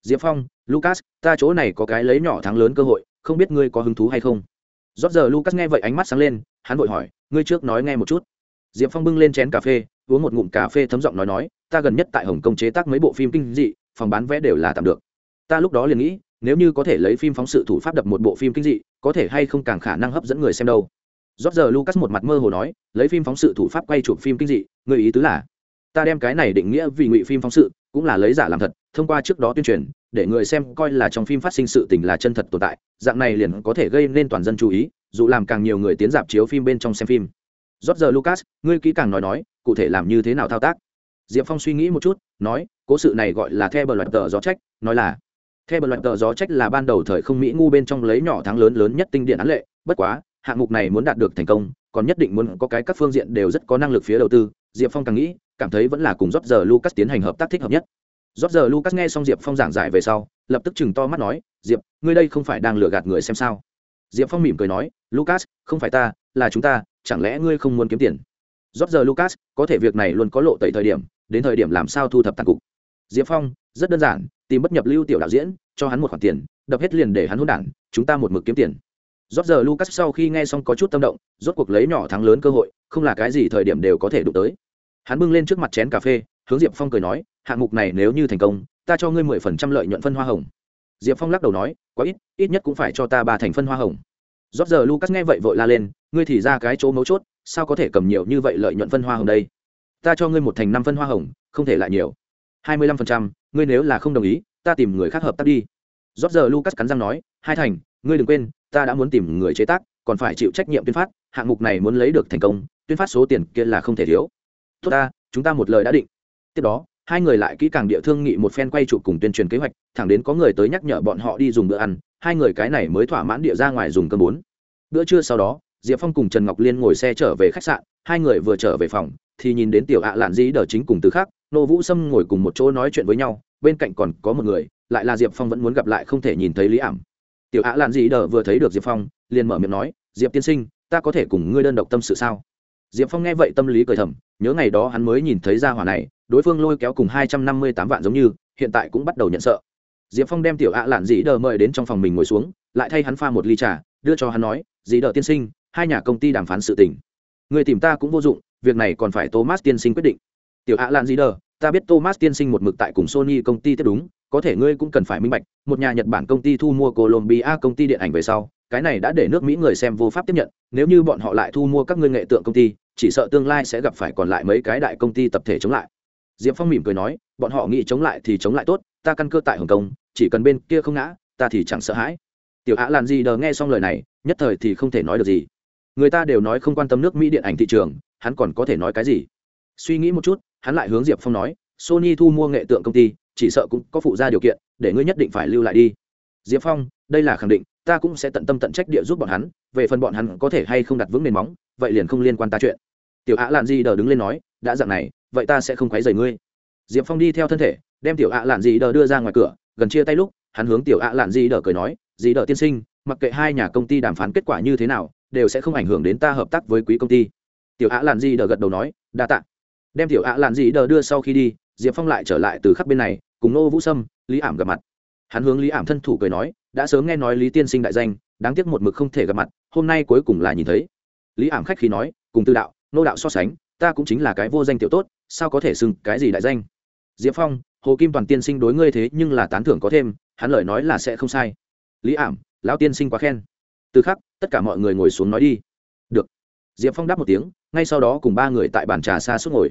Speaker 1: Diệp phong, lucas, ta chỗ này có cái lấy nhỏ thắng lớn cơ hội, không biết ngươi có hứng thú hay không? Rót giờ lucas nghe vậy ánh mắt sáng lên, hắn vội hỏi, ngươi trước nói nghe một chút diệp phong bưng lên chén cà phê, uống một ngụm cà phê thấm giọng nói nói, ta gần nhất tại hồng kông chế tác mấy bộ phim kinh dị, phòng bán vé đều là tạm được. Ta lúc đó liền nghĩ, nếu như có thể lấy phim phóng sự thủ pháp đập một bộ phim kinh dị, có thể hay không càng khả năng hấp dẫn người xem đâu. Rót giờ lucas một mặt mơ hồ nói, lấy phim phóng sự thủ pháp quay chụp phim kinh dị, người ý tứ là, ta đem cái này định nghĩa vì ngụy phim phóng sự, cũng là lấy giả làm thật, thông qua trước đó tuyên truyền, để người xem coi là trong phim phát sinh sự tình là chân thật tồn tại, dạng này liền có thể gây nên toàn dân chú ý, dù làm càng nhiều người tiến dạp chiếu phim bên trong xem phim rót giờ lucas, ngươi kỹ càng nói nói, cụ thể làm như thế nào thao tác? Diệp phong suy nghĩ một chút, nói, cố sự này gọi là the bờ loạt tờ gió trách, nói là, the bờ loạt tờ gió trách là ban đầu thời không mỹ ngu bên trong lấy nhỏ thắng lớn lớn nhất tinh điện án lệ, bất quá, hạng mục này muốn đạt được thành công, còn nhất định muốn có cái các phương diện đều rất có năng lực phía đầu tư, diệp phong càng nghĩ, cảm thấy vẫn là cùng rót giờ lucas tiến hành hợp tác thích hợp nhất. Rót giờ lucas nghe xong diệp phong giảng giải về sau, lập tức chừng to mắt nói, diệp, ngươi đây không phải đang lừa gạt người xem sao? Diệp phong mỉm cười nói, lucas, không phải ta, là chúng ta chẳng lẽ ngươi không muốn kiếm tiền? Rót giờ lucas, có thể việc này luôn có lộ tẩy thời điểm, đến thời điểm làm sao thu thập tàn cục? Diệp phong, rất đơn giản, tìm bất nhập lưu tiểu đạo diễn, cho hắn một khoản tiền, đập hết liền để hắn hôn đản, chúng ta một mực kiếm tiền. Rót giờ lucas sau khi nghe xong có chút tâm động, rốt cuộc lấy nhỏ thắng lớn cơ hội, không là cái gì thời điểm đều có thể đụng tới. Hắn bưng lên trước mặt chén cà phê, hướng diệp phong cười nói, hạng mục này nếu như thành công, ta cho ngươi mười phần trăm lợi nhuận phân hoa hồng. Diệp phong lắc đầu nói, quá ít ít nhất cũng phải cho ta ba thành phân hoa hồng rót giờ lucas nghe vậy vội la lên, ngươi thì ra cái chỗ mấu chốt, sao có thể cầm nhiều như vậy lợi nhuận phân hoa hồng đây? Ta cho ngươi một thành năm phân hoa hồng, không thể lại nhiều. Hai mươi lăm phần trăm, ngươi nếu là không đồng ý, ta tìm người khác hợp tác đi. Rót giờ lucas cắn răng nói, hai thành, ngươi đừng quên, ta đã muốn tìm người chế tác, còn phải chịu trách nhiệm tuyên phát, hạng mục này muốn lấy được thành công, tuyên phát số tiền kia là không thể thiếu. Tốt ta, chúng ta một lời đã định. Tiếp đó, hai người lại kỹ càng địa thương nghị một phen quay chụp cùng tuyên truyền kế hoạch, thẳng đến có người tới nhắc nhở bọn họ đi dùng bữa ăn hai người cái này mới thỏa mãn địa ra ngoài dùng cơm bốn. Bữa trưa sau đó, diệp phong cùng trần ngọc liên ngồi xe trở về khách sạn, hai người vừa trở về phòng, thì nhìn đến tiểu ạ lạn dĩ đờ chính cùng từ khác nô vũ sâm ngồi cùng một chỗ nói chuyện với nhau, bên cạnh còn có một người, lại là diệp phong vẫn muốn gặp lại không thể nhìn thấy lý ảm. Tiểu ạ lạn dĩ đờ vừa thấy được diệp phong, liền mở miệng nói, diệp tiên sinh, ta có thể cùng ngươi đơn độc tâm sự sao? Diệp phong nghe vậy tâm lý cười thầm, nhớ ngày đó hắn mới nhìn thấy ra hỏa này, đối phương lôi kéo cùng hai trăm năm mươi tám vạn giống như, hiện tại cũng bắt đầu nhận sợ diệp phong đem tiểu ạ lạn dĩ đờ mời đến trong phòng mình ngồi xuống, lại thay hắn pha một ly trà, đưa cho hắn nói, dĩ đờ tiên sinh, hai nhà công ty đàm phán sự tình. Người tìm ta cũng vô dụng, việc này còn phải thomas tiên sinh quyết định. Tiểu ạ lạn dĩ đờ, ta biết thomas tiên sinh một mực tại cùng sony công ty tiếp đúng, có thể ngươi cũng cần phải minh bạch, một nhà nhật bản công ty thu mua colombia công ty điện ảnh về sau, cái này đã để nước mỹ người xem vô pháp tiếp nhận, nếu như bọn họ lại thu mua các ngươi nghệ tượng công ty, chỉ sợ tương lai sẽ gặp phải còn lại mấy cái đại công ty tập thể chống lại. Diệp phong mỉm cười nói, bọn họ nghĩ chống lại thì chống lại tốt ta căn cơ tại hồng kông, chỉ cần bên kia không ngã, ta thì chẳng sợ hãi. Tiểu ạ làn gì đờ nghe xong lời này, nhất thời thì không thể nói được gì. Người ta đều nói không quan tâm nước mỹ điện ảnh thị trường, hắn còn có thể nói cái gì? Suy nghĩ một chút, hắn lại hướng diệp phong nói, sony thu mua nghệ tượng công ty, chỉ sợ cũng có phụ ra điều kiện, để ngươi nhất định phải lưu lại đi. Diệp phong, đây là khẳng định, ta cũng sẽ tận tâm tận trách địa giúp bọn hắn, về phần bọn hắn có thể hay không đặt vững nền móng, vậy liền không liên quan ta chuyện. Tiểu ạ lạn di đờ đứng lên nói, đã dặn này, vậy ta sẽ không quấy rầy ngươi. Diệp phong đi theo thân thể đem tiểu ạ lạn di đờ đưa ra ngoài cửa, gần chia tay lúc, hắn hướng tiểu ạ lạn di đờ cười nói, gì đờ tiên sinh, mặc kệ hai nhà công ty đàm phán kết quả như thế nào, đều sẽ không ảnh hưởng đến ta hợp tác với quý công ty. Tiểu ạ lạn di đờ gật đầu nói, đa tạ. Đem tiểu ạ lạn di đờ đưa sau khi đi, diệp phong lại trở lại từ khắp bên này, cùng nô vũ sâm, lý ảm gặp mặt. Hắn hướng lý ảm thân thủ cười nói, đã sớm nghe nói lý tiên sinh đại danh, đáng tiếc một mực không thể gặp mặt, hôm nay cuối cùng là nhìn thấy. Lý ảm khách khi nói, cùng tư đạo, nô đạo so sánh, ta cũng chính là cái vô danh tiểu tốt, sao có thể xưng cái gì đại danh? Diệp phong hồ kim toàn tiên sinh đối ngươi thế nhưng là tán thưởng có thêm, hắn lời nói là sẽ không sai. Lý ảm, lão tiên sinh quá khen. Từ khắc, tất cả mọi người ngồi xuống nói đi. Được. Diệp phong đáp một tiếng, ngay sau đó cùng ba người tại bàn trà xa suốt ngồi.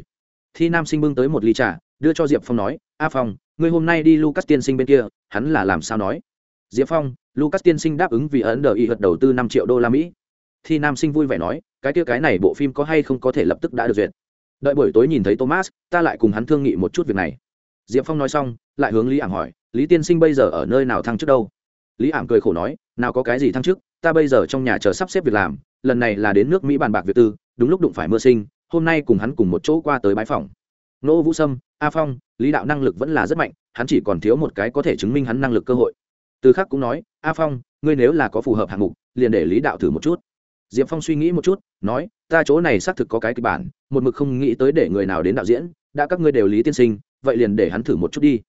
Speaker 1: Thi nam sinh bưng tới một ly trà, đưa cho diệp phong nói, a phong, ngươi hôm nay đi lucas tiên sinh bên kia, hắn là làm sao nói? Diệp phong, lucas tiên sinh đáp ứng vì ấn đờ y hật đầu tư năm triệu đô la mỹ. Thi nam sinh vui vẻ nói, cái kia cái này bộ phim có hay không có thể lập tức đã được duyệt. Đợi buổi tối nhìn thấy thomas, ta lại cùng hắn thương nghị một chút việc này diệp phong nói xong, lại hướng lý ảm hỏi, lý tiên sinh bây giờ ở nơi nào thăng trước đâu? Lý ảm cười khổ nói, nào có cái gì thăng trước ta bây giờ trong nhà chờ sắp xếp việc làm, lần này là đến nước mỹ bàn bạc việc tư, đúng lúc đụng phải mưa sinh, hôm nay cùng hắn cùng một chỗ qua tới bãi phòng. Nô vũ sâm, a phong, lý đạo năng lực vẫn là rất mạnh, hắn chỉ còn thiếu một cái có thể chứng minh hắn năng lực cơ hội. Từ khác cũng nói, a phong, ngươi nếu là có phù hợp hạng mục, liền để lý đạo thử một chút. Diệp phong suy nghĩ một chút, nói, ta chỗ này xác thực có cái kịch bản, một mực không nghĩ tới để người nào đến đạo diễn, đã các ngươi đều lý tiên sinh vậy liền để hắn thử một chút đi.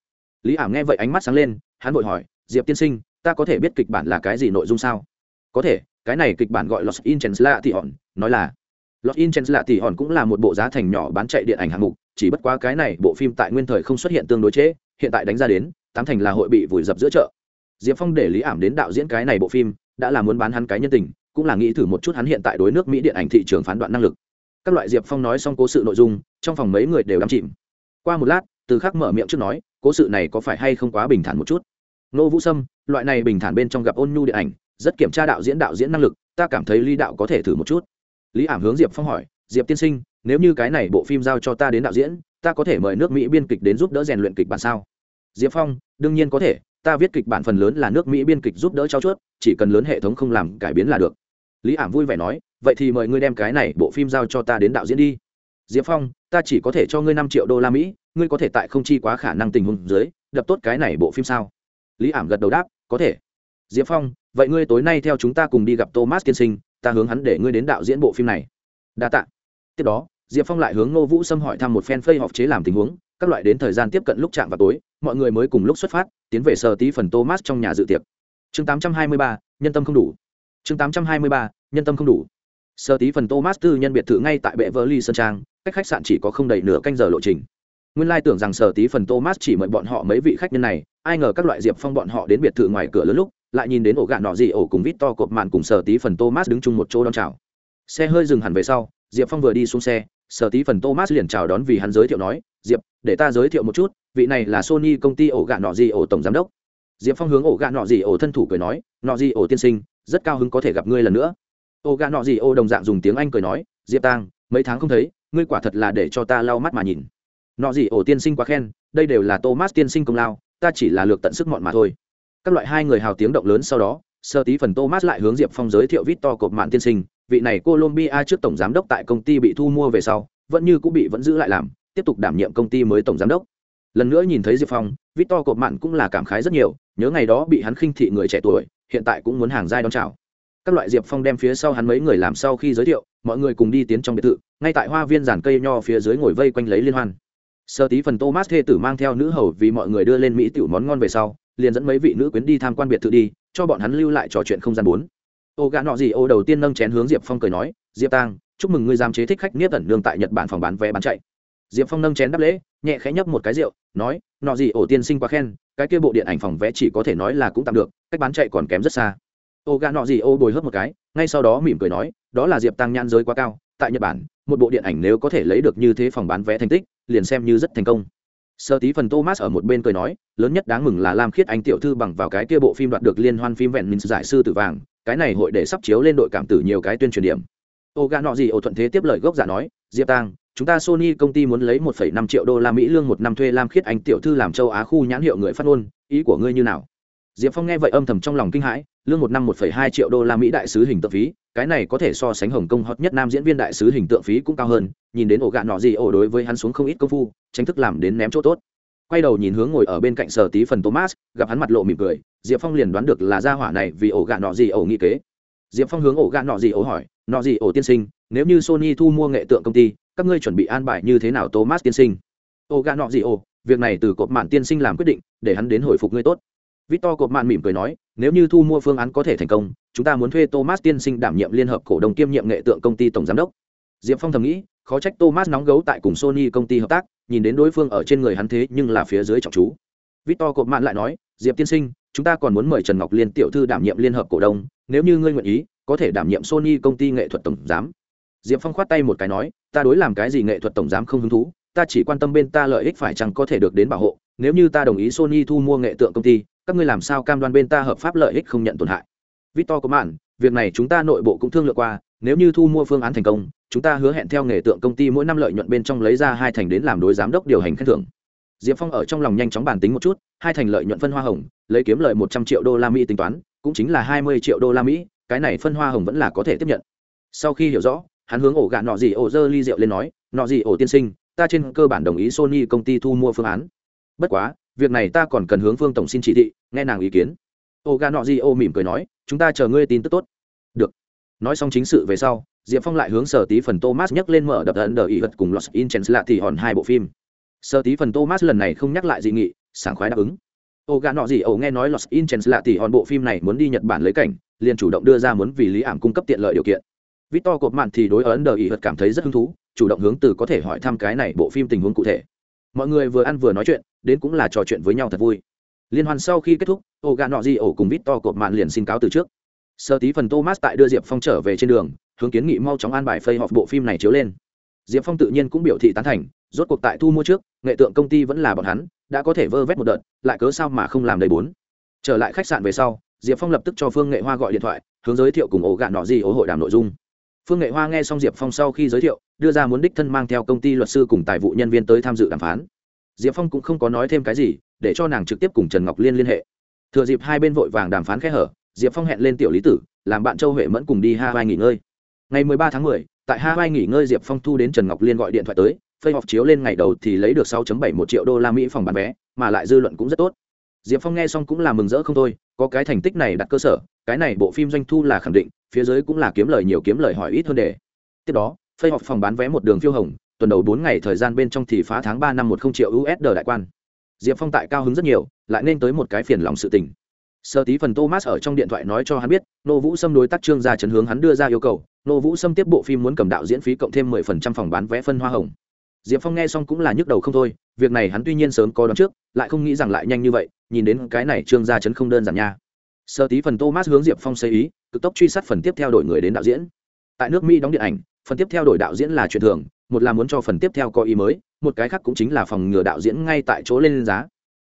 Speaker 1: Lý ảm nghe vậy ánh mắt sáng lên hắn vội hỏi diệp tiên sinh ta có thể biết kịch bản là cái gì nội dung sao? Có thể cái này kịch bản gọi los inchens la thì hòn nói là los inchens la thì hòn cũng là một bộ giá thành nhỏ bán chạy điện ảnh hạng mục chỉ bất quá cái này bộ phim tại nguyên thời không xuất hiện tương đối chế, hiện tại đánh ra đến tám thành là hội bị vùi dập giữa chợ. Diệp phong để lý ảm đến đạo diễn cái này bộ phim đã là muốn bán hắn cái nhân tình cũng là nghĩ thử một chút hắn hiện tại đối nước mỹ điện ảnh thị trường phán đoạn năng lực. Các loại diệp phong nói xong cố sự nội dung trong phòng mấy người đều đắm chìm. Qua một lát từ khắc mở miệng trước nói, cố sự này có phải hay không quá bình thản một chút? Nô vũ sâm, loại này bình thản bên trong gặp ôn nhu điện ảnh, rất kiểm tra đạo diễn đạo diễn năng lực, ta cảm thấy lý đạo có thể thử một chút. Lý ảm hướng diệp phong hỏi, diệp tiên sinh, nếu như cái này bộ phim giao cho ta đến đạo diễn, ta có thể mời nước mỹ biên kịch đến giúp đỡ rèn luyện kịch bản sao? Diệp phong, đương nhiên có thể, ta viết kịch bản phần lớn là nước mỹ biên kịch giúp đỡ trao chuốt, chỉ cần lớn hệ thống không làm cải biến là được. Lý ảm vui vẻ nói, vậy thì mời ngươi đem cái này bộ phim giao cho ta đến đạo diễn đi diệp phong ta chỉ có thể cho ngươi năm triệu đô la mỹ ngươi có thể tại không chi quá khả năng tình huống dưới đập tốt cái này bộ phim sao? Lý ảm gật đầu đáp có thể. Diệp phong vậy ngươi tối nay theo chúng ta cùng đi gặp thomas tiên sinh ta hướng hắn để ngươi đến đạo diễn bộ phim này. Đa t ạ tiếp đó diệp phong lại hướng ngô vũ xâm hỏi thăm một fan phây họp chế làm tình huống các loại đến thời gian tiếp cận lúc chạm vào tối mọi người mới cùng lúc xuất phát tiến về sờ tí phần thomas trong nhà dự tiệc. Chương 823, nhân tâm không đủ. Chương 823, nhân tâm không đủ. Sơ tí phần thomas tư nhân biệt thự ngay tại bệ vợ ly sơn trang cách khách sạn chỉ có không đầy nửa canh giờ lộ trình. Nguyên lai tưởng rằng sở tí phần thomas chỉ mời bọn họ mấy vị khách nhân này, ai ngờ các loại diệp phong bọn họ đến biệt thự ngoài cửa lớn lúc, lại nhìn đến ổ gạn nọ gì ổ cùng vít to cột màn cùng sở tí phần thomas đứng chung một chỗ đón chào. Xe hơi dừng hẳn về sau, diệp phong vừa đi xuống xe, sở tí phần thomas liền chào đón vì hắn giới thiệu nói, diệp, để ta giới thiệu một chút, vị này là sony công ty ổ gạn nọ gì ổ tổng giám đốc. Diệp phong hướng ổ gạn nọ gì ổ thân thủ cười nói, nọ gì ổ tiên sinh, rất cao hứng có thể gặp ngươi lần nữa. Ổ gạn nọ gì ổ đồng dạng dùng tiếng anh cười nói, diệp tang, mấy tháng không thấy ngươi quả thật là để cho ta lau mắt mà nhìn. Nọ gì ổ tiên sinh quá khen, đây đều là thomas tiên sinh công lao, ta chỉ là lược tận sức mọn mà thôi. Các loại hai người hào tiếng động lớn sau đó, sơ tí phần thomas lại hướng diệp phong giới thiệu victor cột mạng tiên sinh, vị này colombia trước tổng giám đốc tại công ty bị thu mua về sau, vẫn như cũng bị vẫn giữ lại làm, tiếp tục đảm nhiệm công ty mới tổng giám đốc. Lần nữa nhìn thấy diệp phong, victor cột mạng cũng là cảm khái rất nhiều, nhớ ngày đó bị hắn khinh thị người trẻ tuổi, hiện tại cũng muốn hàng giai đón chào các loại diệp phong đem phía sau hắn mấy người làm sau khi giới thiệu, mọi người cùng đi tiến trong biệt thự, ngay tại hoa viên giàn cây nho phía dưới ngồi vây quanh lấy liên hoan. Sơ tí phần thomas thê tử mang theo nữ hầu vì mọi người đưa lên mỹ tiểu món ngon về sau, liền dẫn mấy vị nữ quyến đi tham quan biệt thự đi, cho bọn hắn lưu lại trò chuyện không gian bốn. Ô gã nọ gì, ô đầu tiên nâng chén hướng diệp phong cười nói, diệp tang, chúc mừng ngươi giam chế thích khách niết ẩn nương tại nhật bản phòng bán vé bán chạy. Diệp phong nâng chén đáp lễ, nhẹ khẽ nhấp một cái rượu, nói, nọ gì, ổ tiên sinh quá khen, cái kia bộ điện ảnh phòng vé chỉ có thể nói là cũng tạm được, cách bán chạy còn kém rất xa ô gà nọ gì ô bồi hớp một cái ngay sau đó mỉm cười nói đó là diệp tăng nhan giới quá cao tại nhật bản một bộ điện ảnh nếu có thể lấy được như thế phòng bán vé thành tích liền xem như rất thành công. Sơ tí phần thomas ở một bên cười nói lớn nhất đáng mừng là lam khiết anh tiểu thư bằng vào cái kia bộ phim đoạt được liên hoan phim vẹn minh giải sư tử vàng cái này hội để sắp chiếu lên đội cảm tử nhiều cái tuyên truyền điểm. Ô gà nọ gì ô thuận thế tiếp lời gốc giả nói diệp Tăng, chúng ta sony công ty muốn lấy 1,5 triệu đô la mỹ lương một năm thuê lam khiết anh tiểu thư làm châu á khu nhãn hiệu người phát ngôn ý của ngươi như nào? Diệp phong nghe vậy âm thầm trong lòng kinh hãi lương một năm 1,2 triệu đô la mỹ đại sứ hình tượng phí cái này có thể so sánh hồng kông hot nhất nam diễn viên đại sứ hình tượng phí cũng cao hơn nhìn đến ổ gạn nọ gì ổ đối với hắn xuống không ít công phu tránh thức làm đến ném chỗ tốt. Quay đầu nhìn hướng ngồi ở bên cạnh sở tí phần thomas gặp hắn mặt lộ mỉm cười diệp phong liền đoán được là gia hỏa này vì ổ gạn nọ gì ổ nghị kế. Diệp phong hướng ổ gạn nọ gì ổ hỏi nọ gì ổ tiên sinh nếu như sony thu mua nghệ tượng công ty các ngươi chuẩn bị an bài như thế nào thomas tiên sinh? Ổ gạn nọ gì ổ việc này từ cột mạn tiên sinh làm quyết định để hắn đến hồi phục ngươi tốt victor cột mạn mỉm cười nói, nếu như thu mua phương án có thể thành công, chúng ta muốn thuê thomas tiên sinh đảm nhiệm liên hợp cổ đông kiêm nhiệm nghệ tượng công ty tổng giám đốc. Diệp phong thầm nghĩ, khó trách thomas nóng gấu tại cùng sony công ty hợp tác, nhìn đến đối phương ở trên người hắn thế nhưng là phía dưới trọng chú. Victor cột mạn lại nói, diệp tiên sinh, chúng ta còn muốn mời trần ngọc liên tiểu thư đảm nhiệm liên hợp cổ đông, nếu như ngươi nguyện ý, có thể đảm nhiệm sony công ty nghệ thuật tổng giám. Diệp phong khoát tay một cái nói, ta đối làm cái gì nghệ thuật tổng giám không hứng thú, ta chỉ quan tâm bên ta lợi ích phải chăng có thể được đến bảo hộ, nếu như ta đồng ý sony thu mua nghệ tượng công ty các ngươi làm sao cam đoan bên ta hợp pháp lợi ích không nhận tổn hại? Victor có mạn, việc này chúng ta nội bộ cũng thương lượng qua, nếu như thu mua phương án thành công, chúng ta hứa hẹn theo nghề tượng công ty mỗi năm lợi nhuận bên trong lấy ra hai thành đến làm đối giám đốc điều hành khen thưởng. Diệp phong ở trong lòng nhanh chóng bàn tính một chút, hai thành lợi nhuận phân hoa hồng, lấy kiếm lợi một trăm triệu đô la mỹ tính toán, cũng chính là hai mươi triệu đô la mỹ, cái này phân hoa hồng vẫn là có thể tiếp nhận. Sau khi hiểu rõ, hắn hướng ổ gạn nọ gì ổ dơ ly rượu lên nói, nọ gì ổ tiên sinh, ta trên cơ bản đồng ý sony công ty thu mua phương án. Bất quá việc này ta còn cần hướng phương tổng xin chỉ thị, nghe nàng ý kiến. Ô ga nọ di ô mỉm cười nói, chúng ta chờ ngươi tin tức tốt. Được. Nói xong chính sự về sau, diệp phong lại hướng sở tí phần thomas nhắc lên mở đập ấn đờ ý vật cùng los inchens lạ thì hòn hai bộ phim. Sở tí phần thomas lần này không nhắc lại dị nghị, sảng khoái đáp ứng. Ô gà nọ gì ổ nghe nói los inchens lạ thì hòn bộ phim này muốn đi nhật bản lấy cảnh, liền chủ động đưa ra muốn vì lý ảm cung cấp tiện lợi điều kiện. Victor cột mạn thì đối ấn đờ ý vật cảm thấy rất hứng thú, chủ động hướng từ có thể hỏi thăm cái này bộ phim tình huống cụ thể mọi người vừa ăn vừa nói chuyện, đến cũng là trò chuyện với nhau thật vui. Liên hoan sau khi kết thúc ô gà nọ di ổ cùng victor cột mạn liền xin cáo từ trước. Sơ tí phần thomas tại đưa diệp phong trở về trên đường, hướng kiến nghị mau chóng an bài phây họp bộ phim này chiếu lên. Diệp phong tự nhiên cũng biểu thị tán thành, rốt cuộc tại thu mua trước, nghệ tượng công ty vẫn là bọn hắn, đã có thể vơ vét một đợt, lại cớ sao mà không làm đầy bốn. Trở lại khách sạn về sau, diệp phong lập tức cho phương nghệ hoa gọi điện thoại, hướng giới thiệu cùng ổ gạn nọ gì ổ hội đàm nội dung phương nghệ hoa nghe xong diệp phong sau khi giới thiệu đưa ra muốn đích thân mang theo công ty luật sư cùng tài vụ nhân viên tới tham dự đàm phán. Diệp phong cũng không có nói thêm cái gì để cho nàng trực tiếp cùng trần ngọc liên liên hệ. Thừa dịp hai bên vội vàng đàm phán khẽ hở diệp phong hẹn lên tiểu lý tử làm bạn châu huệ mẫn cùng đi hawaii nghỉ ngơi. Ngày 13 tháng 10, tại hawaii nghỉ ngơi diệp phong thu đến trần ngọc liên gọi điện thoại tới phây học chiếu lên ngày đầu thì lấy được 6.71 triệu đô la mỹ phòng bán vé mà lại dư luận cũng rất tốt. Diệp phong nghe xong cũng là mừng rỡ không thôi có cái thành tích này đặt cơ sở cái này bộ phim doanh thu là khẳng định phía dưới cũng là kiếm lời nhiều kiếm lời hỏi ít hơn để tiếp đó, phây họp phòng bán vé một đường phiêu hồng, tuần đầu bốn ngày thời gian bên trong thì phá tháng ba năm một không triệu usd đại quan. Diệp phong tại cao hứng rất nhiều, lại nên tới một cái phiền lòng sự tình. Sơ tí phần thomas ở trong điện thoại nói cho hắn biết, nô vũ xâm đối tác trương gia chấn hướng hắn đưa ra yêu cầu, nô vũ xâm tiếp bộ phim muốn cầm đạo diễn phí cộng thêm mười phần trăm phòng bán vé phân hoa hồng. Diệp phong nghe xong cũng là nhức đầu không thôi, việc này hắn tuy nhiên sớm có đón trước, lại không nghĩ rằng lại nhanh như vậy, nhìn đến cái này trương gia chấn không đơn giản nha sơ tí phần thomas hướng diệp phong xây ý, cực tốc truy sát phần tiếp theo đổi người đến đạo diễn. Tại nước mỹ đóng điện ảnh, phần tiếp theo đổi đạo diễn là chuyện thường, một là muốn cho phần tiếp theo có ý mới, một cái khác cũng chính là phòng ngừa đạo diễn ngay tại chỗ lên giá.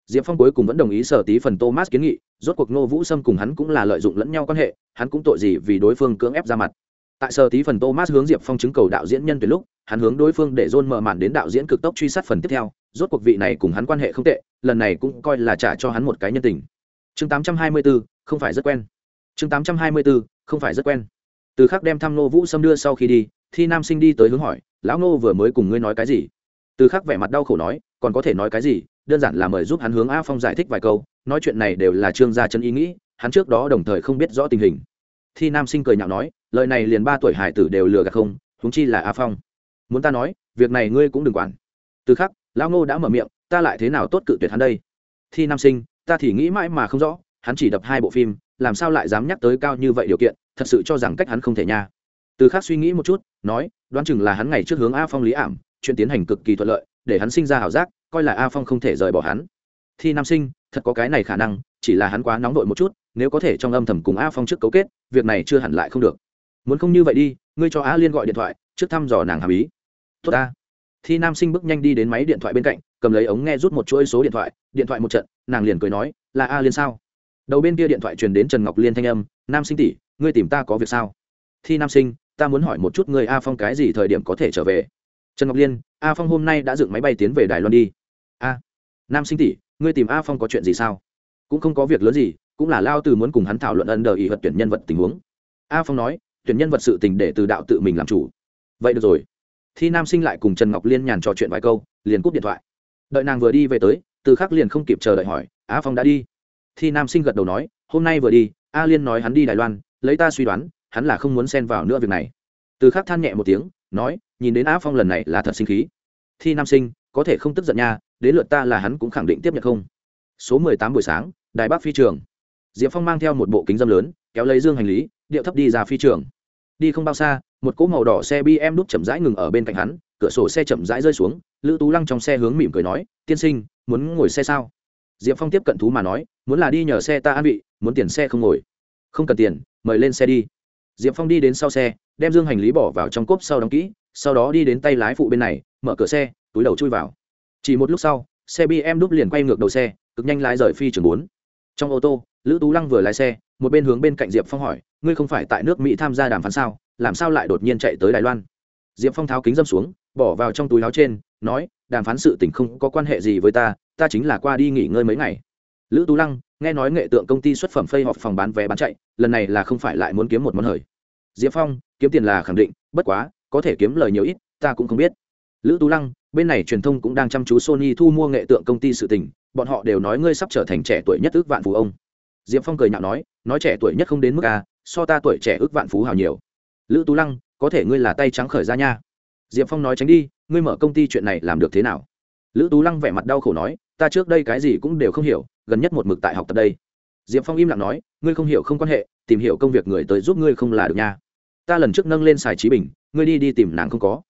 Speaker 1: Diệp phong cuối cùng vẫn đồng ý sở tí phần thomas kiến nghị, rốt cuộc nô vũ sâm cùng hắn cũng là lợi dụng lẫn nhau quan hệ, hắn cũng tội gì vì đối phương cưỡng ép ra mặt. Tại sở tí phần thomas hướng diệp phong chứng cầu đạo diễn nhân tuyệt lúc, hắn hướng đối phương để john mở màn đến đạo diễn cực tốc truy sát phần tiếp theo, rốt cuộc vị này cùng hắn quan hệ không tệ, lần này cũng coi là trả cho hắn một cái nhân tình chương 824, không phải rất quen. Chương 824, không phải rất quen. Từ khắc đem thăm nô vũ sâm đưa sau khi đi thi nam sinh đi tới hướng hỏi lão nô vừa mới cùng ngươi nói cái gì? Từ khắc vẻ mặt đau khổ nói còn có thể nói cái gì? Đơn giản là mời giúp hắn hướng a phong giải thích vài câu nói chuyện này đều là trương gia chân ý nghĩ hắn trước đó đồng thời không biết rõ tình hình. Thi nam sinh cười nhạo nói lời này liền ba tuổi hải tử đều lừa gạt không chúng chi là a phong. Muốn ta nói việc này ngươi cũng đừng quản. Từ khắc lão ngô đã mở miệng ta lại thế nào tốt cự tuyệt hắn đây? Thi nam sinh ta thì nghĩ mãi mà không rõ, hắn chỉ đập hai bộ phim, làm sao lại dám nhắc tới cao như vậy điều kiện, thật sự cho rằng cách hắn không thể nha. Từ khác suy nghĩ một chút, nói, đoán chừng là hắn ngày trước hướng a phong lý ảm, chuyện tiến hành cực kỳ thuận lợi, để hắn sinh ra ảo giác, coi là a phong không thể rời bỏ hắn. Thi nam sinh, thật có cái này khả năng, chỉ là hắn quá nóng vội một chút, nếu có thể trong âm thầm cùng a phong trước cấu kết, việc này chưa hẳn lại không được. Muốn không như vậy đi, ngươi cho a liên gọi điện thoại, trước thăm dò nàng hàm ý. Tốt ta thi nam sinh bước nhanh đi đến máy điện thoại bên cạnh, cầm lấy ống nghe rút một chuỗi số điện thoại điện thoại một trận, nàng liền cười nói, là a liên sao? Đầu bên kia điện thoại truyền đến trần ngọc liên thanh âm, nam sinh tỷ, ngươi tìm ta có việc sao? Thi nam sinh, ta muốn hỏi một chút người a phong cái gì thời điểm có thể trở về? Trần ngọc liên, a phong hôm nay đã dựng máy bay tiến về đài loan đi. A, nam sinh tỷ, ngươi tìm a phong có chuyện gì sao? Cũng không có việc lớn gì, cũng là lao từ muốn cùng hắn thảo luận ân đờ ý vật tuyển nhân vật tình huống. A phong nói, tuyển nhân vật sự tình để từ đạo tự mình làm chủ. Vậy được rồi thi nam sinh lại cùng trần ngọc liên nhàn trò chuyện vài câu, liền cúp điện thoại. Đợi nàng vừa đi về tới, từ khắc liền không kịp chờ đợi hỏi, Á phong đã đi? Thi nam sinh gật đầu nói, hôm nay vừa đi, a liên nói hắn đi đài loan, lấy ta suy đoán, hắn là không muốn xen vào nữa việc này. Từ khắc than nhẹ một tiếng, nói, nhìn đến Á phong lần này là thật sinh khí. Thi nam sinh, có thể không tức giận nha, đến lượt ta là hắn cũng khẳng định tiếp nhận không? Số mười tám buổi sáng, đài bắc phi trường. Diệp phong mang theo một bộ kính dâm lớn, kéo lấy dương hành lý, điệu thấp đi ra phi trường đi không bao xa, một cỗ màu đỏ xe bm đúc chậm rãi ngừng ở bên cạnh hắn, cửa sổ xe chậm rãi rơi xuống, lữ tú lăng trong xe hướng mỉm cười nói, tiên sinh, muốn ngồi xe sao? Diệp phong tiếp cận thú mà nói, muốn là đi nhờ xe ta an vị, muốn tiền xe không ngồi. Không cần tiền, mời lên xe đi. Diệp phong đi đến sau xe, đem dương hành lý bỏ vào trong cốp sau đóng kỹ, sau đó đi đến tay lái phụ bên này, mở cửa xe, túi đầu chui vào. Chỉ một lúc sau, xe bm đúc liền quay ngược đầu xe, cực nhanh lái rời phi trường bốn. Trong ô tô, lữ tú lăng vừa lái xe, một bên hướng bên cạnh diệp phong hỏi ngươi không phải tại nước mỹ tham gia đàm phán sao, làm sao lại đột nhiên chạy tới đài loan? Diệp phong tháo kính dâm xuống, bỏ vào trong túi áo trên, nói, đàm phán sự tình không có quan hệ gì với ta ta chính là qua đi nghỉ ngơi mấy ngày. Lữ tú lăng, nghe nói nghệ tượng công ty xuất phẩm phây họp phòng bán vé bán chạy, lần này là không phải lại muốn kiếm một món hời. Diệp phong, kiếm tiền là khẳng định, bất quá, có thể kiếm lời nhiều ít, ta cũng không biết. Lữ tú lăng, bên này truyền thông cũng đang chăm chú sony thu mua nghệ tượng công ty sự tình, bọn họ đều nói ngươi sắp trở thành trẻ tuổi nhất ước vạn phú ông. Diệp phong cười nhạo nói nói trẻ tuổi nhất không đến mức a so ta tuổi trẻ ước vạn phú hào nhiều. Lữ tú lăng, có thể ngươi là tay trắng khởi ra nha. Diệp phong nói tránh đi, ngươi mở công ty chuyện này làm được thế nào? Lữ tú lăng vẻ mặt đau khổ nói, ta trước đây cái gì cũng đều không hiểu, gần nhất một mực tại học tập đây. Diệp phong im lặng nói, ngươi không hiểu không quan hệ, tìm hiểu công việc người tới giúp ngươi không là được nha. Ta lần trước nâng lên xài trí bình, ngươi đi đi tìm nàng không có.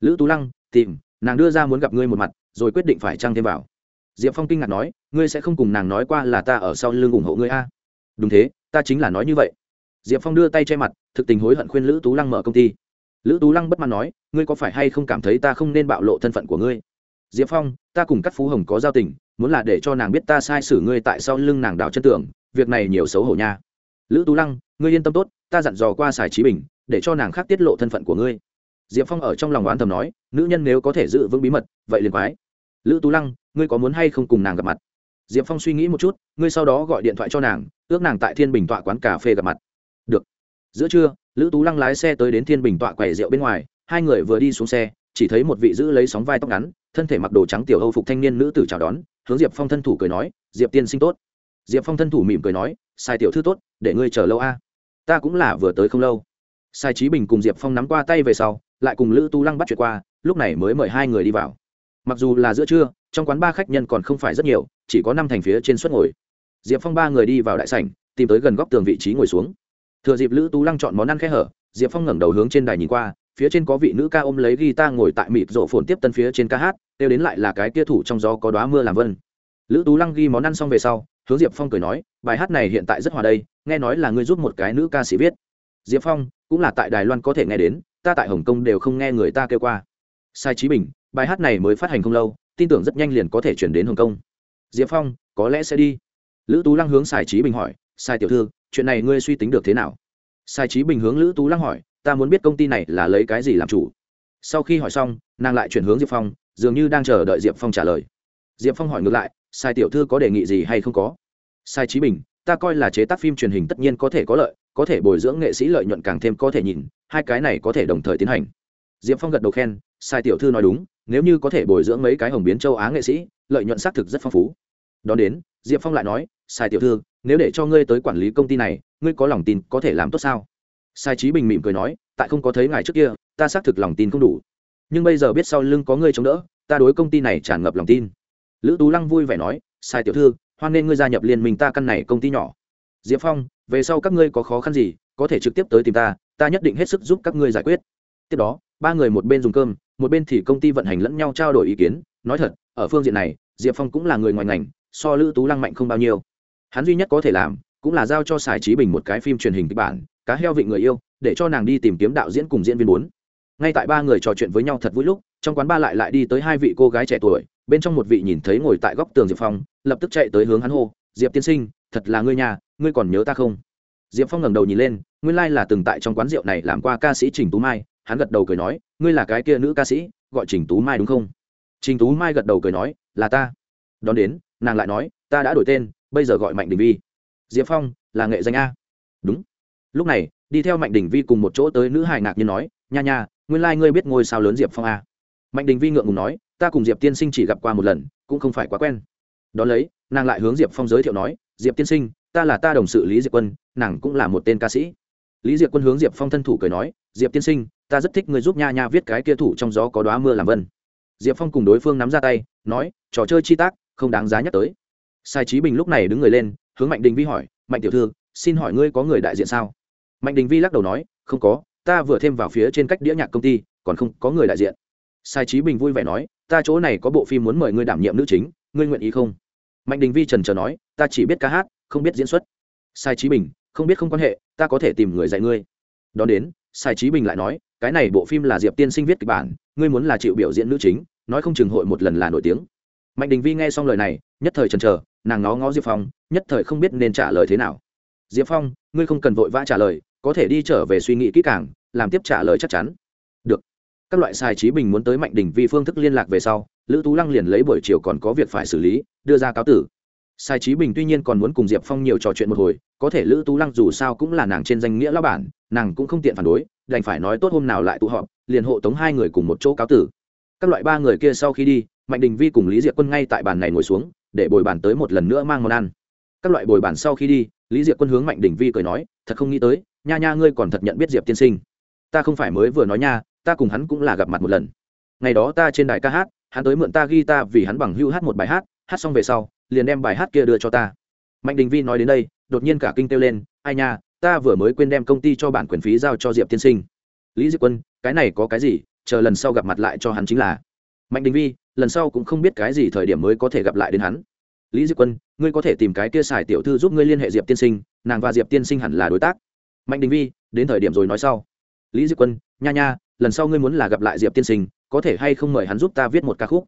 Speaker 1: Lữ tú lăng, tìm, nàng đưa ra muốn gặp ngươi một mặt, rồi quyết định phải trăng thêm vào. Diệp phong kinh ngạc nói, ngươi sẽ không cùng nàng nói qua là ta ở sau lưng ủng hộ ngươi a. Đúng thế, ta chính là nói như vậy diệp phong đưa tay che mặt, thực tình hối hận khuyên lữ tú lăng mở công ty. Lữ tú lăng bất mãn nói, ngươi có phải hay không cảm thấy ta không nên bạo lộ thân phận của ngươi? Diệp phong, ta cùng các phú hồng có giao tình, muốn là để cho nàng biết ta sai sử ngươi tại sau lưng nàng đào chân tưởng việc này nhiều xấu hổ nha. Lữ tú lăng, ngươi yên tâm tốt, ta dặn dò qua sài trí bình, để cho nàng khác tiết lộ thân phận của ngươi. Diệp phong ở trong lòng oán thầm nói, nữ nhân nếu có thể giữ vững bí mật, vậy liền quái. Lữ tú lăng, ngươi có muốn hay không cùng nàng gặp mặt? Diệp phong suy nghĩ một chút, ngươi sau đó gọi điện thoại cho nàng, ước nàng tại thiên bình tọa quán cà phê gặp mặt giữa trưa, lữ tú lăng lái xe tới đến thiên bình tọa quầy rượu bên ngoài, hai người vừa đi xuống xe, chỉ thấy một vị giữ lấy sóng vai tóc ngắn, thân thể mặc đồ trắng tiểu hâu phục thanh niên nữ tử chào đón, hướng diệp phong thân thủ cười nói, diệp tiên sinh tốt. Diệp phong thân thủ mỉm cười nói, sai tiểu thư tốt, để ngươi chờ lâu a. Ta cũng là vừa tới không lâu. Sai trí bình cùng diệp phong nắm qua tay về sau, lại cùng lữ tú lăng bắt chuyện qua, lúc này mới mời hai người đi vào. Mặc dù là giữa trưa, trong quán ba khách nhân còn không phải rất nhiều, chỉ có năm thành phía trên suất ngồi. Diệp phong ba người đi vào đại sảnh, tìm tới gần góc tường vị trí ngồi xuống thừa dịp lữ tú lăng chọn món ăn khe hở, diệp phong ngẩng đầu hướng trên đài nhìn qua, phía trên có vị nữ ca ôm lấy guitar ngồi tại mịt rộ phồn tiếp tân phía trên ca hát, kêu đến lại là cái kia thủ trong gió có đoá mưa làm vân. Lữ tú lăng ghi món ăn xong về sau, hướng diệp phong cười nói, bài hát này hiện tại rất hòa đây, nghe nói là ngươi giúp một cái nữ ca sĩ viết. Diệp phong, cũng là tại đài loan có thể nghe đến, ta tại hồng kông đều không nghe người ta kêu qua. Sai trí bình, bài hát này mới phát hành không lâu, tin tưởng rất nhanh liền có thể chuyển đến hồng kông. Diệp phong, có lẽ sẽ đi. Lữ tú lăng hướng sai trí bình hỏi, sai tiểu thư chuyện này ngươi suy tính được thế nào? Sai trí bình hướng lữ tú lăng hỏi, ta muốn biết công ty này là lấy cái gì làm chủ? Sau khi hỏi xong, nàng lại chuyển hướng diệp phong, dường như đang chờ đợi diệp phong trả lời. Diệp phong hỏi ngược lại, sai tiểu thư có đề nghị gì hay không có? Sai trí bình, ta coi là chế tác phim truyền hình tất nhiên có thể có lợi, có thể bồi dưỡng nghệ sĩ lợi nhuận càng thêm có thể nhìn, hai cái này có thể đồng thời tiến hành. Diệp phong gật đầu khen, sai tiểu thư nói đúng, nếu như có thể bồi dưỡng mấy cái hồng biến châu á nghệ sĩ, lợi nhuận xác thực rất phong phú. Đón đến, diệp phong lại nói, sai tiểu thư nếu để cho ngươi tới quản lý công ty này, ngươi có lòng tin có thể làm tốt sao? Sai trí bình mỉm cười nói, tại không có thấy ngài trước kia, ta xác thực lòng tin không đủ. Nhưng bây giờ biết sau lưng có ngươi chống đỡ, ta đối công ty này tràn ngập lòng tin. Lữ tú lăng vui vẻ nói, sai tiểu thư, hoan nên ngươi gia nhập liên minh ta căn này công ty nhỏ. Diệp phong, về sau các ngươi có khó khăn gì, có thể trực tiếp tới tìm ta ta nhất định hết sức giúp các ngươi giải quyết. Tiếp đó, ba người một bên dùng cơm, một bên thì công ty vận hành lẫn nhau trao đổi ý kiến. Nói thật, ở phương diện này, diệp phong cũng là người ngoài ngành, so lữ tú lăng mạnh không bao nhiêu hắn duy nhất có thể làm cũng là giao cho sài trí bình một cái phim truyền hình kịch bản, cá heo vịnh người yêu, để cho nàng đi tìm kiếm đạo diễn cùng diễn viên bốn. Ngay tại ba người trò chuyện với nhau thật vui lúc, trong quán ba lại lại đi tới hai vị cô gái trẻ tuổi, bên trong một vị nhìn thấy ngồi tại góc tường diệp phong, lập tức chạy tới hướng hắn hô, diệp tiên sinh, thật là ngươi nhà ngươi còn nhớ ta không? Diệp phong ngẩng đầu nhìn lên, nguyên lai là từng tại trong quán rượu này làm qua ca sĩ trình tú mai, hắn gật đầu cười nói, ngươi là cái kia nữ ca sĩ, gọi trình tú mai đúng không? Trình tú mai gật đầu cười nói, là ta. Đón đến, nàng lại nói, ta đã đổi tên bây giờ gọi mạnh đình vi diệp phong là nghệ danh a đúng lúc này đi theo mạnh đình vi cùng một chỗ tới nữ hải ngạc nhiên nói nha nha nguyên lai、like、ngươi biết ngôi sao lớn diệp phong a mạnh đình vi ngượng ngùng nói ta cùng diệp tiên sinh chỉ gặp qua một lần cũng không phải quá quen đón lấy nàng lại hướng diệp phong giới thiệu nói diệp tiên sinh ta là ta đồng sự lý diệp quân nàng cũng là một tên ca sĩ lý diệp quân hướng diệp phong thân thủ cười nói diệp tiên sinh ta rất thích người giúp nha nha viết cái kia thủ trong gió có đoá mưa làm vân diệp phong cùng đối phương nắm ra tay nói trò chơi chi tác không đáng giá nhắc tới sai trí bình lúc này đứng người lên, hướng mạnh đình vi hỏi, mạnh tiểu thư, xin hỏi ngươi có người đại diện sao? Mạnh đình vi lắc đầu nói, không có, ta vừa thêm vào phía trên cách đĩa nhạc công ty, còn không có người đại diện. Sai trí bình vui vẻ nói, ta chỗ này có bộ phim muốn mời ngươi đảm nhiệm nữ chính, ngươi nguyện ý không? Mạnh đình vi trần trờ nói, ta chỉ biết ca hát, không biết diễn xuất. Sai trí bình, không biết không quan hệ, ta có thể tìm người dạy ngươi. Đón đến, sai trí bình lại nói, cái này bộ phim là diệp tiên sinh viết kịch bản, ngươi muốn là chịu biểu diễn nữ chính, nói không chừng hội một lần là nổi tiếng mạnh đình vi nghe xong lời này, nhất thời trần trờ nàng ngó ngó diệp phong, nhất thời không biết nên trả lời thế nào. Diệp phong, ngươi không cần vội vã trả lời, có thể đi trở về suy nghĩ kỹ càng, làm tiếp trả lời chắc chắn. Được. Các loại sai trí bình muốn tới mạnh đình vi phương thức liên lạc về sau, lữ tú lăng liền lấy buổi chiều còn có việc phải xử lý, đưa ra cáo tử. Sai trí bình tuy nhiên còn muốn cùng diệp phong nhiều trò chuyện một hồi, có thể lữ tú lăng dù sao cũng là nàng trên danh nghĩa lao bản, nàng cũng không tiện phản đối, đành phải nói tốt hôm nào lại tụ họp, liền hộ tống hai người cùng một chỗ cáo tử. Các loại ba người kia sau khi đi mạnh đình vi cùng lý diệp quân ngay tại bàn này ngồi xuống, để bồi bàn tới một lần nữa mang món ăn. Các loại bồi bàn sau khi đi, lý diệp quân hướng mạnh đình vi cười nói, thật không nghĩ tới, nha nha ngươi còn thật nhận biết diệp tiên sinh. Ta không phải mới vừa nói nha, ta cùng hắn cũng là gặp mặt một lần. Ngày đó ta trên đài ca hát, hắn tới mượn ta ghi ta vì hắn bằng hưu hát một bài hát hát xong về sau, liền đem bài hát kia đưa cho ta. Mạnh đình vi nói đến đây, đột nhiên cả kinh kêu lên, ai nha, ta vừa mới quên đem công ty cho bản quyền phí giao cho diệp tiên sinh. Lý diệp quân, cái này có cái gì, chờ lần sau gặp mặt lại cho hắn chính là. Mạnh đình vi lần sau cũng không biết cái gì thời điểm mới có thể gặp lại đến hắn. Lý diệp quân, ngươi có thể tìm cái kia xài tiểu thư giúp ngươi liên hệ diệp tiên sinh, nàng và diệp tiên sinh hẳn là đối tác. Mạnh đình vi, đến thời điểm rồi nói sau. Lý diệp quân, nha nha, lần sau ngươi muốn là gặp lại diệp tiên sinh, có thể hay không mời hắn giúp ta viết một ca khúc?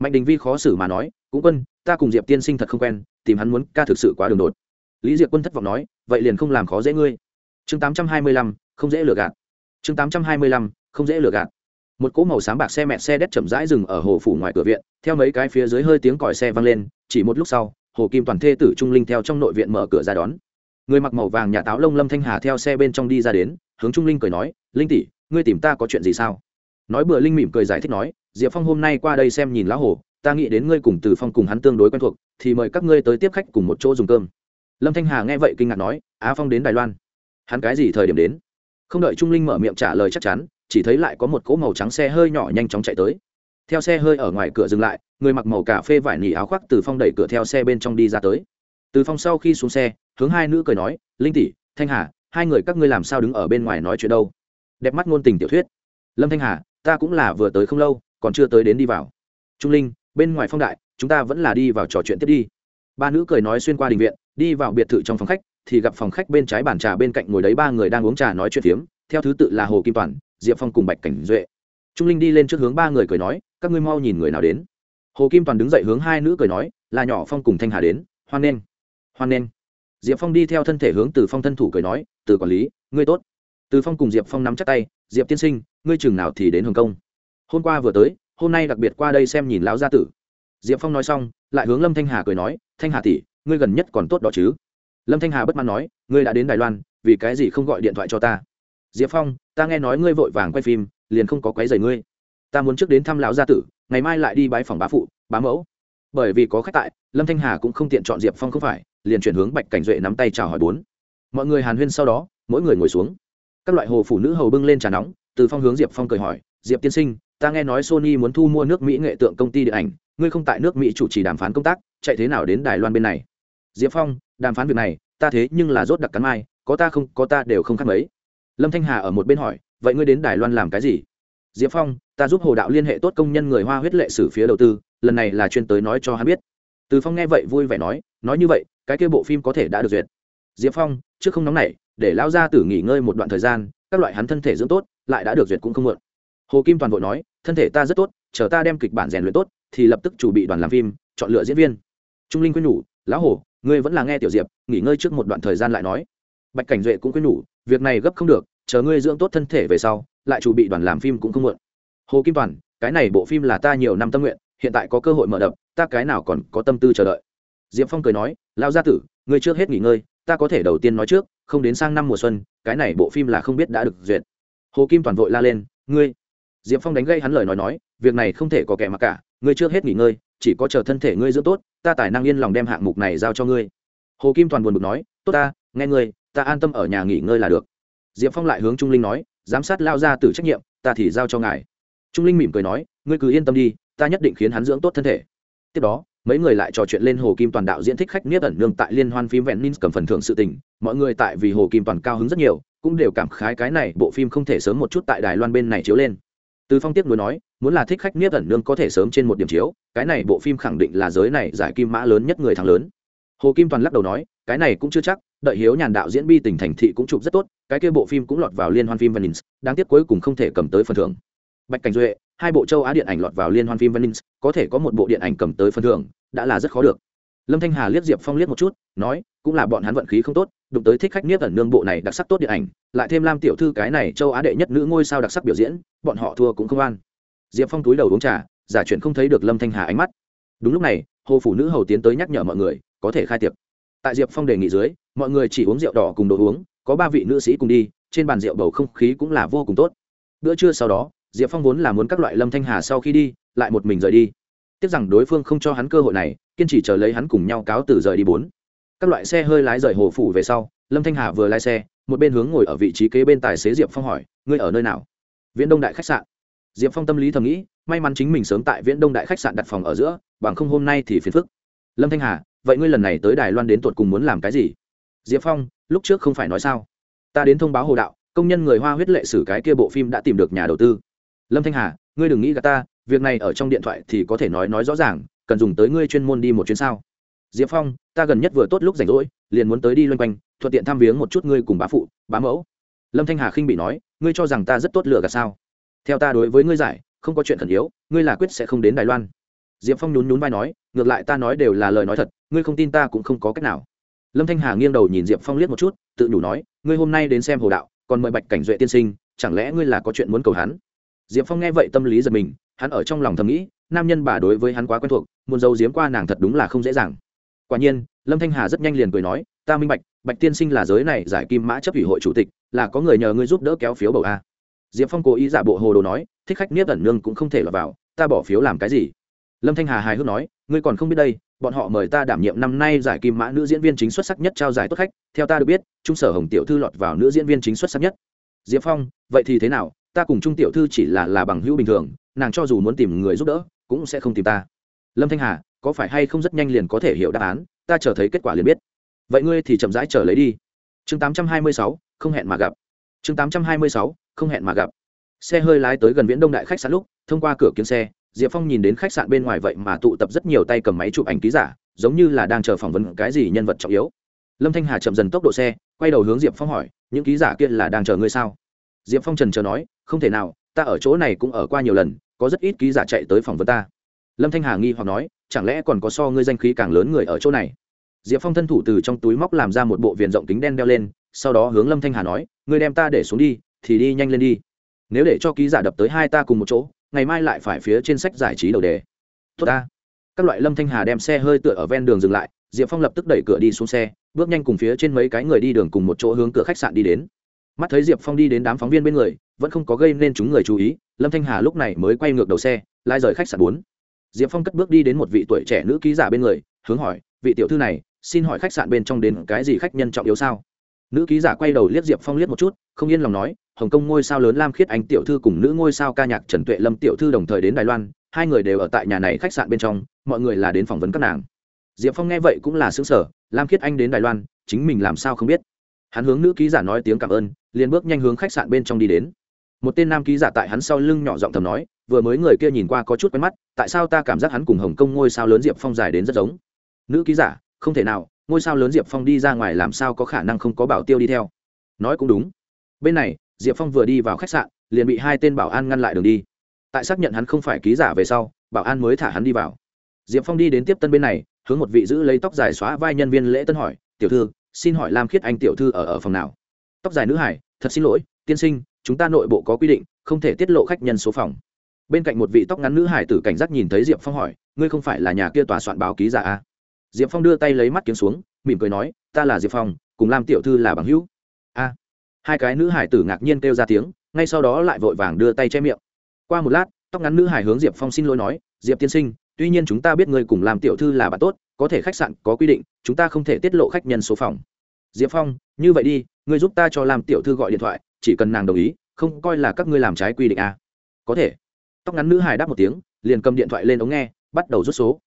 Speaker 1: Mạnh đình vi khó xử mà nói, cũng quân, ta cùng diệp tiên sinh thật không quen, tìm hắn muốn ca thực sự quá đường đột. Lý diệp quân thất vọng nói, vậy liền không làm khó dễ ngươi. Chương tám trăm hai mươi lăm, không dễ lừa gạt. Chương tám trăm hai mươi lăm, không dễ lừa gạt một cỗ màu sáng bạc xe mẹ xe đét chậm rãi dừng ở hồ phủ ngoài cửa viện, theo mấy cái phía dưới hơi tiếng còi xe vang lên, chỉ một lúc sau, hồ kim toàn thê tử trung linh theo trong nội viện mở cửa ra đón. Người mặc màu vàng nhà táo lông lâm thanh hà theo xe bên trong đi ra đến, hướng trung linh cười nói, linh tỷ, ngươi tìm ta có chuyện gì sao? Nói bừa linh mỉm cười giải thích nói, diệp phong hôm nay qua đây xem nhìn lão hồ, ta nghĩ đến ngươi cùng từ phong cùng hắn tương đối quen thuộc, thì mời các ngươi tới tiếp khách cùng một chỗ dùng cơm. Lâm thanh hà nghe vậy kinh ngạc nói, á phong đến đài loan. Hắn cái gì thời điểm đến? Không đợi trung linh mở miệng trả lời chắc chắn chỉ thấy lại có một cỗ màu trắng xe hơi nhỏ nhanh chóng chạy tới. Theo xe hơi ở ngoài cửa dừng lại, người mặc màu cà phê vải nỉ áo khoác từ phong đẩy cửa theo xe bên trong đi ra tới. Từ phong sau khi xuống xe, hướng hai nữ cười nói, linh tỷ, thanh hà, hai người các ngươi làm sao đứng ở bên ngoài nói chuyện đâu? Đẹp mắt ngôn tình tiểu thuyết. Lâm thanh hà, ta cũng là vừa tới không lâu, còn chưa tới đến đi vào. Trung linh, bên ngoài phong đại, chúng ta vẫn là đi vào trò chuyện tiếp đi. Ba nữ cười nói xuyên qua đình viện, đi vào biệt thự trong phòng khách, thì gặp phòng khách bên trái bàn trà bên cạnh ngồi đấy ba người đang uống trà nói chuyện phiếm, theo thứ tự là hồ kim toàn diệp phong cùng bạch cảnh duệ. Trung linh đi lên trước hướng ba người cười nói, các ngươi mau nhìn người nào đến. Hồ kim toàn đứng dậy hướng hai nữ cười nói, là nhỏ phong cùng thanh hà đến, hoan nghênh hoan nghênh. Diệp phong đi theo thân thể hướng từ phong thân thủ cười nói, từ quản lý, ngươi tốt. Từ phong cùng diệp phong nắm chắc tay, diệp tiên sinh, ngươi chừng nào thì đến hồng kông? Hôm qua vừa tới, hôm nay đặc biệt qua đây xem nhìn lão gia tử. Diệp phong nói xong, lại hướng lâm thanh hà cười nói, thanh hà tỷ, ngươi gần nhất còn tốt đó chứ? Lâm thanh hà bất mãn nói, ngươi đã đến đài loan, vì cái gì không gọi điện thoại cho ta? Diệp phong, ta nghe nói ngươi vội vàng quay phim, liền không có quấy giày ngươi. Ta muốn trước đến thăm lão gia tử, ngày mai lại đi bái phòng bá phụ, bá mẫu. Bởi vì có khách tại, lâm thanh hà cũng không tiện chọn diệp phong không phải, liền chuyển hướng bạch cảnh duệ nắm tay chào hỏi bốn. Mọi người hàn huyên sau đó, mỗi người ngồi xuống. Các loại hồ phụ nữ hầu bưng lên trà nóng, từ phong hướng diệp phong cười hỏi, diệp tiên sinh, ta nghe nói sony muốn thu mua nước mỹ nghệ tượng công ty điện ảnh, ngươi không tại nước mỹ chủ trì đàm phán công tác, chạy thế nào đến đài loan bên này? Diệp phong, đàm phán việc này, ta thế nhưng là rốt đặc cắn mai, có ta không, có ta đều không khác mấy lâm thanh hà ở một bên hỏi, vậy ngươi đến đài loan làm cái gì? Diệp phong, ta giúp hồ đạo liên hệ tốt công nhân người hoa huyết lệ sử phía đầu tư, lần này là chuyên tới nói cho hắn biết. Từ phong nghe vậy vui vẻ nói nói như vậy, cái kia bộ phim có thể đã được duyệt. Diệp phong, trước không nóng này để lao ra tử nghỉ ngơi một đoạn thời gian, các loại hắn thân thể dưỡng tốt, lại đã được duyệt cũng không mượn hồ kim toàn vội nói, thân thể ta rất tốt, chờ ta đem kịch bản rèn luyện tốt, thì lập tức chủ bị đoàn làm phim, chọn lựa diễn viên. Trung linh quyên nhủ, lão hồ, ngươi vẫn là nghe tiểu diệp, nghỉ ngơi trước một đoạn thời gian lại nói. Bạch cảnh duệ cũng quyên nhủ việc này gấp không được, chờ ngươi dưỡng tốt thân thể về sau, lại chủ bị đoàn làm phim cũng không muộn. Hồ kim toàn, cái này bộ phim là ta nhiều năm tâm nguyện, hiện tại có cơ hội mở đập, ta cái nào còn có tâm tư chờ đợi. Diệp phong cười nói lao gia tử, ngươi trước hết nghỉ ngơi, ta có thể đầu tiên nói trước, không đến sang năm mùa xuân, cái này bộ phim là không biết đã được duyệt. Hồ kim toàn vội la lên, ngươi? Diệp phong đánh gây hắn lời nói nói, việc này không thể có kẻ mặc cả, ngươi trước hết nghỉ ngơi, chỉ có chờ thân thể ngươi dưỡng tốt, ta tài năng yên lòng đem hạng mục này giao cho ngươi. Hồ kim toàn buồn bực nói, tốt ta, nghe ngươi ta an tâm ở nhà nghỉ ngơi là được. Diệp phong lại hướng trung linh nói, giám sát lao ra từ trách nhiệm, ta thì giao cho ngài. Trung linh mỉm cười nói, ngươi cứ yên tâm đi, ta nhất định khiến hắn dưỡng tốt thân thể. Tiếp đó, mấy người lại trò chuyện lên hồ kim toàn đạo diễn thích khách niết ẩn nương tại liên hoan phim vẹn ninh cầm phần thưởng sự tình. Mọi người tại vì hồ kim toàn cao hứng rất nhiều, cũng đều cảm khái cái này bộ phim không thể sớm một chút tại đài loan bên này chiếu lên. Từ phong tiếp nối nói, muốn là thích khách niết ẩn nương có thể sớm trên một điểm chiếu, cái này bộ phim khẳng định là giới này giải kim mã lớn nhất người thắng lớn. Hồ kim toàn lắc đầu nói cái này cũng chưa chắc, đợi hiếu nhàn đạo diễn bi tình thành thị cũng chụp rất tốt, cái kia bộ phim cũng lọt vào liên hoan phim venice, đáng tiếc cuối cùng không thể cầm tới phần thưởng. Bạch cảnh duệ, hai bộ châu á điện ảnh lọt vào liên hoan phim venice, có thể có một bộ điện ảnh cầm tới phần thưởng, đã là rất khó được. Lâm thanh hà liếc diệp phong liếc một chút, nói, cũng là bọn hắn vận khí không tốt, đụng tới thích khách niết ẩn nương bộ này đặc sắc tốt điện ảnh, lại thêm lam tiểu thư cái này châu á đệ nhất nữ ngôi sao đặc sắc biểu diễn, bọn họ thua cũng không an diệp phong túi đầu uống trà, giả chuyện không thấy được lâm thanh hà ánh mắt. Đúng lúc này, hồ phủ nữ hầu tiến tới nhắc nhở mọi người, có thể khai tiệc tại diệp phong đề nghị dưới, mọi người chỉ uống rượu đỏ cùng đồ uống, có ba vị nữ sĩ cùng đi, trên bàn rượu bầu không khí cũng là vô cùng tốt. Bữa trưa sau đó, diệp phong vốn là muốn các loại lâm thanh hà sau khi đi, lại một mình rời đi. Tiếc rằng đối phương không cho hắn cơ hội này, kiên trì chờ lấy hắn cùng nhau cáo từ rời đi bốn. Các loại xe hơi lái rời hồ phủ về sau, lâm thanh hà vừa lái xe, một bên hướng ngồi ở vị trí kế bên tài xế diệp phong hỏi, ngươi ở nơi nào? Viễn đông đại khách sạn. Diệp phong tâm lý thầm nghĩ, may mắn chính mình sớm tại viễn đông đại khách sạn đặt phòng ở giữa, bằng không hôm nay thì phiền phức. Lâm thanh hà vậy ngươi lần này tới đài loan đến tột cùng muốn làm cái gì? Diệp phong, lúc trước không phải nói sao? Ta đến thông báo hồ đạo, công nhân người hoa huyết lệ sử cái kia bộ phim đã tìm được nhà đầu tư. Lâm thanh hà, ngươi đừng nghĩ gà ta, việc này ở trong điện thoại thì có thể nói nói rõ ràng, cần dùng tới ngươi chuyên môn đi một chuyến sao? Diệp phong, ta gần nhất vừa tốt lúc rảnh rỗi, liền muốn tới đi loanh quanh, thuận tiện thăm viếng một chút ngươi cùng bá phụ, bá mẫu. Lâm thanh hà khinh bị nói, ngươi cho rằng ta rất tốt lựa gạt sao? Theo ta đối với ngươi giải, không có chuyện khẩn yếu, ngươi là quyết sẽ không đến đài loan diệp phong nhún nhún vai nói, ngược lại ta nói đều là lời nói thật, ngươi không tin ta cũng không có cách nào. Lâm thanh hà nghiêng đầu nhìn diệp phong liếc một chút, tự nhủ nói, ngươi hôm nay đến xem hồ đạo, còn mời bạch cảnh duệ tiên sinh, chẳng lẽ ngươi là có chuyện muốn cầu hắn? Diệp phong nghe vậy tâm lý giật mình, hắn ở trong lòng thầm nghĩ, nam nhân bà đối với hắn quá quen thuộc, muốn giấu giếm qua nàng thật đúng là không dễ dàng. Quả nhiên, lâm thanh hà rất nhanh liền cười nói, ta minh bạch bạch tiên sinh là giới này giải kim mã chấp ủy hội chủ tịch, là có người nhờ ngươi giúp đỡ kéo phiếu bầu a. Diệp phong cố ý giả bộ hồ đồ nói, thích khách niết ẩn nương cũng không thể lọt vào, ta bỏ phiếu làm cái gì? Lâm thanh hà hài hước nói, ngươi còn không biết đây, bọn họ mời ta đảm nhiệm năm nay giải kim mã nữ diễn viên chính xuất sắc nhất trao giải tốt khách. Theo ta được biết, trung sở hồng tiểu thư lọt vào nữ diễn viên chính xuất sắc nhất. Diệp phong, vậy thì thế nào? Ta cùng trung tiểu thư chỉ là là bằng hữu bình thường, nàng cho dù muốn tìm người giúp đỡ, cũng sẽ không tìm ta. Lâm thanh hà, có phải hay không rất nhanh liền có thể hiểu đáp án? Ta chờ thấy kết quả liền biết. Vậy ngươi thì chậm rãi chờ lấy đi. Chương tám trăm hai mươi sáu, không hẹn mà gặp. Chương tám trăm hai mươi sáu, không hẹn mà gặp. Xe hơi lái tới gần viễn đông đại khách sạn lúc, thông qua cửa kiếm xe diệp phong nhìn đến khách sạn bên ngoài vậy mà tụ tập rất nhiều tay cầm máy chụp ảnh ký giả, giống như là đang chờ phỏng vấn cái gì nhân vật trọng yếu. Lâm thanh hà chậm dần tốc độ xe, quay đầu hướng diệp phong hỏi, những ký giả kia là đang chờ ngươi sao? Diệp phong trần chờ nói, không thể nào, ta ở chỗ này cũng ở qua nhiều lần, có rất ít ký giả chạy tới phỏng vấn ta. Lâm thanh hà nghi hoặc nói, chẳng lẽ còn có so ngươi danh khí càng lớn người ở chỗ này? Diệp phong thân thủ từ trong túi móc làm ra một bộ viền rộng kính đen đeo lên, sau đó hướng lâm thanh hà nói, ngươi đem ta để xuống đi, thì đi nhanh lên đi. Nếu để cho ký giả đập tới hai ta cùng một chỗ ngày mai lại phải phía trên sách giải trí đầu đề. Tốt ta. Các loại lâm thanh hà đem xe hơi tựa ở ven đường dừng lại, diệp phong lập tức đẩy cửa đi xuống xe, bước nhanh cùng phía trên mấy cái người đi đường cùng một chỗ hướng cửa khách sạn đi đến. Mắt thấy diệp phong đi đến đám phóng viên bên người, vẫn không có gây nên chúng người chú ý, lâm thanh hà lúc này mới quay ngược đầu xe lai rời khách sạn bốn. Diệp phong cất bước đi đến một vị tuổi trẻ nữ ký giả bên người, hướng hỏi, vị tiểu thư này, xin hỏi khách sạn bên trong đến cái gì khách nhân trọng yếu sao? Nữ ký giả quay đầu liếc diệp phong liếc một chút, không yên lòng nói, hồng kông ngôi sao lớn lam khiết anh tiểu thư cùng nữ ngôi sao ca nhạc trần tuệ lâm tiểu thư đồng thời đến đài loan, hai người đều ở tại nhà này khách sạn bên trong, mọi người là đến phỏng vấn các nàng. Diệp phong nghe vậy cũng là xứng sở lam khiết anh đến đài loan, chính mình làm sao không biết. Hắn hướng nữ ký giả nói tiếng cảm ơn, liền bước nhanh hướng khách sạn bên trong đi đến. Một tên nam ký giả tại hắn sau lưng nhỏ giọng thầm nói, vừa mới người kia nhìn qua có chút quen mắt, tại sao ta cảm giác hắn cùng hồng kông ngôi sao lớn diệp phong dài đến rất giống? Nữ ký giả, không thể nào ngôi sao lớn diệp phong đi ra ngoài làm sao có khả năng không có bảo tiêu đi theo? Nói cũng đúng. Bên này, diệp phong vừa đi vào khách sạn, liền bị hai tên bảo an ngăn lại đường đi. Tại xác nhận hắn không phải ký giả về sau, bảo an mới thả hắn đi vào. Diệp phong đi đến tiếp tân bên này, hướng một vị giữ lấy tóc dài xóa vai nhân viên lễ tân hỏi, tiểu thư, xin hỏi lam khiết anh tiểu thư ở ở phòng nào? Tóc dài nữ hải, thật xin lỗi, tiên sinh, chúng ta nội bộ có quy định, không thể tiết lộ khách nhân số phòng. Bên cạnh một vị tóc ngắn nữ hải tử cảnh giác nhìn thấy diệp phong hỏi, ngươi không phải là nhà kia tòa soạn báo ký giả à? Diệp phong đưa tay lấy mắt kiếm xuống, mỉm cười nói, ta là diệp phong, cùng lam tiểu thư là bằng hữu. A. Hai cái nữ hải tử ngạc nhiên kêu ra tiếng, ngay sau đó lại vội vàng đưa tay che miệng. Qua một lát, tóc ngắn nữ hải hướng diệp phong xin lỗi nói, diệp tiên sinh, tuy nhiên chúng ta biết ngươi cùng làm tiểu thư là bạn tốt, có thể khách sạn có quy định, chúng ta không thể tiết lộ khách nhân số phòng. Diệp phong, như vậy đi, ngươi giúp ta cho làm tiểu thư gọi điện thoại, chỉ cần nàng đồng ý, không coi là các ngươi làm trái quy định à. có thể. Tóc ngắn nữ hải đáp một tiếng, liền cầm điện thoại lên ống nghe, bắt đầu rút số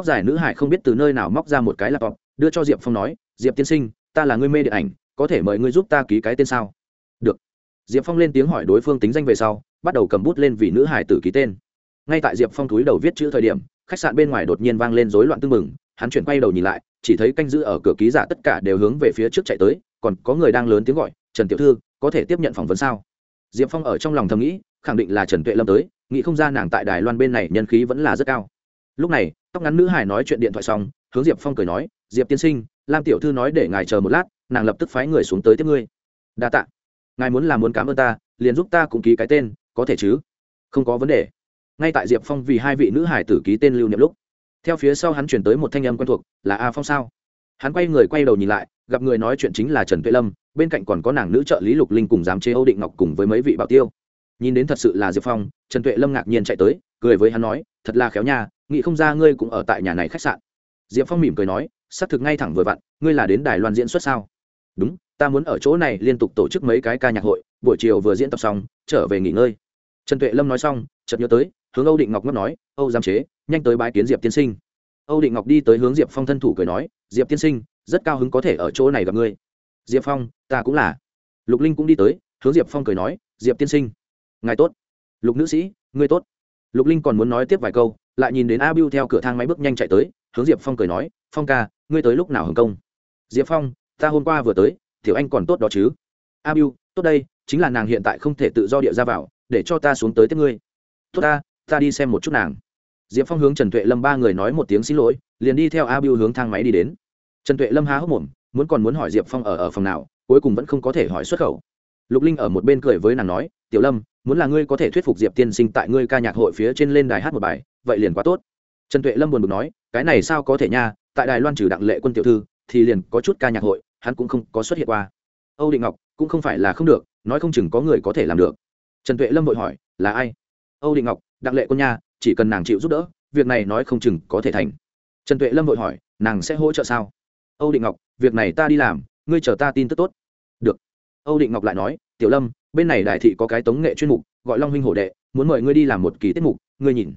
Speaker 1: tóc dài nữ hải không biết từ nơi nào móc ra một cái laptop, đưa cho diệp phong nói, diệp tiên sinh, ta là người mê điện ảnh, có thể mời ngươi giúp ta ký cái tên sao? Được. Diệp phong lên tiếng hỏi đối phương tính danh về sau, bắt đầu cầm bút lên vì nữ hải tử ký tên. Ngay tại diệp phong túi đầu viết chữ thời điểm, khách sạn bên ngoài đột nhiên vang lên rối loạn tưng mừng hắn chuyển quay đầu nhìn lại, chỉ thấy canh giữ ở cửa ký giả tất cả đều hướng về phía trước chạy tới, còn có người đang lớn tiếng gọi, trần tiểu thư, có thể tiếp nhận phỏng vấn sao? Diệp phong ở trong lòng thầm nghĩ, khẳng định là trần tuệ lâm tới, nghĩ không ra nàng tại đài loan bên này nhân khí vẫn là rất cao lúc này, tóc ngắn nữ hải nói chuyện điện thoại xong, hướng diệp phong cười nói, diệp tiên sinh, lam tiểu thư nói để ngài chờ một lát, nàng lập tức phái người xuống tới tiếp ngươi. Đa t ạ ngài muốn làm muốn cảm ơn ta, liền giúp ta cũng ký cái tên, có thể chứ? Không có vấn đề. Ngay tại diệp phong vì hai vị nữ hải tử ký tên lưu niệm lúc, theo phía sau hắn chuyển tới một thanh âm quen thuộc, là a phong sao? Hắn quay người quay đầu nhìn lại, gặp người nói chuyện chính là trần tuệ lâm, bên cạnh còn có nàng nữ trợ lý lục linh cùng giám chế âu định ngọc cùng với mấy vị bảo tiêu. Nhìn đến thật sự là diệp phong, trần tuệ lâm ngạc nhiên chạy tới, cười với hắn nói, thật là khéo nha nghĩ không ra ngươi cũng ở tại nhà này khách sạn. Diệp phong mỉm cười nói, xác thực ngay thẳng vừa vặn, ngươi là đến đài loan diễn xuất sao? Đúng, ta muốn ở chỗ này liên tục tổ chức mấy cái ca nhạc hội, buổi chiều vừa diễn tập xong, trở về nghỉ ngơi. Trần tuệ lâm nói xong, chợt nhớ tới, hướng âu định ngọc ngấp nói, âu giám chế, nhanh tới bái kiến diệp tiên sinh. Âu định ngọc đi tới hướng diệp phong thân thủ cười nói, diệp tiên sinh, rất cao hứng có thể ở chỗ này gặp ngươi. Diệp phong, ta cũng là. Lục linh cũng đi tới, hướng diệp phong cười nói, diệp tiên sinh, ngài tốt. Lục nữ sĩ, ngươi tốt. Lục linh còn muốn nói tiếp vài câu lại nhìn đến a b theo cửa thang máy bước nhanh chạy tới, hướng diệp phong cười nói, phong ca, ngươi tới lúc nào hồng công? Diệp phong, ta hôm qua vừa tới, tiểu anh còn tốt đó chứ. A b tốt đây, chính là nàng hiện tại không thể tự do địa ra vào, để cho ta xuống tới tiếp ngươi. Tốt ta ta đi xem một chút nàng. Diệp phong hướng trần tuệ lâm ba người nói một tiếng xin lỗi, liền đi theo a b hướng thang máy đi đến. Trần tuệ lâm há hốc mồm, muốn còn muốn hỏi diệp phong ở ở phòng nào, cuối cùng vẫn không có thể hỏi xuất khẩu lục linh ở một bên cười với nàng nói, tiểu lâm, muốn là ngươi có thể thuyết phục diệp tiên sinh tại ngươi ca nhạc hội phía trên lên đài hát một bài, vậy liền quá tốt. Trần tuệ lâm buồn bực nói, cái này sao có thể nha, tại đài loan trừ đặng lệ quân tiểu thư, thì liền có chút ca nhạc hội, hắn cũng không có xuất hiện qua. Âu định ngọc, cũng không phải là không được, nói không chừng có người có thể làm được. Trần tuệ lâm vội hỏi, là ai? Âu định ngọc, đặng lệ quân nha, chỉ cần nàng chịu giúp đỡ, việc này nói không chừng có thể thành. Trần tuệ lâm vội hỏi, nàng sẽ hỗ trợ sao? Âu định ngọc, việc này ta đi làm, ngươi chờ ta tin tức tốt âu định ngọc lại nói, tiểu lâm, bên này đại thị có cái tống nghệ chuyên mục, gọi long huynh hổ đệ, muốn mời ngươi đi làm một kỳ tiết mục, ngươi nhìn.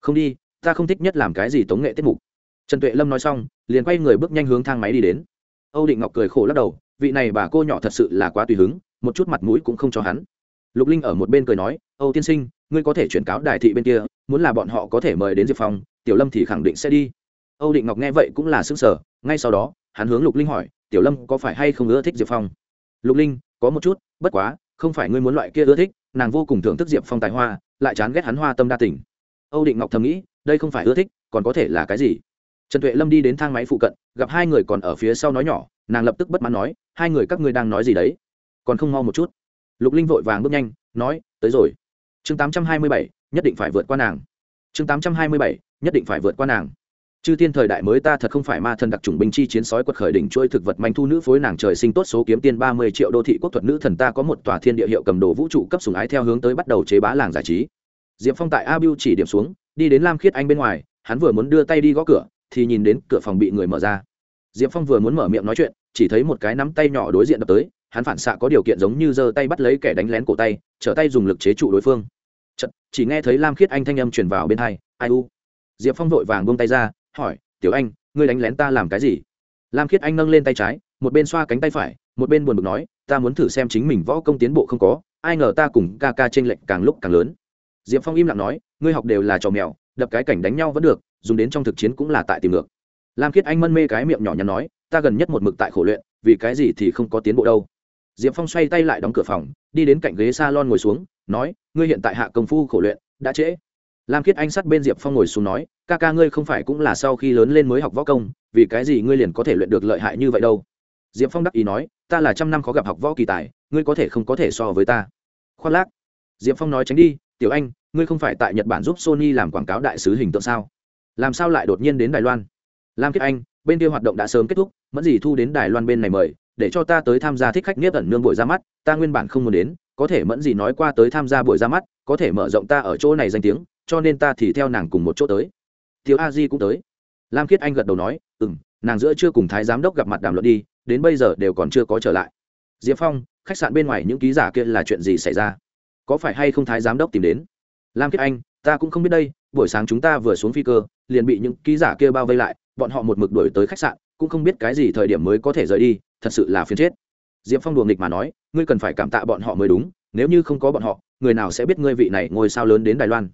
Speaker 1: Không đi, ta không thích nhất làm cái gì tống nghệ tiết mục. Trần tuệ lâm nói xong, liền quay người bước nhanh hướng thang máy đi đến. Âu định ngọc cười khổ lắc đầu, vị này bà cô nhỏ thật sự là quá tùy hứng, một chút mặt mũi cũng không cho hắn. Lục linh ở một bên cười nói, âu tiên sinh, ngươi có thể chuyển cáo đài thị bên kia, muốn là bọn họ có thể mời đến diệp phong, tiểu lâm thì khẳng định sẽ đi. Âu định ngọc nghe vậy cũng là xứng sở ngay sau đó, hắn hướng lục linh hỏi, tiểu lâm có phải hay không ưa thích diệp phong? Lục linh có một chút, bất quá, không phải ngươi muốn loại kia ưa thích, nàng vô cùng thưởng thức diệp phong tài hoa, lại chán ghét hắn hoa tâm đa tình. Âu định ngọc thầm nghĩ, đây không phải ưa thích, còn có thể là cái gì? Trần tuệ lâm đi đến thang máy phụ cận, gặp hai người còn ở phía sau nói nhỏ, nàng lập tức bất mãn nói, hai người các ngươi đang nói gì đấy? Còn không mau một chút. Lục linh vội vàng bước nhanh, nói, tới rồi. Chương tám trăm hai mươi bảy, nhất định phải vượt qua nàng. Chương tám trăm hai mươi bảy, nhất định phải vượt qua nàng chư thiên thời đại mới ta thật không phải ma thần đặc trùng binh chi chiến sói quật khởi đỉnh chuỗi thực vật manh thu nữ phối nàng trời sinh tốt số kiếm tiên ba mươi triệu đô thị quốc thuật nữ thần ta có một tòa thiên địa hiệu cầm đồ vũ trụ cấp sùng ái theo hướng tới bắt đầu chế bá làng giải trí. Diệp phong tại a biu chỉ điểm xuống đi đến lam khiết anh bên ngoài hắn vừa muốn đưa tay đi gõ cửa thì nhìn đến cửa phòng bị người mở ra. Diệp phong vừa muốn mở miệng nói chuyện chỉ thấy một cái nắm tay nhỏ đối diện đập tới hắn phản xạ có điều kiện giống như giơ tay bắt lấy kẻ đánh lén cổ tay trở tay dùng lực chế trụ đối phương. Chật, chỉ nghe thấy lam khiết anh thanh âm truyền vào bên hai ai u? Diệp phong vội vàng buông tay ra hỏi, tiểu anh, ngươi đánh lén ta làm cái gì? Lam khiết anh nâng lên tay trái, một bên xoa cánh tay phải, một bên buồn bực nói, ta muốn thử xem chính mình võ công tiến bộ không có, ai ngờ ta cùng ca ca t r ê n lệch càng lúc càng lớn. Diệp phong im lặng nói, ngươi học đều là trò mèo, đập cái cảnh đánh nhau vẫn được, dùng đến trong thực chiến cũng là tại tìm ngược. Lam khiết anh mân mê cái miệng nhỏ nhắn nói, ta gần nhất một mực tại khổ luyện, vì cái gì thì không có tiến bộ đâu. Diệp phong xoay tay lại đóng cửa phòng, đi đến cạnh ghế s a lon ngồi xuống, nói, ngươi hiện tại hạ công phu khổ luyện, đã trễ lam khiết anh sát bên diệp phong ngồi xuống nói, ca ca ngươi không phải cũng là sau khi lớn lên mới học võ công, vì cái gì ngươi liền có thể luyện được lợi hại như vậy đâu? Diệp phong đắc ý nói, ta là trăm năm khó gặp học võ kỳ tài, ngươi có thể không có thể so với ta. Khoác lác. Diệp phong nói tránh đi, tiểu anh, ngươi không phải tại nhật bản giúp sony làm quảng cáo đại sứ hình tượng sao? Làm sao lại đột nhiên đến đài loan? Lam khiết anh, bên kia hoạt động đã sớm kết thúc, mẫn gì thu đến đài loan bên này mời, để cho ta tới tham gia thích khách nghiếp ẩn nương buổi ra mắt, ta nguyên bản không muốn đến, có thể mẫn gì nói qua tới tham gia buổi ra mắt, có thể mở rộng ta ở chỗ này danh tiếng cho nên ta thì theo nàng cùng một chỗ tới. Thiếu a di cũng tới. Lam khiết anh gật đầu nói ừ m nàng giữa chưa cùng thái giám đốc gặp mặt đàm luận đi, đến bây giờ đều còn chưa có trở lại. Diệp phong, khách sạn bên ngoài những ký giả kia là chuyện gì xảy ra? Có phải hay không thái giám đốc tìm đến? Lam khiết anh, ta cũng không biết đây, buổi sáng chúng ta vừa xuống phi cơ, liền bị những ký giả kia bao vây lại, bọn họ một mực đuổi tới khách sạn, cũng không biết cái gì thời điểm mới có thể rời đi, thật sự là phiền chết. Diệp phong đùa nghịch mà nói, ngươi cần phải cảm tạ bọn họ mới đúng, nếu như không có bọn họ, người nào sẽ biết ngươi vị này ngồi sao lớn đến đài loan?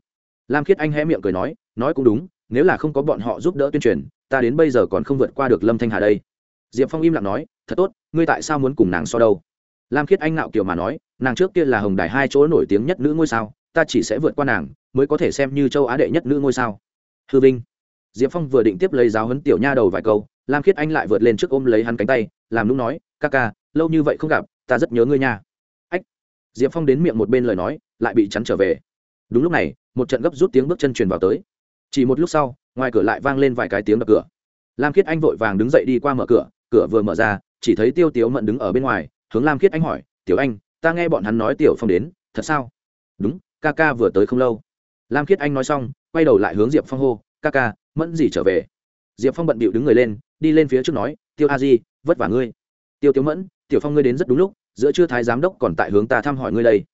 Speaker 1: Lam khiết anh hé miệng cười nói nói cũng đúng, nếu là không có bọn họ giúp đỡ tuyên truyền, ta đến bây giờ còn không vượt qua được lâm thanh hà đây. Diệp phong im lặng nói, thật tốt, ngươi tại sao muốn cùng nàng so đâu? Lam khiết anh nạo kiểu mà nói, nàng trước kia là hồng đài hai chỗ nổi tiếng nhất nữ ngôi sao, ta chỉ sẽ vượt qua nàng, mới có thể xem như châu á đệ nhất nữ ngôi sao. Hư vinh. Diệp phong vừa định tiếp lấy giáo huấn tiểu nha đầu vài câu, lam khiết anh lại vượt lên trước ôm lấy hắn cánh tay, làm lúc nói, ca ca, lâu như vậy không gặp, ta rất nhớ ngươi nha. Ách. Diệp phong đến miệng một bên lời nói, lại bị chắn trở về. Đúng lúc này một trận gấp rút tiếng bước chân truyền vào tới. Chỉ một lúc sau, ngoài cửa lại vang lên vài cái tiếng đập cửa. Lam khiết anh vội vàng đứng dậy đi qua mở cửa cửa vừa mở ra, chỉ thấy tiêu tiếu mận đứng ở bên ngoài, hướng lam khiết anh hỏi, tiểu anh, ta nghe bọn hắn nói tiểu phong đến, thật sao? Đúng, ca ca vừa tới không lâu. Lam khiết anh nói xong, quay đầu lại hướng diệp phong hô, ca ca, mẫn gì trở về? Diệp phong bận bịu đứng người lên, đi lên phía trước nói, tiêu a di, vất vả ngươi. Tiêu tiếu mẫn, tiểu phong ngươi đến rất đúng lúc, giữa trưa thái giám đốc còn tại hướng ta thăm hỏi ngươi đây.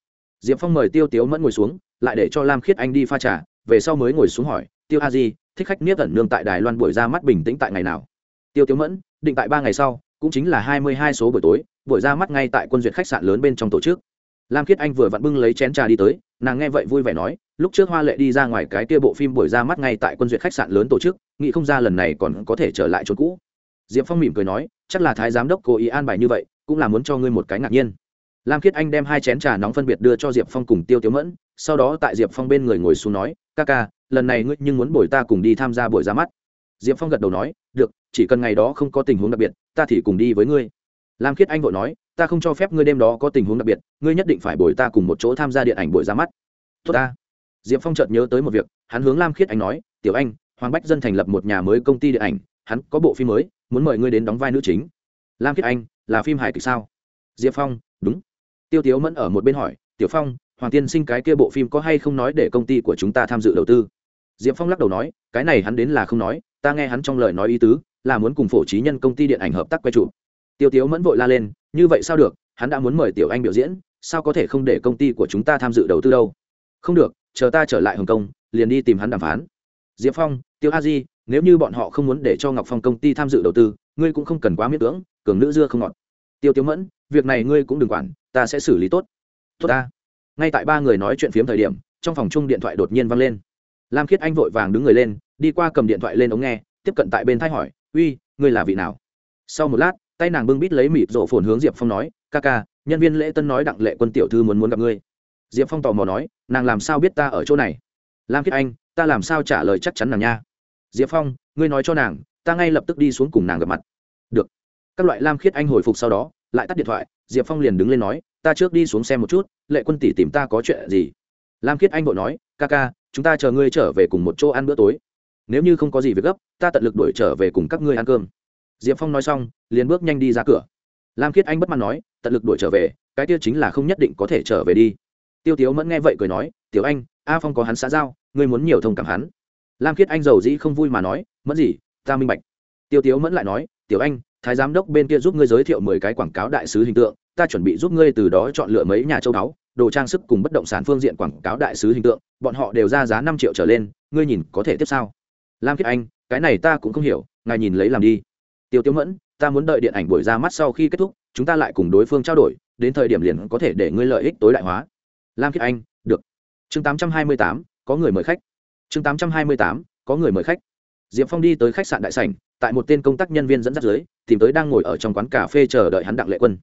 Speaker 1: Diệp phong mời tiêu tiếu mẫn ngồi xuống lại để cho lam khiết anh đi pha trà, về sau mới ngồi xuống hỏi, tiêu a di, thích khách niết ẩn nương tại đài loan buổi ra mắt bình tĩnh tại ngày nào? Tiêu tiếu mẫn, định tại ba ngày sau, cũng chính là hai mươi hai số buổi tối, buổi ra mắt ngay tại quân duyệt khách sạn lớn bên trong tổ chức. Lam khiết anh vừa vặn bưng lấy chén trà đi tới, nàng nghe vậy vui vẻ nói, lúc trước hoa lệ đi ra ngoài cái kia bộ phim buổi ra mắt ngay tại quân duyệt khách sạn lớn tổ chức, nghĩ không ra lần này còn có thể trở lại chỗ cũ. Diệp phong mỉm cười nói, chắc là thái giám đốc cố ý an bài như vậy, cũng là muốn cho ngươi một cái ngạc nhiên. Lam khiết anh đem hai chén trà nóng phân biệt đưa cho diệp phong cùng tiêu tiếu mẫn sau đó tại diệp phong bên người ngồi xuống nói, ca ca, lần này ngươi nhưng muốn bồi ta cùng đi tham gia buổi ra mắt. Diệp phong gật đầu nói, được, chỉ cần ngày đó không có tình huống đặc biệt, ta thì cùng đi với ngươi. Lam khiết anh vội nói, ta không cho phép ngươi đêm đó có tình huống đặc biệt, ngươi nhất định phải bồi ta cùng một chỗ tham gia điện ảnh buổi ra mắt. Tốt ta. Diệp phong chợt nhớ tới một việc, hắn hướng lam khiết anh nói, tiểu anh, hoàng bách dân thành lập một nhà mới công ty điện ảnh, hắn có bộ phim mới, muốn mời ngươi đến đóng vai nữ chính. Lam khiết anh, là phim hài kịch sao? Diệp phong, đúng. Tiêu tiếu mẫn ở một bên hỏi, tiểu phong hoàng tiên sinh cái kia bộ phim có hay không nói để công ty của chúng ta tham dự đầu tư? Diệp phong lắc đầu nói, cái này hắn đến là không nói, ta nghe hắn trong lời nói ý tứ, là muốn cùng phổ trí nhân công ty điện ảnh hợp tác quay trụ tiêu tiếu mẫn vội la lên, như vậy sao được, hắn đã muốn mời tiểu anh biểu diễn, sao có thể không để công ty của chúng ta tham dự đầu tư đâu? Không được, chờ ta trở lại hồng kông, liền đi tìm hắn đàm phán. Diệp phong, tiêu a di, nếu như bọn họ không muốn để cho ngọc phong công ty tham dự đầu tư, ngươi cũng không cần quá miễn cưỡng, cường nữ dưa không ngọt. Tiêu tiếu mẫn, việc này ngươi cũng đừng quản, ta sẽ xử lý tốt. Tốt ta ngay tại ba người nói chuyện phiếm thời điểm, trong phòng chung điện thoại đột nhiên văng lên. Lam khiết anh vội vàng đứng người lên, đi qua cầm điện thoại lên ống nghe, tiếp cận tại bên thái hỏi, uy, ngươi là vị nào? Sau một lát, tay nàng bưng bít lấy mịp rổ phồn hướng diệp phong nói, ca ca, nhân viên lễ tân nói đặng lệ quân tiểu thư muốn muốn gặp ngươi. Diệp phong tò mò nói, nàng làm sao biết ta ở chỗ này? Lam khiết anh, ta làm sao trả lời chắc chắn nàng nha? Diệp phong, ngươi nói cho nàng, ta ngay lập tức đi xuống cùng nàng gặp mặt. Được. Các loại lam khiết anh hồi phục sau đó lại tắt điện thoại, diệp phong liền đứng lên nói, ta trước đi xuống xem một chút, lệ quân tỷ tìm ta có chuyện gì? Lam khiết anh vội nói, ca ca, chúng ta chờ ngươi trở về cùng một chỗ ăn bữa tối. Nếu như không có gì việc gấp, ta tận lực đuổi trở về cùng các ngươi ăn cơm. Diệp phong nói xong, liền bước nhanh đi ra cửa. Lam khiết anh bất mãn nói, tận lực đuổi trở về, cái tiêu chính là không nhất định có thể trở về đi. Tiêu tiếu mẫn nghe vậy cười nói, tiểu anh, a phong có hắn xã giao, ngươi muốn nhiều thông cảm hắn. Lam khiết anh giàu dĩ không vui mà nói, mẫn gì, ta minh bạch. Tiêu tiếu mẫn lại nói, tiểu anh thái giám đốc bên kia giúp ngươi giới thiệu mười cái quảng cáo đại sứ hình tượng, ta chuẩn bị giúp ngươi từ đó chọn lựa mấy nhà châu đáo đồ trang sức cùng bất động sản phương diện quảng cáo đại sứ hình tượng, bọn họ đều ra giá năm triệu trở lên, ngươi nhìn có thể tiếp sao? Lam kiệt anh, cái này ta cũng không hiểu, ngài nhìn lấy làm đi. Tiêu tiêu mẫn, ta muốn đợi điện ảnh buổi ra mắt sau khi kết thúc, chúng ta lại cùng đối phương trao đổi, đến thời điểm liền có thể để ngươi lợi ích tối đại hóa. Lam kiệt anh, được. Chương tám trăm hai mươi tám, có người mời khách. Chương tám trăm hai mươi tám, có người mời khách. Diệp phong đi tới khách sạn đại sảnh, tại một tên công tác nhân viên dẫn dắt dưới tìm tới đang ngồi ở trong quán cà phê chờ đợi hắn đặng lệ quân.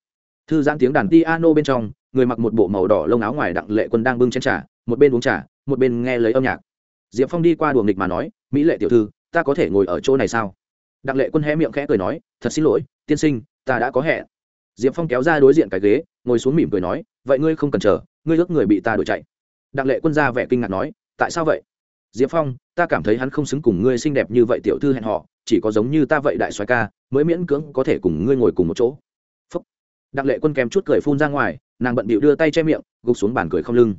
Speaker 1: Thư giãn tiếng đàn piano bên trong, người mặc một bộ màu đỏ lông áo ngoài đặng lệ quân đang bưng chén trà, một bên uống trà, một bên nghe lấy âm nhạc. Diệp phong đi qua đùa nghịch mà nói, mỹ lệ tiểu thư, ta có thể ngồi ở chỗ này sao? Đặng lệ quân hé miệng khẽ cười nói, thật xin lỗi, tiên sinh, ta đã có hẹn. Diệp phong kéo ra đối diện cái ghế, ngồi xuống mỉm cười nói, vậy ngươi không cần chờ, ngươi ước người bị ta đuổi chạy. Đặng lệ quân ra vẻ kinh ngạc nói, tại sao vậy? Diệp phong, ta cảm thấy hắn không xứng cùng ngươi xinh đẹp như vậy tiểu thư hẹn họ chỉ có giống như ta vậy đại soái ca, mới miễn cưỡng có thể cùng ngươi ngồi cùng một chỗ. Phúc. đặng lệ quân kèm chút cười phun ra ngoài, nàng bận bịu đưa tay che miệng, gục xuống bàn cười không lưng.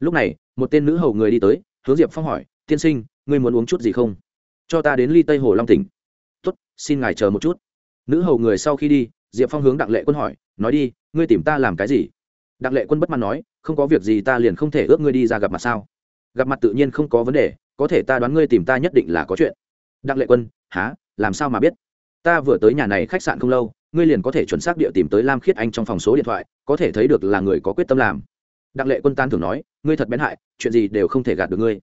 Speaker 1: Lúc này, một tên nữ hầu người đi tới, hướng diệp phong hỏi, tiên sinh, ngươi muốn uống chút gì không? Cho ta đến ly tây hồ long tỉnh. Tuất xin ngài chờ một chút. Nữ hầu người sau khi đi, diệp phong hướng đặng lệ quân hỏi, nói đi, ngươi tìm ta làm cái gì? Đặng lệ quân bất mãn nói, không có việc gì ta liền không thể ước ngươi đi ra gặp mặt sao? Gặp mặt tự nhiên không có vấn đề, có thể ta đoán ngươi tìm ta nhất định là có chuyện. Đặng lệ quân, há, làm sao mà biết? Ta vừa tới nhà này khách sạn không lâu, ngươi liền có thể chuẩn xác địa tìm tới lam khiết anh trong phòng số điện thoại, có thể thấy được là người có quyết tâm làm. Đặng lệ quân tan thường nói, ngươi thật bén hại, chuyện gì đều không thể gạt được ngươi.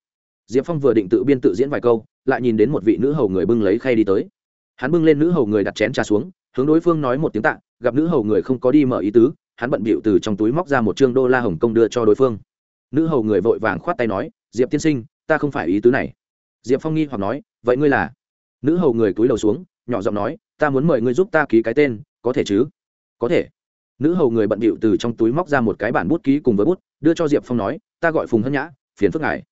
Speaker 1: Diệp phong vừa định tự biên tự diễn vài câu, lại nhìn đến một vị nữ hầu người bưng lấy khay đi tới. Hắn bưng lên nữ hầu người đặt chén trà xuống, hướng đối phương nói một tiếng tạ, gặp nữ hầu người không có đi mở ý tứ, hắn bận bịu từ trong túi móc ra một chương đô la hồng Công đưa cho đối phương. Nữ hầu người vội vàng khoát tay nói diệp tiên sinh, ta không phải ý tứ này. Diệp phong nghi hoặc nói, vậy ngươi là? Nữ hầu người cúi đầu xuống, nhỏ giọng nói, ta muốn mời ngươi giúp ta ký cái tên, có thể chứ? Có thể. Nữ hầu người bận bịu từ trong túi móc ra một cái bản bút ký cùng với bút, đưa cho diệp phong nói, ta gọi phùng hân nhã, phiền phức ngài.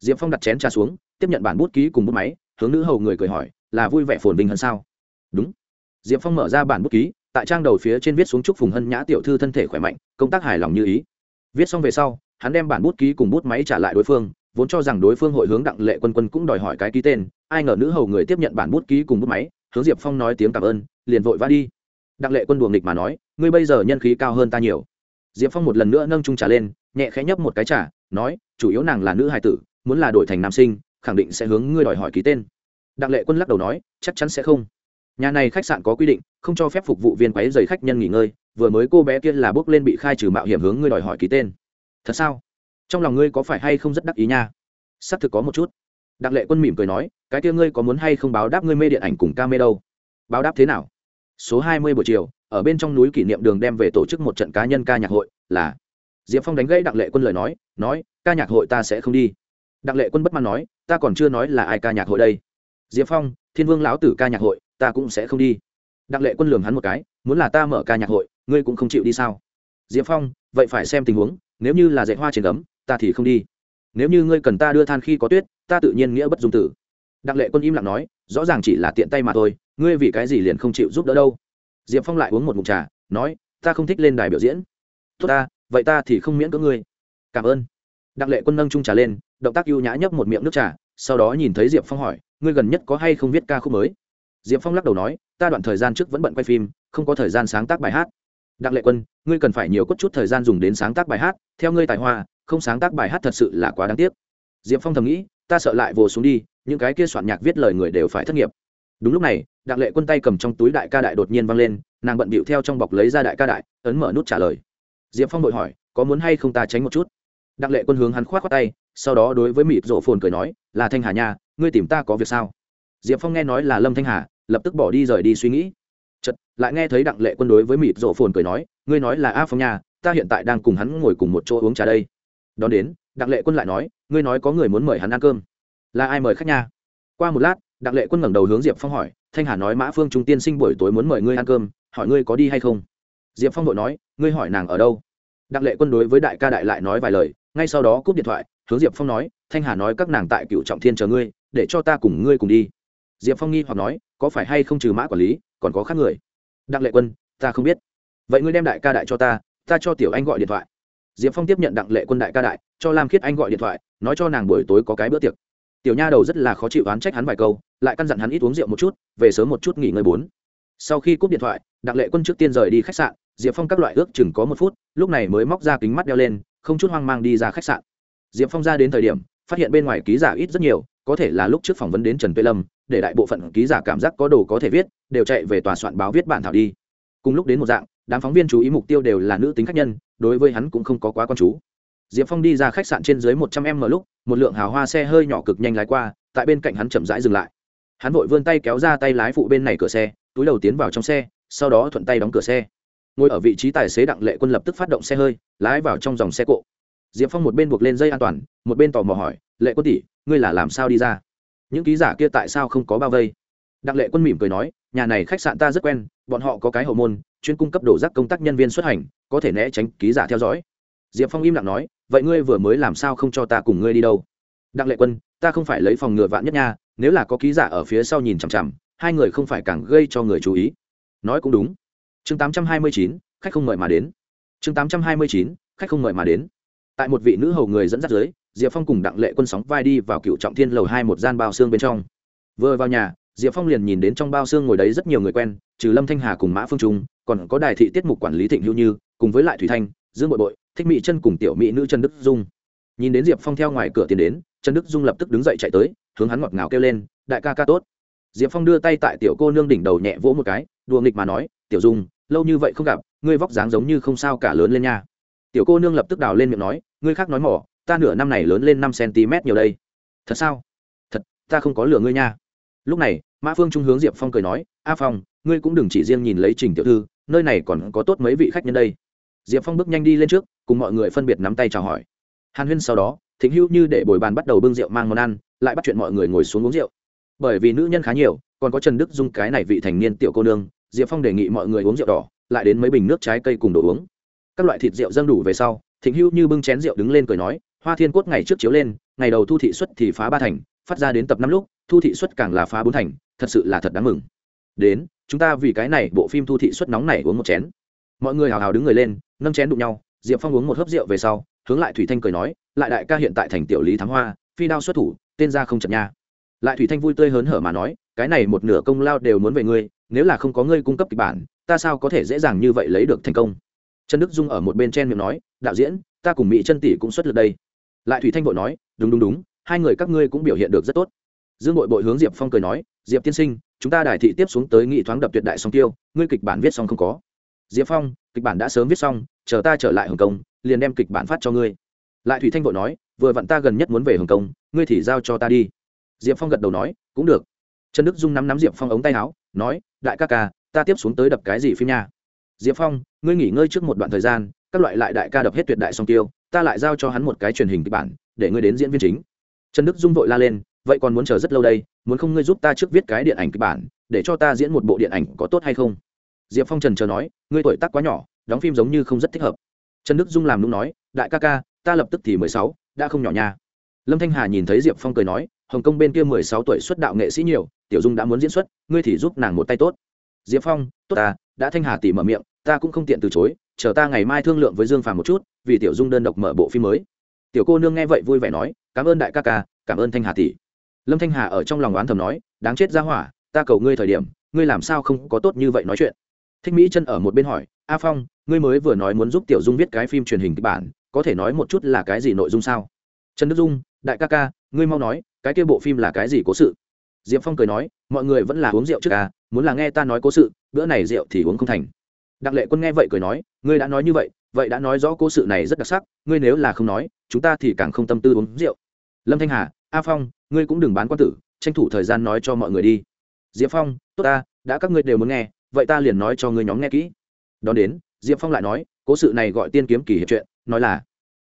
Speaker 1: Diệp phong đặt chén trà xuống, tiếp nhận bản bút ký cùng bút máy, hướng nữ hầu người cười hỏi, là vui vẻ phồn vinh hơn sao? Đúng. Diệp phong mở ra bản bút ký, tại trang đầu phía trên viết xuống chúc phùng hân nhã tiểu thư thân thể khỏe mạnh, công tác hài lòng như ý. Viết xong về sau, hắn đem bản bút ký cùng bút máy trả lại đối phương vốn cho rằng đối phương hội hướng đặng lệ quân quân cũng đòi hỏi cái ký tên, ai ngờ nữ hầu người tiếp nhận bản bút ký cùng bút máy, hướng diệp phong nói tiếng cảm ơn, liền vội vã đi. Đặng lệ quân đùa nghịch mà nói, ngươi bây giờ nhân khí cao hơn ta nhiều. Diệp phong một lần nữa nâng trung trà lên, nhẹ khẽ nhấp một cái trà, nói, chủ yếu nàng là nữ hài tử, muốn là đổi thành nam sinh, khẳng định sẽ hướng ngươi đòi hỏi ký tên. Đặng lệ quân lắc đầu nói, chắc chắn sẽ không. Nhà này khách sạn có quy định, không cho phép phục vụ viên quấy dày khách nhân nghỉ ngơi, vừa mới cô bé kia là bước lên bị khai trừ mạo hiểm hướng ngươi đòi hỏi ký tên. Thật sao? Trong lòng ngươi có phải hay không rất đắc ý nha? Xác thực có một chút. Đặng lệ quân mỉm cười nói, cái kia ngươi có muốn hay không báo đáp ngươi mê điện ảnh cùng ca mê đâu? Báo đáp thế nào? Số hai mươi buổi chiều, ở bên trong núi kỷ niệm đường đem về tổ chức một trận cá nhân ca nhạc hội, là diệp phong đánh gãy đặng lệ quân lời nói nói, ca nhạc hội ta sẽ không đi. Đặng lệ quân bất mãn nói, ta còn chưa nói là ai ca nhạc hội đây. Diệp phong, thiên vương lão tử ca nhạc hội, ta cũng sẽ không đi. Đặng lệ quân lường hắn một cái, muốn là ta mở ca nhạc hội, ngươi cũng không chịu đi sao? Diệp phong, vậy phải xem tình huống, nếu như là dạy hoa trên gấm ta thì không đi. Nếu như ngươi cần ta đưa than khi có tuyết, ta tự nhiên nghĩa bất dung tử. Đặng lệ quân im lặng nói, rõ ràng chỉ là tiện tay mà thôi, ngươi vì cái gì liền không chịu giúp đỡ đâu? Diệp phong lại uống một mục trà, nói, ta không thích lên đài biểu diễn. Tốt ta, vậy ta thì không miễn cỡ ngươi. Cảm ơn. Đặng lệ quân nâng trung trà lên, động tác ưu nhã nhấp một miệng nước trà, sau đó nhìn thấy diệp phong hỏi, ngươi gần nhất có hay không viết ca khúc mới? Diệp phong lắc đầu nói, ta đoạn thời gian trước vẫn bận quay phim, không có thời gian sáng tác bài hát. Đặng lệ quân, ngươi cần phải nhiều cốt chút thời gian dùng đến sáng tác bài hát, theo ngươi tài hoa không sáng tác bài hát thật sự là quá đáng tiếc. Diệp phong thầm nghĩ, ta sợ lại vồ xuống đi, những cái kia soạn nhạc viết lời người đều phải thất nghiệp. Đúng lúc này, đặng lệ quân tay cầm trong túi đại ca đại đột nhiên văng lên, nàng bận bịu theo trong bọc lấy ra đại ca đại, ấn mở nút trả lời. Diệp phong vội hỏi, có muốn hay không ta tránh một chút? Đặng lệ quân hướng hắn k h o á t khoác tay, sau đó đối với mịt rổ phồn cười nói, là thanh hà nha, ngươi tìm ta có việc sao? Diệp phong nghe nói là lâm thanh hà, lập tức bỏ đi rời đi suy nghĩ. Chật lại nghe thấy đặng lệ quân đối với mịt rổ phồn cười nói, ngươi nói là a phong nha, ta hiện tại đang cùng hắn ngồi cùng một chỗ uống trà đây đón đến, đặng lệ quân lại nói, ngươi nói có người muốn mời hắn ăn cơm. Là ai mời khách nha? Qua một lát, đặng lệ quân ngẩng đầu hướng diệp phong hỏi, thanh hà nói mã phương trung tiên sinh buổi tối muốn mời ngươi ăn cơm, hỏi ngươi có đi hay không? Diệp phong đội nói, ngươi hỏi nàng ở đâu? Đặng lệ quân đối với đại ca đại lại nói vài lời, ngay sau đó cúp điện thoại, hướng diệp phong nói, thanh hà nói các nàng tại cựu trọng thiên chờ ngươi, để cho ta cùng ngươi cùng đi. Diệp phong nghi hoặc nói, có phải hay không trừ mã quản lý, còn có khác người? Đặng lệ quân, ta không biết. Vậy ngươi đem đại ca đại cho ta ta cho tiểu anh gọi điện thoại diệp phong tiếp nhận đặng lệ quân đại ca đại, cho lam khiết anh gọi điện thoại, nói cho nàng buổi tối có cái bữa tiệc. Tiểu nha đầu rất là khó chịu oán trách hắn vài câu, lại căn dặn hắn ít uống rượu một chút, về sớm một chút nghỉ ngơi bốn. Sau khi cúp điện thoại, đặng lệ quân trước tiên rời đi khách sạn, diệp phong các loại ước chừng có một phút, lúc này mới móc ra kính mắt đeo lên, không chút hoang mang đi ra khách sạn. Diệp phong ra đến thời điểm, phát hiện bên ngoài ký giả ít rất nhiều, có thể là lúc trước phỏng vấn đến trần tuệ lâm, để đại bộ phận ký giả cảm giác có đồ có thể viết, đều chạy về tòa soạn báo viết bản thảo đi. Cùng lúc đến một dạng đám phóng viên chú ý mục tiêu đều là nữ tính khách nhân, đối với hắn cũng không có quá con chú. Diệp phong đi ra khách sạn trên dưới một trăm m lúc, một lượng hào hoa xe hơi nhỏ cực nhanh lái qua, tại bên cạnh hắn chậm rãi dừng lại. Hắn vội vươn tay kéo ra tay lái phụ bên này cửa xe, túi đầu tiến vào trong xe, sau đó thuận tay đóng cửa xe. Ngồi ở vị trí tài xế đặng lệ quân lập tức phát động xe hơi, lái vào trong dòng xe cộ. Diệp phong một bên buộc lên dây an toàn, một bên tò mò hỏi, lệ quân tỷ, ngươi là làm sao đi ra? Những ký giả kia tại sao không có bao vây? Đặng lệ quân mỉm cười nói, nhà này khách sạn ta rất quen, bọn họ có cái hậu môn, chuyên cung cấp đổ rác công tác nhân viên xuất hành, có thể né tránh ký giả theo dõi. Diệp phong im lặng nói, vậy ngươi vừa mới làm sao không cho ta cùng ngươi đi đâu? Đặng lệ quân, ta không phải lấy phòng ngừa vạn nhất nha, nếu là có ký giả ở phía sau nhìn chằm chằm, hai người không phải càng gây cho người chú ý. Nói cũng đúng. Chương tám trăm hai mươi chín, khách không mời mà đến. Chương tám trăm hai mươi chín, khách không mời mà đến. Tại một vị nữ hầu người dẫn dắt dưới, diệp phong cùng đặng lệ quân sóng vai đi vào cựu trọng thiên lầu hai một gian bao xương bên trong. Vừa vào nhà diệp phong liền nhìn đến trong bao xương ngồi đấy rất nhiều người quen, trừ lâm thanh hà cùng mã phương trung, còn có đài thị tiết mục quản lý thịnh hữu như, cùng với lại thủy thanh, dương bội bội, thích mỹ chân cùng tiểu mỹ nữ trần đức dung. Nhìn đến diệp phong theo ngoài cửa tiến đến, trần đức dung lập tức đứng dậy chạy tới, hướng hắn ngọt ngào kêu lên, đại ca ca tốt. Diệp phong đưa tay tại tiểu cô nương đỉnh đầu nhẹ vỗ một cái, đùa nghịch mà nói, tiểu dung, lâu như vậy không gặp, ngươi vóc dáng giống như không sao cả lớn lên nha. Tiểu cô nương lập tức đào lên miệng nói, ngươi khác nói mỏ, ta nửa năm này lớn lên năm cm nhiều đây. Thật sao? Thật, ta không có lừa ngươi nha. Lúc này mã phương trung hướng diệp phong cười nói, a phong, ngươi cũng đừng chỉ riêng nhìn lấy trình tiểu thư, nơi này còn có tốt mấy vị khách nhân đây. Diệp phong bước nhanh đi lên trước, cùng mọi người phân biệt nắm tay chào hỏi. Hàn huyên sau đó, thịnh hữu như để bồi bàn bắt đầu bưng rượu mang món ăn, lại bắt chuyện mọi người ngồi xuống uống rượu. Bởi vì nữ nhân khá nhiều, còn có trần đức dung cái này vị thành niên tiểu cô nương, diệp phong đề nghị mọi người uống rượu đỏ, lại đến mấy bình nước trái cây cùng đồ uống. Các loại thịt rượu dâng đủ về sau, thịnh hữu như bưng chén rượu đứng lên cười nói, hoa thiên cốt ngày trước chiếu lên, ngày đầu thu thị xuất thì phá ba thành, phát ra đến tập năm lúc thu thị xuất càng là phá bốn thành, thật sự là thật đáng mừng. Đến, chúng ta vì cái này bộ phim thu thị suất nóng này uống một chén. Mọi người hào hào đứng người lên, nâng chén đụng nhau, diệp phong uống một hớp rượu về sau, hướng lại thủy thanh cười nói, lại đại ca hiện tại thành tiểu lý thắng hoa, phi đao xuất thủ, tên ra không chậm nha. Lại thủy thanh vui tươi hớn hở mà nói, cái này một nửa công lao đều muốn về ngươi, nếu là không có ngươi cung cấp kịch bản, ta sao có thể dễ dàng như vậy lấy được thành công? Trần đức dung ở một bên chen miệng nói, đạo diễn, ta cùng mỹ chân tỷ cũng xuất lượt đây. Lại thủy thanh vội nói, đúng đúng đúng, hai người các ngươi cũng biểu hiện được rất tốt dương bội bội hướng diệp phong cười nói, diệp tiên sinh, chúng ta đài thị tiếp xuống tới nghị thoáng đập tuyệt đại song tiêu, ngươi kịch bản viết xong không có? Diệp phong, kịch bản đã sớm viết xong, chờ ta trở lại hồng kông, liền đem kịch bản phát cho ngươi. Lại thủy thanh vội nói, vừa vặn ta gần nhất muốn về hồng kông, ngươi thì giao cho ta đi. Diệp phong gật đầu nói, cũng được. Trần đức dung nắm nắm diệp phong ống tay áo, nói, đại ca ca, ta tiếp xuống tới đập cái gì phim nha? Diệp phong, ngươi nghỉ ngơi trước một đoạn thời gian, các loại lại đại ca đập hết tuyệt đại song tiêu, ta lại giao cho hắn một cái truyền hình kịch bản, để ngươi đến diễn viên chính. Trần đức dung vội la lên vậy còn muốn chờ rất lâu đây, muốn không ngươi giúp ta trước viết cái điện ảnh kịch bản, để cho ta diễn một bộ điện ảnh có tốt hay không? Diệp phong trần chờ nói, ngươi tuổi tác quá nhỏ, đóng phim giống như không rất thích hợp. Trần đức dung làm đúng nói, đại ca ca, ta lập tức thì mười sáu, đã không nhỏ nha. Lâm thanh hà nhìn thấy diệp phong cười nói, hồng kông bên kia mười sáu tuổi xuất đạo nghệ sĩ nhiều, tiểu dung đã muốn diễn xuất, ngươi thì giúp nàng một tay tốt. Diệp phong, tốt ta, đã thanh hà tỉ mở miệng, ta cũng không tiện từ chối, chờ ta ngày mai thương lượng với dương phàm một chút, vì tiểu dung đơn độc mở bộ phim mới. Tiểu cô nương nghe vậy vui vẻ nói, cảm ơn đại ca ca, cảm ơn thanh hà tỷ lâm thanh hà ở trong lòng oán thầm nói, đáng chết ra hỏa, ta cầu ngươi thời điểm, ngươi làm sao không có tốt như vậy nói chuyện? Thích mỹ chân ở một bên hỏi, a phong, ngươi mới vừa nói muốn giúp tiểu dung viết cái phim truyền hình kịch bản, có thể nói một chút là cái gì nội dung sao? Trần đức dung, đại ca ca, ngươi mau nói, cái kia bộ phim là cái gì cố sự? Diệp phong cười nói, mọi người vẫn là uống rượu trước ca muốn là nghe ta nói cố sự, bữa này rượu thì uống không thành. Đặng lệ quân nghe vậy cười nói, ngươi đã nói như vậy vậy đã nói rõ cố sự này rất đặc sắc, ngươi nếu là không nói, chúng ta thì càng không tâm tư uống rượu. Lâm thanh hà a phong, ngươi cũng đừng bán quan tử, tranh thủ thời gian nói cho mọi người đi. Diệp phong, tốt ta, đã các ngươi đều muốn nghe, vậy ta liền nói cho ngươi nhóm nghe kỹ. Đón đến, diệp phong lại nói, cố sự này gọi tiên kiếm kỳ hiệp chuyện, nói là,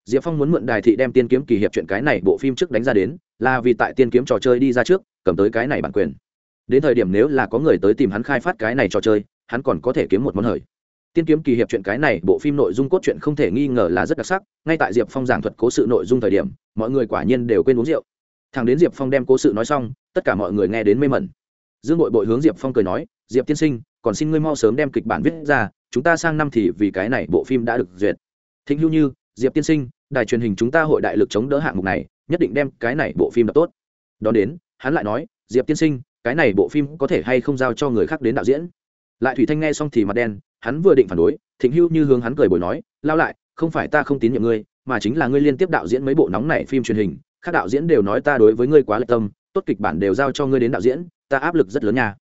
Speaker 1: diệp phong muốn mượn đài thị đem tiên kiếm kỳ hiệp chuyện cái này bộ phim trước đánh ra đến, là vì tại tiên kiếm trò chơi đi ra trước, cầm tới cái này bản quyền. Đến thời điểm nếu là có người tới tìm hắn khai phát cái này trò chơi, hắn còn có thể kiếm một món hời. Tiên kiếm kỳ hiệp chuyện cái này bộ phim nội dung cốt truyện không thể nghi ngờ là rất đặc sắc, ngay tại diệp phong giảng thuật cố sự nội dung thời điểm, mọi người quả nhiên đều quên uống rượu thằng đến diệp phong đem cố sự nói xong, tất cả mọi người nghe đến mê mẩn. Dương bội bội hướng diệp phong cười nói, diệp tiên sinh, còn xin ngươi mau sớm đem kịch bản viết ra, chúng ta sang năm thì vì cái này bộ phim đã được duyệt. Thịnh hữu như, diệp tiên sinh, đài truyền hình chúng ta hội đại lực chống đỡ hạng mục này, nhất định đem cái này bộ phim đọc tốt. Đón đến, hắn lại nói, diệp tiên sinh, cái này bộ phim có thể hay không giao cho người khác đến đạo diễn? Lại thủy thanh nghe xong thì mặt đen, hắn vừa định phản đối, thịnh hữu như hướng hắn cười bồi nói lao lại, không phải ta không tín nhiệm ngươi, mà chính là ngươi liên tiếp đạo diễn mấy bộ nóng này phim truyền hình các đạo diễn đều nói ta đối với ngươi quá lệ tâm, tốt kịch bản đều giao cho ngươi đến đạo diễn, ta áp lực rất lớn nha.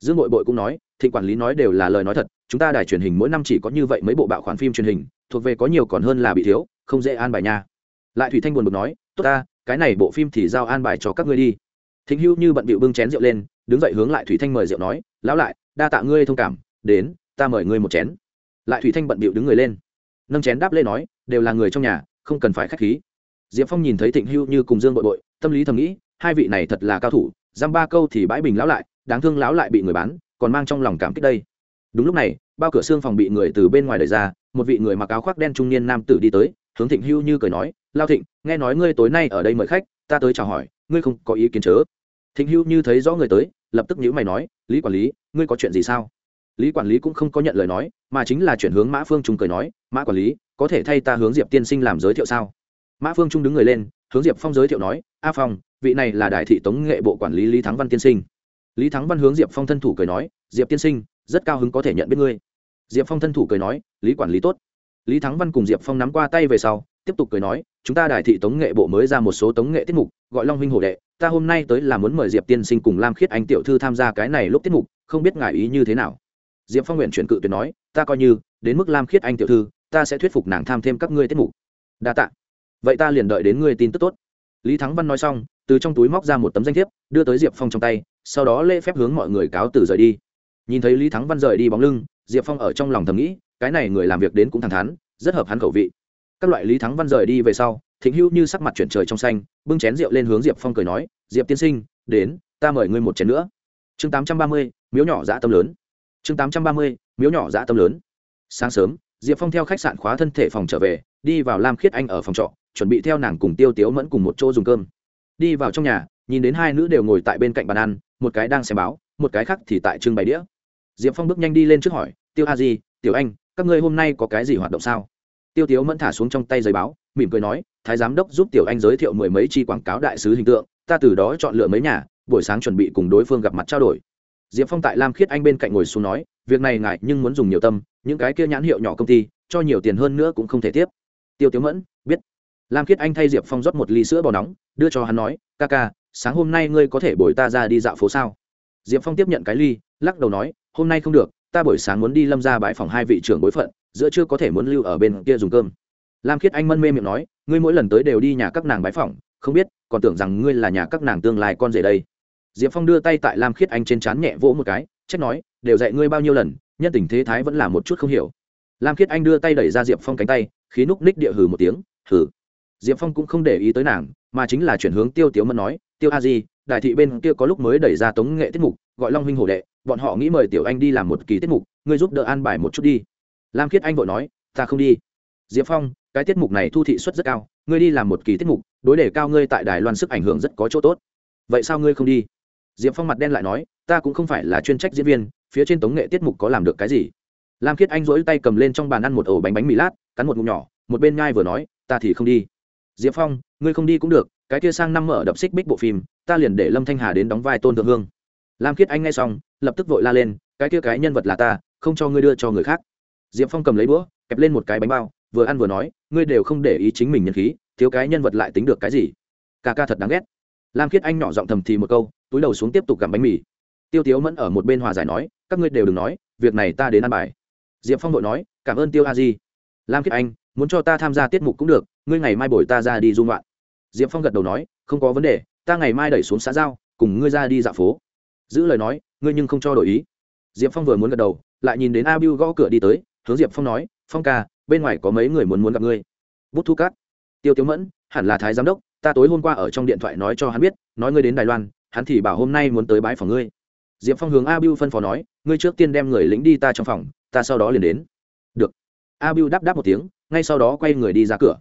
Speaker 1: Dương nội bội cũng nói, thịnh quản lý nói đều là lời nói thật, chúng ta đài truyền hình mỗi năm chỉ có như vậy mấy bộ bạo khoản phim truyền hình, thuộc về có nhiều còn hơn là bị thiếu, không dễ an bài nha. Lại thủy thanh buồn bực nói, tốt ta, cái này bộ phim thì giao an bài cho các ngươi đi. Thịnh hưu như bận bịu bưng chén rượu lên, đứng dậy hướng lại thủy thanh mời rượu nói, lão lại, đa tạ ngươi thông cảm, đến, ta mời ngươi một chén. Lại thủy thanh bận bịu đứng người lên, nâng chén đáp lên nói, đều là người trong nhà, không cần phải k h á c h khí diệp phong nhìn thấy thịnh hưu như cùng dương bội bội, tâm lý thầm nghĩ, hai vị này thật là cao thủ dăm ba câu thì bãi bình lão lại, đáng thương lão lại bị người bán, còn mang trong lòng cảm kích đây. Đúng lúc này, bao cửa xương phòng bị người từ bên ngoài đẩy ra, một vị người mặc áo khoác đen trung niên nam tử đi tới, hướng thịnh hưu như cười nói, lao thịnh, nghe nói ngươi tối nay ở đây mời khách, ta tới chào hỏi, ngươi không có ý kiến chớ? Thịnh hưu như thấy rõ người tới, lập tức nhữ mày nói, lý quản lý, ngươi có chuyện gì sao? Lý quản lý cũng không có nhận lời nói, mà chính là chuyển hướng mã phương trung cười nói, mã quản lý, có thể thay ta hướng diệp tiên sinh làm giới thiệu sao? Mã phương trung đứng người lên, hướng diệp phong giới thiệu nói, a phong, vị này là đại thị tống nghệ bộ quản lý lý thắng văn tiên sinh. Lý thắng văn hướng diệp phong thân thủ cười nói, diệp tiên sinh, rất cao hứng có thể nhận biết ngươi. Diệp phong thân thủ cười nói, lý quản lý tốt. Lý thắng văn cùng diệp phong nắm qua tay về sau, tiếp tục cười nói, chúng ta đại thị tống nghệ bộ mới ra một số tống nghệ tiết mục, gọi long huynh hồ đệ, ta hôm nay tới là muốn mời diệp tiên sinh cùng lam khiết anh tiểu thư tham gia cái này lúc tiết mục, không biết ngại ý như thế nào. Diệp phong nguyện chuyển cự tuyệt nói, ta coi như, đến mức lam khiết anh tiểu thư, ta sẽ thuyết phục nàng tham thêm các ngươi tiết mục. Đa t ạ vậy ta liền đợi đến ngươi tin tức tốt. Lý thắng văn nói xong, từ trong túi móc ra một tấm danh thiếp, đưa tới diệp phong trong tay, sau đó lễ phép hướng mọi người cáo từ rời đi. Nhìn thấy lý thắng văn rời đi bóng lưng, diệp phong ở trong lòng thầm nghĩ, cái này người làm việc đến cũng thẳng thắn, rất hợp hắn khẩu vị. Các loại lý thắng văn rời đi về sau, thịnh hữu như sắc mặt chuyển trời trong xanh, bưng chén rượu lên hướng diệp phong cười nói, diệp tiên sinh, đến, ta mời ngươi một chén nữa. Chương tám trăm ba mươi, miếu nhỏ dã tâm lớn. Chương tám trăm ba mươi, miếu nhỏ dã tâm lớn. Sáng sớm, diệp phong theo khách sạn khóa thân thể phòng trở về, đi vào lam khiết anh ở phòng trọ chuẩn bị theo nàng cùng tiêu tiếu mẫn cùng một chỗ dùng cơm. Đi vào trong nhà, nhìn đến hai nữ đều ngồi tại bên cạnh bàn ăn, một cái đang xem báo, một cái khác thì tại trưng bày đĩa. Diệp phong bước nhanh đi lên trước hỏi, tiêu a di, tiểu anh, các ngươi hôm nay có cái gì hoạt động sao? Tiêu tiếu mẫn thả xuống trong tay giấy báo, mỉm cười nói, thái giám đốc giúp tiểu anh giới thiệu mười mấy chi quảng cáo đại sứ hình tượng, ta từ đó chọn lựa mấy nhà, buổi sáng chuẩn bị cùng đối phương gặp mặt trao đổi. Diệp phong tại lam khiết anh bên cạnh ngồi xuống nói, việc này ngại nhưng muốn dùng nhiều tâm, những cái kia nhãn hiệu nhỏ công ty, cho nhiều tiền hơn nữa cũng không thể tiếp. Tiêu tiếu mẫn, biết lam khiết anh thay diệp phong rót một ly sữa bò nóng đưa cho hắn nói ca ca sáng hôm nay ngươi có thể bồi ta ra đi dạo phố sao? Diệp phong tiếp nhận cái ly lắc đầu nói hôm nay không được ta buổi sáng muốn đi lâm ra bãi phòng hai vị trưởng bối phận giữa chưa có thể muốn lưu ở bên kia dùng cơm. Lam khiết anh mân mê miệng nói ngươi mỗi lần tới đều đi nhà các nàng bãi phòng, không biết còn tưởng rằng ngươi là nhà các nàng tương lai con rể đây. Diệp phong đưa tay tại lam khiết anh trên trán nhẹ vỗ một cái trách nói đều dạy ngươi bao nhiêu lần nhân tình thế thái vẫn là một chút không hiểu. Lam khiết anh đưa tay đẩy ra diệp phong cánh tay khí núc ních địa hừ một tiếng hừ diệp phong cũng không để ý tới nàng, mà chính là chuyển hướng tiêu tiếu mẫn nói, tiêu a di, đại thị bên kia có lúc mới đẩy ra tống nghệ tiết mục, gọi long huynh hồ đệ, bọn họ nghĩ mời tiểu anh đi làm một kỳ tiết mục, ngươi giúp đỡ an bài một chút đi. Lam khiết anh vội nói, ta không đi. Diệp phong, cái tiết mục này thu thị suất rất cao, ngươi đi làm một kỳ tiết mục, đối đề cao ngươi tại đài loan sức ảnh hưởng rất có chỗ tốt. Vậy sao ngươi không đi? Diệp phong mặt đen lại nói, ta cũng không phải là chuyên trách diễn viên, phía trên tống nghệ tiết mục có làm được cái gì? Lam khiết anh dỗi tay cầm lên trong bàn ăn một ổ bánh bánh mì lát, cắn một ngụm nhỏ, một bên ngai vừa nói, ta thì không đi diệp phong, ngươi không đi cũng được, cái kia sang năm mở đập xích bích bộ phim, ta liền để lâm thanh hà đến đóng vai tôn thượng hương. Lam khiết anh nghe xong, lập tức vội la lên, cái kia cái nhân vật là ta, không cho ngươi đưa cho người khác. Diệp phong cầm lấy búa kẹp lên một cái bánh bao, vừa ăn vừa nói, ngươi đều không để ý chính mình nhân khí, thiếu cái nhân vật lại tính được cái gì? Ca ca thật đáng ghét. Lam khiết anh nhỏ giọng thầm thì một câu, túi đầu xuống tiếp tục gặm bánh mì. Tiêu tiếu mẫn ở một bên hòa giải nói, các ngươi đều đừng nói, việc này ta đến ăn bài. Diệp phong vội nói, cảm ơn tiêu a di. Lam khiết anh, muốn cho ta tham gia tiết mục cũng được ngươi ngày mai bồi ta ra đi dung loạn diệp phong gật đầu nói, không có vấn đề, ta ngày mai đẩy xuống xã giao, cùng ngươi ra đi dạo phố. Giữ lời nói, ngươi nhưng không cho đổi ý. Diệp phong vừa muốn gật đầu, lại nhìn đến a biu gõ cửa đi tới, hướng diệp phong nói, phong ca, bên ngoài có mấy người muốn muốn gặp ngươi. Bút thu cát. Tiêu tiếu mẫn, hẳn là thái giám đốc, ta tối hôm qua ở trong điện thoại nói cho hắn biết, nói ngươi đến đài loan, hắn thì bảo hôm nay muốn tới bãi phòng ngươi. Diệp phong hướng a biu phân phó nói, ngươi trước tiên đem người lính đi ta trong phòng, ta sau đó liền đến. Được. A biu đáp đáp một tiếng, ngay sau đó quay người đi ra cửa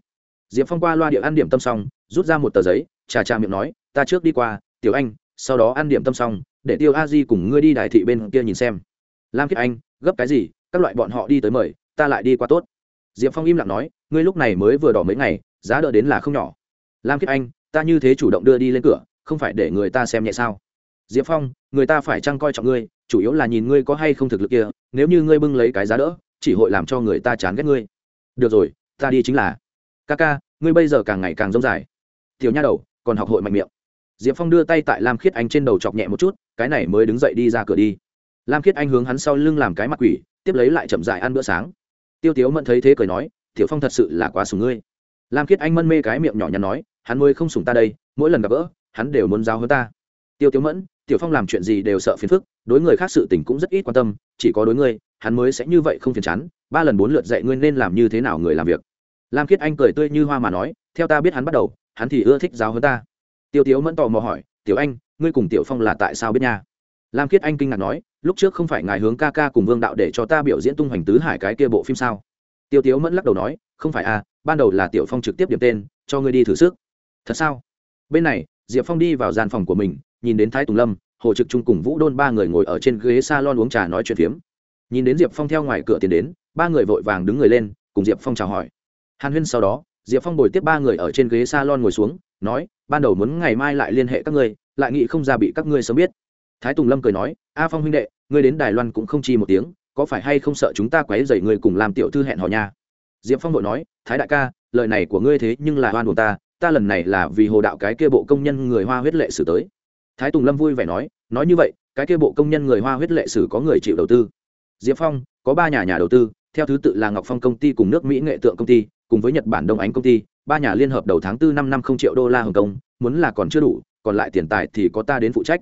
Speaker 1: diệp phong qua loa địa ăn điểm tâm xong, rút ra một tờ giấy, trà trà miệng nói, ta trước đi qua, tiểu anh, sau đó ăn điểm tâm xong, để tiêu a di cùng ngươi đi đại thị bên kia nhìn xem. Lam kiệt anh, gấp cái gì? Các loại bọn họ đi tới mời, ta lại đi qua tốt. Diệp phong im lặng nói, ngươi lúc này mới vừa đỏ mấy ngày, giá đỡ đến là không nhỏ. Lam kiệt anh, ta như thế chủ động đưa đi lên cửa, không phải để người ta xem nhẹ sao? Diệp phong, người ta phải chăng coi trọng ngươi, chủ yếu là nhìn ngươi có hay không thực lực kia, nếu như ngươi bưng lấy cái giá đỡ, chỉ hội làm cho người ta chán ghét ngươi. Được rồi, ta đi chính là ca ca, ngươi bây giờ càng ngày càng rông dài. Tiểu nha đầu, còn học hội mạnh miệng. Diệp phong đưa tay tại lam khiết anh trên đầu chọc nhẹ một chút, cái này mới đứng dậy đi ra cửa đi. Lam khiết anh hướng hắn sau lưng làm cái mặt quỷ, tiếp lấy lại chậm dại ăn bữa sáng. Tiêu tiếu mẫn thấy thế cười nói, tiểu phong thật sự là quá sùng ngươi. Lam khiết anh mân mê cái miệng nhỏ nhắn nói, hắn mới không sùng ta đây, mỗi lần gặp gỡ, hắn đều muốn giao hơn ta. Tiêu tiếu mẫn, tiểu phong làm chuyện gì đều sợ phiền phức, đối người khác sự tình cũng rất ít quan tâm, chỉ có đối ngươi, hắn mới sẽ như vậy không phiền chán, ba lần bốn lượt dạy ngươi nên làm như thế nào người làm việc lam khiết anh cười tươi như hoa mà nói, theo ta biết hắn bắt đầu, hắn thì ưa thích giáo hơn ta. Tiêu tiếu mẫn tò mò hỏi, tiểu anh, ngươi cùng tiểu phong là tại sao biết nha? Lam khiết anh kinh ngạc nói, lúc trước không phải ngài hướng ca ca cùng vương đạo để cho ta biểu diễn tung hoành tứ hải cái kia bộ phim sao? Tiêu tiếu mẫn lắc đầu nói, không phải à ban đầu là tiểu phong trực tiếp điểm tên, cho ngươi đi thử sức. Thật sao? Bên này, diệp phong đi vào gian phòng của mình, nhìn đến thái tùng lâm, hồ trực trung cùng vũ đôn ba người ngồi ở trên ghế s a lon uống trà nói chuyện phiếm. Nhìn đến diệp phong theo ngoài cửa tiến đến, ba người vội vàng đứng người lên, cùng diệp phong chào hỏi hàn huyên sau đó, diệp phong bồi tiếp ba người ở trên ghế s a lon ngồi xuống, nói, ban đầu muốn ngày mai lại liên hệ các ngươi, lại nghĩ không ra bị các ngươi sớm biết. Thái tùng lâm cười nói, a phong huynh đệ, ngươi đến đài loan cũng không chi một tiếng, có phải hay không sợ chúng ta quấy dậy ngươi cùng làm tiểu thư hẹn hò nha? Diệp phong đội nói, thái đại ca, lời này của ngươi thế nhưng là oan buồn ta ta lần này là vì hồ đạo cái kia bộ công nhân người hoa huyết lệ sử tới. Thái tùng lâm vui vẻ nói nói như vậy, cái kia bộ công nhân người hoa huyết lệ sử có người chịu đầu tư? Diệp phong, có ba nhà nhà đầu tư, theo thứ tự là ngọc phong công ty cùng nước mỹ nghệ tượng công ty cùng với nhật bản đông ánh công ty, ba nhà liên hợp đầu tháng tư năm năm không triệu đô la hồng kông, muốn là còn chưa đủ, còn lại tiền tài thì có ta đến phụ trách.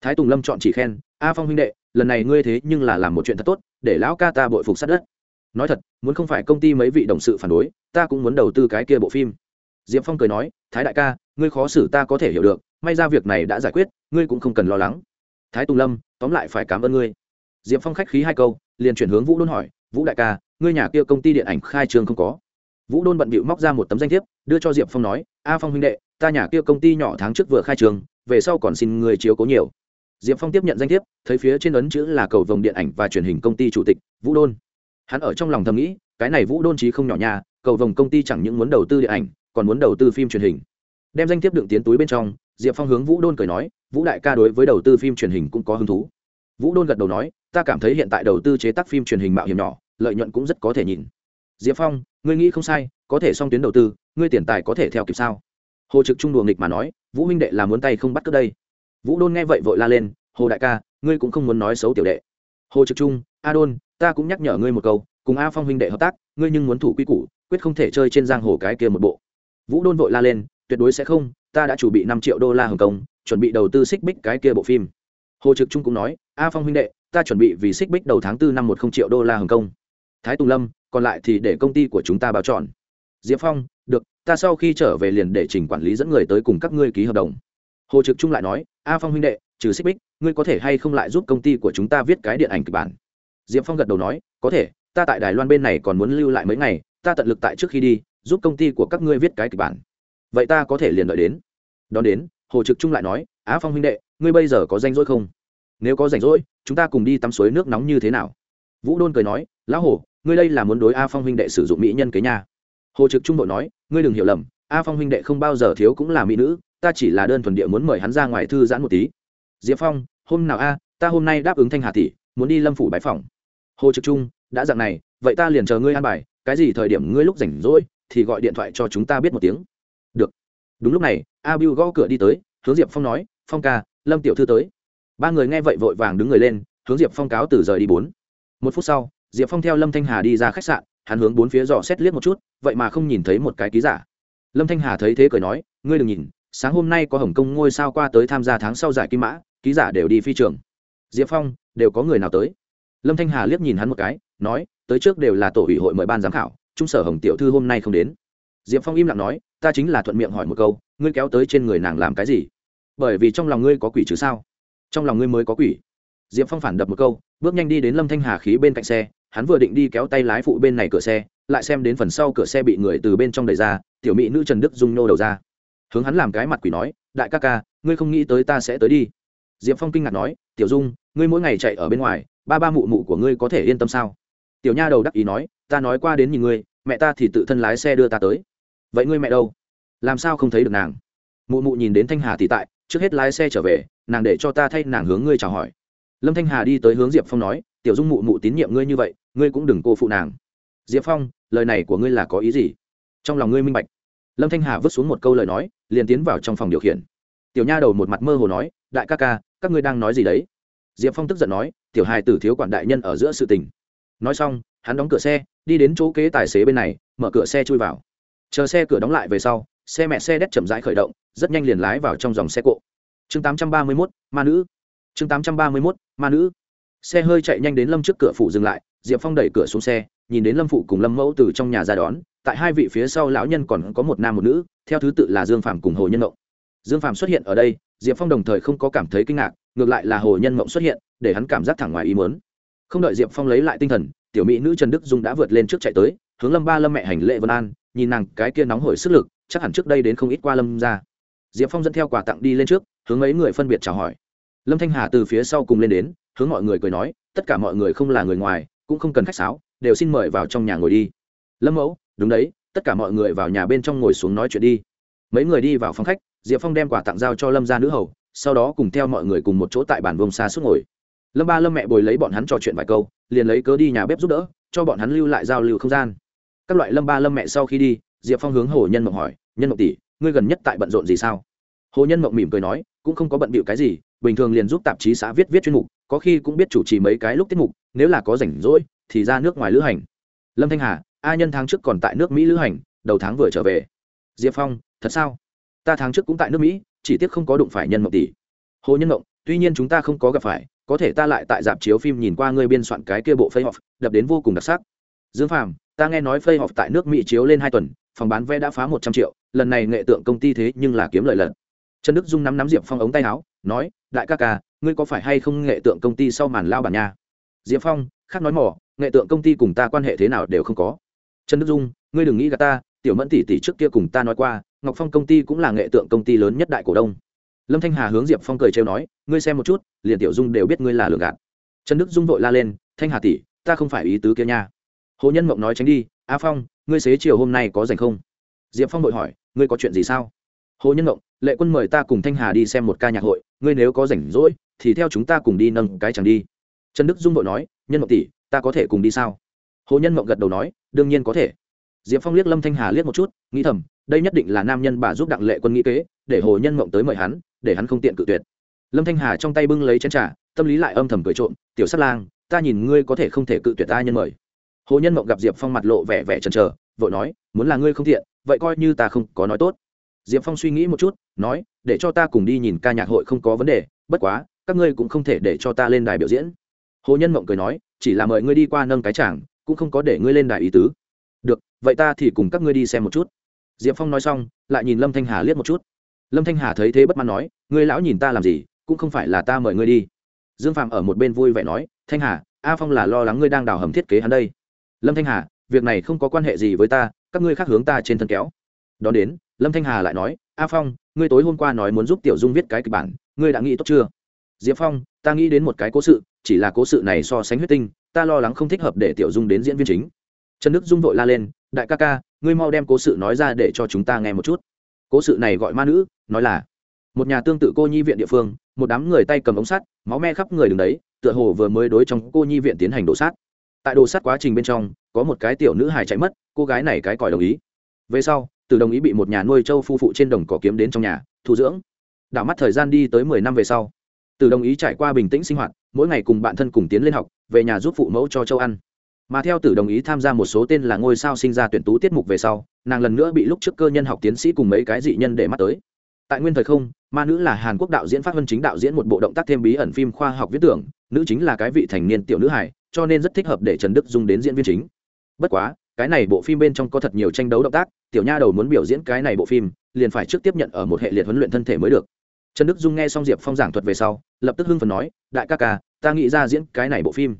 Speaker 1: Thái tùng lâm chọn chỉ khen, a phong huynh đệ, lần này ngươi thế nhưng là làm một chuyện thật tốt, để lão ca ta bội phục sát đất. Nói thật, muốn không phải công ty mấy vị đồng sự phản đối, ta cũng muốn đầu tư cái kia bộ phim. Diệp phong cười nói, thái đại ca, ngươi khó xử ta có thể hiểu được, may ra việc này đã giải quyết, ngươi cũng không cần lo lắng. Thái tùng lâm, tóm lại phải cảm ơn ngươi. Diệp phong khách khí hai câu, liền chuyển hướng vũ đôn hỏi, vũ đại ca, ngươi nhà kia công ty điện ảnh khai trương không có? Vũ đôn bận bịu móc ra một tấm danh thiếp đưa cho diệp phong nói a phong huynh đệ ta nhà kia công ty nhỏ tháng trước vừa khai trường, về sau còn xin người chiếu cố nhiều. Diệp phong tiếp nhận danh thiếp thấy phía trên ấn chữ là cầu vồng điện ảnh và truyền hình công ty chủ tịch vũ đôn. Hắn ở trong lòng thầm nghĩ cái này vũ đôn trí không nhỏ nhà cầu vồng công ty chẳng những muốn đầu tư điện ảnh còn muốn đầu tư phim truyền hình. Đem danh thiếp đựng tiến túi bên trong diệp phong hướng vũ đôn cười nói vũ đại ca đối với đầu tư phim truyền hình cũng có hứng thú. Vũ đôn gật đầu nói ta cảm thấy hiện tại đầu tư chế tác phim truyền hình mạo hiểm nhỏ lợi nhuận cũng rất có thể nhìn. Diệp phong ngươi nghĩ không sai, có thể song tuyến đầu tư, ngươi tiền tài có thể theo kịp sao? Hồ trực trung đùa nghịch mà nói, vũ huynh đệ là muốn tay không bắt cướp đây. Vũ đôn nghe vậy vội la lên, hồ đại ca, ngươi cũng không muốn nói xấu tiểu đệ. Hồ trực trung, a đôn, ta cũng nhắc nhở ngươi một câu, cùng a phong huynh đệ hợp tác, ngươi nhưng muốn thủ quy củ, quyết không thể chơi trên giang hồ cái kia một bộ. Vũ đôn vội la lên, tuyệt đối sẽ không, ta đã chuẩn bị năm triệu đô la hồng kông chuẩn bị đầu tư xích bích cái kia bộ phim. Hồ trực trung cũng nói, a phong huynh đệ, ta chuẩn bị vì xích bích đầu tháng tư năm một không triệu đô la hồng kông thái tùng lâm còn lại thì để công ty của chúng ta báo chọn diệp phong, được, ta sau khi trở về liền để trình quản lý dẫn người tới cùng các ngươi ký hợp đồng. Hồ trực trung lại nói, a phong huynh đệ, trừ xích bích, ngươi có thể hay không lại giúp công ty của chúng ta viết cái điện ảnh kịch bản? Diệp phong gật đầu nói, có thể, ta tại đài loan bên này còn muốn lưu lại mấy ngày, ta tận lực tại trước khi đi, giúp công ty của các ngươi viết cái kịch bản. Vậy ta có thể liền đợi đến. Đón đến, hồ trực trung lại nói á phong huynh đệ, ngươi bây giờ có danh rỗi không? Nếu có rảnh rỗi, chúng ta cùng đi tắm suối nước nóng như thế nào? Vũ đôn cười nói, lão hồ ngươi đây là muốn đối a phong huynh đệ sử dụng mỹ nhân kế nhà hồ trực trung đội nói, ngươi đừng hiểu lầm, a phong huynh đệ không bao giờ thiếu cũng là mỹ nữ, ta chỉ là đơn thuần địa muốn mời hắn ra ngoài thư giãn một tí. Diệp phong, hôm nào a, ta hôm nay đáp ứng thanh hà tỷ, muốn đi lâm phủ bãi phòng hồ trực trung, đã dặn này, vậy ta liền chờ ngươi an bài, cái gì thời điểm ngươi lúc rảnh rỗi, thì gọi điện thoại cho chúng ta biết một tiếng. Được. Đúng lúc này, a bưu gõ cửa đi tới, hướng diệp phong nói, phong ca, lâm tiểu thư tới. Ba người nghe vậy vội vàng đứng người lên, hướng diệp phong cáo từ rời đi bốn. Một phút sau diệp phong theo lâm thanh hà đi ra khách sạn, hắn hướng bốn phía dò xét liếc một chút, vậy mà không nhìn thấy một cái ký giả. Lâm thanh hà thấy thế cười nói, ngươi đừng nhìn, sáng hôm nay có hồng kông ngôi sao qua tới tham gia tháng sau giải kim mã, ký giả đều đi phi trường. Diệp phong, đều có người nào tới? Lâm thanh hà liếc nhìn hắn một cái, nói, tới trước đều là tổ ủy hội mời ban giám khảo, trung sở hồng tiểu thư hôm nay không đến. Diệp phong im lặng nói, ta chính là thuận miệng hỏi một câu, ngươi kéo tới trên người nàng làm cái gì? Bởi vì trong lòng ngươi có quỷ chứ sao? Trong lòng ngươi mới có quỷ. Diệp phong phản đập một câu, bước nhanh đi đến lâm thanh hà khí bên cạnh xe hắn vừa định đi kéo tay lái phụ bên này cửa xe, lại xem đến phần sau cửa xe bị người từ bên trong đẩy ra, tiểu mỹ nữ trần đức dung nô đầu ra. Hướng hắn làm cái mặt quỷ nói, đại ca ca, ngươi không nghĩ tới ta sẽ tới đi. Diệp phong kinh ngạc nói, tiểu dung, ngươi mỗi ngày chạy ở bên ngoài, ba ba mụ mụ của ngươi có thể yên tâm sao? Tiểu nha đầu đắc ý nói, ta nói qua đến nhìn ngươi, mẹ ta thì tự thân lái xe đưa ta tới. Vậy ngươi mẹ đâu? Làm sao không thấy được nàng? Mụ mụ nhìn đến thanh hà thì tại, trước hết lái xe trở về, nàng để cho ta thay nàng hướng ngươi chào hỏi. Lâm thanh hà đi tới hướng diệp phong nói, tiểu dung mụ mụ tín nhiệm ngươi như vậy ngươi cũng đừng cô phụ nàng. Diệp phong lời này của ngươi là có ý gì? Trong lòng ngươi minh bạch. Lâm thanh hà vứt xuống một câu lời nói liền tiến vào trong phòng điều khiển. Tiểu nha đầu một mặt mơ hồ nói đại ca ca các ngươi đang nói gì đấy? Diệp phong tức giận nói tiểu hài tử thiếu quản đại nhân ở giữa sự tình. Nói xong hắn đóng cửa xe đi đến chỗ kế tài xế bên này mở cửa xe chui vào. Chờ xe cửa đóng lại về sau xe mẹ xe đét chậm rãi khởi động rất nhanh liền lái vào trong dòng xe cộ. Chương 831, ma nữ. Chương 831, ma nữ. Xe hơi chạy nhanh đến lâm trước cửa phủ dừng lại diệp phong đẩy cửa xuống xe, nhìn đến lâm phụ cùng lâm mẫu từ trong nhà ra đón, tại hai vị phía sau lão nhân còn có một nam một nữ, theo thứ tự là dương phạm cùng hồ nhân mộng. Dương phạm xuất hiện ở đây, diệp phong đồng thời không có cảm thấy kinh ngạc, ngược lại là hồ nhân mộng xuất hiện, để hắn cảm giác thẳng ngoài ý mớn không đợi diệp phong lấy lại tinh thần, tiểu mỹ nữ trần đức dung đã vượt lên trước chạy tới, hướng lâm ba lâm mẹ hành lệ vân an, nhìn nàng cái kia nóng hổi sức lực, chắc hẳn trước đây đến không ít qua lâm ra diệp phong dẫn theo quà tặng đi lên trước, hướng mấy người phân biệt chào hỏi. Lâm thanh hà từ phía sau cùng lên đến, hướng mọi người cười nói, tất cả mọi người không là người ngoài cũng không cần khách sáo, đều xin mời vào trong nhà ngồi đi. Lâm mẫu, đúng đấy, tất cả mọi người vào nhà bên trong ngồi xuống nói chuyện đi. Mấy người đi vào phòng khách, diệp phong đem quà tặng giao cho lâm gia nữ hầu, sau đó cùng theo mọi người cùng một chỗ tại bàn vông xa suốt ngồi. Lâm ba, lâm mẹ bồi lấy bọn hắn trò chuyện vài câu, liền lấy cớ đi nhà bếp giúp đỡ, cho bọn hắn lưu lại giao lưu không gian. Các loại lâm ba, lâm mẹ sau khi đi, diệp phong hướng hồ nhân mộng hỏi, nhân mộng tỷ, ngươi gần nhất tại bận rộn gì sao? Hồ nhân mộng mỉm cười nói, cũng không có bận bịu cái gì, bình thường liền giúp tạp chí xã viết viết chuyên mục có khi cũng biết chủ trì mấy cái lúc tiết mục, nếu là có rảnh rỗi, thì ra nước ngoài lữ hành. Lâm thanh hà, a nhân tháng trước còn tại nước mỹ lữ hành, đầu tháng vừa trở về. Diệp phong, thật sao? Ta tháng trước cũng tại nước mỹ, chỉ tiếc không có đụng phải nhân mộng tỷ. Hồ nhân mộng, tuy nhiên chúng ta không có gặp phải, có thể ta lại tại dạp chiếu phim nhìn qua ngươi biên soạn cái kia bộ phây họp đập đến vô cùng đặc sắc. Dương phàm, ta nghe nói phây họp tại nước mỹ chiếu lên hai tuần, phòng bán vé đã phá một trăm triệu, lần này nghệ tượng công ty thế nhưng là kiếm lợi lần trần đức dung nắm nắm diệp phong ống tay áo, nói, đại ca ca, ngươi có phải hay không nghệ tượng công ty sau màn lao bản nha? Diệp phong, khác nói mỏ, nghệ tượng công ty cùng ta quan hệ thế nào đều không có. Trần đức dung, ngươi đừng nghĩ gà ta, tiểu mẫn tỷ tỷ trước kia cùng ta nói qua, ngọc phong công ty cũng là nghệ tượng công ty lớn nhất đại cổ đông. Lâm thanh hà hướng diệp phong cười trêu nói, ngươi xem một chút, liền tiểu dung đều biết ngươi là lường gạt. Trần đức dung vội la lên, thanh hà tỷ, ta không phải ý tứ kia nha. Hồ nhân mộng nói tránh đi, a phong, ngươi xế chiều hôm nay có dành không? Diệp phong vội hỏi, ngươi có chuyện gì sao? Hồ nhân mộng lệ quân mời ta cùng thanh hà đi xem một ca nhạc hội, ngươi nếu có rảnh rỗi, thì theo chúng ta cùng đi nâng cái chẳng đi. Trần đức dung vội nói, nhân mộng tỷ, ta có thể cùng đi sao? Hồ nhân mộng gật đầu nói, đương nhiên có thể. Diệp phong liếc lâm thanh hà liếc một chút, nghĩ thầm, đây nhất định là nam nhân bà giúp đặng lệ quân nghĩ kế, để hồ nhân mộng tới mời hắn, để hắn không tiện cự tuyệt. Lâm thanh hà trong tay bưng lấy chén trà, tâm lý lại âm thầm cười trộm, tiểu sát lang, ta nhìn ngươi có thể không thể cự tuyệt ta nhân mời. Hồ nhân mộng gặp diệp phong mặt lộ vẻ vẻ chần trờ vội nói, muốn là ngươi không thiện vậy coi như ta không có nói tốt diệp phong suy nghĩ một chút, nói, để cho ta cùng đi nhìn ca nhạc hội không có vấn đề, bất quá, các ngươi cũng không thể để cho ta lên đài biểu diễn. Hồ nhân mộng cười nói, chỉ là mời ngươi đi qua nâng cái chảng cũng không có để ngươi lên đài ý tứ. Được, vậy ta thì cùng các ngươi đi xem một chút. Diệp phong nói xong, lại nhìn lâm thanh hà liếc một chút. Lâm thanh hà thấy thế bất mãn nói, ngươi lão nhìn ta làm gì, cũng không phải là ta mời ngươi đi. Dương phạm ở một bên vui vẻ nói, thanh hà, a phong là lo lắng ngươi đang đào hầm thiết kế hắn đây. Lâm thanh hà, việc này không có quan hệ gì với ta, các ngươi khác hướng ta trên thân kéo đón đến, lâm thanh hà lại nói, a phong, ngươi tối hôm qua nói muốn giúp tiểu dung viết cái kịch bản, ngươi đã nghĩ tốt chưa? Diệp phong, ta nghĩ đến một cái cố sự, chỉ là cố sự này so sánh huyết tinh, ta lo lắng không thích hợp để tiểu dung đến diễn viên chính. Trần đức dung vội la lên, đại ca ca, ngươi mau đem cố sự nói ra để cho chúng ta nghe một chút. Cố sự này gọi ma nữ, nói là, một nhà tương tự cô nhi viện địa phương, một đám người tay cầm ống sắt, máu me khắp người đứng đấy, tựa hồ vừa mới đối trong cô nhi viện tiến hành đổ sát. Tại đổ sát quá trình bên trong, có một cái tiểu nữ hài chạy mất, cô gái này cái còi đồng ý. Về sau từ đồng ý bị một nhà nuôi trâu phu phụ trên đồng cỏ kiếm đến trong nhà, thu dưỡng. Đảo mắt thời gian đi tới mười năm về sau, từ đồng ý trải qua bình tĩnh sinh hoạt, mỗi ngày cùng bạn thân cùng tiến lên học, về nhà giúp phụ mẫu cho châu ăn. Mà theo tử đồng ý tham gia một số tên là ngôi sao sinh ra tuyển tú tiết mục về sau, nàng lần nữa bị lúc trước cơ nhân học tiến sĩ cùng mấy cái dị nhân để mắt tới. Tại nguyên thời không, ma nữ là hàn quốc đạo diễn phát vân chính đạo diễn một bộ động tác thêm bí ẩn phim khoa học viết tưởng, nữ chính là cái vị thành niên tiểu nữ hải cho nên rất thích hợp để trần đức dung đến diễn viên chính. Bất quá cái này bộ phim bên trong có thật nhiều tranh đấu động tác, tiểu nha đầu muốn biểu diễn cái này bộ phim, liền phải trước tiếp nhận ở một hệ liệt huấn luyện thân thể mới được. Trần đức dung nghe xong diệp phong giảng thuật về sau, lập tức hưng phần nói, đại ca ca, ta nghĩ ra diễn cái này bộ phim.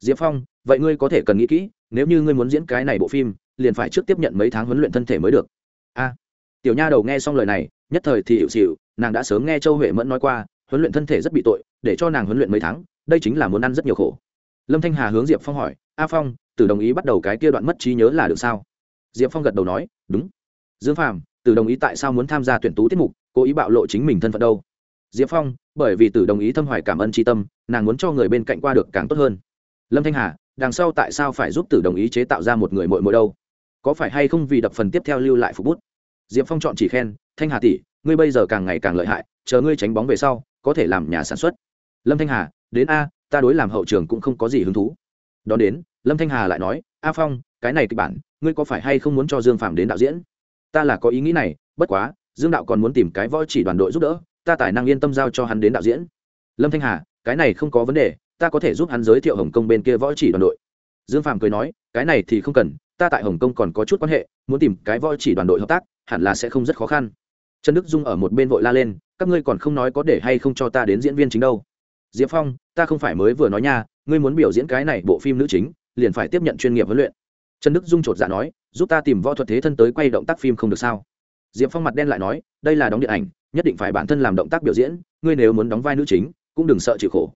Speaker 1: Diệp phong, vậy ngươi có thể cần nghĩ kỹ, nếu như ngươi muốn diễn cái này bộ phim, liền phải trước tiếp nhận mấy tháng huấn luyện thân thể mới được. A. Tiểu nha đầu nghe xong lời này, nhất thời thì hiệu xịu nàng đã sớm nghe châu huệ mẫn nói qua, huấn luyện thân thể rất bị tội, để cho nàng huấn luyện mấy tháng, đây chính là muốn ăn rất nhiều khổ. Lâm thanh hà hướng diệp phong hỏi, a phong từ đồng ý bắt đầu cái kia đoạn mất trí nhớ là được sao? Diệp phong gật đầu nói, đúng. Dương phàm, từ đồng ý tại sao muốn tham gia tuyển tú tiết mục, cố ý bạo lộ chính mình thân phận đâu? Diệp phong, bởi vì từ đồng ý thâm hoài cảm ơn tri tâm, nàng muốn cho người bên cạnh qua được càng tốt hơn. Lâm thanh hà, đằng sau tại sao phải giúp tử đồng ý chế tạo ra một người mội mội đâu? Có phải hay không vì đập phần tiếp theo lưu lại phục bút? Diệp phong chọn chỉ khen, thanh hà tỷ, ngươi bây giờ càng ngày càng lợi hại, chờ ngươi tránh bóng về sau, có thể làm nhà sản xuất. Lâm thanh hà, đến a, ta đối làm hậu trường cũng không có gì hứng thú. Đón đến lâm thanh hà lại nói, a phong, cái này kịch bản, ngươi có phải hay không muốn cho dương phạm đến đạo diễn? Ta là có ý nghĩ này, bất quá, dương đạo còn muốn tìm cái võ chỉ đoàn đội giúp đỡ, ta tài năng yên tâm giao cho hắn đến đạo diễn. Lâm thanh hà, cái này không có vấn đề, ta có thể giúp hắn giới thiệu hồng kông bên kia võ chỉ đoàn đội. Dương phạm cười nói, cái này thì không cần, ta tại hồng kông còn có chút quan hệ, muốn tìm cái võ chỉ đoàn đội hợp tác, hẳn là sẽ không rất khó khăn. Trần đức dung ở một bên vội la lên, các ngươi còn không nói có để hay không cho ta đến diễn viên chính đâu. Diệp phong, ta không phải mới vừa nói nha, ngươi muốn biểu diễn cái này bộ phim nữ chính liền phải tiếp nhận chuyên nghiệp huấn luyện. Trần đức dung chột dạ nói giúp ta tìm võ thuật thế thân tới quay động tác phim không được sao? Diệp phong mặt đen lại nói đây là đóng điện ảnh nhất định phải bản thân làm động tác biểu diễn ngươi nếu muốn đóng vai nữ chính cũng đừng sợ chịu khổ.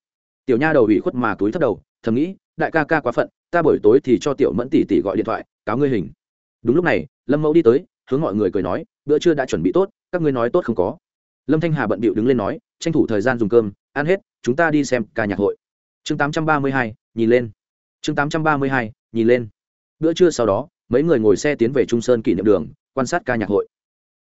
Speaker 1: Tiểu nha đầu ủy khuất mà túi thấp đầu thầm nghĩ đại ca ca quá phận ta buổi tối thì cho tiểu mẫn tỷ tỷ gọi điện thoại cáo ngươi hình. Đúng lúc này lâm mẫu đi tới hướng mọi người cười nói bữa trưa đã chuẩn bị tốt các ngươi nói tốt không có. Lâm thanh hà bận bịu đứng lên nói tranh thủ thời gian dùng cơm ăn hết chúng ta đi xem ca nhạc hội. Chương 832, nhìn lên chương 832, nhìn lên. Bữa trưa sau đó mấy người ngồi xe tiến về trung sơn kỷ niệm đường quan sát ca nhạc hội.